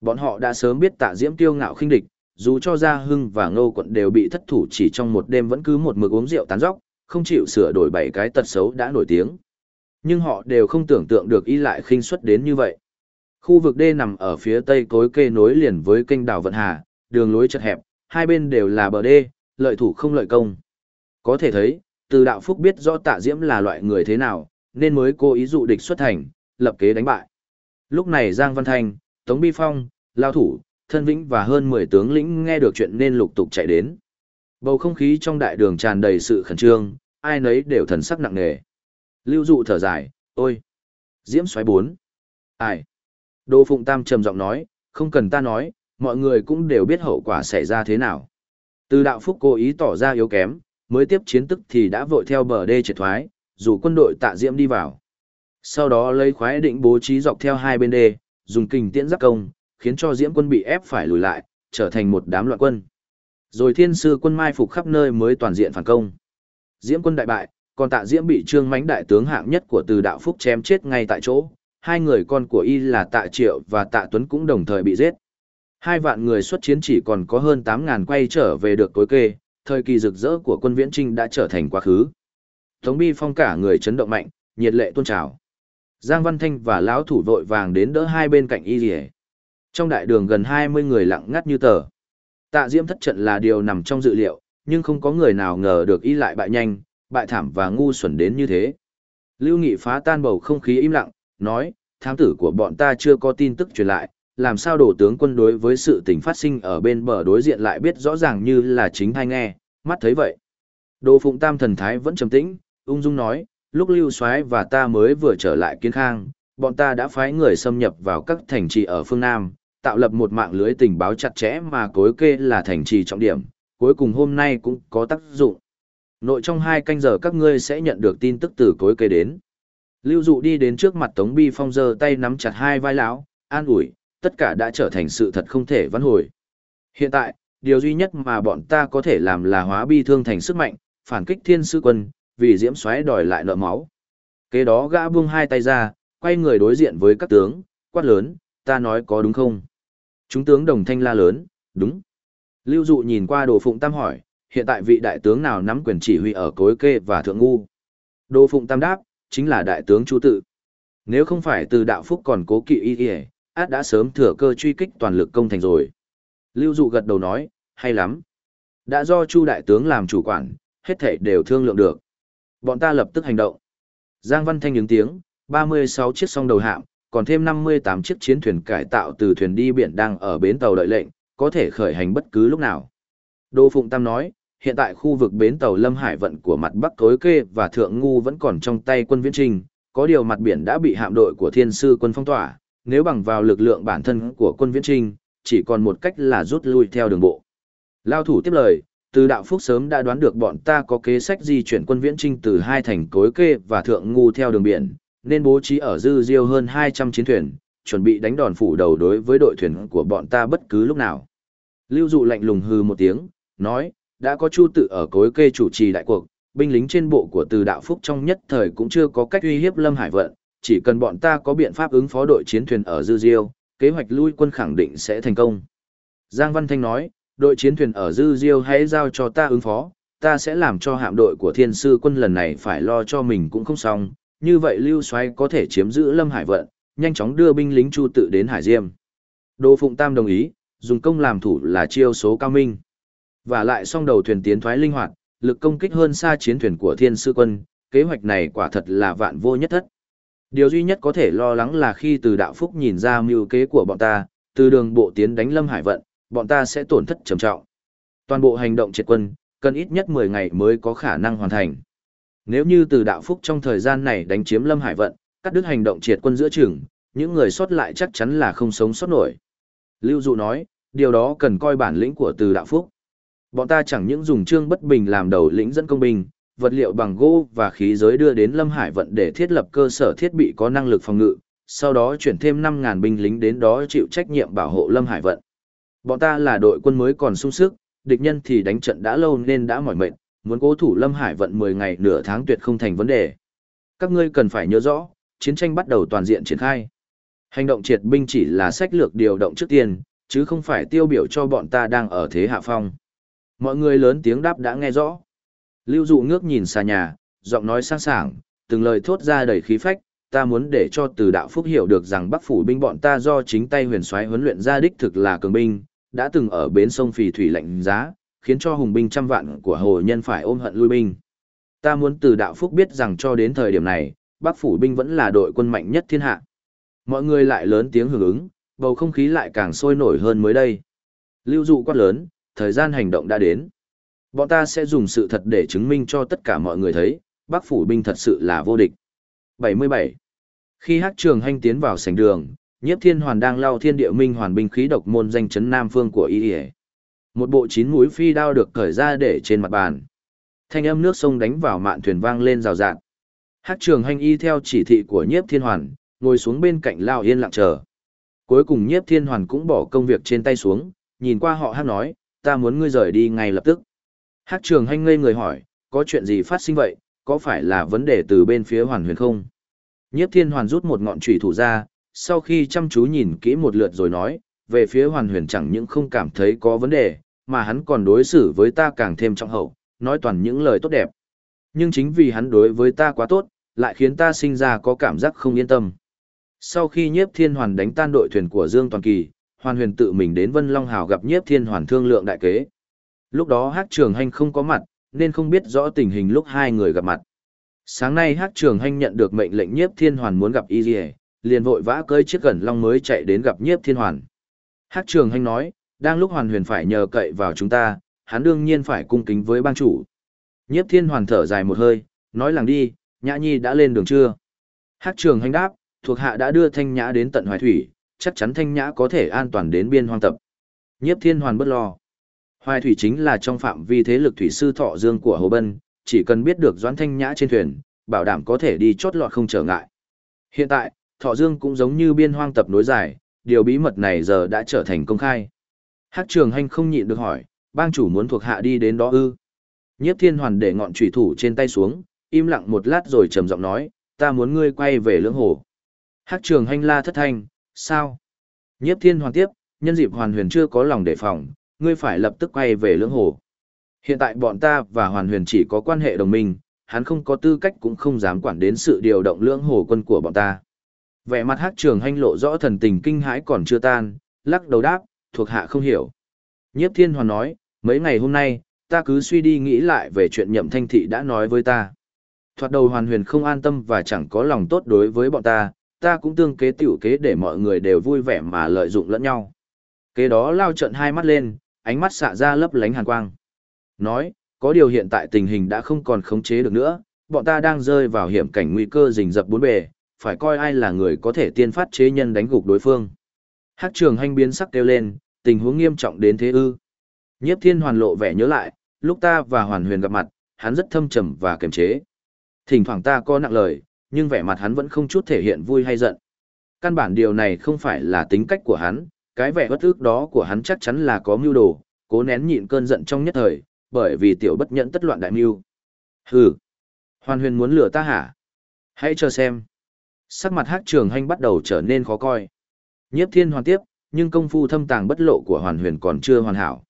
Bọn họ đã sớm biết tạ diễm tiêu ngạo khinh địch, dù cho Gia Hưng và Ngô Quận đều bị thất thủ chỉ trong một đêm vẫn cứ một mực uống rượu tán dóc, không chịu sửa đổi bảy cái tật xấu đã nổi tiếng. Nhưng họ đều không tưởng tượng được y lại khinh suất đến như vậy. Khu vực D nằm ở phía tây cối kê nối liền với kênh đảo Vận Hà, đường lối chật hẹp, hai bên đều là bờ đê, lợi thủ không lợi công. Có thể thấy, từ đạo phúc biết rõ tạ diễm là loại người thế nào, nên mới cố ý dụ địch xuất thành, lập kế đánh bại. Lúc này Giang Văn Thanh, Tống Bi Phong, Lao Thủ, Thân Vĩnh và hơn 10 tướng lĩnh nghe được chuyện nên lục tục chạy đến. Bầu không khí trong đại đường tràn đầy sự khẩn trương, ai nấy đều thần sắc nặng nề. Lưu dụ thở dài, ôi! Diễm xoáy bốn. Ai? Đô Phụng Tam trầm giọng nói, không cần ta nói, mọi người cũng đều biết hậu quả xảy ra thế nào. Từ đạo phúc cố ý tỏ ra yếu kém, mới tiếp chiến tức thì đã vội theo bờ đê triệt thoái, dù quân đội tạ diễm đi vào. Sau đó lấy khoái định bố trí dọc theo hai bên đê, dùng kình tiễn giáp công, khiến cho diễm quân bị ép phải lùi lại, trở thành một đám loạn quân. Rồi thiên sư quân mai phục khắp nơi mới toàn diện phản công. Diễm quân đại bại, còn tạ diễm bị trương mánh đại tướng hạng nhất của từ đạo phúc chém chết ngay tại chỗ. Hai người con của y là tạ triệu và tạ tuấn cũng đồng thời bị giết. Hai vạn người xuất chiến chỉ còn có hơn 8.000 quay trở về được tối kê, thời kỳ rực rỡ của quân viễn trinh đã trở thành quá khứ. Tống Bi Phong cả người chấn động mạnh, nhiệt lệ tuôn trào. Giang Văn Thanh và lão thủ vội vàng đến đỡ hai bên cạnh y rìa. Trong đại đường gần 20 người lặng ngắt như tờ. Tạ Diễm thất trận là điều nằm trong dự liệu, nhưng không có người nào ngờ được y lại bại nhanh, bại thảm và ngu xuẩn đến như thế. Lưu Nghị phá tan bầu không khí im lặng, nói, thám tử của bọn ta chưa có tin tức truyền lại, làm sao đổ tướng quân đối với sự tình phát sinh ở bên bờ đối diện lại biết rõ ràng như là chính hay nghe, mắt thấy vậy. Đồ Phụng Tam thần thái vẫn trầm tĩnh, ung dung nói, lúc Lưu Soái và ta mới vừa trở lại Kiến Khang, bọn ta đã phái người xâm nhập vào các thành trì ở phương Nam, tạo lập một mạng lưới tình báo chặt chẽ mà cối kê là thành trì trọng điểm, cuối cùng hôm nay cũng có tác dụng. Nội trong hai canh giờ các ngươi sẽ nhận được tin tức từ cối kê đến. Lưu Dụ đi đến trước mặt Tống Bi Phong giơ tay nắm chặt hai vai lão, an ủi, tất cả đã trở thành sự thật không thể vãn hồi. Hiện tại, điều duy nhất mà bọn ta có thể làm là hóa bi thương thành sức mạnh, phản kích thiên sư quân, vì diễm xoáy đòi lại nợ máu. Kế đó gã buông hai tay ra, quay người đối diện với các tướng, quát lớn, ta nói có đúng không? Chúng tướng đồng thanh la lớn, đúng. Lưu Dụ nhìn qua Đồ Phụng Tam hỏi, hiện tại vị đại tướng nào nắm quyền chỉ huy ở cối kê và thượng ngu? Đồ Phụng Tam đáp, chính là đại tướng Chu Tự. Nếu không phải từ đạo phúc còn cố kỵ y y, át đã sớm thừa cơ truy kích toàn lực công thành rồi. Lưu Dụ gật đầu nói, hay lắm. Đã do Chu đại tướng làm chủ quản, hết thể đều thương lượng được. Bọn ta lập tức hành động. Giang Văn Thanh ứng tiếng, 36 chiếc song đầu hạm, còn thêm 58 chiếc chiến thuyền cải tạo từ thuyền đi biển đang ở bến tàu đợi lệnh, có thể khởi hành bất cứ lúc nào. Đô Phụng Tam nói, hiện tại khu vực bến tàu Lâm Hải vận của mặt Bắc Thối Kê và Thượng Ngu vẫn còn trong tay quân viễn trình, có điều mặt biển đã bị hạm đội của thiên sư quân phong tỏa, nếu bằng vào lực lượng bản thân của quân viễn trình, chỉ còn một cách là rút lui theo đường bộ. Lao thủ tiếp lời, từ đạo phúc sớm đã đoán được bọn ta có kế sách di chuyển quân viễn trinh từ hai thành cối kê và thượng ngu theo đường biển, nên bố trí ở dư diêu hơn 200 chiến thuyền, chuẩn bị đánh đòn phủ đầu đối với đội thuyền của bọn ta bất cứ lúc nào. Lưu dụ lạnh lùng hư một tiếng, nói, đã có chu tự ở cối kê chủ trì đại cuộc, binh lính trên bộ của từ đạo phúc trong nhất thời cũng chưa có cách uy hiếp lâm hải vận, chỉ cần bọn ta có biện pháp ứng phó đội chiến thuyền ở dư diêu, kế hoạch lui quân khẳng định sẽ thành công. Giang Văn Thanh nói, đội chiến thuyền ở Dư Diêu hãy giao cho ta ứng phó, ta sẽ làm cho hạm đội của thiên sư quân lần này phải lo cho mình cũng không xong, như vậy Lưu Xoay có thể chiếm giữ Lâm Hải vận, nhanh chóng đưa binh lính Chu tự đến Hải Diêm. Đô Phụng Tam đồng ý, dùng công làm thủ là chiêu số cao minh. Và lại song đầu thuyền tiến thoái linh hoạt, lực công kích hơn xa chiến thuyền của thiên sư quân, kế hoạch này quả thật là vạn vô nhất thất. Điều duy nhất có thể lo lắng là khi từ đạo phúc nhìn ra mưu kế của bọn ta, từ đường bộ tiến đánh Lâm Hải vận, bọn ta sẽ tổn thất trầm trọng. Toàn bộ hành động triệt quân, cần ít nhất 10 ngày mới có khả năng hoàn thành. Nếu như từ đạo phúc trong thời gian này đánh chiếm Lâm Hải vận, cắt đứt hành động triệt quân giữa trường, những người sót lại chắc chắn là không sống sót nổi. Lưu Dụ nói, điều đó cần coi bản lĩnh của từ đạo phúc. Bọn ta chẳng những dùng trương bất bình làm đầu lĩnh dẫn công binh, vật liệu bằng gỗ và khí giới đưa đến Lâm Hải vận để thiết lập cơ sở thiết bị có năng lực phòng ngự, sau đó chuyển thêm 5.000 binh lính đến đó chịu trách nhiệm bảo hộ Lâm Hải vận. Bọn ta là đội quân mới còn sung sức, địch nhân thì đánh trận đã lâu nên đã mỏi mệt, muốn cố thủ Lâm Hải vận 10 ngày nửa tháng tuyệt không thành vấn đề. Các ngươi cần phải nhớ rõ, chiến tranh bắt đầu toàn diện triển khai. Hành động triệt binh chỉ là sách lược điều động trước tiên, chứ không phải tiêu biểu cho bọn ta đang ở thế hạ phong. Mọi người lớn tiếng đáp đã nghe rõ. Lưu dụ ngước nhìn xa nhà, giọng nói sang sảng, từng lời thốt ra đầy khí phách, ta muốn để cho từ đạo phúc hiểu được rằng bắc phủ binh bọn ta do chính tay huyền soái huấn luyện ra đích thực là cường binh, đã từng ở bến sông phì thủy lạnh giá, khiến cho hùng binh trăm vạn của hồ nhân phải ôm hận lui binh. Ta muốn từ đạo phúc biết rằng cho đến thời điểm này, Bắc phủ binh vẫn là đội quân mạnh nhất thiên hạ. Mọi người lại lớn tiếng hưởng ứng, bầu không khí lại càng sôi nổi hơn mới đây. Lưu dụ quát lớn, thời gian hành động đã đến. Bọn ta sẽ dùng sự thật để chứng minh cho tất cả mọi người thấy, Bắc phủ binh thật sự là vô địch. 77. Khi hát Trường Hành tiến vào sảnh đường, Nhiếp Thiên Hoàn đang lao thiên địa minh hoàn binh khí độc môn danh chấn Nam Phương của y. Một bộ chín mũi phi đao được cởi ra để trên mặt bàn. Thanh âm nước sông đánh vào mạn thuyền vang lên rào rạt. hát Trường Hành y theo chỉ thị của Nhiếp Thiên Hoàn, ngồi xuống bên cạnh lao yên lặng chờ. Cuối cùng Nhiếp Thiên Hoàn cũng bỏ công việc trên tay xuống, nhìn qua họ hát nói, ta muốn ngươi rời đi ngay lập tức. Hắc Trường Hành ngây người hỏi, có chuyện gì phát sinh vậy, có phải là vấn đề từ bên phía Hoàn Huyền không? Nhiếp Thiên Hoàn rút một ngọn chủy thủ ra, sau khi chăm chú nhìn kỹ một lượt rồi nói, về phía Hoàn Huyền chẳng những không cảm thấy có vấn đề, mà hắn còn đối xử với ta càng thêm trọng hậu, nói toàn những lời tốt đẹp. Nhưng chính vì hắn đối với ta quá tốt, lại khiến ta sinh ra có cảm giác không yên tâm. Sau khi Nhiếp Thiên Hoàn đánh tan đội thuyền của Dương Toàn Kỳ, Hoàn Huyền tự mình đến Vân Long Hào gặp Nhiếp Thiên Hoàn thương lượng đại kế. Lúc đó Hắc Trường Hành không có mặt, nên không biết rõ tình hình lúc hai người gặp mặt. Sáng nay Hắc Trường Hành nhận được mệnh lệnh Nhiếp Thiên Hoàn muốn gặp Y liền vội vã cơi chiếc gần long mới chạy đến gặp Nhiếp Thiên Hoàn. Hắc Trường Hành nói, đang lúc Hoàn Huyền phải nhờ cậy vào chúng ta, hắn đương nhiên phải cung kính với bang chủ. Nhiếp Thiên Hoàn thở dài một hơi, nói làng đi, Nhã Nhi đã lên đường chưa? Hắc Trường Hành đáp, thuộc hạ đã đưa Thanh Nhã đến tận Hoài Thủy, chắc chắn Thanh Nhã có thể an toàn đến biên hoang tập. Nhiếp Thiên Hoàn bất lo. Hoài Thủy chính là trong phạm vi thế lực thủy sư Thọ Dương của Hồ Bân, chỉ cần biết được Doãn Thanh Nhã trên thuyền, bảo đảm có thể đi chốt lọt không trở ngại. Hiện tại, Thọ Dương cũng giống như biên hoang tập nối dài, điều bí mật này giờ đã trở thành công khai. Hắc Trường Hành không nhịn được hỏi, bang chủ muốn thuộc hạ đi đến đó ư? Nhiếp Thiên Hoàn để ngọn chủy thủ trên tay xuống, im lặng một lát rồi trầm giọng nói, ta muốn ngươi quay về lưỡng hồ. Hắc Trường Hành la thất thanh, sao? Nhiếp Thiên Hoàn tiếp, nhân dịp Hoàn Huyền chưa có lòng đề phòng, ngươi phải lập tức quay về lưỡng hồ. Hiện tại bọn ta và Hoàn Huyền chỉ có quan hệ đồng minh, hắn không có tư cách cũng không dám quản đến sự điều động lưỡng hồ quân của bọn ta. Vẻ mặt Hắc Trường hanh lộ rõ thần tình kinh hãi còn chưa tan, lắc đầu đáp, thuộc hạ không hiểu. Nhiếp Thiên Hoàn nói, mấy ngày hôm nay, ta cứ suy đi nghĩ lại về chuyện nhậm thanh thị đã nói với ta. Thoạt đầu Hoàn Huyền không an tâm và chẳng có lòng tốt đối với bọn ta, ta cũng tương kế tiểu kế để mọi người đều vui vẻ mà lợi dụng lẫn nhau. Kế đó lao trận hai mắt lên, ánh mắt xạ ra lấp lánh hàn quang. Nói, có điều hiện tại tình hình đã không còn khống chế được nữa, bọn ta đang rơi vào hiểm cảnh nguy cơ rình rập bốn bề, phải coi ai là người có thể tiên phát chế nhân đánh gục đối phương. Hắc trường hành biến sắc kêu lên, tình huống nghiêm trọng đến thế ư. Nhiếp thiên hoàn lộ vẻ nhớ lại, lúc ta và hoàn huyền gặp mặt, hắn rất thâm trầm và kiềm chế. Thỉnh thoảng ta có nặng lời, nhưng vẻ mặt hắn vẫn không chút thể hiện vui hay giận. Căn bản điều này không phải là tính cách của hắn, cái vẻ bất ức đó của hắn chắc chắn là có mưu đồ, cố nén nhịn cơn giận trong nhất thời, bởi vì tiểu bất nhẫn tất loạn đại mưu. Hừ, hoàn huyền muốn lừa ta hả? Hãy chờ xem. Sắc mặt hắc trường hành bắt đầu trở nên khó coi. Nhiếp thiên hoàn tiếp, nhưng công phu thâm tàng bất lộ của hoàn huyền còn chưa hoàn hảo.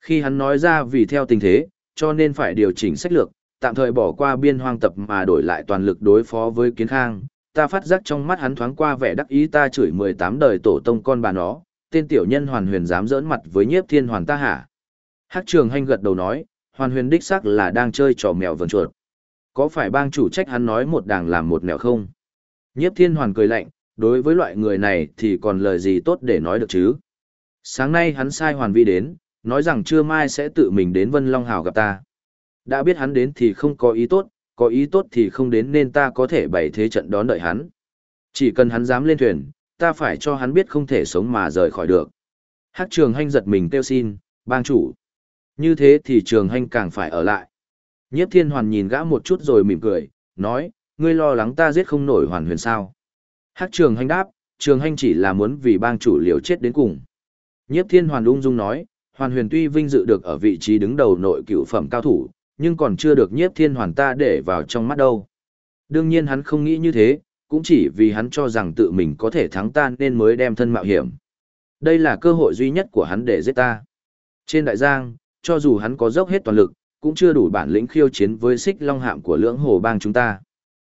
Khi hắn nói ra vì theo tình thế, cho nên phải điều chỉnh sách lược, tạm thời bỏ qua biên hoang tập mà đổi lại toàn lực đối phó với kiến khang. Ta phát giác trong mắt hắn thoáng qua vẻ đắc ý ta chửi 18 đời tổ tông con bà nó, tên tiểu nhân hoàn huyền dám dỡn mặt với nhiếp thiên hoàn ta hả? Hắc trường hành gật đầu nói, hoàn huyền đích xác là đang chơi trò mèo vần chuột. Có phải bang chủ trách hắn nói một đàng làm một mèo không? Nhiếp thiên hoàn cười lạnh, đối với loại người này thì còn lời gì tốt để nói được chứ? Sáng nay hắn sai hoàn vi đến, nói rằng trưa mai sẽ tự mình đến Vân Long Hào gặp ta. Đã biết hắn đến thì không có ý tốt, có ý tốt thì không đến nên ta có thể bày thế trận đón đợi hắn. Chỉ cần hắn dám lên thuyền, ta phải cho hắn biết không thể sống mà rời khỏi được. Hắc trường hanh giật mình kêu xin, bang chủ. Như thế thì trường hanh càng phải ở lại. Nhiếp thiên hoàn nhìn gã một chút rồi mỉm cười, nói, ngươi lo lắng ta giết không nổi hoàn huyền sao. Hắc trường hanh đáp, trường hanh chỉ là muốn vì bang chủ liều chết đến cùng. Nhiếp thiên hoàn ung dung nói, hoàn huyền tuy vinh dự được ở vị trí đứng đầu nội cựu phẩm cao thủ, nhưng còn chưa được nhiếp thiên hoàn ta để vào trong mắt đâu. Đương nhiên hắn không nghĩ như thế, cũng chỉ vì hắn cho rằng tự mình có thể thắng ta nên mới đem thân mạo hiểm. Đây là cơ hội duy nhất của hắn để giết ta. Trên đại giang, cho dù hắn có dốc hết toàn lực, cũng chưa đủ bản lĩnh khiêu chiến với xích long hạm của lưỡng hồ bang chúng ta.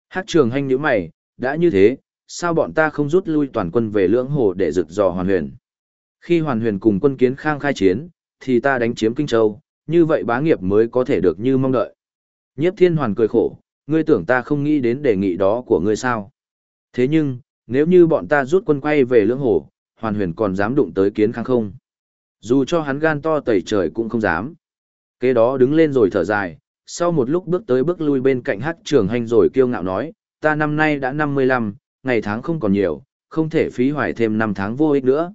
Hắc trường hành như mày, đã như thế, sao bọn ta không rút lui toàn quân về lưỡng hồ để rực dò hoàn huyền. Khi hoàn huyền cùng quân kiến khang khai chiến, thì ta đánh chiếm Kinh Châu, như vậy bá nghiệp mới có thể được như mong đợi. Nhiếp thiên hoàn cười khổ, ngươi tưởng ta không nghĩ đến đề nghị đó của ngươi sao. Thế nhưng, nếu như bọn ta rút quân quay về lưỡng hồ, hoàn huyền còn dám đụng tới kiến khang không. Dù cho hắn gan to tẩy trời cũng không dám. Kế đó đứng lên rồi thở dài, sau một lúc bước tới bước lui bên cạnh hát trường hành rồi kiêu ngạo nói, ta năm nay đã 55, ngày tháng không còn nhiều, không thể phí hoài thêm năm tháng vô ích nữa.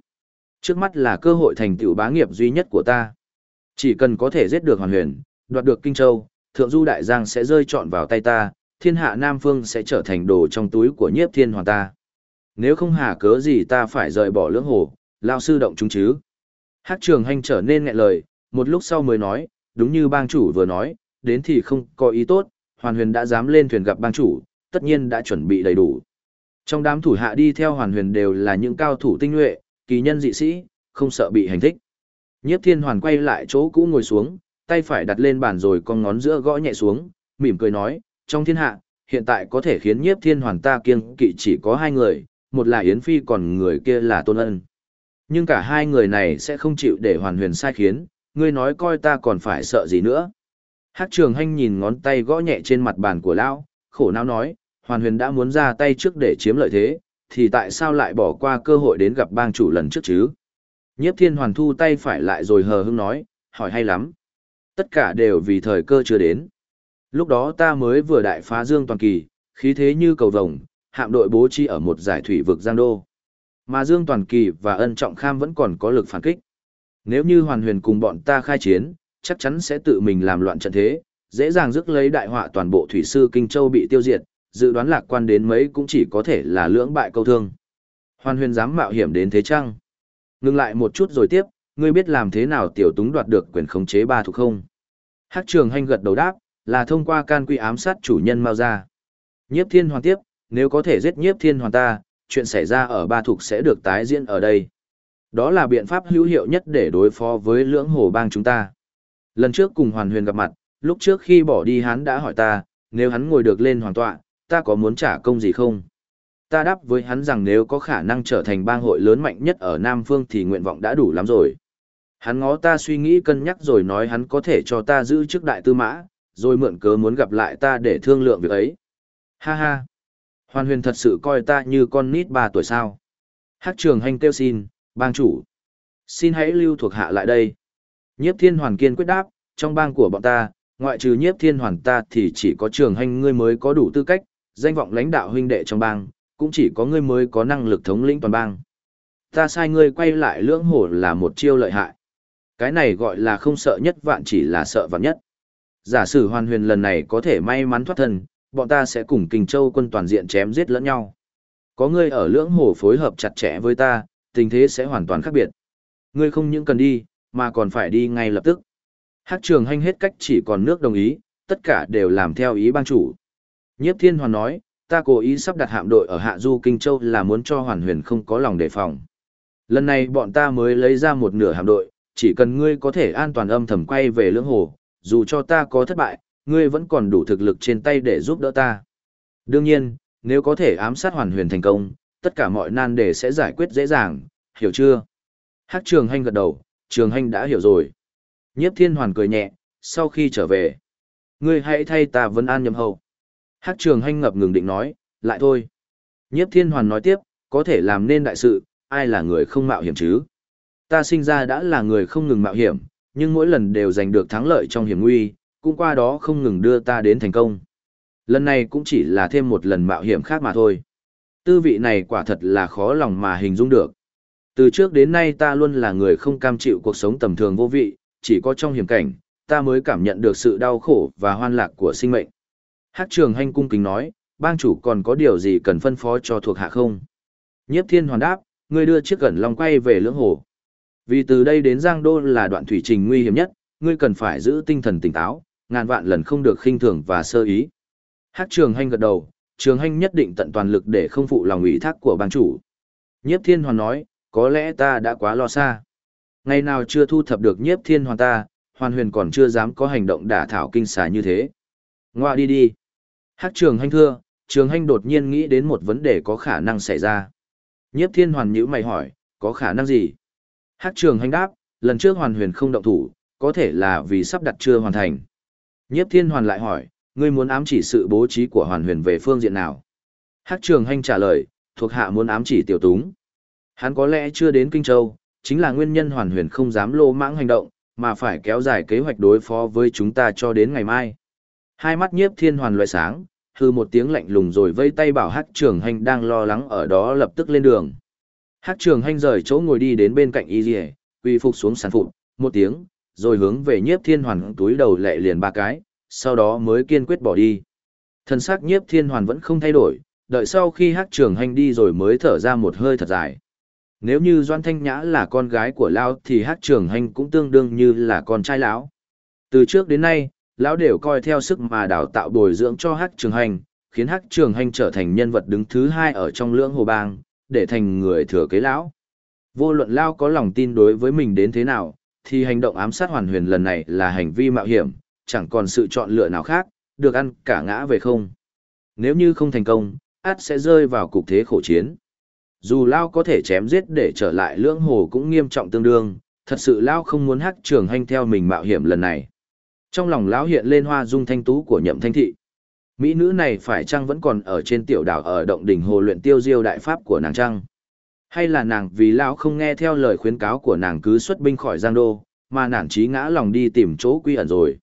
Trước mắt là cơ hội thành tựu bá nghiệp duy nhất của ta. Chỉ cần có thể giết được hoàn huyền, đoạt được Kinh Châu, Thượng Du Đại Giang sẽ rơi trọn vào tay ta, thiên hạ Nam Phương sẽ trở thành đồ trong túi của nhiếp thiên hoàng ta. Nếu không hà cớ gì ta phải rời bỏ lưỡng hồ, lao sư động chúng chứ. Hát trường hành trở nên ngại lời, một lúc sau mới nói, đúng như bang chủ vừa nói, đến thì không có ý tốt, hoàn huyền đã dám lên thuyền gặp bang chủ, tất nhiên đã chuẩn bị đầy đủ. Trong đám thủ hạ đi theo hoàn huyền đều là những cao thủ tinh nhuệ, kỳ nhân dị sĩ, không sợ bị hành thích. Nhiếp thiên hoàn quay lại chỗ cũ ngồi xuống, tay phải đặt lên bàn rồi con ngón giữa gõ nhẹ xuống, mỉm cười nói, trong thiên hạ, hiện tại có thể khiến nhiếp thiên hoàn ta kiêng kỵ chỉ có hai người, một là Yến Phi còn người kia là Tôn Ân. Nhưng cả hai người này sẽ không chịu để hoàn huyền sai khiến, ngươi nói coi ta còn phải sợ gì nữa. Hát trường hanh nhìn ngón tay gõ nhẹ trên mặt bàn của lão, khổ não nói, hoàn huyền đã muốn ra tay trước để chiếm lợi thế, thì tại sao lại bỏ qua cơ hội đến gặp bang chủ lần trước chứ? Nhiếp thiên hoàn thu tay phải lại rồi hờ hững nói, hỏi hay lắm. Tất cả đều vì thời cơ chưa đến. Lúc đó ta mới vừa đại phá dương toàn kỳ, khí thế như cầu vồng, hạm đội bố trí ở một giải thủy vực Giang Đô. Mà Dương Toàn Kỳ và Ân Trọng Kham vẫn còn có lực phản kích. Nếu như Hoàn Huyền cùng bọn ta khai chiến, chắc chắn sẽ tự mình làm loạn trận thế, dễ dàng rước lấy đại họa toàn bộ thủy sư Kinh Châu bị tiêu diệt, dự đoán lạc quan đến mấy cũng chỉ có thể là lưỡng bại câu thương. Hoàn Huyền dám mạo hiểm đến thế chăng? ngưng lại một chút rồi tiếp, ngươi biết làm thế nào tiểu túng đoạt được quyền khống chế ba thuộc không? Hắc Trường Hành gật đầu đáp, là thông qua can quy ám sát chủ nhân Mao gia. Nhiếp Thiên Hoàn tiếp, nếu có thể giết Nhiếp Thiên Hoàn ta, chuyện xảy ra ở ba thuộc sẽ được tái diễn ở đây. Đó là biện pháp hữu hiệu nhất để đối phó với lưỡng hồ bang chúng ta. Lần trước cùng Hoàn Huyền gặp mặt, lúc trước khi bỏ đi hắn đã hỏi ta, nếu hắn ngồi được lên hoàng tọa, ta có muốn trả công gì không? Ta đáp với hắn rằng nếu có khả năng trở thành bang hội lớn mạnh nhất ở Nam Phương thì nguyện vọng đã đủ lắm rồi. Hắn ngó ta suy nghĩ cân nhắc rồi nói hắn có thể cho ta giữ chức đại tư mã, rồi mượn cớ muốn gặp lại ta để thương lượng việc ấy. Ha ha! Hoàn huyền thật sự coi ta như con nít ba tuổi sao. Hát trường hành kêu xin, bang chủ. Xin hãy lưu thuộc hạ lại đây. Nhiếp thiên hoàn kiên quyết đáp, trong bang của bọn ta, ngoại trừ nhiếp thiên hoàn ta thì chỉ có trường hành ngươi mới có đủ tư cách, danh vọng lãnh đạo huynh đệ trong bang, cũng chỉ có ngươi mới có năng lực thống lĩnh toàn bang. Ta sai ngươi quay lại lưỡng hổ là một chiêu lợi hại. Cái này gọi là không sợ nhất vạn chỉ là sợ vạn nhất. Giả sử hoàn huyền lần này có thể may mắn thoát thân, bọn ta sẽ cùng Kinh Châu quân toàn diện chém giết lẫn nhau. Có ngươi ở lưỡng hồ phối hợp chặt chẽ với ta, tình thế sẽ hoàn toàn khác biệt. Ngươi không những cần đi, mà còn phải đi ngay lập tức. Hát trường hành hết cách chỉ còn nước đồng ý, tất cả đều làm theo ý bang chủ. Nhiếp thiên hoàn nói, ta cố ý sắp đặt hạm đội ở Hạ Du Kinh Châu là muốn cho hoàn huyền không có lòng đề phòng. Lần này bọn ta mới lấy ra một nửa hạm đội, chỉ cần ngươi có thể an toàn âm thầm quay về lưỡng hồ, dù cho ta có thất bại, ngươi vẫn còn đủ thực lực trên tay để giúp đỡ ta. Đương nhiên, nếu có thể ám sát hoàn huyền thành công, tất cả mọi nan đề sẽ giải quyết dễ dàng, hiểu chưa? Hắc trường hành gật đầu, trường hành đã hiểu rồi. Nhiếp thiên hoàn cười nhẹ, sau khi trở về. Ngươi hãy thay ta vấn an nhầm hậu. Hắc trường hành ngập ngừng định nói, lại thôi. Nhiếp thiên hoàn nói tiếp, có thể làm nên đại sự, ai là người không mạo hiểm chứ? Ta sinh ra đã là người không ngừng mạo hiểm, nhưng mỗi lần đều giành được thắng lợi trong hiểm nguy, cũng qua đó không ngừng đưa ta đến thành công. Lần này cũng chỉ là thêm một lần mạo hiểm khác mà thôi. Tư vị này quả thật là khó lòng mà hình dung được. Từ trước đến nay ta luôn là người không cam chịu cuộc sống tầm thường vô vị, chỉ có trong hiểm cảnh, ta mới cảm nhận được sự đau khổ và hoan lạc của sinh mệnh. Hát trường hành cung kính nói, bang chủ còn có điều gì cần phân phó cho thuộc hạ không? Nhiếp thiên hoàn đáp, ngươi đưa chiếc gần long quay về lưỡng hồ. Vì từ đây đến Giang Đô là đoạn thủy trình nguy hiểm nhất, ngươi cần phải giữ tinh thần tỉnh táo, ngàn vạn lần không được khinh thường và sơ ý. Hát trường hành gật đầu, trường hành nhất định tận toàn lực để không phụ lòng ủy thác của bang chủ. Nhiếp thiên hoàn nói, có lẽ ta đã quá lo xa. Ngày nào chưa thu thập được nhiếp thiên hoàn ta, hoàn huyền còn chưa dám có hành động đả thảo kinh xà như thế. Ngoa đi đi. Hát trường hành thưa, trường hành đột nhiên nghĩ đến một vấn đề có khả năng xảy ra. Nhiếp thiên hoàn nhữ mày hỏi, có khả năng gì? Hát trường hành đáp, lần trước hoàn huyền không động thủ, có thể là vì sắp đặt chưa hoàn thành. Nhiếp thiên hoàn lại hỏi, ngươi muốn ám chỉ sự bố trí của hoàn huyền về phương diện nào? Hắc trường hành trả lời, thuộc hạ muốn ám chỉ tiểu túng. Hắn có lẽ chưa đến Kinh Châu, chính là nguyên nhân hoàn huyền không dám lô mãng hành động, mà phải kéo dài kế hoạch đối phó với chúng ta cho đến ngày mai. Hai mắt nhiếp thiên hoàn loại sáng, hư một tiếng lạnh lùng rồi vây tay bảo Hắc trường hành đang lo lắng ở đó lập tức lên đường. Hát trường hành rời chỗ ngồi đi đến bên cạnh y dì quy phục xuống sàn phụ một tiếng, rồi hướng về nhiếp thiên hoàn túi đầu lệ liền ba cái, sau đó mới kiên quyết bỏ đi. Thần sắc nhiếp thiên hoàn vẫn không thay đổi, đợi sau khi hát trường hành đi rồi mới thở ra một hơi thật dài. Nếu như Doan Thanh Nhã là con gái của Lão thì hát trường hành cũng tương đương như là con trai lão. Từ trước đến nay, lão đều coi theo sức mà đào tạo bồi dưỡng cho hát trường hành, khiến hát trường hành trở thành nhân vật đứng thứ hai ở trong lưỡng hồ bang, để thành người thừa kế lão. Vô luận Lão có lòng tin đối với mình đến thế nào, thì hành động ám sát hoàn huyền lần này là hành vi mạo hiểm, chẳng còn sự chọn lựa nào khác, được ăn cả ngã về không. Nếu như không thành công, át sẽ rơi vào cục thế khổ chiến. Dù Lao có thể chém giết để trở lại lưỡng hồ cũng nghiêm trọng tương đương, thật sự Lao không muốn hắc trường hành theo mình mạo hiểm lần này. Trong lòng lão hiện lên hoa dung thanh tú của nhậm thanh thị. Mỹ nữ này phải chăng vẫn còn ở trên tiểu đảo ở động đỉnh hồ luyện tiêu diêu đại pháp của nàng chăng? Hay là nàng vì lão không nghe theo lời khuyến cáo của nàng cứ xuất binh khỏi Giang Đô, mà nản chí ngã lòng đi tìm chỗ quy ẩn rồi?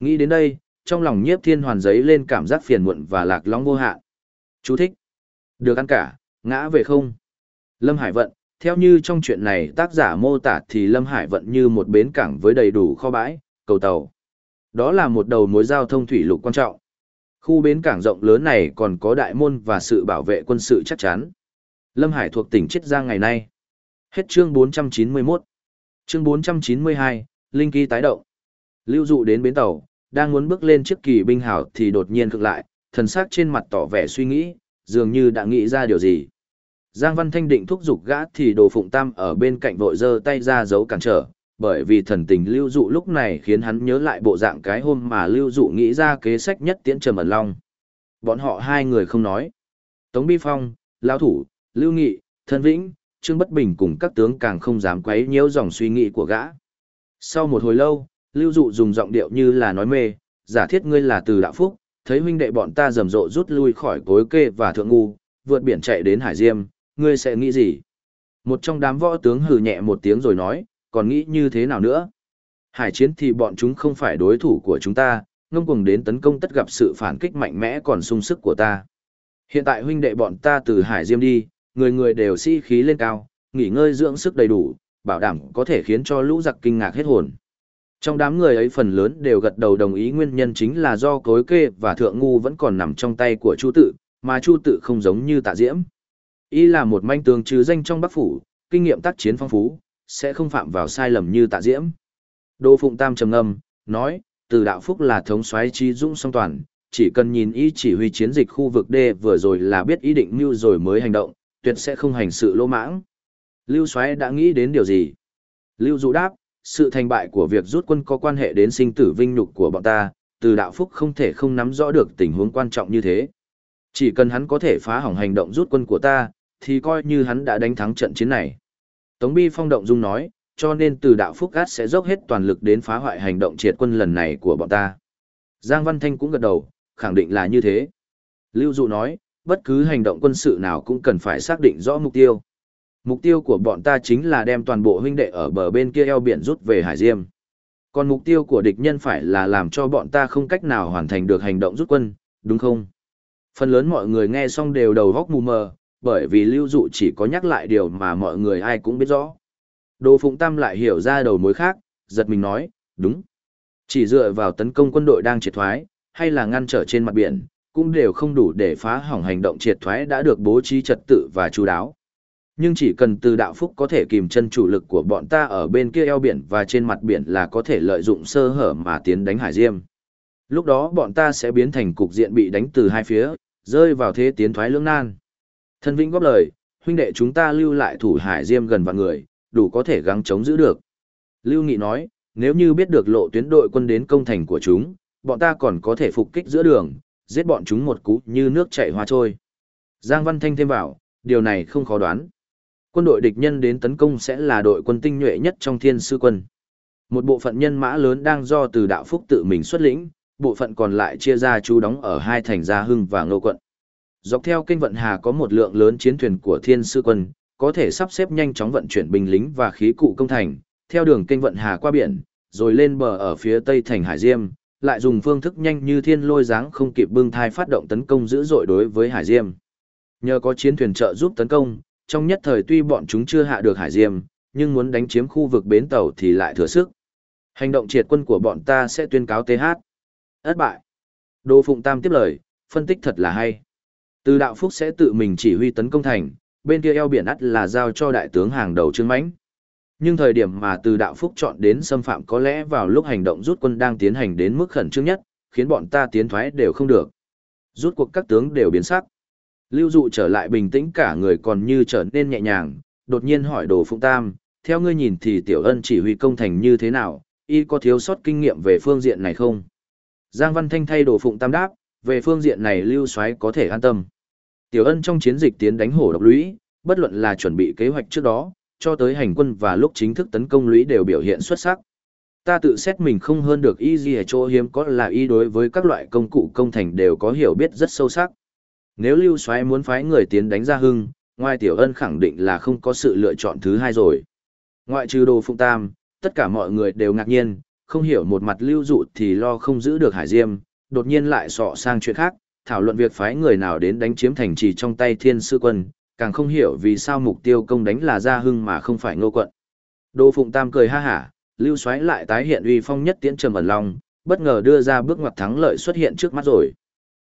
Nghĩ đến đây, trong lòng nhiếp thiên hoàn giấy lên cảm giác phiền muộn và lạc lõng vô hạn. Chú thích. Được ăn cả, ngã về không? Lâm Hải Vận, theo như trong chuyện này tác giả mô tả thì Lâm Hải Vận như một bến cảng với đầy đủ kho bãi, cầu tàu. Đó là một đầu mối giao thông thủy lục quan trọng. Khu bến cảng rộng lớn này còn có đại môn và sự bảo vệ quân sự chắc chắn. Lâm Hải thuộc tỉnh Chiết Giang ngày nay. Hết chương 491. Chương 492, Linh Kỳ tái động. Lưu dụ đến bến tàu, đang muốn bước lên chiếc kỳ binh hảo thì đột nhiên cực lại, thần sắc trên mặt tỏ vẻ suy nghĩ, dường như đã nghĩ ra điều gì. Giang Văn Thanh định thúc giục gã thì Đồ Phụng Tam ở bên cạnh vội giơ tay ra giấu cản trở, bởi vì thần tình lưu dụ lúc này khiến hắn nhớ lại bộ dạng cái hôm mà lưu dụ nghĩ ra kế sách nhất tiễn trầm ẩn long. Bọn họ hai người không nói. Tống Bi Phong, Lão Thủ, Lưu Nghị, Thân Vĩnh, Trương Bất Bình cùng các tướng càng không dám quấy nhiễu dòng suy nghĩ của gã. Sau một hồi lâu, Lưu Dụ dùng giọng điệu như là nói mê, giả thiết ngươi là từ đạo phúc, thấy huynh đệ bọn ta rầm rộ rút lui khỏi cối kê và thượng ngu, vượt biển chạy đến Hải Diêm, ngươi sẽ nghĩ gì? Một trong đám võ tướng hừ nhẹ một tiếng rồi nói, còn nghĩ như thế nào nữa? Hải chiến thì bọn chúng không phải đối thủ của chúng ta, ngông cuồng đến tấn công tất gặp sự phản kích mạnh mẽ còn sung sức của ta. Hiện tại huynh đệ bọn ta từ Hải Diêm đi, người người đều si khí lên cao, nghỉ ngơi dưỡng sức đầy đủ, bảo đảm có thể khiến cho lũ giặc kinh ngạc hết hồn. Trong đám người ấy phần lớn đều gật đầu đồng ý nguyên nhân chính là do cối kê và thượng ngu vẫn còn nằm trong tay của Chu tự, mà Chu tự không giống như tạ diễm. Y là một manh tường trừ danh trong Bắc Phủ, kinh nghiệm tác chiến phong phú, sẽ không phạm vào sai lầm như tạ diễm. Đô Phụng Tam trầm ngâm, nói, từ đạo phúc là thống soái trí dũng song toàn, chỉ cần nhìn y chỉ huy chiến dịch khu vực D vừa rồi là biết ý định mưu rồi mới hành động, tuyệt sẽ không hành sự lỗ mãng. Lưu soái đã nghĩ đến điều gì? Lưu dụ đáp, sự thành bại của việc rút quân có quan hệ đến sinh tử vinh nhục của bọn ta, từ đạo phúc không thể không nắm rõ được tình huống quan trọng như thế. Chỉ cần hắn có thể phá hỏng hành động rút quân của ta, thì coi như hắn đã đánh thắng trận chiến này. Tống Bi Phong động dung nói, cho nên từ đạo phúc át sẽ dốc hết toàn lực đến phá hoại hành động triệt quân lần này của bọn ta. Giang Văn Thanh cũng gật đầu, khẳng định là như thế. Lưu Dụ nói, bất cứ hành động quân sự nào cũng cần phải xác định rõ mục tiêu. Mục tiêu của bọn ta chính là đem toàn bộ huynh đệ ở bờ bên kia eo biển rút về Hải Diêm. Còn mục tiêu của địch nhân phải là làm cho bọn ta không cách nào hoàn thành được hành động rút quân, đúng không? Phần lớn mọi người nghe xong đều đầu góc mù mờ, bởi vì lưu dụ chỉ có nhắc lại điều mà mọi người ai cũng biết rõ. Đồ Phụng Tam lại hiểu ra đầu mối khác, giật mình nói, đúng. Chỉ dựa vào tấn công quân đội đang triệt thoái, hay là ngăn trở trên mặt biển, cũng đều không đủ để phá hỏng hành động triệt thoái đã được bố trí trật tự và chú đáo. Nhưng chỉ cần từ đạo phúc có thể kìm chân chủ lực của bọn ta ở bên kia eo biển và trên mặt biển là có thể lợi dụng sơ hở mà tiến đánh Hải Diêm. Lúc đó bọn ta sẽ biến thành cục diện bị đánh từ hai phía, rơi vào thế tiến thoái lưỡng nan. Thân Vĩnh góp lời, huynh đệ chúng ta lưu lại thủ Hải Diêm gần vạn người, đủ có thể gắng chống giữ được. Lưu Nghị nói, nếu như biết được lộ tuyến đội quân đến công thành của chúng, bọn ta còn có thể phục kích giữa đường, giết bọn chúng một cú như nước chảy hoa trôi. Giang Văn Thanh thêm vào, điều này không khó đoán. Quân đội địch nhân đến tấn công sẽ là đội quân tinh nhuệ nhất trong thiên sư quân. Một bộ phận nhân mã lớn đang do từ đạo phúc tự mình xuất lĩnh, bộ phận còn lại chia ra chú đóng ở hai thành Gia Hưng và Ngô quận. Dọc theo kênh vận hà có một lượng lớn chiến thuyền của thiên sư quân, có thể sắp xếp nhanh chóng vận chuyển binh lính và khí cụ công thành, theo đường kênh vận hà qua biển, rồi lên bờ ở phía tây thành Hải Diêm, lại dùng phương thức nhanh như thiên lôi dáng không kịp bưng thai phát động tấn công dữ dội đối với Hải Diêm. Nhờ có chiến thuyền trợ giúp tấn công, trong nhất thời tuy bọn chúng chưa hạ được Hải Diêm, nhưng muốn đánh chiếm khu vực bến tàu thì lại thừa sức. Hành động triệt quân của bọn ta sẽ tuyên cáo TH. Ất bại. Đô Phụng Tam tiếp lời, phân tích thật là hay. Từ đạo phúc sẽ tự mình chỉ huy tấn công thành, bên kia eo biển ắt là giao cho đại tướng hàng đầu Trương Mãnh. Nhưng thời điểm mà từ đạo phúc chọn đến xâm phạm có lẽ vào lúc hành động rút quân đang tiến hành đến mức khẩn trương nhất, khiến bọn ta tiến thoái đều không được. Rút cuộc các tướng đều biến sắc. Lưu dụ trở lại bình tĩnh cả người còn như trở nên nhẹ nhàng, đột nhiên hỏi đồ phụng tam, theo ngươi nhìn thì tiểu ân chỉ huy công thành như thế nào, y có thiếu sót kinh nghiệm về phương diện này không? Giang Văn Thanh thay đồ phụng tam đáp, về phương diện này lưu soái có thể an tâm. Tiểu ân trong chiến dịch tiến đánh hổ độc lũy, bất luận là chuẩn bị kế hoạch trước đó, cho tới hành quân và lúc chính thức tấn công lũy đều biểu hiện xuất sắc. Ta tự xét mình không hơn được y gì ở chỗ hiếm có là y đối với các loại công cụ công thành đều có hiểu biết rất sâu sắc. Nếu Lưu Soái muốn phái người tiến đánh ra hưng, ngoài Tiểu Ân khẳng định là không có sự lựa chọn thứ hai rồi. Ngoại trừ Đồ Phụng Tam, tất cả mọi người đều ngạc nhiên, không hiểu một mặt lưu dụ thì lo không giữ được Hải Diêm, đột nhiên lại sọ sang chuyện khác, thảo luận việc phái người nào đến đánh chiếm thành trì trong tay thiên sư quân, càng không hiểu vì sao mục tiêu công đánh là gia hưng mà không phải ngô quận. Đỗ Phụng Tam cười ha hả, lưu xoáy lại tái hiện uy phong nhất tiễn trầm ẩn long, bất ngờ đưa ra bước ngoặt thắng lợi xuất hiện trước mắt rồi.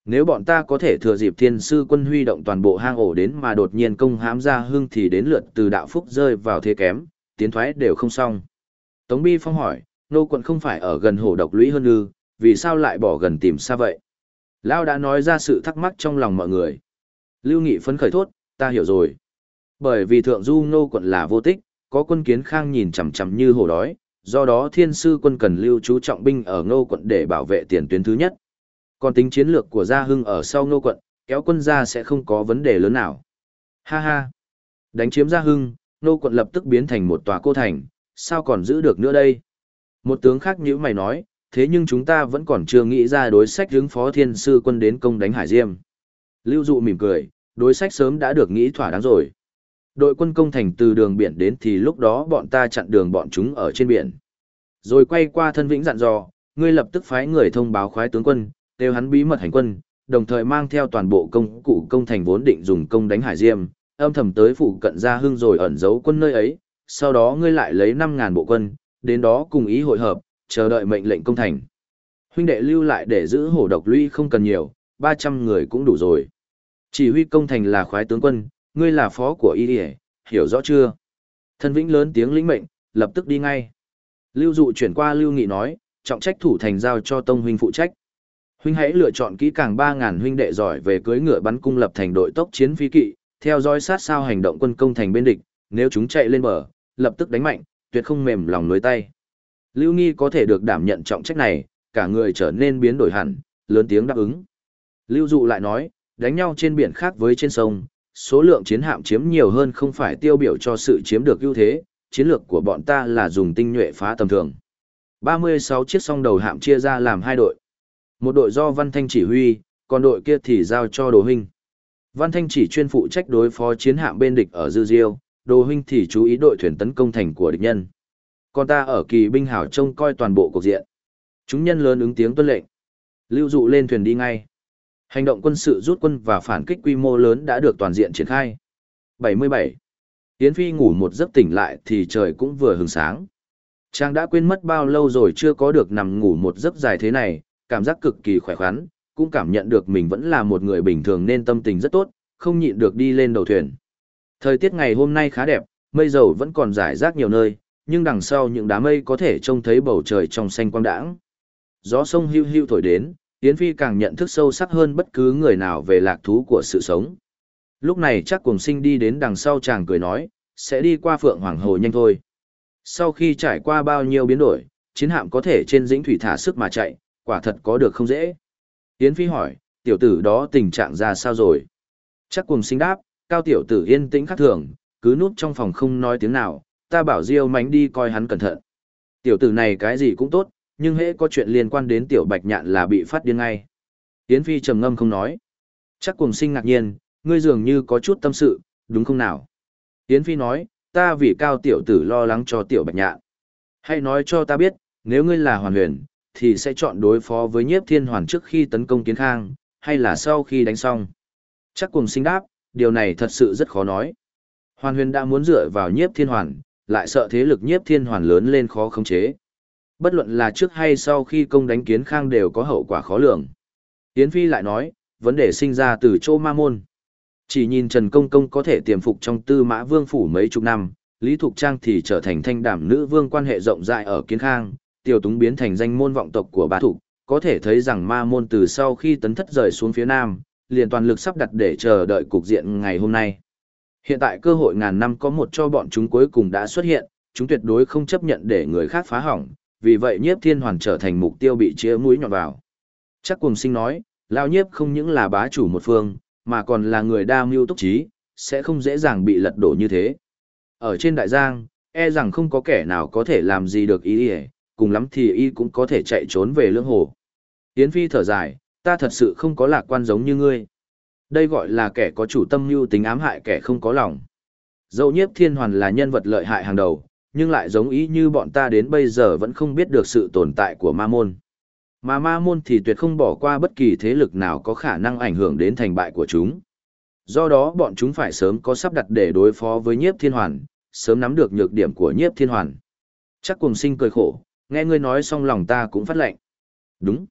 Nếu bọn ta có thể thừa dịp thiên sư quân huy động toàn bộ hang ổ đến mà đột nhiên công hãm gia hưng thì đến lượt từ đạo phúc rơi vào thế kém, tiến thoái đều không xong. Tống Bi Phong hỏi, Ngô quận không phải ở gần hồ độc lũy hơn ư, vì sao lại bỏ gần tìm xa vậy? Lao đã nói ra sự thắc mắc trong lòng mọi người. Lưu Nghị phấn khởi thốt, ta hiểu rồi. Bởi vì thượng du nô quận là vô tích, có quân kiến khang nhìn chằm chằm như hổ đói, do đó thiên sư quân cần lưu trú trọng binh ở ngô quận để bảo vệ tiền tuyến thứ nhất. Còn tính chiến lược của Gia Hưng ở sau ngô quận, kéo quân ra sẽ không có vấn đề lớn nào. Ha ha! Đánh chiếm Gia Hưng, ngô quận lập tức biến thành một tòa cô thành, sao còn giữ được nữa đây? Một tướng khác như mày nói, thế nhưng chúng ta vẫn còn chưa nghĩ ra đối sách hướng phó thiên sư quân đến công đánh Hải Diêm. Lưu dụ mỉm cười, đối sách sớm đã được nghĩ thỏa đáng rồi. Đội quân công thành từ đường biển đến thì lúc đó bọn ta chặn đường bọn chúng ở trên biển. Rồi quay qua thân vĩnh dặn dò, ngươi lập tức phái người thông báo khoái tướng quân, kêu hắn bí mật hành quân, đồng thời mang theo toàn bộ công cụ công thành vốn định dùng công đánh Hải Diêm, âm thầm tới phụ cận gia hưng rồi ẩn giấu quân nơi ấy, sau đó ngươi lại lấy 5.000 bộ quân, đến đó cùng ý hội hợp, chờ đợi mệnh lệnh công thành. Huynh đệ lưu lại để giữ hổ độc lũy không cần nhiều, 300 người cũng đủ rồi. Chỉ huy công thành là khoái tướng quân, ngươi là phó của y hiểu rõ chưa? Thân vĩnh lớn tiếng lĩnh mệnh, lập tức đi ngay. Lưu dụ chuyển qua Lưu Nghị nói, trọng trách thủ thành giao cho Tông huynh phụ trách. Huynh hãy lựa chọn kỹ càng 3.000 huynh đệ giỏi về cưới ngựa bắn cung lập thành đội tốc chiến phi kỵ, theo dõi sát sao hành động quân công thành bên địch, nếu chúng chạy lên bờ, lập tức đánh mạnh, tuyệt không mềm lòng lưới tay. Lưu Nghi có thể được đảm nhận trọng trách này, cả người trở nên biến đổi hẳn, lớn tiếng đáp ứng. Lưu Dụ lại nói, đánh nhau trên biển khác với trên sông, số lượng chiến hạm chiếm nhiều hơn không phải tiêu biểu cho sự chiếm được ưu thế, chiến lược của bọn ta là dùng tinh nhuệ phá tầm thường. 36 chiếc song đầu hạm chia ra làm hai đội. Một đội do Văn Thanh chỉ huy, còn đội kia thì giao cho Đồ Huynh. Văn Thanh chỉ chuyên phụ trách đối phó chiến hạm bên địch ở Dư Diêu, Đồ Huynh thì chú ý đội thuyền tấn công thành của địch nhân. Còn ta ở kỳ binh hảo trông coi toàn bộ cuộc diện. Chúng nhân lớn ứng tiếng tuân lệnh. Lưu dụ lên thuyền đi ngay. Hành động quân sự rút quân và phản kích quy mô lớn đã được toàn diện triển khai. 77. Yến Phi ngủ một giấc tỉnh lại thì trời cũng vừa hừng sáng. Trang đã quên mất bao lâu rồi chưa có được nằm ngủ một giấc dài thế này, cảm giác cực kỳ khỏe khoắn, cũng cảm nhận được mình vẫn là một người bình thường nên tâm tình rất tốt, không nhịn được đi lên đầu thuyền. Thời tiết ngày hôm nay khá đẹp, mây dầu vẫn còn rải rác nhiều nơi, nhưng đằng sau những đám mây có thể trông thấy bầu trời trong xanh quang đãng. Gió sông hưu hưu thổi đến, Yến Phi càng nhận thức sâu sắc hơn bất cứ người nào về lạc thú của sự sống. Lúc này chắc cùng sinh đi đến đằng sau chàng cười nói, sẽ đi qua Phượng Hoàng Hồ nhanh thôi. Sau khi trải qua bao nhiêu biến đổi, chiến hạm có thể trên dĩnh thủy thả sức mà chạy, quả thật có được không dễ. Yến Phi hỏi, tiểu tử đó tình trạng ra sao rồi? Chắc cùng sinh đáp, cao tiểu tử yên tĩnh khắc thường, cứ núp trong phòng không nói tiếng nào, ta bảo Diêu mánh đi coi hắn cẩn thận. Tiểu tử này cái gì cũng tốt, nhưng hễ có chuyện liên quan đến tiểu bạch nhạn là bị phát điên ngay. Yến Phi trầm ngâm không nói. Chắc cùng sinh ngạc nhiên, ngươi dường như có chút tâm sự, đúng không nào? Yến Phi nói, ta vì cao tiểu tử lo lắng cho tiểu bạch nhạn. Hãy nói cho ta biết, nếu ngươi là hoàn huyền, thì sẽ chọn đối phó với nhiếp thiên hoàn trước khi tấn công kiến khang, hay là sau khi đánh xong. Chắc cùng sinh đáp, điều này thật sự rất khó nói. Hoàn huyền đã muốn dựa vào nhiếp thiên hoàn, lại sợ thế lực nhiếp thiên hoàn lớn lên khó khống chế. Bất luận là trước hay sau khi công đánh kiến khang đều có hậu quả khó lường. Yến Phi lại nói, vấn đề sinh ra từ chỗ ma môn. Chỉ nhìn Trần Công Công có thể tiềm phục trong tư mã vương phủ mấy chục năm, Lý Thục Trang thì trở thành thanh đảm nữ vương quan hệ rộng rãi ở kiến khang, tiểu túng biến thành danh môn vọng tộc của bà Thục, có thể thấy rằng ma môn từ sau khi tấn thất rời xuống phía nam, liền toàn lực sắp đặt để chờ đợi cục diện ngày hôm nay. Hiện tại cơ hội ngàn năm có một cho bọn chúng cuối cùng đã xuất hiện, chúng tuyệt đối không chấp nhận để người khác phá hỏng, vì vậy nhiếp thiên hoàn trở thành mục tiêu bị chia mũi nhọn vào. Chắc cùng sinh nói, lao nhiếp không những là bá chủ một phương, mà còn là người đa mưu túc trí, sẽ không dễ dàng bị lật đổ như thế. Ở trên đại giang, e rằng không có kẻ nào có thể làm gì được ý ý, cùng lắm thì y cũng có thể chạy trốn về lương hồ. Yến Phi thở dài, ta thật sự không có lạc quan giống như ngươi. Đây gọi là kẻ có chủ tâm mưu tính ám hại kẻ không có lòng. Dẫu nhiếp thiên hoàn là nhân vật lợi hại hàng đầu, nhưng lại giống ý như bọn ta đến bây giờ vẫn không biết được sự tồn tại của ma môn. Mà ma môn thì tuyệt không bỏ qua bất kỳ thế lực nào có khả năng ảnh hưởng đến thành bại của chúng. Do đó bọn chúng phải sớm có sắp đặt để đối phó với nhiếp thiên hoàn, sớm nắm được nhược điểm của nhiếp thiên hoàn. Chắc cùng sinh cười khổ, nghe ngươi nói xong lòng ta cũng phát lệnh. Đúng.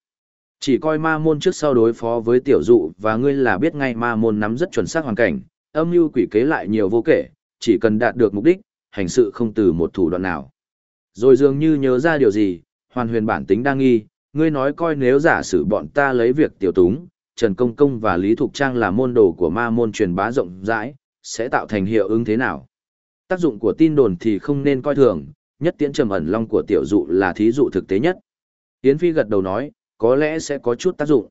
Chỉ coi ma môn trước sau đối phó với tiểu dụ và ngươi là biết ngay ma môn nắm rất chuẩn xác hoàn cảnh, âm mưu quỷ kế lại nhiều vô kể, chỉ cần đạt được mục đích, hành sự không từ một thủ đoạn nào. Rồi dường như nhớ ra điều gì, hoàn huyền bản tính đang nghi, ngươi nói coi nếu giả sử bọn ta lấy việc tiểu túng, Trần Công Công và Lý Thục Trang là môn đồ của ma môn truyền bá rộng rãi, sẽ tạo thành hiệu ứng thế nào? Tác dụng của tin đồn thì không nên coi thường, nhất tiễn trầm ẩn long của tiểu dụ là thí dụ thực tế nhất. Yến Phi gật đầu nói, có lẽ sẽ có chút tác dụng.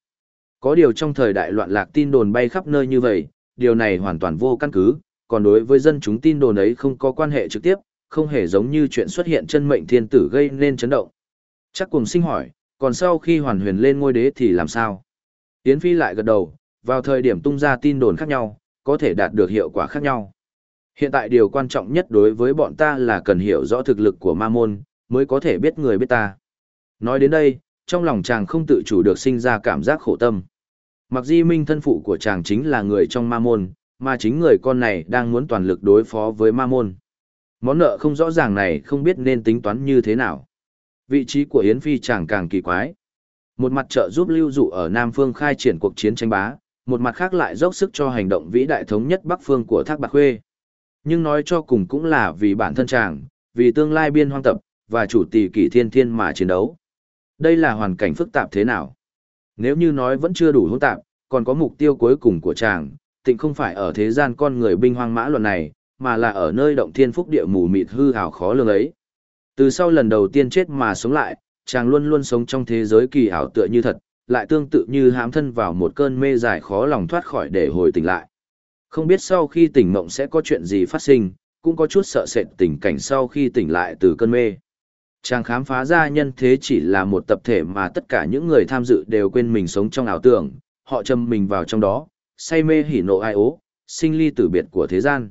Có điều trong thời đại loạn lạc tin đồn bay khắp nơi như vậy, điều này hoàn toàn vô căn cứ, còn đối với dân chúng tin đồn ấy không có quan hệ trực tiếp, không hề giống như chuyện xuất hiện chân mệnh thiên tử gây nên chấn động. Chắc cùng sinh hỏi, còn sau khi hoàn huyền lên ngôi đế thì làm sao? Yến Phi lại gật đầu, vào thời điểm tung ra tin đồn khác nhau, có thể đạt được hiệu quả khác nhau. Hiện tại điều quan trọng nhất đối với bọn ta là cần hiểu rõ thực lực của ma môn, mới có thể biết người biết ta. Nói đến đây, trong lòng chàng không tự chủ được sinh ra cảm giác khổ tâm. Mặc di minh thân phụ của chàng chính là người trong ma môn, mà chính người con này đang muốn toàn lực đối phó với ma môn. Món nợ không rõ ràng này không biết nên tính toán như thế nào. Vị trí của Yến Phi chàng càng kỳ quái. Một mặt trợ giúp lưu dụ ở Nam Phương khai triển cuộc chiến tranh bá, một mặt khác lại dốc sức cho hành động vĩ đại thống nhất Bắc Phương của Thác Bạc Khuê. Nhưng nói cho cùng cũng là vì bản thân chàng, vì tương lai biên hoang tập, và chủ tỷ kỷ thiên thiên mà chiến đấu. Đây là hoàn cảnh phức tạp thế nào? Nếu như nói vẫn chưa đủ hỗn tạp, còn có mục tiêu cuối cùng của chàng, tịnh không phải ở thế gian con người binh hoang mã luận này, mà là ở nơi động thiên phúc địa mù mịt hư hào khó lường ấy. Từ sau lần đầu tiên chết mà sống lại, chàng luôn luôn sống trong thế giới kỳ ảo tựa như thật, lại tương tự như hãm thân vào một cơn mê dài khó lòng thoát khỏi để hồi tỉnh lại. Không biết sau khi tỉnh mộng sẽ có chuyện gì phát sinh, cũng có chút sợ sệt tình cảnh sau khi tỉnh lại từ cơn mê. Chàng khám phá ra nhân thế chỉ là một tập thể mà tất cả những người tham dự đều quên mình sống trong ảo tưởng, họ châm mình vào trong đó, say mê hỉ nộ ai ố, sinh ly tử biệt của thế gian.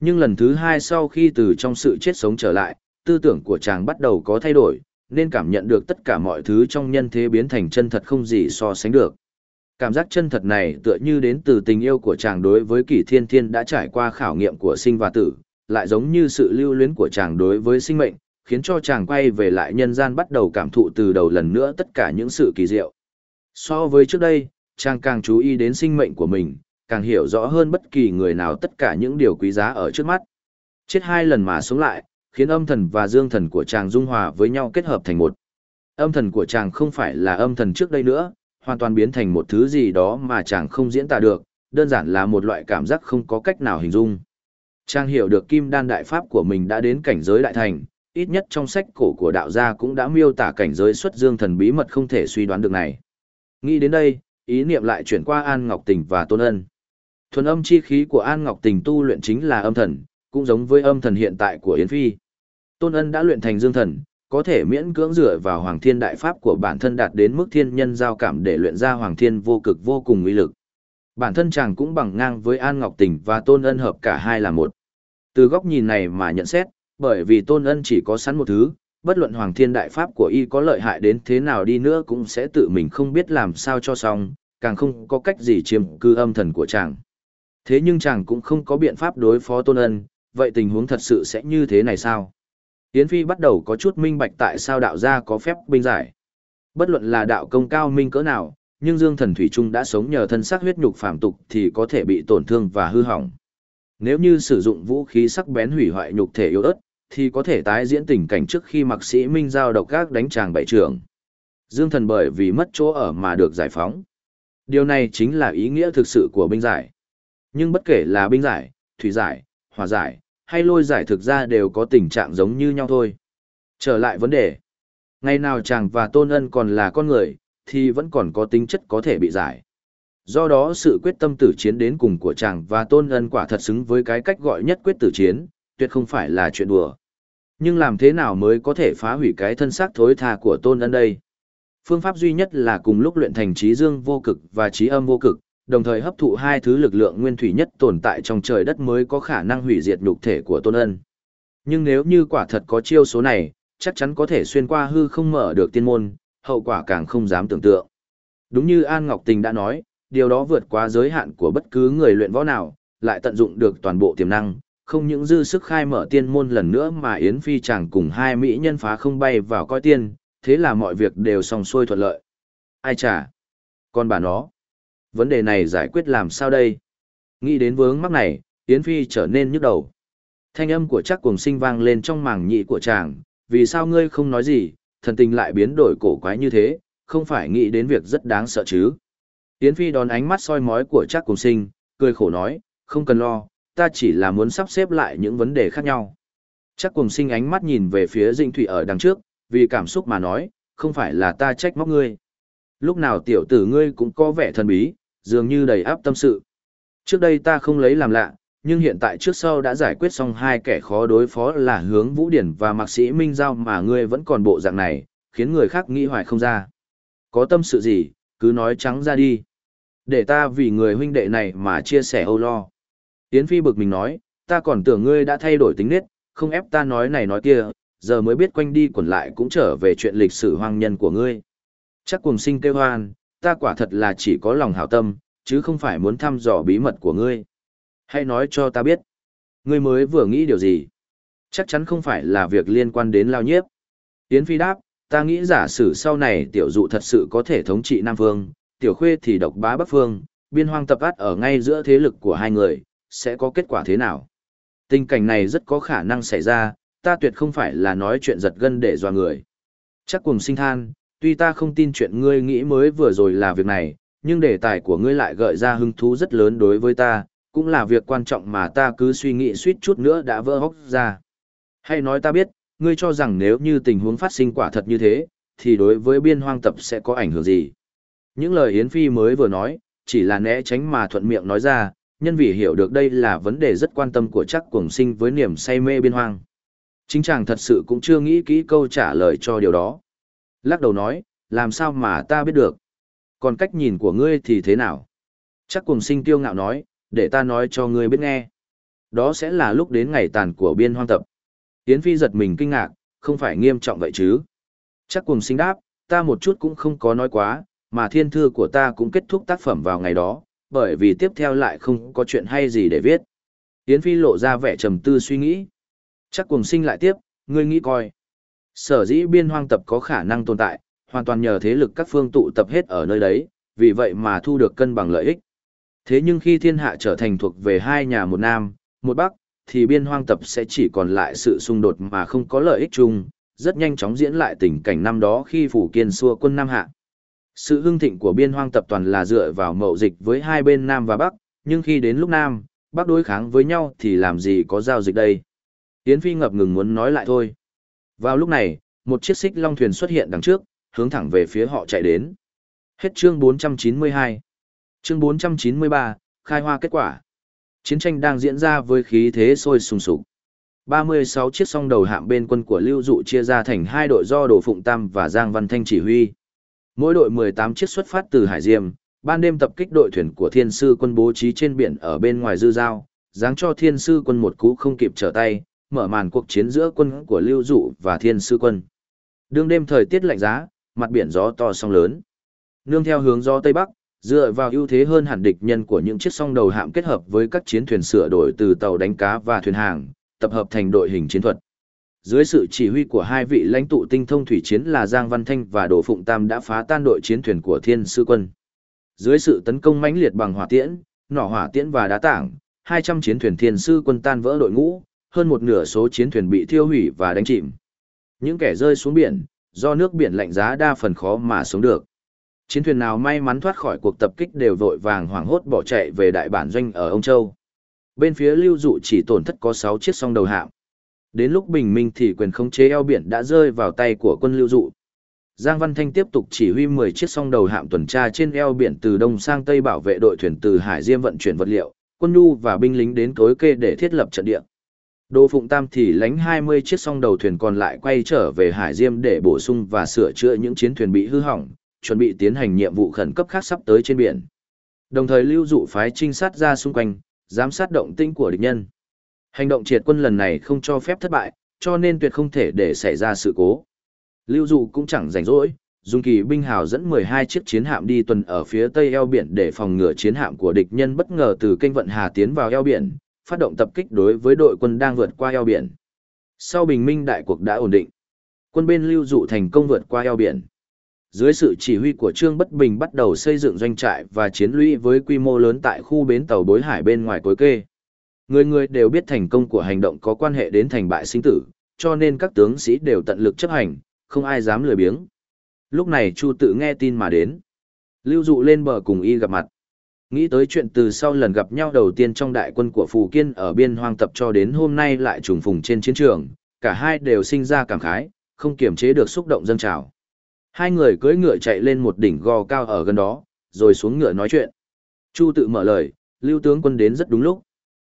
Nhưng lần thứ hai sau khi từ trong sự chết sống trở lại, tư tưởng của chàng bắt đầu có thay đổi, nên cảm nhận được tất cả mọi thứ trong nhân thế biến thành chân thật không gì so sánh được. Cảm giác chân thật này tựa như đến từ tình yêu của chàng đối với kỷ thiên thiên đã trải qua khảo nghiệm của sinh và tử, lại giống như sự lưu luyến của chàng đối với sinh mệnh, khiến cho chàng quay về lại nhân gian bắt đầu cảm thụ từ đầu lần nữa tất cả những sự kỳ diệu. So với trước đây, chàng càng chú ý đến sinh mệnh của mình, càng hiểu rõ hơn bất kỳ người nào tất cả những điều quý giá ở trước mắt. Chết hai lần mà sống lại, khiến âm thần và dương thần của chàng dung hòa với nhau kết hợp thành một. Âm thần của chàng không phải là âm thần trước đây nữa, hoàn toàn biến thành một thứ gì đó mà chàng không diễn tả được, đơn giản là một loại cảm giác không có cách nào hình dung. Chàng hiểu được kim đan đại pháp của mình đã đến cảnh giới đại thành, ít nhất trong sách cổ của đạo gia cũng đã miêu tả cảnh giới xuất dương thần bí mật không thể suy đoán được này. Nghĩ đến đây, ý niệm lại chuyển qua An Ngọc Tình và Tôn Ân. Thuần âm chi khí của An Ngọc Tình tu luyện chính là âm thần, cũng giống với âm thần hiện tại của Yến Phi. Tôn Ân đã luyện thành dương thần, có thể miễn cưỡng dựa vào Hoàng Thiên Đại Pháp của bản thân đạt đến mức thiên nhân giao cảm để luyện ra Hoàng Thiên vô cực vô cùng uy lực. Bản thân chàng cũng bằng ngang với An Ngọc Tình và Tôn Ân hợp cả hai là một. Từ góc nhìn này mà nhận xét, bởi vì Tôn Ân chỉ có sẵn một thứ, bất luận Hoàng Thiên Đại Pháp của y có lợi hại đến thế nào đi nữa cũng sẽ tự mình không biết làm sao cho xong, càng không có cách gì chiếm cư âm thần của chàng. Thế nhưng chàng cũng không có biện pháp đối phó Tôn Ân, vậy tình huống thật sự sẽ như thế này sao? Yến Phi bắt đầu có chút minh bạch tại sao đạo gia có phép binh giải. Bất luận là đạo công cao minh cỡ nào, nhưng Dương Thần Thủy Trung đã sống nhờ thân xác huyết nhục phàm tục thì có thể bị tổn thương và hư hỏng. Nếu như sử dụng vũ khí sắc bén hủy hoại nhục thể yếu ớt, thì có thể tái diễn tình cảnh trước khi mặc sĩ Minh Giao độc gác đánh chàng bảy trưởng. Dương Thần bởi vì mất chỗ ở mà được giải phóng. Điều này chính là ý nghĩa thực sự của binh giải. Nhưng bất kể là binh giải, thủy giải, hỏa giải, hay lôi giải thực ra đều có tình trạng giống như nhau thôi. Trở lại vấn đề. Ngày nào chàng và tôn ân còn là con người, thì vẫn còn có tính chất có thể bị giải. Do đó sự quyết tâm tử chiến đến cùng của chàng và tôn ân quả thật xứng với cái cách gọi nhất quyết tử chiến, tuyệt không phải là chuyện đùa. Nhưng làm thế nào mới có thể phá hủy cái thân xác thối tha của tôn ân đây? Phương pháp duy nhất là cùng lúc luyện thành trí dương vô cực và trí âm vô cực, đồng thời hấp thụ hai thứ lực lượng nguyên thủy nhất tồn tại trong trời đất mới có khả năng hủy diệt nhục thể của tôn ân. Nhưng nếu như quả thật có chiêu số này, chắc chắn có thể xuyên qua hư không mở được tiên môn, hậu quả càng không dám tưởng tượng. Đúng như An Ngọc Tình đã nói, điều đó vượt quá giới hạn của bất cứ người luyện võ nào, lại tận dụng được toàn bộ tiềm năng, không những dư sức khai mở tiên môn lần nữa mà Yến Phi chàng cùng hai mỹ nhân phá không bay vào coi tiên, thế là mọi việc đều xong xuôi thuận lợi. Ai chả? Con bà nó. Vấn đề này giải quyết làm sao đây? Nghĩ đến vướng mắc này, Yến Phi trở nên nhức đầu. Thanh âm của chắc cùng sinh vang lên trong màng nhị của chàng, vì sao ngươi không nói gì, thần tình lại biến đổi cổ quái như thế, không phải nghĩ đến việc rất đáng sợ chứ. Yến Phi đón ánh mắt soi mói của chắc cùng sinh, cười khổ nói, không cần lo, ta chỉ là muốn sắp xếp lại những vấn đề khác nhau. Chắc cùng sinh ánh mắt nhìn về phía Dĩnh Thủy ở đằng trước, vì cảm xúc mà nói, không phải là ta trách móc ngươi. Lúc nào tiểu tử ngươi cũng có vẻ thần bí, dường như đầy áp tâm sự. Trước đây ta không lấy làm lạ, nhưng hiện tại trước sau đã giải quyết xong hai kẻ khó đối phó là hướng Vũ Điển và Mạc Sĩ Minh Giao mà ngươi vẫn còn bộ dạng này, khiến người khác nghĩ hoài không ra. Có tâm sự gì, cứ nói trắng ra đi. Để ta vì người huynh đệ này mà chia sẻ âu lo. Yến Phi bực mình nói, ta còn tưởng ngươi đã thay đổi tính nết, không ép ta nói này nói kia, giờ mới biết quanh đi quẩn lại cũng trở về chuyện lịch sử hoang nhân của ngươi. Chắc cùng sinh kêu hoan, ta quả thật là chỉ có lòng hảo tâm, chứ không phải muốn thăm dò bí mật của ngươi. Hãy nói cho ta biết, ngươi mới vừa nghĩ điều gì? Chắc chắn không phải là việc liên quan đến lao nhiếp. Yến Phi đáp, ta nghĩ giả sử sau này tiểu dụ thật sự có thể thống trị Nam vương, tiểu khuê thì độc bá Bắc Phương, biên hoang tập át ở ngay giữa thế lực của hai người, sẽ có kết quả thế nào? Tình cảnh này rất có khả năng xảy ra, ta tuyệt không phải là nói chuyện giật gân để dọa người. Chắc cùng sinh than, tuy ta không tin chuyện ngươi nghĩ mới vừa rồi là việc này, nhưng đề tài của ngươi lại gợi ra hứng thú rất lớn đối với ta, cũng là việc quan trọng mà ta cứ suy nghĩ suýt chút nữa đã vỡ hốc ra. Hay nói ta biết, ngươi cho rằng nếu như tình huống phát sinh quả thật như thế, thì đối với biên hoang tập sẽ có ảnh hưởng gì? Những lời Yến Phi mới vừa nói, chỉ là né tránh mà thuận miệng nói ra, nhân vì hiểu được đây là vấn đề rất quan tâm của chắc cuồng sinh với niềm say mê biên hoang. Chính chàng thật sự cũng chưa nghĩ kỹ câu trả lời cho điều đó. Lắc đầu nói, làm sao mà ta biết được? Còn cách nhìn của ngươi thì thế nào? Chắc cuồng sinh tiêu ngạo nói, để ta nói cho ngươi biết nghe. Đó sẽ là lúc đến ngày tàn của biên hoang tập. Yến Phi giật mình kinh ngạc, không phải nghiêm trọng vậy chứ? Chắc cuồng sinh đáp, ta một chút cũng không có nói quá, mà thiên thư của ta cũng kết thúc tác phẩm vào ngày đó, bởi vì tiếp theo lại không có chuyện hay gì để viết. Yến Phi lộ ra vẻ trầm tư suy nghĩ. Chắc cùng sinh lại tiếp, ngươi nghĩ coi. Sở dĩ biên hoang tập có khả năng tồn tại, hoàn toàn nhờ thế lực các phương tụ tập hết ở nơi đấy, vì vậy mà thu được cân bằng lợi ích. Thế nhưng khi thiên hạ trở thành thuộc về hai nhà một nam, một bắc, thì biên hoang tập sẽ chỉ còn lại sự xung đột mà không có lợi ích chung, rất nhanh chóng diễn lại tình cảnh năm đó khi phủ kiên xua quân Nam Hạ. Sự hưng thịnh của biên hoang tập toàn là dựa vào mậu dịch với hai bên Nam và Bắc, nhưng khi đến lúc Nam, Bắc đối kháng với nhau thì làm gì có giao dịch đây. Yến Phi ngập ngừng muốn nói lại thôi. Vào lúc này, một chiếc xích long thuyền xuất hiện đằng trước, hướng thẳng về phía họ chạy đến. Hết chương 492. Chương 493, khai hoa kết quả. Chiến tranh đang diễn ra với khí thế sôi sùng sục. 36 chiếc song đầu hạm bên quân của Lưu Dụ chia ra thành hai đội do Đồ Phụng Tam và Giang Văn Thanh chỉ huy. Mỗi đội 18 chiếc xuất phát từ Hải Diêm, ban đêm tập kích đội thuyền của Thiên Sư quân bố trí trên biển ở bên ngoài dư giao, dáng cho Thiên Sư quân một cú không kịp trở tay, mở màn cuộc chiến giữa quân của Lưu Dụ và Thiên Sư quân. Đương đêm thời tiết lạnh giá, mặt biển gió to sóng lớn. Nương theo hướng gió Tây Bắc, dựa vào ưu thế hơn hẳn địch nhân của những chiếc song đầu hạm kết hợp với các chiến thuyền sửa đổi từ tàu đánh cá và thuyền hàng, tập hợp thành đội hình chiến thuật. Dưới sự chỉ huy của hai vị lãnh tụ tinh thông thủy chiến là Giang Văn Thanh và Đồ Phụng Tam đã phá tan đội chiến thuyền của Thiên Sư quân. Dưới sự tấn công mãnh liệt bằng hỏa tiễn, nỏ hỏa tiễn và đá tảng, 200 chiến thuyền Thiên Sư quân tan vỡ đội ngũ, hơn một nửa số chiến thuyền bị thiêu hủy và đánh chìm. Những kẻ rơi xuống biển, do nước biển lạnh giá đa phần khó mà sống được. Chiến thuyền nào may mắn thoát khỏi cuộc tập kích đều vội vàng hoảng hốt bỏ chạy về đại bản doanh ở Ông Châu. Bên phía lưu dụ chỉ tổn thất có 6 chiếc song đầu hạm. Đến lúc bình minh thì quyền khống chế eo biển đã rơi vào tay của quân lưu dụ. Giang Văn Thanh tiếp tục chỉ huy 10 chiếc song đầu hạm tuần tra trên eo biển từ đông sang tây bảo vệ đội thuyền từ Hải Diêm vận chuyển vật liệu, quân nhu và binh lính đến tối kê để thiết lập trận địa. Đô Phụng Tam thì lánh 20 chiếc song đầu thuyền còn lại quay trở về Hải Diêm để bổ sung và sửa chữa những chiến thuyền bị hư hỏng, chuẩn bị tiến hành nhiệm vụ khẩn cấp khác sắp tới trên biển. Đồng thời lưu dụ phái trinh sát ra xung quanh, giám sát động tĩnh của địch nhân. Hành động triệt quân lần này không cho phép thất bại, cho nên tuyệt không thể để xảy ra sự cố. Lưu dụ cũng chẳng rảnh rỗi, dùng kỳ binh hào dẫn 12 chiếc chiến hạm đi tuần ở phía tây eo biển để phòng ngừa chiến hạm của địch nhân bất ngờ từ kênh vận hà tiến vào eo biển, phát động tập kích đối với đội quân đang vượt qua eo biển. Sau bình minh đại cuộc đã ổn định, quân bên lưu dụ thành công vượt qua eo biển. Dưới sự chỉ huy của Trương Bất Bình bắt đầu xây dựng doanh trại và chiến lũy với quy mô lớn tại khu bến tàu bối hải bên ngoài cối kê. Người người đều biết thành công của hành động có quan hệ đến thành bại sinh tử, cho nên các tướng sĩ đều tận lực chấp hành, không ai dám lười biếng. Lúc này Chu tự nghe tin mà đến. Lưu dụ lên bờ cùng y gặp mặt. Nghĩ tới chuyện từ sau lần gặp nhau đầu tiên trong đại quân của Phù Kiên ở biên hoang tập cho đến hôm nay lại trùng phùng trên chiến trường, cả hai đều sinh ra cảm khái, không kiềm chế được xúc động dâng trào. Hai người cưỡi ngựa chạy lên một đỉnh gò cao ở gần đó, rồi xuống ngựa nói chuyện. Chu tự mở lời, lưu tướng quân đến rất đúng lúc.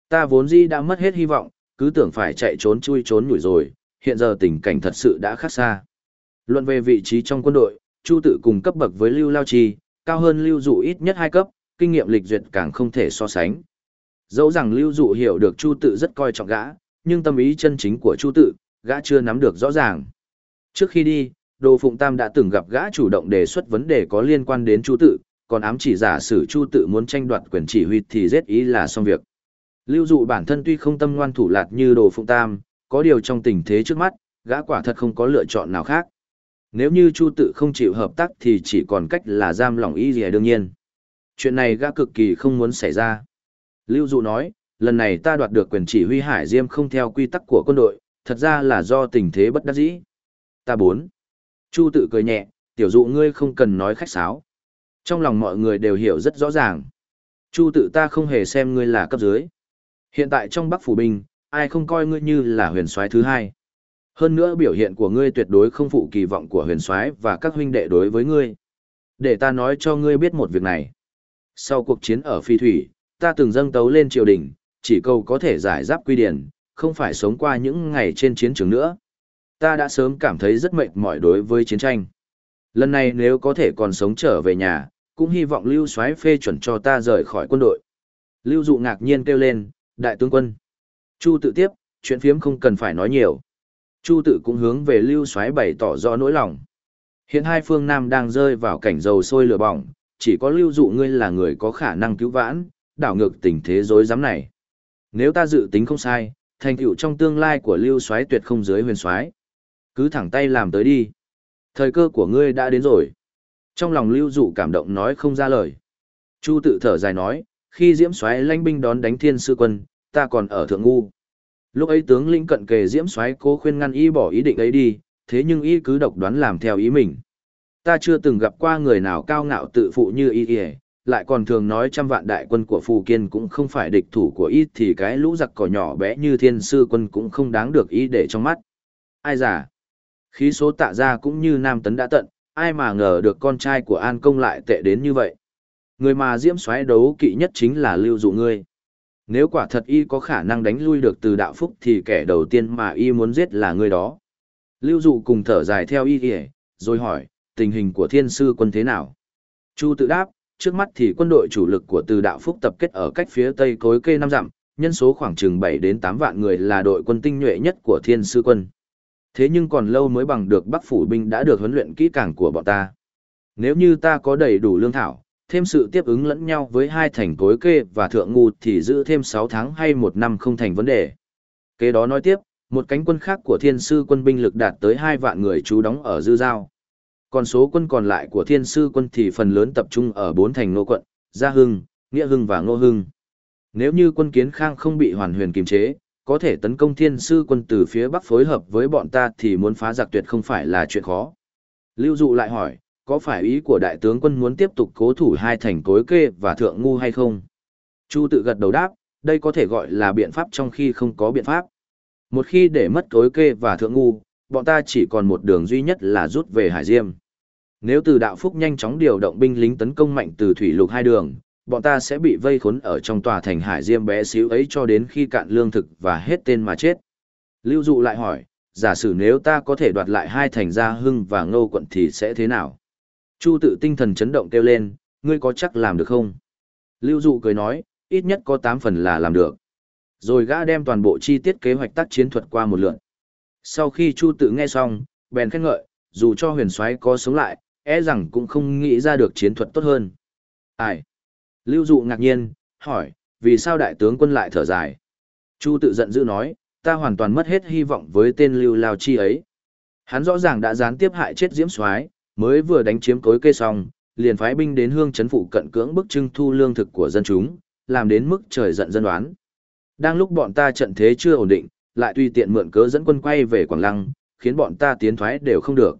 Ta vốn dĩ đã mất hết hy vọng, cứ tưởng phải chạy trốn chui trốn nhủi rồi, hiện giờ tình cảnh thật sự đã khác xa. Luận về vị trí trong quân đội, Chu tự cùng cấp bậc với Lưu Lao Chi, cao hơn Lưu Dụ ít nhất hai cấp, kinh nghiệm lịch duyệt càng không thể so sánh. Dẫu rằng Lưu Dụ hiểu được Chu tự rất coi trọng gã, nhưng tâm ý chân chính của Chu tự, gã chưa nắm được rõ ràng. Trước khi đi, Đồ Phụng Tam đã từng gặp gã chủ động đề xuất vấn đề có liên quan đến Chu tự, còn ám chỉ giả sử Chu tự muốn tranh đoạt quyền chỉ huy thì giết ý là xong việc. Lưu dụ bản thân tuy không tâm ngoan thủ lạt như Đồ Phụng Tam, có điều trong tình thế trước mắt, gã quả thật không có lựa chọn nào khác. Nếu như Chu tự không chịu hợp tác thì chỉ còn cách là giam lòng ý gì đương nhiên. Chuyện này gã cực kỳ không muốn xảy ra. Lưu dụ nói, lần này ta đoạt được quyền chỉ huy Hải Diêm không theo quy tắc của quân đội, thật ra là do tình thế bất đắc dĩ. Ta bốn. Chu tự cười nhẹ, tiểu dụ ngươi không cần nói khách sáo. Trong lòng mọi người đều hiểu rất rõ ràng. Chu tự ta không hề xem ngươi là cấp dưới. Hiện tại trong Bắc Phủ Binh, ai không coi ngươi như là huyền soái thứ hai. Hơn nữa biểu hiện của ngươi tuyệt đối không phụ kỳ vọng của huyền soái và các huynh đệ đối với ngươi. Để ta nói cho ngươi biết một việc này. Sau cuộc chiến ở Phi Thủy, ta từng dâng tấu lên triều đình, chỉ cầu có thể giải giáp quy điển, không phải sống qua những ngày trên chiến trường nữa. Ta đã sớm cảm thấy rất mệt mỏi đối với chiến tranh. Lần này nếu có thể còn sống trở về nhà, cũng hy vọng Lưu Soái phê chuẩn cho ta rời khỏi quân đội. Lưu Dụ ngạc nhiên kêu lên, đại tướng quân. Chu tự tiếp, chuyện phiếm không cần phải nói nhiều. Chu tự cũng hướng về Lưu Soái bày tỏ rõ nỗi lòng. Hiện hai phương Nam đang rơi vào cảnh dầu sôi lửa bỏng, chỉ có Lưu Dụ ngươi là người có khả năng cứu vãn, đảo ngược tình thế rối rắm này. Nếu ta dự tính không sai, thành tựu trong tương lai của Lưu Soái tuyệt không dưới huyền soái. Cứ thẳng tay làm tới đi. Thời cơ của ngươi đã đến rồi. Trong lòng lưu dụ cảm động nói không ra lời. Chu tự thở dài nói, khi diễm xoáy lãnh binh đón đánh thiên sư quân, ta còn ở thượng ngu. Lúc ấy tướng lĩnh cận kề diễm xoáy cố khuyên ngăn y bỏ ý định ấy đi, thế nhưng y cứ độc đoán làm theo ý mình. Ta chưa từng gặp qua người nào cao ngạo tự phụ như y ỉa lại còn thường nói trăm vạn đại quân của Phù Kiên cũng không phải địch thủ của y thì cái lũ giặc cỏ nhỏ bé như thiên sư quân cũng không đáng được y để trong mắt. Ai giả? Khí số tạ ra cũng như Nam Tấn đã tận, ai mà ngờ được con trai của An Công lại tệ đến như vậy. Người mà diễm xoáy đấu kỵ nhất chính là lưu dụ ngươi. Nếu quả thật y có khả năng đánh lui được từ đạo phúc thì kẻ đầu tiên mà y muốn giết là ngươi đó. Lưu dụ cùng thở dài theo y kìa, rồi hỏi, tình hình của thiên sư quân thế nào? Chu tự đáp, trước mắt thì quân đội chủ lực của từ đạo phúc tập kết ở cách phía tây cối kê năm dặm, nhân số khoảng chừng 7 đến 8 vạn người là đội quân tinh nhuệ nhất của thiên sư quân. Thế nhưng còn lâu mới bằng được Bắc phủ binh đã được huấn luyện kỹ càng của bọn ta. Nếu như ta có đầy đủ lương thảo, thêm sự tiếp ứng lẫn nhau với hai thành cối kê và thượng ngu thì giữ thêm 6 tháng hay một năm không thành vấn đề. Kế đó nói tiếp, một cánh quân khác của thiên sư quân binh lực đạt tới 2 vạn người trú đóng ở Dư Giao. Còn số quân còn lại của thiên sư quân thì phần lớn tập trung ở bốn thành nô quận, Gia Hưng, Nghĩa Hưng và Ngô Hưng. Nếu như quân kiến khang không bị hoàn huyền kiềm chế, có thể tấn công thiên sư quân từ phía bắc phối hợp với bọn ta thì muốn phá giặc tuyệt không phải là chuyện khó. Lưu Dụ lại hỏi, có phải ý của đại tướng quân muốn tiếp tục cố thủ hai thành cối kê và thượng ngu hay không? Chu tự gật đầu đáp, đây có thể gọi là biện pháp trong khi không có biện pháp. Một khi để mất cối kê và thượng ngu, bọn ta chỉ còn một đường duy nhất là rút về Hải Diêm. Nếu từ đạo phúc nhanh chóng điều động binh lính tấn công mạnh từ thủy lục hai đường, bọn ta sẽ bị vây khốn ở trong tòa thành hải diêm bé xíu ấy cho đến khi cạn lương thực và hết tên mà chết. Lưu dụ lại hỏi, giả sử nếu ta có thể đoạt lại hai thành gia hưng và ngô quận thì sẽ thế nào? Chu tự tinh thần chấn động kêu lên, ngươi có chắc làm được không? Lưu dụ cười nói, ít nhất có 8 phần là làm được. Rồi gã đem toàn bộ chi tiết kế hoạch tác chiến thuật qua một lượt. Sau khi Chu tự nghe xong, bèn khen ngợi, dù cho huyền soái có sống lại, e rằng cũng không nghĩ ra được chiến thuật tốt hơn. Ai? Lưu dụ ngạc nhiên, hỏi, vì sao đại tướng quân lại thở dài? Chu tự giận dữ nói, ta hoàn toàn mất hết hy vọng với tên Lưu Lao Chi ấy. Hắn rõ ràng đã gián tiếp hại chết Diễm Soái, mới vừa đánh chiếm cối kê xong, liền phái binh đến hương chấn phụ cận cưỡng bức trưng thu lương thực của dân chúng, làm đến mức trời giận dân đoán. Đang lúc bọn ta trận thế chưa ổn định, lại tùy tiện mượn cớ dẫn quân quay về Quảng Lăng, khiến bọn ta tiến thoái đều không được.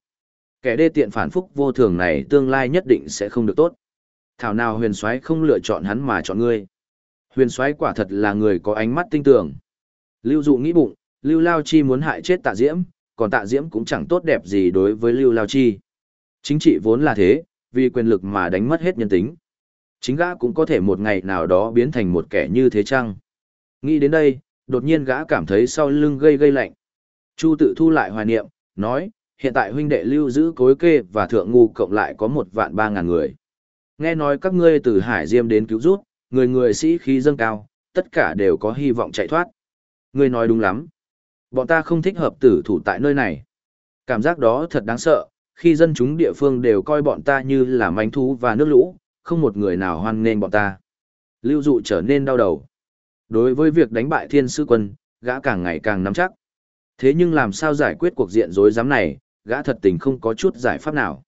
Kẻ đê tiện phản phúc vô thường này tương lai nhất định sẽ không được tốt. Thảo nào huyền soái không lựa chọn hắn mà chọn ngươi. Huyền soái quả thật là người có ánh mắt tinh tường. Lưu dụ nghĩ bụng, Lưu Lao Chi muốn hại chết tạ diễm, còn tạ diễm cũng chẳng tốt đẹp gì đối với Lưu Lao Chi. Chính trị vốn là thế, vì quyền lực mà đánh mất hết nhân tính. Chính gã cũng có thể một ngày nào đó biến thành một kẻ như thế chăng? Nghĩ đến đây, đột nhiên gã cảm thấy sau lưng gây gây lạnh. Chu tự thu lại hoài niệm, nói, hiện tại huynh đệ lưu giữ cối kê và thượng ngu cộng lại có một vạn ba ngàn người. Nghe nói các ngươi từ Hải Diêm đến cứu rút, người người sĩ khí dâng cao, tất cả đều có hy vọng chạy thoát. Ngươi nói đúng lắm. Bọn ta không thích hợp tử thủ tại nơi này. Cảm giác đó thật đáng sợ, khi dân chúng địa phương đều coi bọn ta như là manh thú và nước lũ, không một người nào hoan nghênh bọn ta. Lưu dụ trở nên đau đầu. Đối với việc đánh bại thiên sư quân, gã càng ngày càng nắm chắc. Thế nhưng làm sao giải quyết cuộc diện rối rắm này, gã thật tình không có chút giải pháp nào.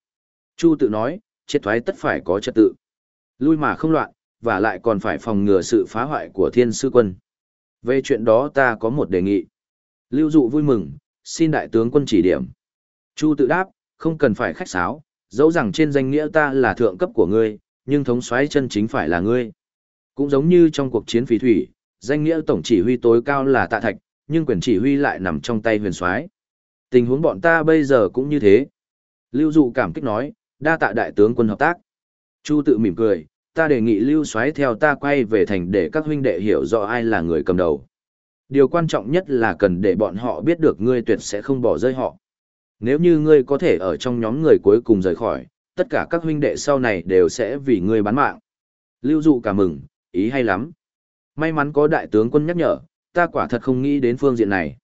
Chu tự nói, triệt thoái tất phải có trật tự. Lui mà không loạn, và lại còn phải phòng ngừa sự phá hoại của thiên sư quân. Về chuyện đó ta có một đề nghị. Lưu dụ vui mừng, xin đại tướng quân chỉ điểm. Chu tự đáp, không cần phải khách sáo, dẫu rằng trên danh nghĩa ta là thượng cấp của ngươi, nhưng thống soái chân chính phải là ngươi. Cũng giống như trong cuộc chiến phí thủy, danh nghĩa tổng chỉ huy tối cao là tạ thạch, nhưng quyền chỉ huy lại nằm trong tay huyền soái. Tình huống bọn ta bây giờ cũng như thế. Lưu dụ cảm kích nói, đa tạ đại tướng quân hợp tác. Chu tự mỉm cười, ta đề nghị lưu soái theo ta quay về thành để các huynh đệ hiểu rõ ai là người cầm đầu. Điều quan trọng nhất là cần để bọn họ biết được ngươi tuyệt sẽ không bỏ rơi họ. Nếu như ngươi có thể ở trong nhóm người cuối cùng rời khỏi, tất cả các huynh đệ sau này đều sẽ vì ngươi bán mạng. Lưu dụ cả mừng, ý hay lắm. May mắn có đại tướng quân nhắc nhở, ta quả thật không nghĩ đến phương diện này.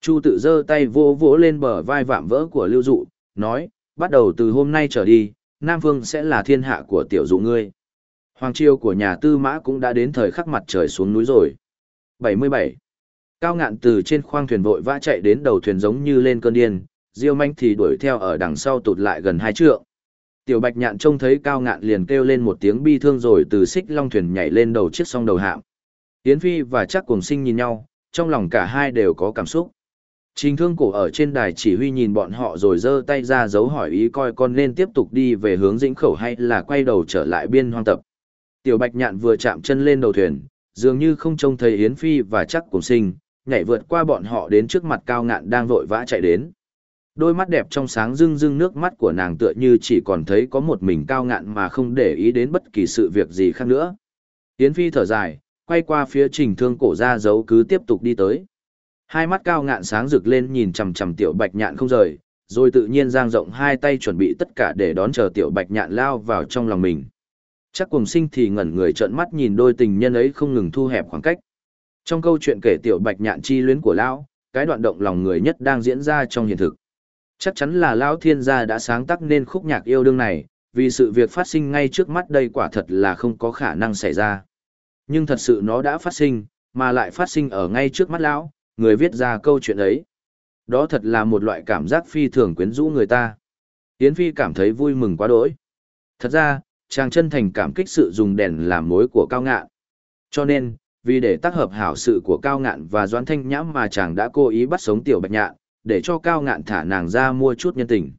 Chu tự giơ tay vỗ vỗ lên bờ vai vạm vỡ của lưu dụ, nói, bắt đầu từ hôm nay trở đi, Nam Phương sẽ là thiên hạ của tiểu dụ ngươi. Hoàng triều của nhà tư mã cũng đã đến thời khắc mặt trời xuống núi rồi. 77. Cao ngạn từ trên khoang thuyền vội vã chạy đến đầu thuyền giống như lên cơn điên, Diêu manh thì đuổi theo ở đằng sau tụt lại gần hai trượng. Tiểu bạch nhạn trông thấy cao ngạn liền kêu lên một tiếng bi thương rồi từ xích long thuyền nhảy lên đầu chiếc song đầu hạm. Yến Phi và chắc cùng sinh nhìn nhau, trong lòng cả hai đều có cảm xúc. Trình thương cổ ở trên đài chỉ huy nhìn bọn họ rồi giơ tay ra dấu hỏi ý coi con nên tiếp tục đi về hướng dĩnh khẩu hay là quay đầu trở lại biên hoang tập. Tiểu bạch nhạn vừa chạm chân lên đầu thuyền, dường như không trông thấy Yến Phi và chắc cùng sinh, nhảy vượt qua bọn họ đến trước mặt cao ngạn đang vội vã chạy đến. Đôi mắt đẹp trong sáng rưng rưng nước mắt của nàng tựa như chỉ còn thấy có một mình cao ngạn mà không để ý đến bất kỳ sự việc gì khác nữa. Yến Phi thở dài, quay qua phía trình thương cổ ra dấu cứ tiếp tục đi tới. Hai mắt cao ngạn sáng rực lên nhìn chằm chằm tiểu bạch nhạn không rời, rồi tự nhiên giang rộng hai tay chuẩn bị tất cả để đón chờ tiểu bạch nhạn lao vào trong lòng mình. Chắc cùng sinh thì ngẩn người trợn mắt nhìn đôi tình nhân ấy không ngừng thu hẹp khoảng cách. Trong câu chuyện kể tiểu bạch nhạn chi luyến của lão, cái đoạn động lòng người nhất đang diễn ra trong hiện thực. Chắc chắn là lão thiên gia đã sáng tác nên khúc nhạc yêu đương này, vì sự việc phát sinh ngay trước mắt đây quả thật là không có khả năng xảy ra. Nhưng thật sự nó đã phát sinh, mà lại phát sinh ở ngay trước mắt lão, người viết ra câu chuyện ấy. Đó thật là một loại cảm giác phi thường quyến rũ người ta. Yến Phi cảm thấy vui mừng quá đỗi. Thật ra, chàng chân thành cảm kích sự dùng đèn làm mối của cao ngạn. Cho nên, vì để tác hợp hảo sự của cao ngạn và doãn thanh nhãm mà chàng đã cố ý bắt sống tiểu bạch nhạn, để cho cao ngạn thả nàng ra mua chút nhân tình.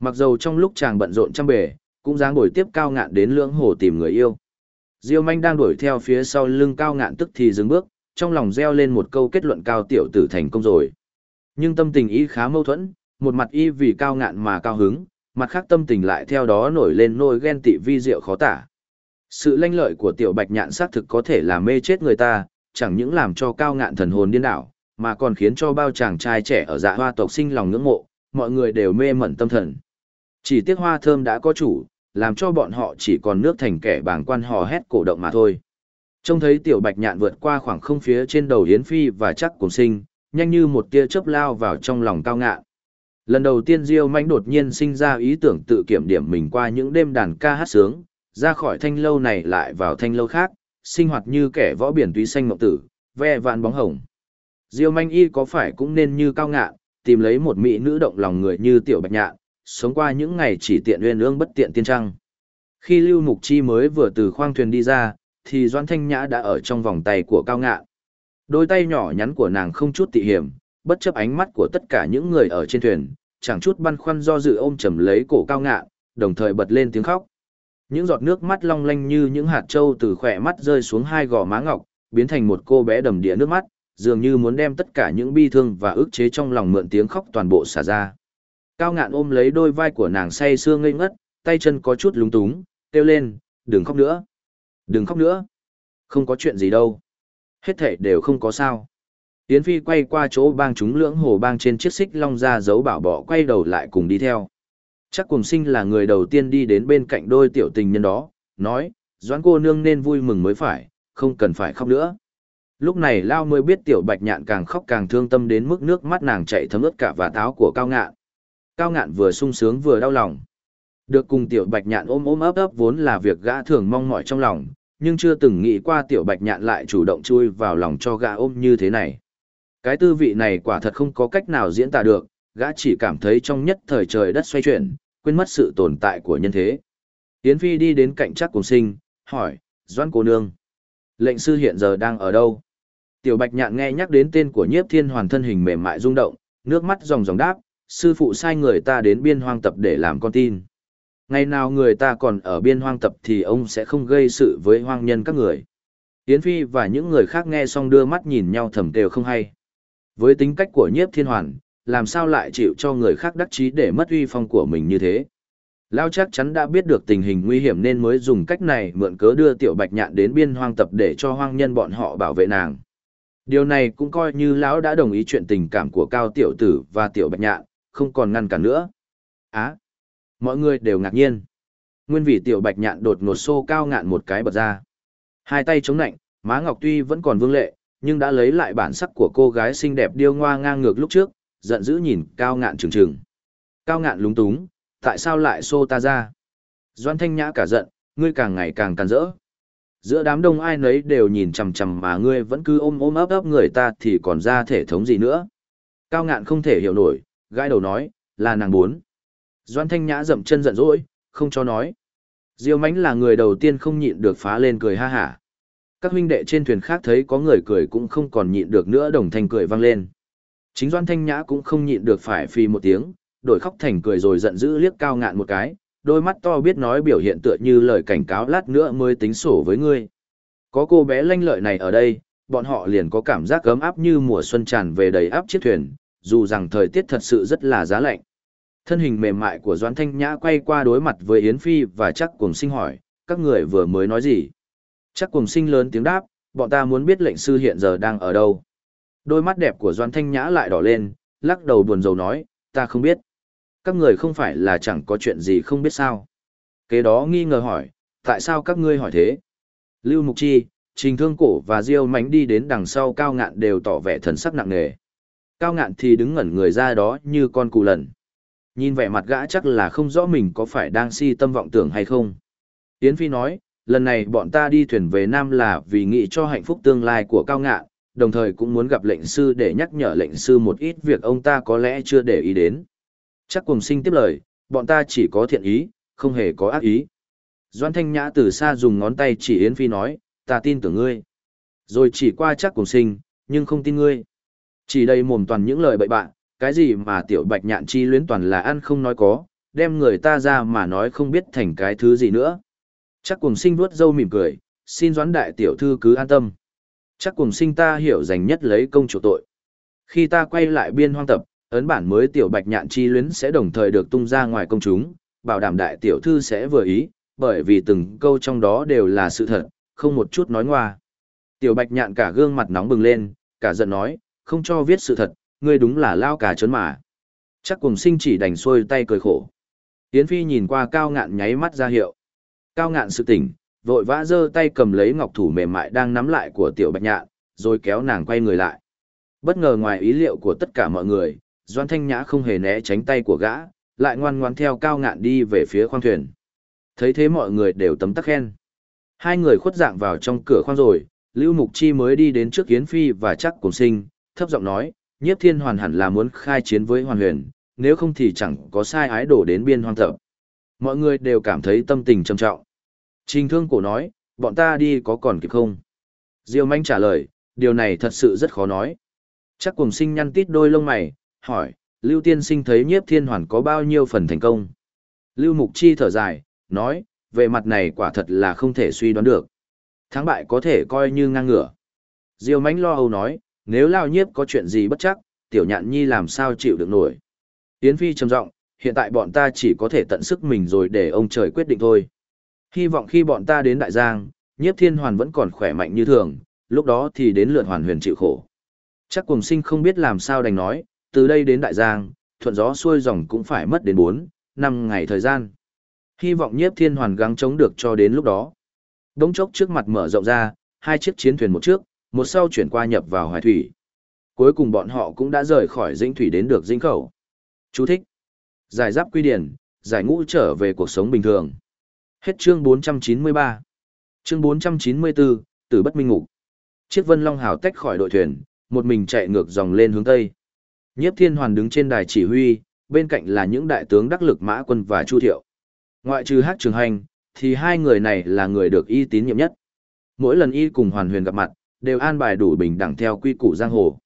Mặc dầu trong lúc chàng bận rộn trăm bề, cũng dáng ngồi tiếp cao ngạn đến lưỡng hồ tìm người yêu. Diêu manh đang đuổi theo phía sau lưng cao ngạn tức thì dừng bước, trong lòng reo lên một câu kết luận cao tiểu tử thành công rồi. Nhưng tâm tình y khá mâu thuẫn, một mặt y vì cao ngạn mà cao hứng, mặt khác tâm tình lại theo đó nổi lên nỗi ghen tị vi diệu khó tả. Sự lanh lợi của tiểu bạch nhạn xác thực có thể làm mê chết người ta, chẳng những làm cho cao ngạn thần hồn điên đảo, mà còn khiến cho bao chàng trai trẻ ở dạ hoa tộc sinh lòng ngưỡng mộ, mọi người đều mê mẩn tâm thần. Chỉ tiếc hoa thơm đã có chủ, làm cho bọn họ chỉ còn nước thành kẻ bảng quan hò hét cổ động mà thôi. Trông thấy tiểu bạch nhạn vượt qua khoảng không phía trên đầu Yến Phi và chắc cùng sinh, nhanh như một tia chớp lao vào trong lòng cao ngạn. Lần đầu tiên Diêu Manh đột nhiên sinh ra ý tưởng tự kiểm điểm mình qua những đêm đàn ca hát sướng, ra khỏi thanh lâu này lại vào thanh lâu khác, sinh hoạt như kẻ võ biển túy xanh ngọc tử, ve vạn bóng hồng. Diêu Manh Y có phải cũng nên như cao ngạn, tìm lấy một mỹ nữ động lòng người như tiểu bạch nhạn, sống qua những ngày chỉ tiện uyên ương bất tiện tiên trăng. Khi Lưu Mục Chi mới vừa từ khoang thuyền đi ra, thì Doan Thanh Nhã đã ở trong vòng tay của cao ngạn. Đôi tay nhỏ nhắn của nàng không chút tị hiểm, bất chấp ánh mắt của tất cả những người ở trên thuyền, chẳng chút băn khoăn do dự ôm chầm lấy cổ cao ngạn, đồng thời bật lên tiếng khóc. Những giọt nước mắt long lanh như những hạt trâu từ khỏe mắt rơi xuống hai gò má ngọc, biến thành một cô bé đầm đìa nước mắt, dường như muốn đem tất cả những bi thương và ức chế trong lòng mượn tiếng khóc toàn bộ xả ra. Cao ngạn ôm lấy đôi vai của nàng say sưa ngây ngất, tay chân có chút lúng túng, kêu lên, đừng khóc nữa. Đừng khóc nữa. Không có chuyện gì đâu. Hết thể đều không có sao. Yến Phi quay qua chỗ bang chúng lưỡng hồ bang trên chiếc xích long ra giấu bảo bỏ quay đầu lại cùng đi theo. Chắc cùng sinh là người đầu tiên đi đến bên cạnh đôi tiểu tình nhân đó, nói, doãn cô nương nên vui mừng mới phải, không cần phải khóc nữa. Lúc này Lao mới biết tiểu bạch nhạn càng khóc càng thương tâm đến mức nước mắt nàng chạy thấm ướt cả và táo của cao ngạn. Cao ngạn vừa sung sướng vừa đau lòng. Được cùng tiểu bạch nhạn ôm ôm ấp ấp vốn là việc gã thường mong mỏi trong lòng, nhưng chưa từng nghĩ qua tiểu bạch nhạn lại chủ động chui vào lòng cho gã ôm như thế này. Cái tư vị này quả thật không có cách nào diễn tả được, gã chỉ cảm thấy trong nhất thời trời đất xoay chuyển, quên mất sự tồn tại của nhân thế. Yến Phi đi đến cạnh chắc cùng sinh, hỏi, Doan cô nương. Lệnh sư hiện giờ đang ở đâu? Tiểu Bạch Nhạn nghe nhắc đến tên của nhiếp thiên hoàn thân hình mềm mại rung động, nước mắt ròng ròng đáp, sư phụ sai người ta đến biên hoang tập để làm con tin. Ngày nào người ta còn ở biên hoang tập thì ông sẽ không gây sự với hoang nhân các người. Yến Phi và những người khác nghe xong đưa mắt nhìn nhau thầm đều không hay. Với tính cách của nhiếp thiên hoàn, làm sao lại chịu cho người khác đắc chí để mất uy phong của mình như thế. Lao chắc chắn đã biết được tình hình nguy hiểm nên mới dùng cách này mượn cớ đưa tiểu bạch nhạn đến biên hoang tập để cho hoang nhân bọn họ bảo vệ nàng. Điều này cũng coi như lão đã đồng ý chuyện tình cảm của cao tiểu tử và tiểu bạch nhạn, không còn ngăn cản nữa. Á! mọi người đều ngạc nhiên. Nguyên vì tiểu bạch nhạn đột ngột xô cao ngạn một cái bật ra. Hai tay chống nạnh, má ngọc tuy vẫn còn vương lệ, nhưng đã lấy lại bản sắc của cô gái xinh đẹp điêu ngoa ngang ngược lúc trước, giận dữ nhìn cao ngạn trừng trừng. Cao ngạn lúng túng, tại sao lại xô ta ra? Doan thanh nhã cả giận, ngươi càng ngày càng càn rỡ. Giữa đám đông ai nấy đều nhìn chằm chằm mà ngươi vẫn cứ ôm ôm ấp ấp người ta thì còn ra thể thống gì nữa. Cao ngạn không thể hiểu nổi, gãi đầu nói, là nàng bốn. Doan thanh nhã dậm chân giận dỗi, không cho nói. Diêu mánh là người đầu tiên không nhịn được phá lên cười ha hả. Các huynh đệ trên thuyền khác thấy có người cười cũng không còn nhịn được nữa đồng thanh cười vang lên. Chính Doan Thanh Nhã cũng không nhịn được phải phi một tiếng, đổi khóc thành cười rồi giận dữ liếc cao ngạn một cái, đôi mắt to biết nói biểu hiện tựa như lời cảnh cáo lát nữa mới tính sổ với ngươi. Có cô bé lanh lợi này ở đây, bọn họ liền có cảm giác ấm áp như mùa xuân tràn về đầy áp chiếc thuyền, dù rằng thời tiết thật sự rất là giá lạnh. Thân hình mềm mại của Doãn Thanh Nhã quay qua đối mặt với Yến Phi và chắc cùng sinh hỏi, các người vừa mới nói gì? Chắc cùng sinh lớn tiếng đáp, bọn ta muốn biết lệnh sư hiện giờ đang ở đâu. Đôi mắt đẹp của Doan Thanh Nhã lại đỏ lên, lắc đầu buồn rầu nói, ta không biết. Các người không phải là chẳng có chuyện gì không biết sao. Kế đó nghi ngờ hỏi, tại sao các ngươi hỏi thế? Lưu Mục Chi, Trình Thương Cổ và Diêu Mánh đi đến đằng sau Cao Ngạn đều tỏ vẻ thần sắc nặng nề. Cao Ngạn thì đứng ngẩn người ra đó như con cù lần. Nhìn vẻ mặt gã chắc là không rõ mình có phải đang si tâm vọng tưởng hay không. Yến Phi nói, lần này bọn ta đi thuyền về Nam là vì nghĩ cho hạnh phúc tương lai của Cao Ngạn, đồng thời cũng muốn gặp lệnh sư để nhắc nhở lệnh sư một ít việc ông ta có lẽ chưa để ý đến. Chắc cùng sinh tiếp lời, bọn ta chỉ có thiện ý, không hề có ác ý. Doan Thanh Nhã từ xa dùng ngón tay chỉ Yến Phi nói, ta tin tưởng ngươi. Rồi chỉ qua chắc cùng sinh, nhưng không tin ngươi. Chỉ đây mồm toàn những lời bậy bạn, cái gì mà tiểu bạch nhạn chi luyến toàn là ăn không nói có, đem người ta ra mà nói không biết thành cái thứ gì nữa. Chắc cùng sinh vuốt dâu mỉm cười, xin doãn đại tiểu thư cứ an tâm. Chắc cùng sinh ta hiểu dành nhất lấy công chủ tội. Khi ta quay lại biên hoang tập, ấn bản mới tiểu bạch nhạn chi luyến sẽ đồng thời được tung ra ngoài công chúng, bảo đảm đại tiểu thư sẽ vừa ý, bởi vì từng câu trong đó đều là sự thật, không một chút nói ngoa. Tiểu bạch nhạn cả gương mặt nóng bừng lên, cả giận nói, không cho viết sự thật, ngươi đúng là lao cả trốn mà. Chắc cùng sinh chỉ đành xuôi tay cười khổ. Yến Phi nhìn qua cao ngạn nháy mắt ra hiệu. Cao ngạn sự tỉnh, vội vã giơ tay cầm lấy ngọc thủ mềm mại đang nắm lại của tiểu bạch nhạn, rồi kéo nàng quay người lại. Bất ngờ ngoài ý liệu của tất cả mọi người, Doan Thanh Nhã không hề né tránh tay của gã, lại ngoan ngoan theo cao ngạn đi về phía khoang thuyền. Thấy thế mọi người đều tấm tắc khen. Hai người khuất dạng vào trong cửa khoang rồi, Lưu Mục Chi mới đi đến trước Yến Phi và chắc cùng sinh, thấp giọng nói, nhiếp thiên hoàn hẳn là muốn khai chiến với hoàn huyền, nếu không thì chẳng có sai ái đổ đến biên hoang thập. Mọi người đều cảm thấy tâm tình trầm trọng. Trình thương cổ nói, bọn ta đi có còn kịp không? Diêu manh trả lời, điều này thật sự rất khó nói. Chắc cùng sinh nhăn tít đôi lông mày, hỏi, Lưu Tiên Sinh thấy nhiếp thiên hoàn có bao nhiêu phần thành công? Lưu Mục Chi thở dài, nói, về mặt này quả thật là không thể suy đoán được. Thắng bại có thể coi như ngang ngửa. Diêu mánh lo âu nói, nếu lao nhiếp có chuyện gì bất chắc, tiểu nhạn nhi làm sao chịu được nổi. Yến Phi trầm giọng, hiện tại bọn ta chỉ có thể tận sức mình rồi để ông trời quyết định thôi. Hy vọng khi bọn ta đến Đại Giang, nhiếp thiên hoàn vẫn còn khỏe mạnh như thường, lúc đó thì đến lượt hoàn huyền chịu khổ. Chắc cùng sinh không biết làm sao đành nói, từ đây đến Đại Giang, thuận gió xuôi dòng cũng phải mất đến 4, 5 ngày thời gian. Hy vọng nhiếp thiên hoàn gắng chống được cho đến lúc đó. Đống chốc trước mặt mở rộng ra, hai chiếc chiến thuyền một trước, một sau chuyển qua nhập vào hoài thủy. Cuối cùng bọn họ cũng đã rời khỏi dĩnh thủy đến được dĩnh khẩu. Chú thích. Giải giáp quy điển, giải ngũ trở về cuộc sống bình thường. Hết chương 493. Chương 494, Tử bất minh ngục. Chiếc Vân Long Hào tách khỏi đội thuyền, một mình chạy ngược dòng lên hướng tây. Nhiếp Thiên Hoàn đứng trên đài chỉ huy, bên cạnh là những đại tướng đắc lực Mã Quân và Chu Thiệu. Ngoại trừ Hắc Trường Hành, thì hai người này là người được y tín nhiệm nhất. Mỗi lần y cùng Hoàn Huyền gặp mặt, đều an bài đủ bình đẳng theo quy củ giang hồ.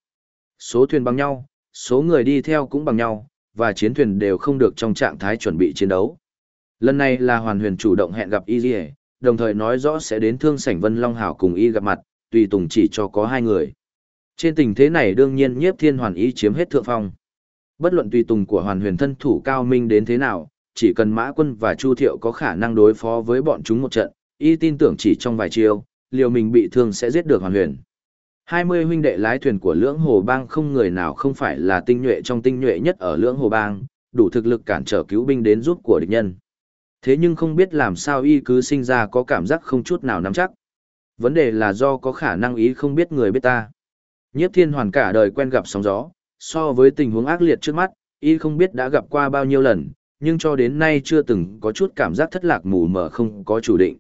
Số thuyền bằng nhau, số người đi theo cũng bằng nhau, và chiến thuyền đều không được trong trạng thái chuẩn bị chiến đấu. Lần này là Hoàn Huyền chủ động hẹn gặp Y Lì, đồng thời nói rõ sẽ đến Thương Sảnh Vân Long Hảo cùng Y gặp mặt, tùy tùng chỉ cho có hai người. Trên tình thế này đương nhiên nhiếp thiên hoàn ý chiếm hết thượng phong. Bất luận tùy tùng của Hoàn Huyền thân thủ cao minh đến thế nào, chỉ cần Mã Quân và Chu Thiệu có khả năng đối phó với bọn chúng một trận, y tin tưởng chỉ trong vài chiêu, liều mình bị thương sẽ giết được Hoàn Huyền. 20 huynh đệ lái thuyền của lưỡng hồ bang không người nào không phải là tinh nhuệ trong tinh nhuệ nhất ở lưỡng hồ bang, đủ thực lực cản trở cứu binh đến giúp của địch nhân. Thế nhưng không biết làm sao y cứ sinh ra có cảm giác không chút nào nắm chắc. Vấn đề là do có khả năng ý không biết người biết ta. Nhiếp thiên hoàn cả đời quen gặp sóng gió, so với tình huống ác liệt trước mắt, y không biết đã gặp qua bao nhiêu lần, nhưng cho đến nay chưa từng có chút cảm giác thất lạc mù mờ không có chủ định.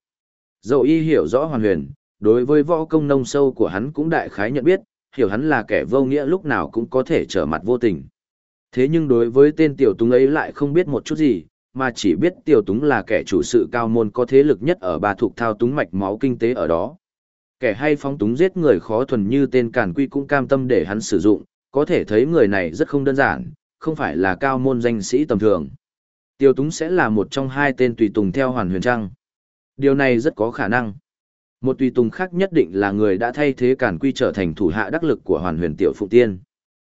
Dẫu y hiểu rõ hoàn huyền, đối với võ công nông sâu của hắn cũng đại khái nhận biết, hiểu hắn là kẻ vô nghĩa lúc nào cũng có thể trở mặt vô tình. Thế nhưng đối với tên tiểu túng ấy lại không biết một chút gì, mà chỉ biết tiểu túng là kẻ chủ sự cao môn có thế lực nhất ở ba thuộc thao túng mạch máu kinh tế ở đó. Kẻ hay phóng túng giết người khó thuần như tên càn quy cũng cam tâm để hắn sử dụng, có thể thấy người này rất không đơn giản, không phải là cao môn danh sĩ tầm thường. Tiêu túng sẽ là một trong hai tên tùy tùng theo hoàn huyền trăng. Điều này rất có khả năng. Một tùy tùng khác nhất định là người đã thay thế cản quy trở thành thủ hạ đắc lực của hoàn huyền tiểu phụ tiên.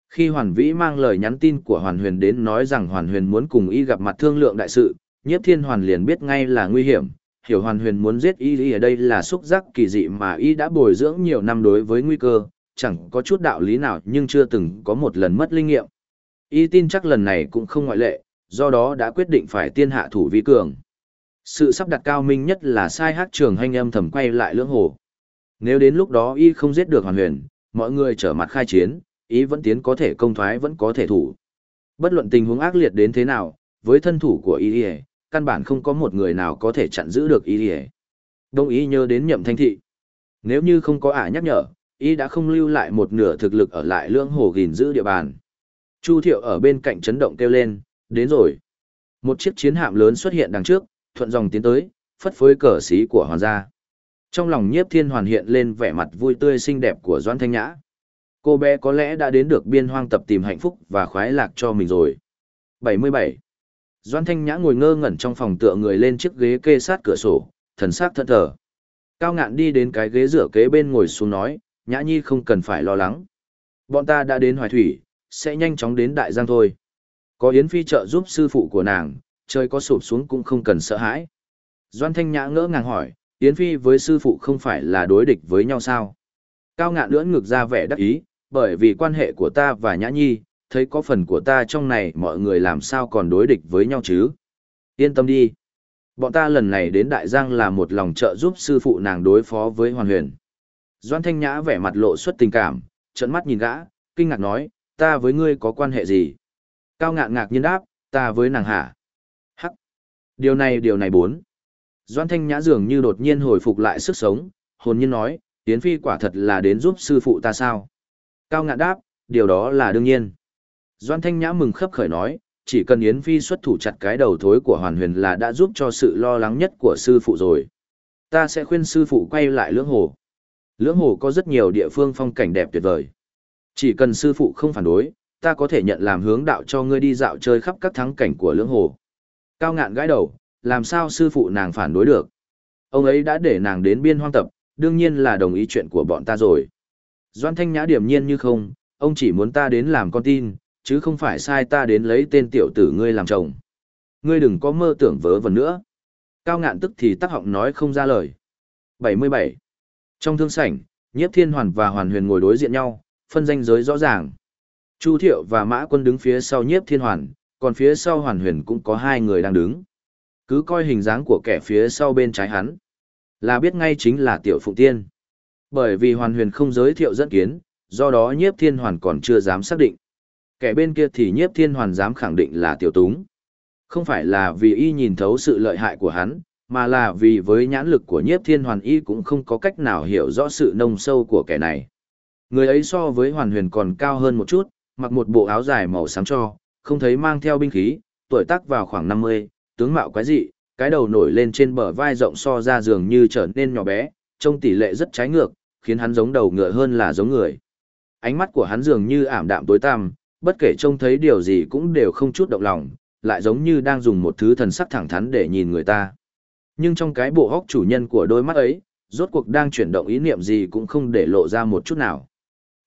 Khi hoàn vĩ mang lời nhắn tin của hoàn huyền đến nói rằng hoàn huyền muốn cùng y gặp mặt thương lượng đại sự, nhiếp thiên hoàn liền biết ngay là nguy hiểm, hiểu hoàn huyền muốn giết y y ở đây là xúc giác kỳ dị mà y đã bồi dưỡng nhiều năm đối với nguy cơ, chẳng có chút đạo lý nào nhưng chưa từng có một lần mất linh nghiệm. Y tin chắc lần này cũng không ngoại lệ, do đó đã quyết định phải tiên hạ thủ vi cường. Sự sắp đặt cao minh nhất là sai hát trường hành âm thầm quay lại lưỡng hồ. Nếu đến lúc đó y không giết được hoàn huyền, mọi người trở mặt khai chiến, y vẫn tiến có thể công thoái vẫn có thể thủ. Bất luận tình huống ác liệt đến thế nào, với thân thủ của y căn bản không có một người nào có thể chặn giữ được y Đông ý nhớ đến nhậm thanh thị. Nếu như không có ả nhắc nhở, y đã không lưu lại một nửa thực lực ở lại lưỡng hồ gìn giữ địa bàn. Chu thiệu ở bên cạnh chấn động kêu lên, đến rồi. Một chiếc chiến hạm lớn xuất hiện đằng trước, thuận dòng tiến tới, phất phới cờ xí của hoàng gia. Trong lòng nhiếp thiên hoàn hiện lên vẻ mặt vui tươi xinh đẹp của Doan Thanh Nhã. Cô bé có lẽ đã đến được biên hoang tập tìm hạnh phúc và khoái lạc cho mình rồi. 77. Doan Thanh Nhã ngồi ngơ ngẩn trong phòng tựa người lên chiếc ghế kê sát cửa sổ, thần sắc thẫn thờ. Cao ngạn đi đến cái ghế rửa kế bên ngồi xuống nói, Nhã Nhi không cần phải lo lắng. Bọn ta đã đến Hoài Thủy, sẽ nhanh chóng đến Đại Giang thôi. Có Yến Phi trợ giúp sư phụ của nàng, trời có sụp xuống cũng không cần sợ hãi. Doan Thanh Nhã ngỡ ngàng hỏi, Yến Phi với sư phụ không phải là đối địch với nhau sao? Cao ngạn lưỡn ngược ra vẻ đắc ý, bởi vì quan hệ của ta và Nhã Nhi, thấy có phần của ta trong này mọi người làm sao còn đối địch với nhau chứ. Yên tâm đi. Bọn ta lần này đến Đại Giang là một lòng trợ giúp sư phụ nàng đối phó với Hoàn Huyền. Doan Thanh Nhã vẻ mặt lộ xuất tình cảm, trận mắt nhìn gã, kinh ngạc nói, ta với ngươi có quan hệ gì? Cao ngạn ngạc nhiên đáp, ta với nàng hả? Hắc. Điều này điều này bốn. Doan Thanh Nhã dường như đột nhiên hồi phục lại sức sống, hồn nhiên nói, Yến Phi quả thật là đến giúp sư phụ ta sao? Cao ngạn đáp, điều đó là đương nhiên. Doan Thanh Nhã mừng khấp khởi nói, chỉ cần Yến Phi xuất thủ chặt cái đầu thối của Hoàn Huyền là đã giúp cho sự lo lắng nhất của sư phụ rồi. Ta sẽ khuyên sư phụ quay lại lưỡng hồ. Lưỡng hồ có rất nhiều địa phương phong cảnh đẹp tuyệt vời. Chỉ cần sư phụ không phản đối, ta có thể nhận làm hướng đạo cho ngươi đi dạo chơi khắp các thắng cảnh của lưỡng hồ. Cao ngạn gãi đầu, làm sao sư phụ nàng phản đối được. Ông ấy đã để nàng đến biên hoang tập, đương nhiên là đồng ý chuyện của bọn ta rồi. Doan Thanh Nhã điểm nhiên như không, ông chỉ muốn ta đến làm con tin, chứ không phải sai ta đến lấy tên tiểu tử ngươi làm chồng. Ngươi đừng có mơ tưởng vớ vẩn nữa. Cao ngạn tức thì tắc họng nói không ra lời. 77. Trong thương sảnh, Nhiếp Thiên Hoàn và Hoàn Huyền ngồi đối diện nhau, phân danh giới rõ ràng. Chu Thiệu và Mã Quân đứng phía sau Nhiếp Thiên Hoàn, còn phía sau Hoàn Huyền cũng có hai người đang đứng. Cứ coi hình dáng của kẻ phía sau bên trái hắn, là biết ngay chính là Tiểu Phụng Tiên. Bởi vì Hoàn Huyền không giới thiệu dẫn kiến, do đó Nhiếp Thiên Hoàn còn chưa dám xác định. Kẻ bên kia thì Nhiếp Thiên Hoàn dám khẳng định là Tiểu Túng. Không phải là vì y nhìn thấu sự lợi hại của hắn, mà là vì với nhãn lực của Nhiếp Thiên Hoàn y cũng không có cách nào hiểu rõ sự nông sâu của kẻ này. Người ấy so với Hoàn Huyền còn cao hơn một chút, mặc một bộ áo dài màu xám cho, không thấy mang theo binh khí, tuổi tác vào khoảng 50, tướng mạo quái dị, cái đầu nổi lên trên bờ vai rộng so ra dường như trở nên nhỏ bé, trông tỷ lệ rất trái ngược, khiến hắn giống đầu ngựa hơn là giống người. Ánh mắt của hắn dường như ảm đạm tối tăm, bất kể trông thấy điều gì cũng đều không chút động lòng, lại giống như đang dùng một thứ thần sắc thẳng thắn để nhìn người ta. Nhưng trong cái bộ hóc chủ nhân của đôi mắt ấy, rốt cuộc đang chuyển động ý niệm gì cũng không để lộ ra một chút nào.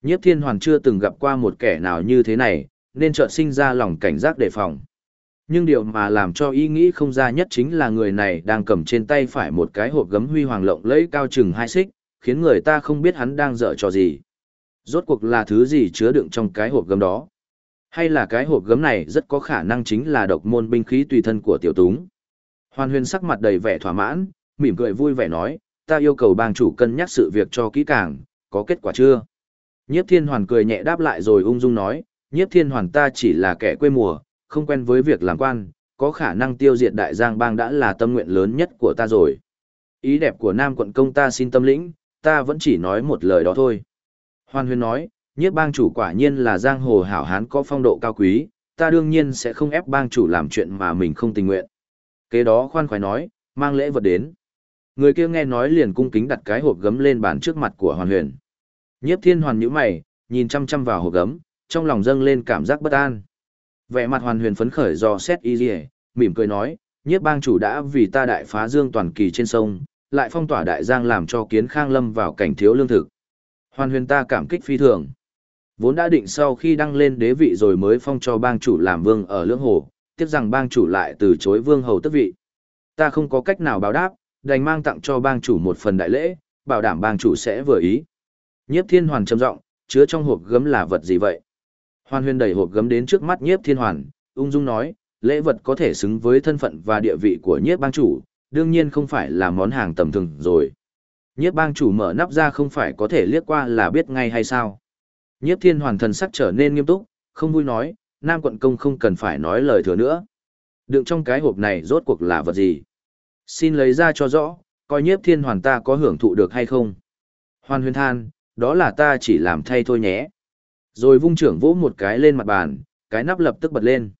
Nhiếp thiên hoàn chưa từng gặp qua một kẻ nào như thế này, nên chợt sinh ra lòng cảnh giác đề phòng. Nhưng điều mà làm cho ý nghĩ không ra nhất chính là người này đang cầm trên tay phải một cái hộp gấm huy hoàng lộng lẫy cao chừng hai xích, khiến người ta không biết hắn đang dở trò gì. Rốt cuộc là thứ gì chứa đựng trong cái hộp gấm đó? Hay là cái hộp gấm này rất có khả năng chính là độc môn binh khí tùy thân của tiểu túng? Hoàn huyền sắc mặt đầy vẻ thỏa mãn, mỉm cười vui vẻ nói, ta yêu cầu bang chủ cân nhắc sự việc cho kỹ càng, có kết quả chưa? Nhiếp thiên hoàn cười nhẹ đáp lại rồi ung dung nói, nhiếp thiên hoàn ta chỉ là kẻ quê mùa, không quen với việc làm quan, có khả năng tiêu diệt đại giang bang đã là tâm nguyện lớn nhất của ta rồi. Ý đẹp của Nam quận công ta xin tâm lĩnh, ta vẫn chỉ nói một lời đó thôi. Hoàn huyền nói, nhiếp bang chủ quả nhiên là giang hồ hảo hán có phong độ cao quý, ta đương nhiên sẽ không ép bang chủ làm chuyện mà mình không tình nguyện. Kế đó khoan khoái nói, mang lễ vật đến. Người kia nghe nói liền cung kính đặt cái hộp gấm lên bàn trước mặt của hoàn huyền. Nhiếp thiên hoàn nhíu mày, nhìn chăm chăm vào hộp gấm, trong lòng dâng lên cảm giác bất an. Vẻ mặt hoàn huyền phấn khởi do xét y dì mỉm cười nói, nhiếp bang chủ đã vì ta đại phá dương toàn kỳ trên sông, lại phong tỏa đại giang làm cho kiến khang lâm vào cảnh thiếu lương thực. Hoàn huyền ta cảm kích phi thường. Vốn đã định sau khi đăng lên đế vị rồi mới phong cho bang chủ làm vương ở lưỡng hồ, tiếc rằng bang chủ lại từ chối vương hầu tức vị. Ta không có cách nào báo đáp, đành mang tặng cho bang chủ một phần đại lễ, bảo đảm bang chủ sẽ vừa ý. Nhiếp thiên hoàn trầm giọng chứa trong hộp gấm là vật gì vậy? Hoàn huyền đẩy hộp gấm đến trước mắt nhiếp thiên hoàn, ung dung nói, lễ vật có thể xứng với thân phận và địa vị của nhiếp bang chủ, đương nhiên không phải là món hàng tầm thường rồi. Nhiếp bang chủ mở nắp ra không phải có thể liếc qua là biết ngay hay sao. Nhiếp thiên hoàn thần sắc trở nên nghiêm túc, không vui nói, Nam quận công không cần phải nói lời thừa nữa. Đựng trong cái hộp này rốt cuộc là vật gì? Xin lấy ra cho rõ, coi nhiếp thiên hoàn ta có hưởng thụ được hay không? Hoàn huyền than, đó là ta chỉ làm thay thôi nhé. Rồi vung trưởng vỗ một cái lên mặt bàn, cái nắp lập tức bật lên.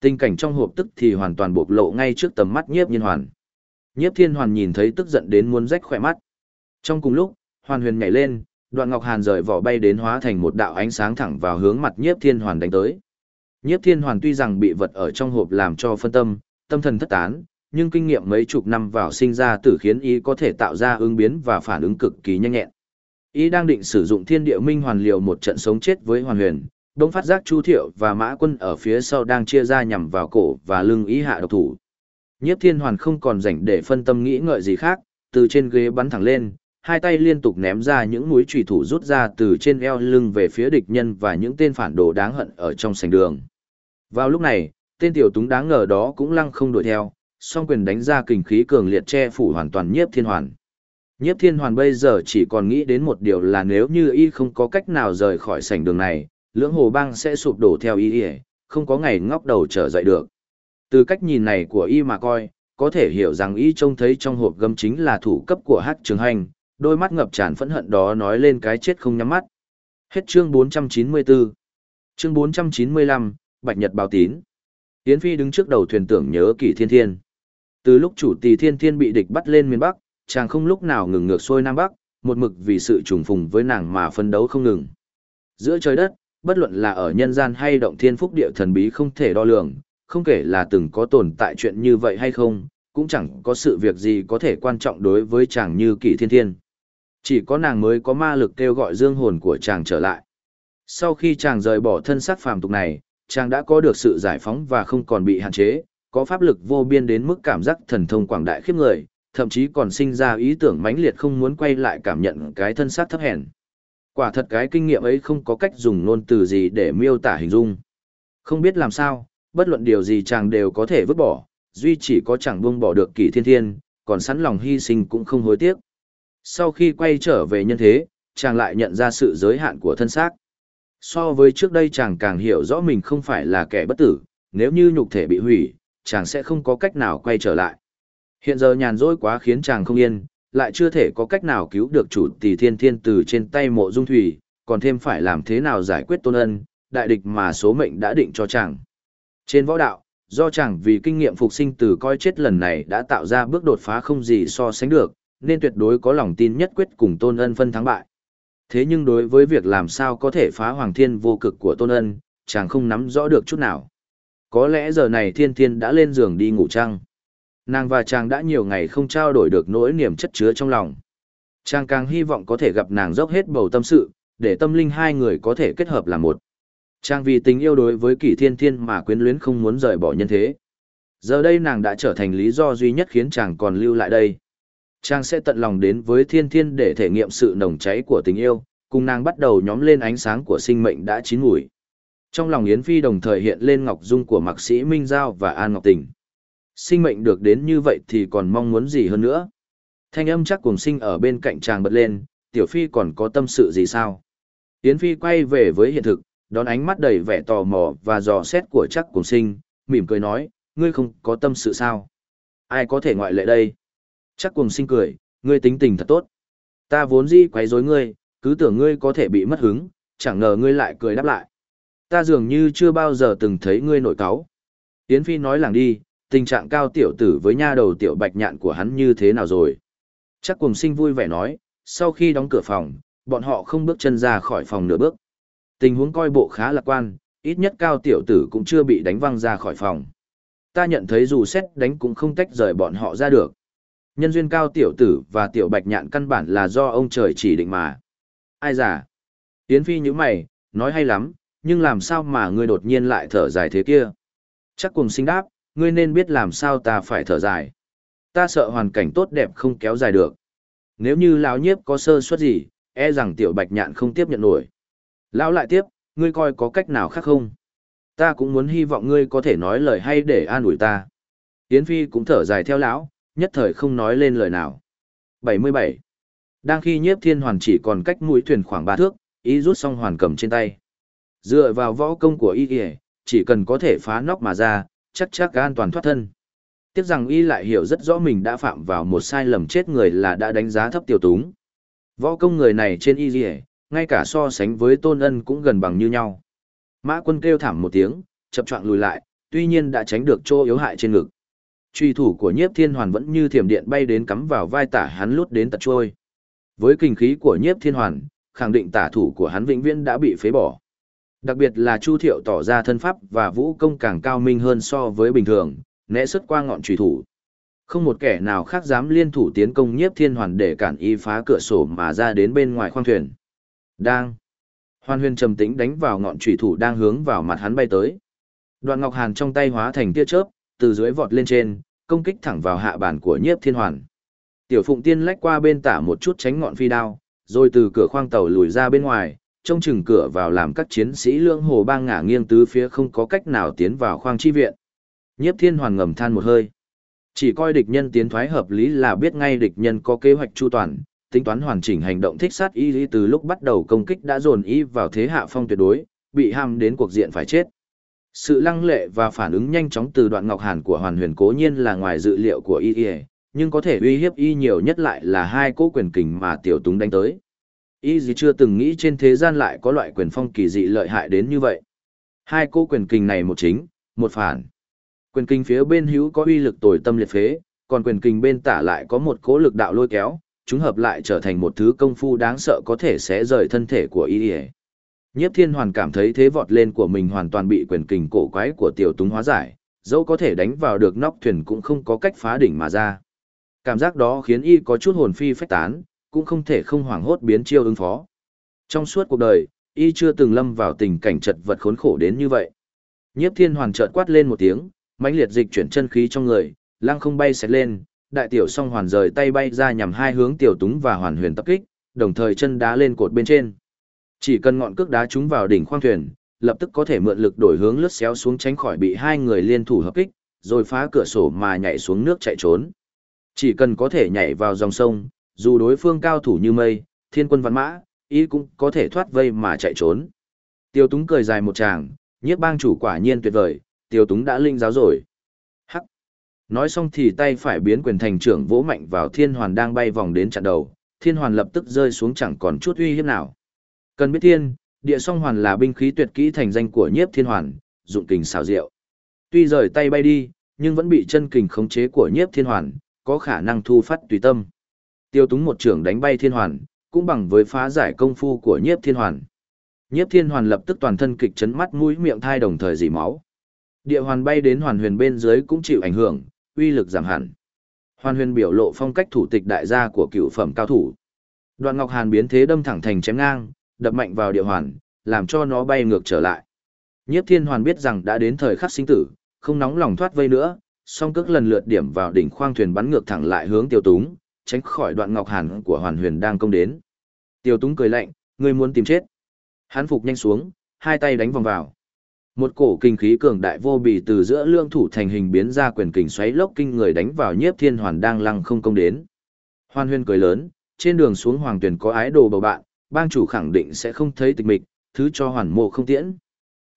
Tình cảnh trong hộp tức thì hoàn toàn bộc lộ ngay trước tầm mắt nhiếp nhiên hoàn. Nhiếp thiên hoàn nhìn thấy tức giận đến muốn rách khỏe mắt. Trong cùng lúc, hoàn huyền nhảy lên, đoạn ngọc hàn rời vỏ bay đến hóa thành một đạo ánh sáng thẳng vào hướng mặt nhiếp thiên hoàn đánh tới. Nhiếp thiên hoàn tuy rằng bị vật ở trong hộp làm cho phân tâm, tâm thần thất tán, nhưng kinh nghiệm mấy chục năm vào sinh ra tử khiến y có thể tạo ra ứng biến và phản ứng cực kỳ nhanh nhẹn. Y đang định sử dụng thiên địa minh hoàn liều một trận sống chết với hoàn huyền, đông phát giác Chu Thiệu và Mã Quân ở phía sau đang chia ra nhằm vào cổ và lưng ý hạ độc thủ. Nhiếp thiên hoàn không còn rảnh để phân tâm nghĩ ngợi gì khác, từ trên ghế bắn thẳng lên, hai tay liên tục ném ra những mũi trùy thủ rút ra từ trên eo lưng về phía địch nhân và những tên phản đồ đáng hận ở trong sảnh đường. Vào lúc này, tên tiểu túng đáng ngờ đó cũng lăng không đuổi theo, song quyền đánh ra kình khí cường liệt che phủ hoàn toàn nhiếp thiên hoàn. Nhiếp thiên hoàn bây giờ chỉ còn nghĩ đến một điều là nếu như y không có cách nào rời khỏi sảnh đường này, lưỡng hồ bang sẽ sụp đổ theo y y, không có ngày ngóc đầu trở dậy được. Từ cách nhìn này của y mà coi, có thể hiểu rằng y trông thấy trong hộp gấm chính là thủ cấp của hát trường hành, đôi mắt ngập tràn phẫn hận đó nói lên cái chết không nhắm mắt. Hết chương 494. Chương 495, Bạch Nhật báo tín. Yến Phi đứng trước đầu thuyền tưởng nhớ kỷ thiên thiên. Từ lúc chủ tỷ thiên thiên bị địch bắt lên miền Bắc, chàng không lúc nào ngừng ngược xuôi Nam Bắc, một mực vì sự trùng phùng với nàng mà phân đấu không ngừng. Giữa trời đất, bất luận là ở nhân gian hay động thiên phúc địa thần bí không thể đo lường, không kể là từng có tồn tại chuyện như vậy hay không, cũng chẳng có sự việc gì có thể quan trọng đối với chàng như kỷ thiên thiên. Chỉ có nàng mới có ma lực kêu gọi dương hồn của chàng trở lại. Sau khi chàng rời bỏ thân xác phàm tục này, chàng đã có được sự giải phóng và không còn bị hạn chế, có pháp lực vô biên đến mức cảm giác thần thông quảng đại khiếp người, thậm chí còn sinh ra ý tưởng mãnh liệt không muốn quay lại cảm nhận cái thân xác thấp hèn. Quả thật cái kinh nghiệm ấy không có cách dùng ngôn từ gì để miêu tả hình dung. Không biết làm sao, bất luận điều gì chàng đều có thể vứt bỏ, duy chỉ có chẳng buông bỏ được kỷ thiên thiên, còn sẵn lòng hy sinh cũng không hối tiếc. Sau khi quay trở về nhân thế, chàng lại nhận ra sự giới hạn của thân xác. So với trước đây chàng càng hiểu rõ mình không phải là kẻ bất tử, nếu như nhục thể bị hủy, chàng sẽ không có cách nào quay trở lại. Hiện giờ nhàn rỗi quá khiến chàng không yên, lại chưa thể có cách nào cứu được chủ tỷ thiên thiên từ trên tay mộ dung thủy, còn thêm phải làm thế nào giải quyết tôn ân, đại địch mà số mệnh đã định cho chàng. Trên võ đạo, do chàng vì kinh nghiệm phục sinh từ coi chết lần này đã tạo ra bước đột phá không gì so sánh được, nên tuyệt đối có lòng tin nhất quyết cùng tôn ân phân thắng bại. Thế nhưng đối với việc làm sao có thể phá hoàng thiên vô cực của tôn ân, chàng không nắm rõ được chút nào. Có lẽ giờ này thiên thiên đã lên giường đi ngủ trăng. Nàng và chàng đã nhiều ngày không trao đổi được nỗi niềm chất chứa trong lòng. Chàng càng hy vọng có thể gặp nàng dốc hết bầu tâm sự, để tâm linh hai người có thể kết hợp làm một. Chàng vì tình yêu đối với kỷ thiên thiên mà quyến luyến không muốn rời bỏ nhân thế. Giờ đây nàng đã trở thành lý do duy nhất khiến chàng còn lưu lại đây. Trang sẽ tận lòng đến với thiên thiên để thể nghiệm sự nồng cháy của tình yêu, cùng nàng bắt đầu nhóm lên ánh sáng của sinh mệnh đã chín mùi. Trong lòng Yến Phi đồng thời hiện lên ngọc dung của mạc sĩ Minh Giao và An Ngọc Tình. Sinh mệnh được đến như vậy thì còn mong muốn gì hơn nữa. Thanh âm chắc cùng sinh ở bên cạnh chàng bật lên, Tiểu Phi còn có tâm sự gì sao? Yến Phi quay về với hiện thực, đón ánh mắt đầy vẻ tò mò và dò xét của chắc cùng sinh, mỉm cười nói, ngươi không có tâm sự sao? Ai có thể ngoại lệ đây? Chắc cùng sinh cười, ngươi tính tình thật tốt. Ta vốn dĩ quấy rối ngươi, cứ tưởng ngươi có thể bị mất hứng, chẳng ngờ ngươi lại cười đáp lại. Ta dường như chưa bao giờ từng thấy ngươi nổi cáu. Yến Phi nói làng đi, tình trạng cao tiểu tử với nha đầu tiểu bạch nhạn của hắn như thế nào rồi. Chắc cùng sinh vui vẻ nói, sau khi đóng cửa phòng, bọn họ không bước chân ra khỏi phòng nửa bước. Tình huống coi bộ khá lạc quan, ít nhất cao tiểu tử cũng chưa bị đánh văng ra khỏi phòng. Ta nhận thấy dù xét đánh cũng không tách rời bọn họ ra được. Nhân duyên cao tiểu tử và tiểu bạch nhạn căn bản là do ông trời chỉ định mà. Ai giả? Yến Phi như mày, nói hay lắm, nhưng làm sao mà ngươi đột nhiên lại thở dài thế kia? Chắc cùng sinh đáp, ngươi nên biết làm sao ta phải thở dài. Ta sợ hoàn cảnh tốt đẹp không kéo dài được. Nếu như lão nhiếp có sơ suất gì, e rằng tiểu bạch nhạn không tiếp nhận nổi. Lão lại tiếp, ngươi coi có cách nào khác không? Ta cũng muốn hy vọng ngươi có thể nói lời hay để an ủi ta. Yến Phi cũng thở dài theo lão, nhất thời không nói lên lời nào. 77. Đang khi nhiếp thiên hoàn chỉ còn cách mũi thuyền khoảng ba thước, ý rút xong hoàn cầm trên tay. Dựa vào võ công của y kìa, chỉ cần có thể phá nóc mà ra, chắc chắc an toàn thoát thân. Tiếc rằng y lại hiểu rất rõ mình đã phạm vào một sai lầm chết người là đã đánh giá thấp tiểu túng. Võ công người này trên y kìa, ngay cả so sánh với tôn ân cũng gần bằng như nhau. Mã quân kêu thảm một tiếng, chập choạng lùi lại, tuy nhiên đã tránh được chỗ yếu hại trên ngực. Truy thủ của nhiếp thiên hoàn vẫn như thiểm điện bay đến cắm vào vai tả hắn lút đến tật trôi. Với kinh khí của nhiếp thiên hoàn, khẳng định tả thủ của hắn vĩnh viễn đã bị phế bỏ. Đặc biệt là Chu Thiệu tỏ ra thân pháp và vũ công càng cao minh hơn so với bình thường, né xuất qua ngọn trùy thủ. Không một kẻ nào khác dám liên thủ tiến công nhiếp thiên hoàn để cản y phá cửa sổ mà ra đến bên ngoài khoang thuyền. Đang. Hoan Huyên trầm tĩnh đánh vào ngọn trùy thủ đang hướng vào mặt hắn bay tới. Đoạn ngọc hàn trong tay hóa thành tia chớp, từ dưới vọt lên trên, công kích thẳng vào hạ bản của nhiếp thiên hoàn. Tiểu Phụng Tiên lách qua bên tả một chút tránh ngọn phi đao, rồi từ cửa khoang tàu lùi ra bên ngoài, trông chừng cửa vào làm các chiến sĩ lương hồ bang ngả nghiêng tứ phía không có cách nào tiến vào khoang chi viện. Nhiếp Thiên Hoàn ngầm than một hơi. Chỉ coi địch nhân tiến thoái hợp lý là biết ngay địch nhân có kế hoạch chu toàn, tính toán hoàn chỉnh hành động thích sát y lý từ lúc bắt đầu công kích đã dồn y vào thế hạ phong tuyệt đối, bị ham đến cuộc diện phải chết. Sự lăng lệ và phản ứng nhanh chóng từ đoạn ngọc hàn của hoàn huyền cố nhiên là ngoài dự liệu của y y, nhưng có thể uy hiếp y nhiều nhất lại là hai cỗ quyền kình mà tiểu túng đánh tới. Y gì chưa từng nghĩ trên thế gian lại có loại quyền phong kỳ dị lợi hại đến như vậy. Hai cỗ quyền kình này một chính, một phản. Quyền kình phía bên hữu có uy lực tồi tâm liệt phế, còn quyền kình bên tả lại có một cỗ lực đạo lôi kéo, chúng hợp lại trở thành một thứ công phu đáng sợ có thể sẽ rời thân thể của y y. Nhiếp thiên hoàn cảm thấy thế vọt lên của mình hoàn toàn bị quyền kình cổ quái của tiểu túng hóa giải, dẫu có thể đánh vào được nóc thuyền cũng không có cách phá đỉnh mà ra. Cảm giác đó khiến y có chút hồn phi phách tán, cũng không thể không hoảng hốt biến chiêu ứng phó. Trong suốt cuộc đời, y chưa từng lâm vào tình cảnh chật vật khốn khổ đến như vậy. Nhiếp thiên hoàn chợt quát lên một tiếng, mãnh liệt dịch chuyển chân khí trong người, lăng không bay xẹt lên, đại tiểu song hoàn rời tay bay ra nhằm hai hướng tiểu túng và hoàn huyền tập kích, đồng thời chân đá lên cột bên trên. Chỉ cần ngọn cước đá trúng vào đỉnh khoang thuyền, lập tức có thể mượn lực đổi hướng lướt xéo xuống tránh khỏi bị hai người liên thủ hợp kích, rồi phá cửa sổ mà nhảy xuống nước chạy trốn. Chỉ cần có thể nhảy vào dòng sông, dù đối phương cao thủ như mây, thiên quân văn mã, ý cũng có thể thoát vây mà chạy trốn. Tiêu Túng cười dài một tràng, nhiếp bang chủ quả nhiên tuyệt vời, Tiêu Túng đã linh giáo rồi. Hắc. Nói xong thì tay phải biến quyền thành trưởng vỗ mạnh vào thiên hoàn đang bay vòng đến chặn đầu, thiên hoàn lập tức rơi xuống chẳng còn chút uy hiếp nào. Cần biết thiên, địa song hoàn là binh khí tuyệt kỹ thành danh của nhiếp thiên hoàn, dụng kình xảo diệu. Tuy rời tay bay đi, nhưng vẫn bị chân kình khống chế của nhiếp thiên hoàn, có khả năng thu phát tùy tâm. Tiêu túng một trưởng đánh bay thiên hoàn, cũng bằng với phá giải công phu của nhiếp thiên hoàn. Nhiếp thiên hoàn lập tức toàn thân kịch chấn mắt mũi miệng thai đồng thời dỉ máu. Địa hoàn bay đến hoàn huyền bên dưới cũng chịu ảnh hưởng, uy lực giảm hẳn. Hoàn huyền biểu lộ phong cách thủ tịch đại gia của cựu phẩm cao thủ. Đoạn Ngọc Hàn biến thế đâm thẳng thành chém ngang, đập mạnh vào địa hoàn, làm cho nó bay ngược trở lại. Nhiếp thiên hoàn biết rằng đã đến thời khắc sinh tử, không nóng lòng thoát vây nữa, song cước lần lượt điểm vào đỉnh khoang thuyền bắn ngược thẳng lại hướng tiêu túng, tránh khỏi đoạn ngọc hàn của hoàn huyền đang công đến. Tiêu túng cười lạnh, ngươi muốn tìm chết. Hắn phục nhanh xuống, hai tay đánh vòng vào. Một cổ kinh khí cường đại vô bì từ giữa lương thủ thành hình biến ra quyền kình xoáy lốc kinh người đánh vào nhiếp thiên hoàn đang lăng không công đến. Hoàn huyền cười lớn, trên đường xuống hoàng tuyển có ái đồ bầu bạn, bang chủ khẳng định sẽ không thấy tịch mịch, thứ cho hoàn mộ không tiễn.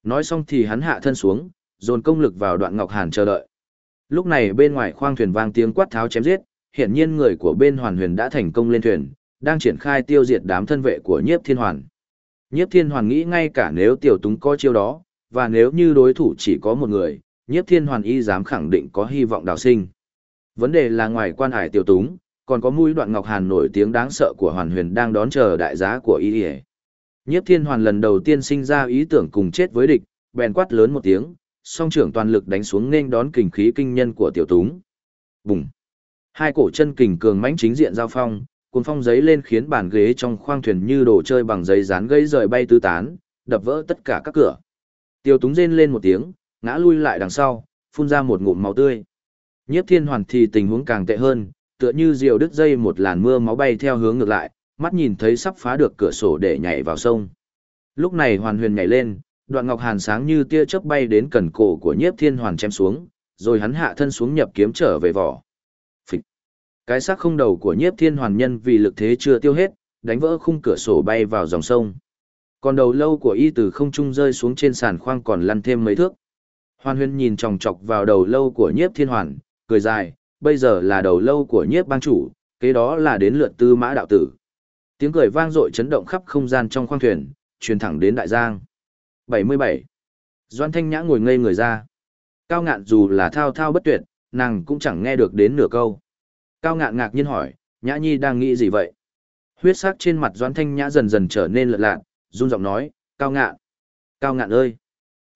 Nói xong thì hắn hạ thân xuống, dồn công lực vào đoạn ngọc hàn chờ đợi. Lúc này bên ngoài khoang thuyền vang tiếng quát tháo chém giết, hiển nhiên người của bên hoàn huyền đã thành công lên thuyền, đang triển khai tiêu diệt đám thân vệ của nhiếp thiên hoàn. Nhiếp thiên hoàn nghĩ ngay cả nếu tiểu túng có chiêu đó, và nếu như đối thủ chỉ có một người, nhiếp thiên hoàn y dám khẳng định có hy vọng đào sinh. Vấn đề là ngoài quan hải tiểu túng, còn có mũi đoạn ngọc hàn nổi tiếng đáng sợ của hoàn huyền đang đón chờ đại giá của y Nhiếp thiên hoàn lần đầu tiên sinh ra ý tưởng cùng chết với địch, bèn quát lớn một tiếng, song trưởng toàn lực đánh xuống nên đón kình khí kinh nhân của tiểu túng. Bùng! Hai cổ chân kình cường mãnh chính diện giao phong, cuốn phong giấy lên khiến bàn ghế trong khoang thuyền như đồ chơi bằng giấy dán gây rời bay tứ tán, đập vỡ tất cả các cửa. Tiểu túng rên lên một tiếng, ngã lui lại đằng sau, phun ra một ngụm máu tươi. Nhiếp thiên hoàn thì tình huống càng tệ hơn, tựa như diều đứt dây một làn mưa máu bay theo hướng ngược lại, mắt nhìn thấy sắp phá được cửa sổ để nhảy vào sông. Lúc này hoàn huyền nhảy lên, đoạn ngọc hàn sáng như tia chớp bay đến cần cổ của nhiếp thiên hoàn chém xuống, rồi hắn hạ thân xuống nhập kiếm trở về vỏ. Phịch. Cái xác không đầu của nhiếp thiên hoàn nhân vì lực thế chưa tiêu hết, đánh vỡ khung cửa sổ bay vào dòng sông. Còn đầu lâu của y từ không trung rơi xuống trên sàn khoang còn lăn thêm mấy thước. Hoàn huyền nhìn chòng chọc vào đầu lâu của nhiếp thiên hoàn, cười dài, bây giờ là đầu lâu của nhiếp bang chủ, kế đó là đến lượt tư mã đạo tử. Tiếng cười vang dội chấn động khắp không gian trong khoang thuyền, truyền thẳng đến đại giang. 77. Doan Thanh Nhã ngồi ngây người ra. Cao ngạn dù là thao thao bất tuyệt, nàng cũng chẳng nghe được đến nửa câu. Cao ngạn ngạc nhiên hỏi, Nhã Nhi đang nghĩ gì vậy? Huyết sắc trên mặt Doan Thanh Nhã dần dần trở nên lợn lạc, run giọng nói, Cao ngạn. Cao ngạn ơi!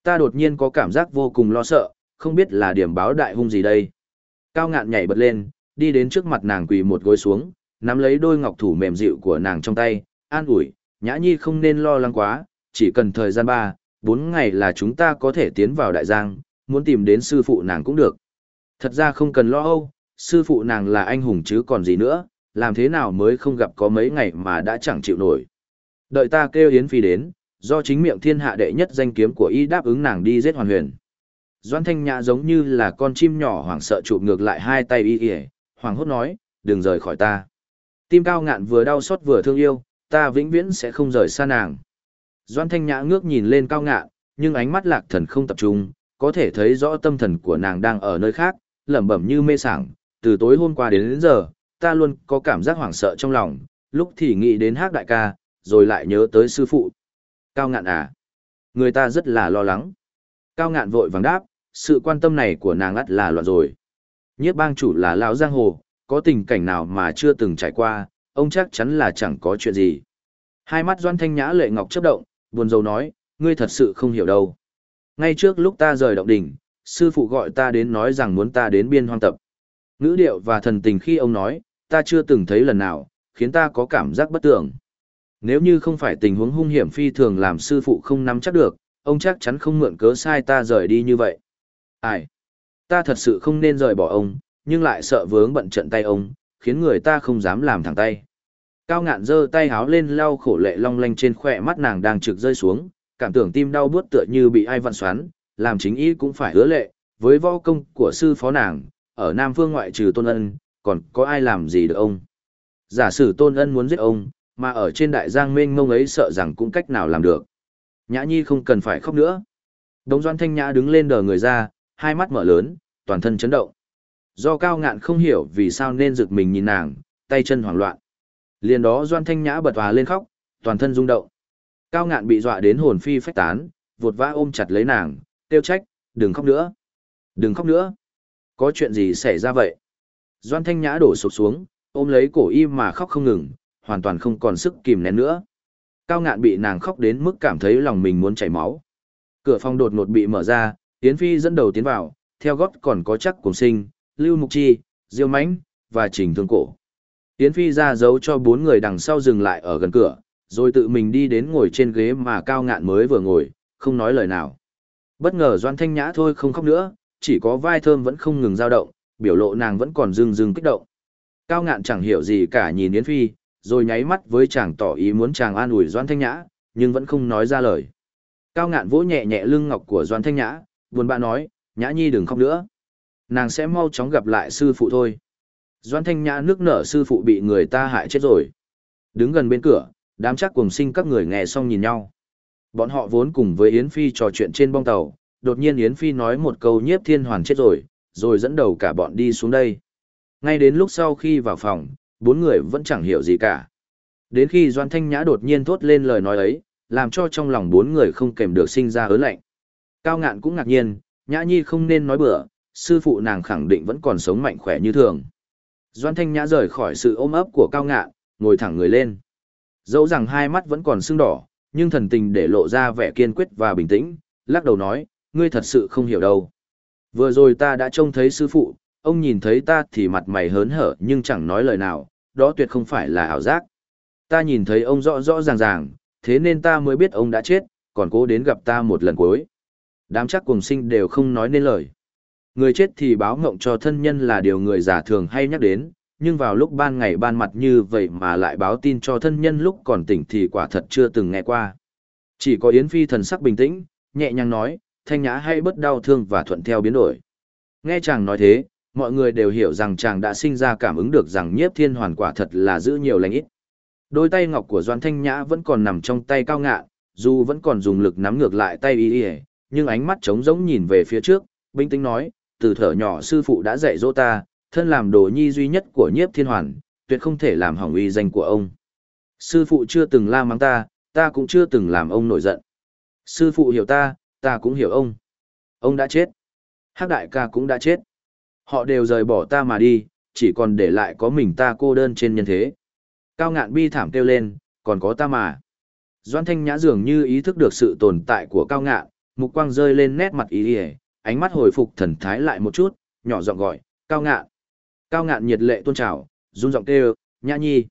Ta đột nhiên có cảm giác vô cùng lo sợ, không biết là điểm báo đại hung gì đây. Cao ngạn nhảy bật lên, đi đến trước mặt nàng quỳ một gối xuống, nắm lấy đôi ngọc thủ mềm dịu của nàng trong tay, an ủi, Nhã Nhi không nên lo lắng quá, chỉ cần thời gian ba, bốn ngày là chúng ta có thể tiến vào đại giang, muốn tìm đến sư phụ nàng cũng được. Thật ra không cần lo âu, sư phụ nàng là anh hùng chứ còn gì nữa, làm thế nào mới không gặp có mấy ngày mà đã chẳng chịu nổi. Đợi ta kêu Yến Phi đến, do chính miệng thiên hạ đệ nhất danh kiếm của y đáp ứng nàng đi giết hoàn huyền. Doan Thanh Nhã giống như là con chim nhỏ hoảng sợ chụp ngược lại hai tay y y, hoàng hốt nói, đừng rời khỏi ta. Tim cao ngạn vừa đau xót vừa thương yêu, ta vĩnh viễn sẽ không rời xa nàng. Doan Thanh Nhã ngước nhìn lên cao ngạn, nhưng ánh mắt lạc thần không tập trung, có thể thấy rõ tâm thần của nàng đang ở nơi khác, lẩm bẩm như mê sảng, từ tối hôm qua đến, đến giờ, ta luôn có cảm giác hoảng sợ trong lòng, lúc thì nghĩ đến hát đại ca, rồi lại nhớ tới sư phụ. Cao ngạn à? Người ta rất là lo lắng. Cao ngạn vội vàng đáp, sự quan tâm này của nàng ắt là loạn rồi. Nhiếp bang chủ là lão giang hồ, có tình cảnh nào mà chưa từng trải qua, ông chắc chắn là chẳng có chuyện gì. Hai mắt Doan Thanh Nhã lệ ngọc chớp động, buồn rầu nói, ngươi thật sự không hiểu đâu. Ngay trước lúc ta rời động đỉnh, sư phụ gọi ta đến nói rằng muốn ta đến biên hoang tập. Ngữ điệu và thần tình khi ông nói, ta chưa từng thấy lần nào, khiến ta có cảm giác bất tưởng. Nếu như không phải tình huống hung hiểm phi thường làm sư phụ không nắm chắc được, ông chắc chắn không mượn cớ sai ta rời đi như vậy. Ai? Ta thật sự không nên rời bỏ ông, nhưng lại sợ vướng bận trận tay ông, khiến người ta không dám làm thẳng tay. Cao ngạn giơ tay háo lên lau khổ lệ long lanh trên khỏe mắt nàng đang trực rơi xuống, cảm tưởng tim đau buốt tựa như bị ai vặn xoắn, làm chính ý cũng phải hứa lệ, với võ công của sư phó nàng, ở Nam Phương ngoại trừ tôn ân, còn có ai làm gì được ông. Giả sử tôn ân muốn giết ông, mà ở trên đại giang mênh mông ấy sợ rằng cũng cách nào làm được. Nhã nhi không cần phải khóc nữa. Đống doan thanh nhã đứng lên đờ người ra, hai mắt mở lớn, toàn thân chấn động. Do cao ngạn không hiểu vì sao nên rực mình nhìn nàng, tay chân hoảng loạn. Liền đó doan thanh nhã bật hòa lên khóc, toàn thân rung động. Cao ngạn bị dọa đến hồn phi phách tán, vụt vã ôm chặt lấy nàng, tiêu trách, đừng khóc nữa. Đừng khóc nữa. Có chuyện gì xảy ra vậy? Doan thanh nhã đổ sụp xuống, ôm lấy cổ y mà khóc không ngừng, hoàn toàn không còn sức kìm nén nữa. Cao ngạn bị nàng khóc đến mức cảm thấy lòng mình muốn chảy máu. Cửa phòng đột ngột bị mở ra, Yến Phi dẫn đầu tiến vào, theo gót còn có chắc cùng sinh, Lưu Mục Chi, Diêu Mánh, và Trình Thương Cổ. Yến Phi ra dấu cho bốn người đằng sau dừng lại ở gần cửa, rồi tự mình đi đến ngồi trên ghế mà cao ngạn mới vừa ngồi, không nói lời nào. Bất ngờ Doan Thanh Nhã thôi không khóc nữa, chỉ có vai thơm vẫn không ngừng dao động, biểu lộ nàng vẫn còn rưng rưng kích động. Cao ngạn chẳng hiểu gì cả nhìn Yến Phi, rồi nháy mắt với chàng tỏ ý muốn chàng an ủi Doan Thanh Nhã, nhưng vẫn không nói ra lời. Cao ngạn vỗ nhẹ nhẹ lưng ngọc của Doan Thanh Nhã, buồn bã nói, Nhã Nhi đừng khóc nữa. Nàng sẽ mau chóng gặp lại sư phụ thôi. Doan Thanh Nhã nước nở sư phụ bị người ta hại chết rồi. Đứng gần bên cửa, đám chắc cùng sinh các người nghe xong nhìn nhau. Bọn họ vốn cùng với Yến Phi trò chuyện trên bong tàu, đột nhiên Yến Phi nói một câu nhiếp thiên hoàn chết rồi, rồi dẫn đầu cả bọn đi xuống đây. Ngay đến lúc sau khi vào phòng, bốn người vẫn chẳng hiểu gì cả. Đến khi Doan Thanh Nhã đột nhiên thốt lên lời nói ấy, làm cho trong lòng bốn người không kèm được sinh ra ớn lạnh. Cao ngạn cũng ngạc nhiên, Nhã Nhi không nên nói bừa, sư phụ nàng khẳng định vẫn còn sống mạnh khỏe như thường. Doan Thanh Nhã rời khỏi sự ôm ấp của Cao ngạn, ngồi thẳng người lên. Dẫu rằng hai mắt vẫn còn sưng đỏ, nhưng thần tình để lộ ra vẻ kiên quyết và bình tĩnh, lắc đầu nói, ngươi thật sự không hiểu đâu. Vừa rồi ta đã trông thấy sư phụ, ông nhìn thấy ta thì mặt mày hớn hở nhưng chẳng nói lời nào, đó tuyệt không phải là ảo giác. Ta nhìn thấy ông rõ rõ ràng ràng, thế nên ta mới biết ông đã chết, còn cố đến gặp ta một lần cuối. Đám chắc cùng sinh đều không nói nên lời. Người chết thì báo ngộng cho thân nhân là điều người giả thường hay nhắc đến, nhưng vào lúc ban ngày ban mặt như vậy mà lại báo tin cho thân nhân lúc còn tỉnh thì quả thật chưa từng nghe qua. Chỉ có Yến Phi thần sắc bình tĩnh, nhẹ nhàng nói, thanh nhã hay bất đau thương và thuận theo biến đổi. Nghe chàng nói thế, mọi người đều hiểu rằng chàng đã sinh ra cảm ứng được rằng nhiếp thiên hoàn quả thật là giữ nhiều lành ít. Đôi tay ngọc của Doan Thanh Nhã vẫn còn nằm trong tay cao ngạ, dù vẫn còn dùng lực nắm ngược lại tay y y, nhưng ánh mắt trống rỗng nhìn về phía trước, bình tĩnh nói, từ thở nhỏ sư phụ đã dạy dỗ ta, thân làm đồ nhi duy nhất của nhiếp thiên hoàn, tuyệt không thể làm hỏng uy danh của ông. Sư phụ chưa từng la mắng ta, ta cũng chưa từng làm ông nổi giận. Sư phụ hiểu ta, ta cũng hiểu ông. Ông đã chết. Hắc đại ca cũng đã chết. Họ đều rời bỏ ta mà đi, chỉ còn để lại có mình ta cô đơn trên nhân thế. Cao ngạn bi thảm kêu lên, còn có ta mà. Doan thanh nhã dường như ý thức được sự tồn tại của cao ngạn, mục quang rơi lên nét mặt ý ỉa ánh mắt hồi phục thần thái lại một chút, nhỏ giọng gọi, cao ngạn. Cao ngạn nhiệt lệ tôn trào, run giọng kêu, nhã nhi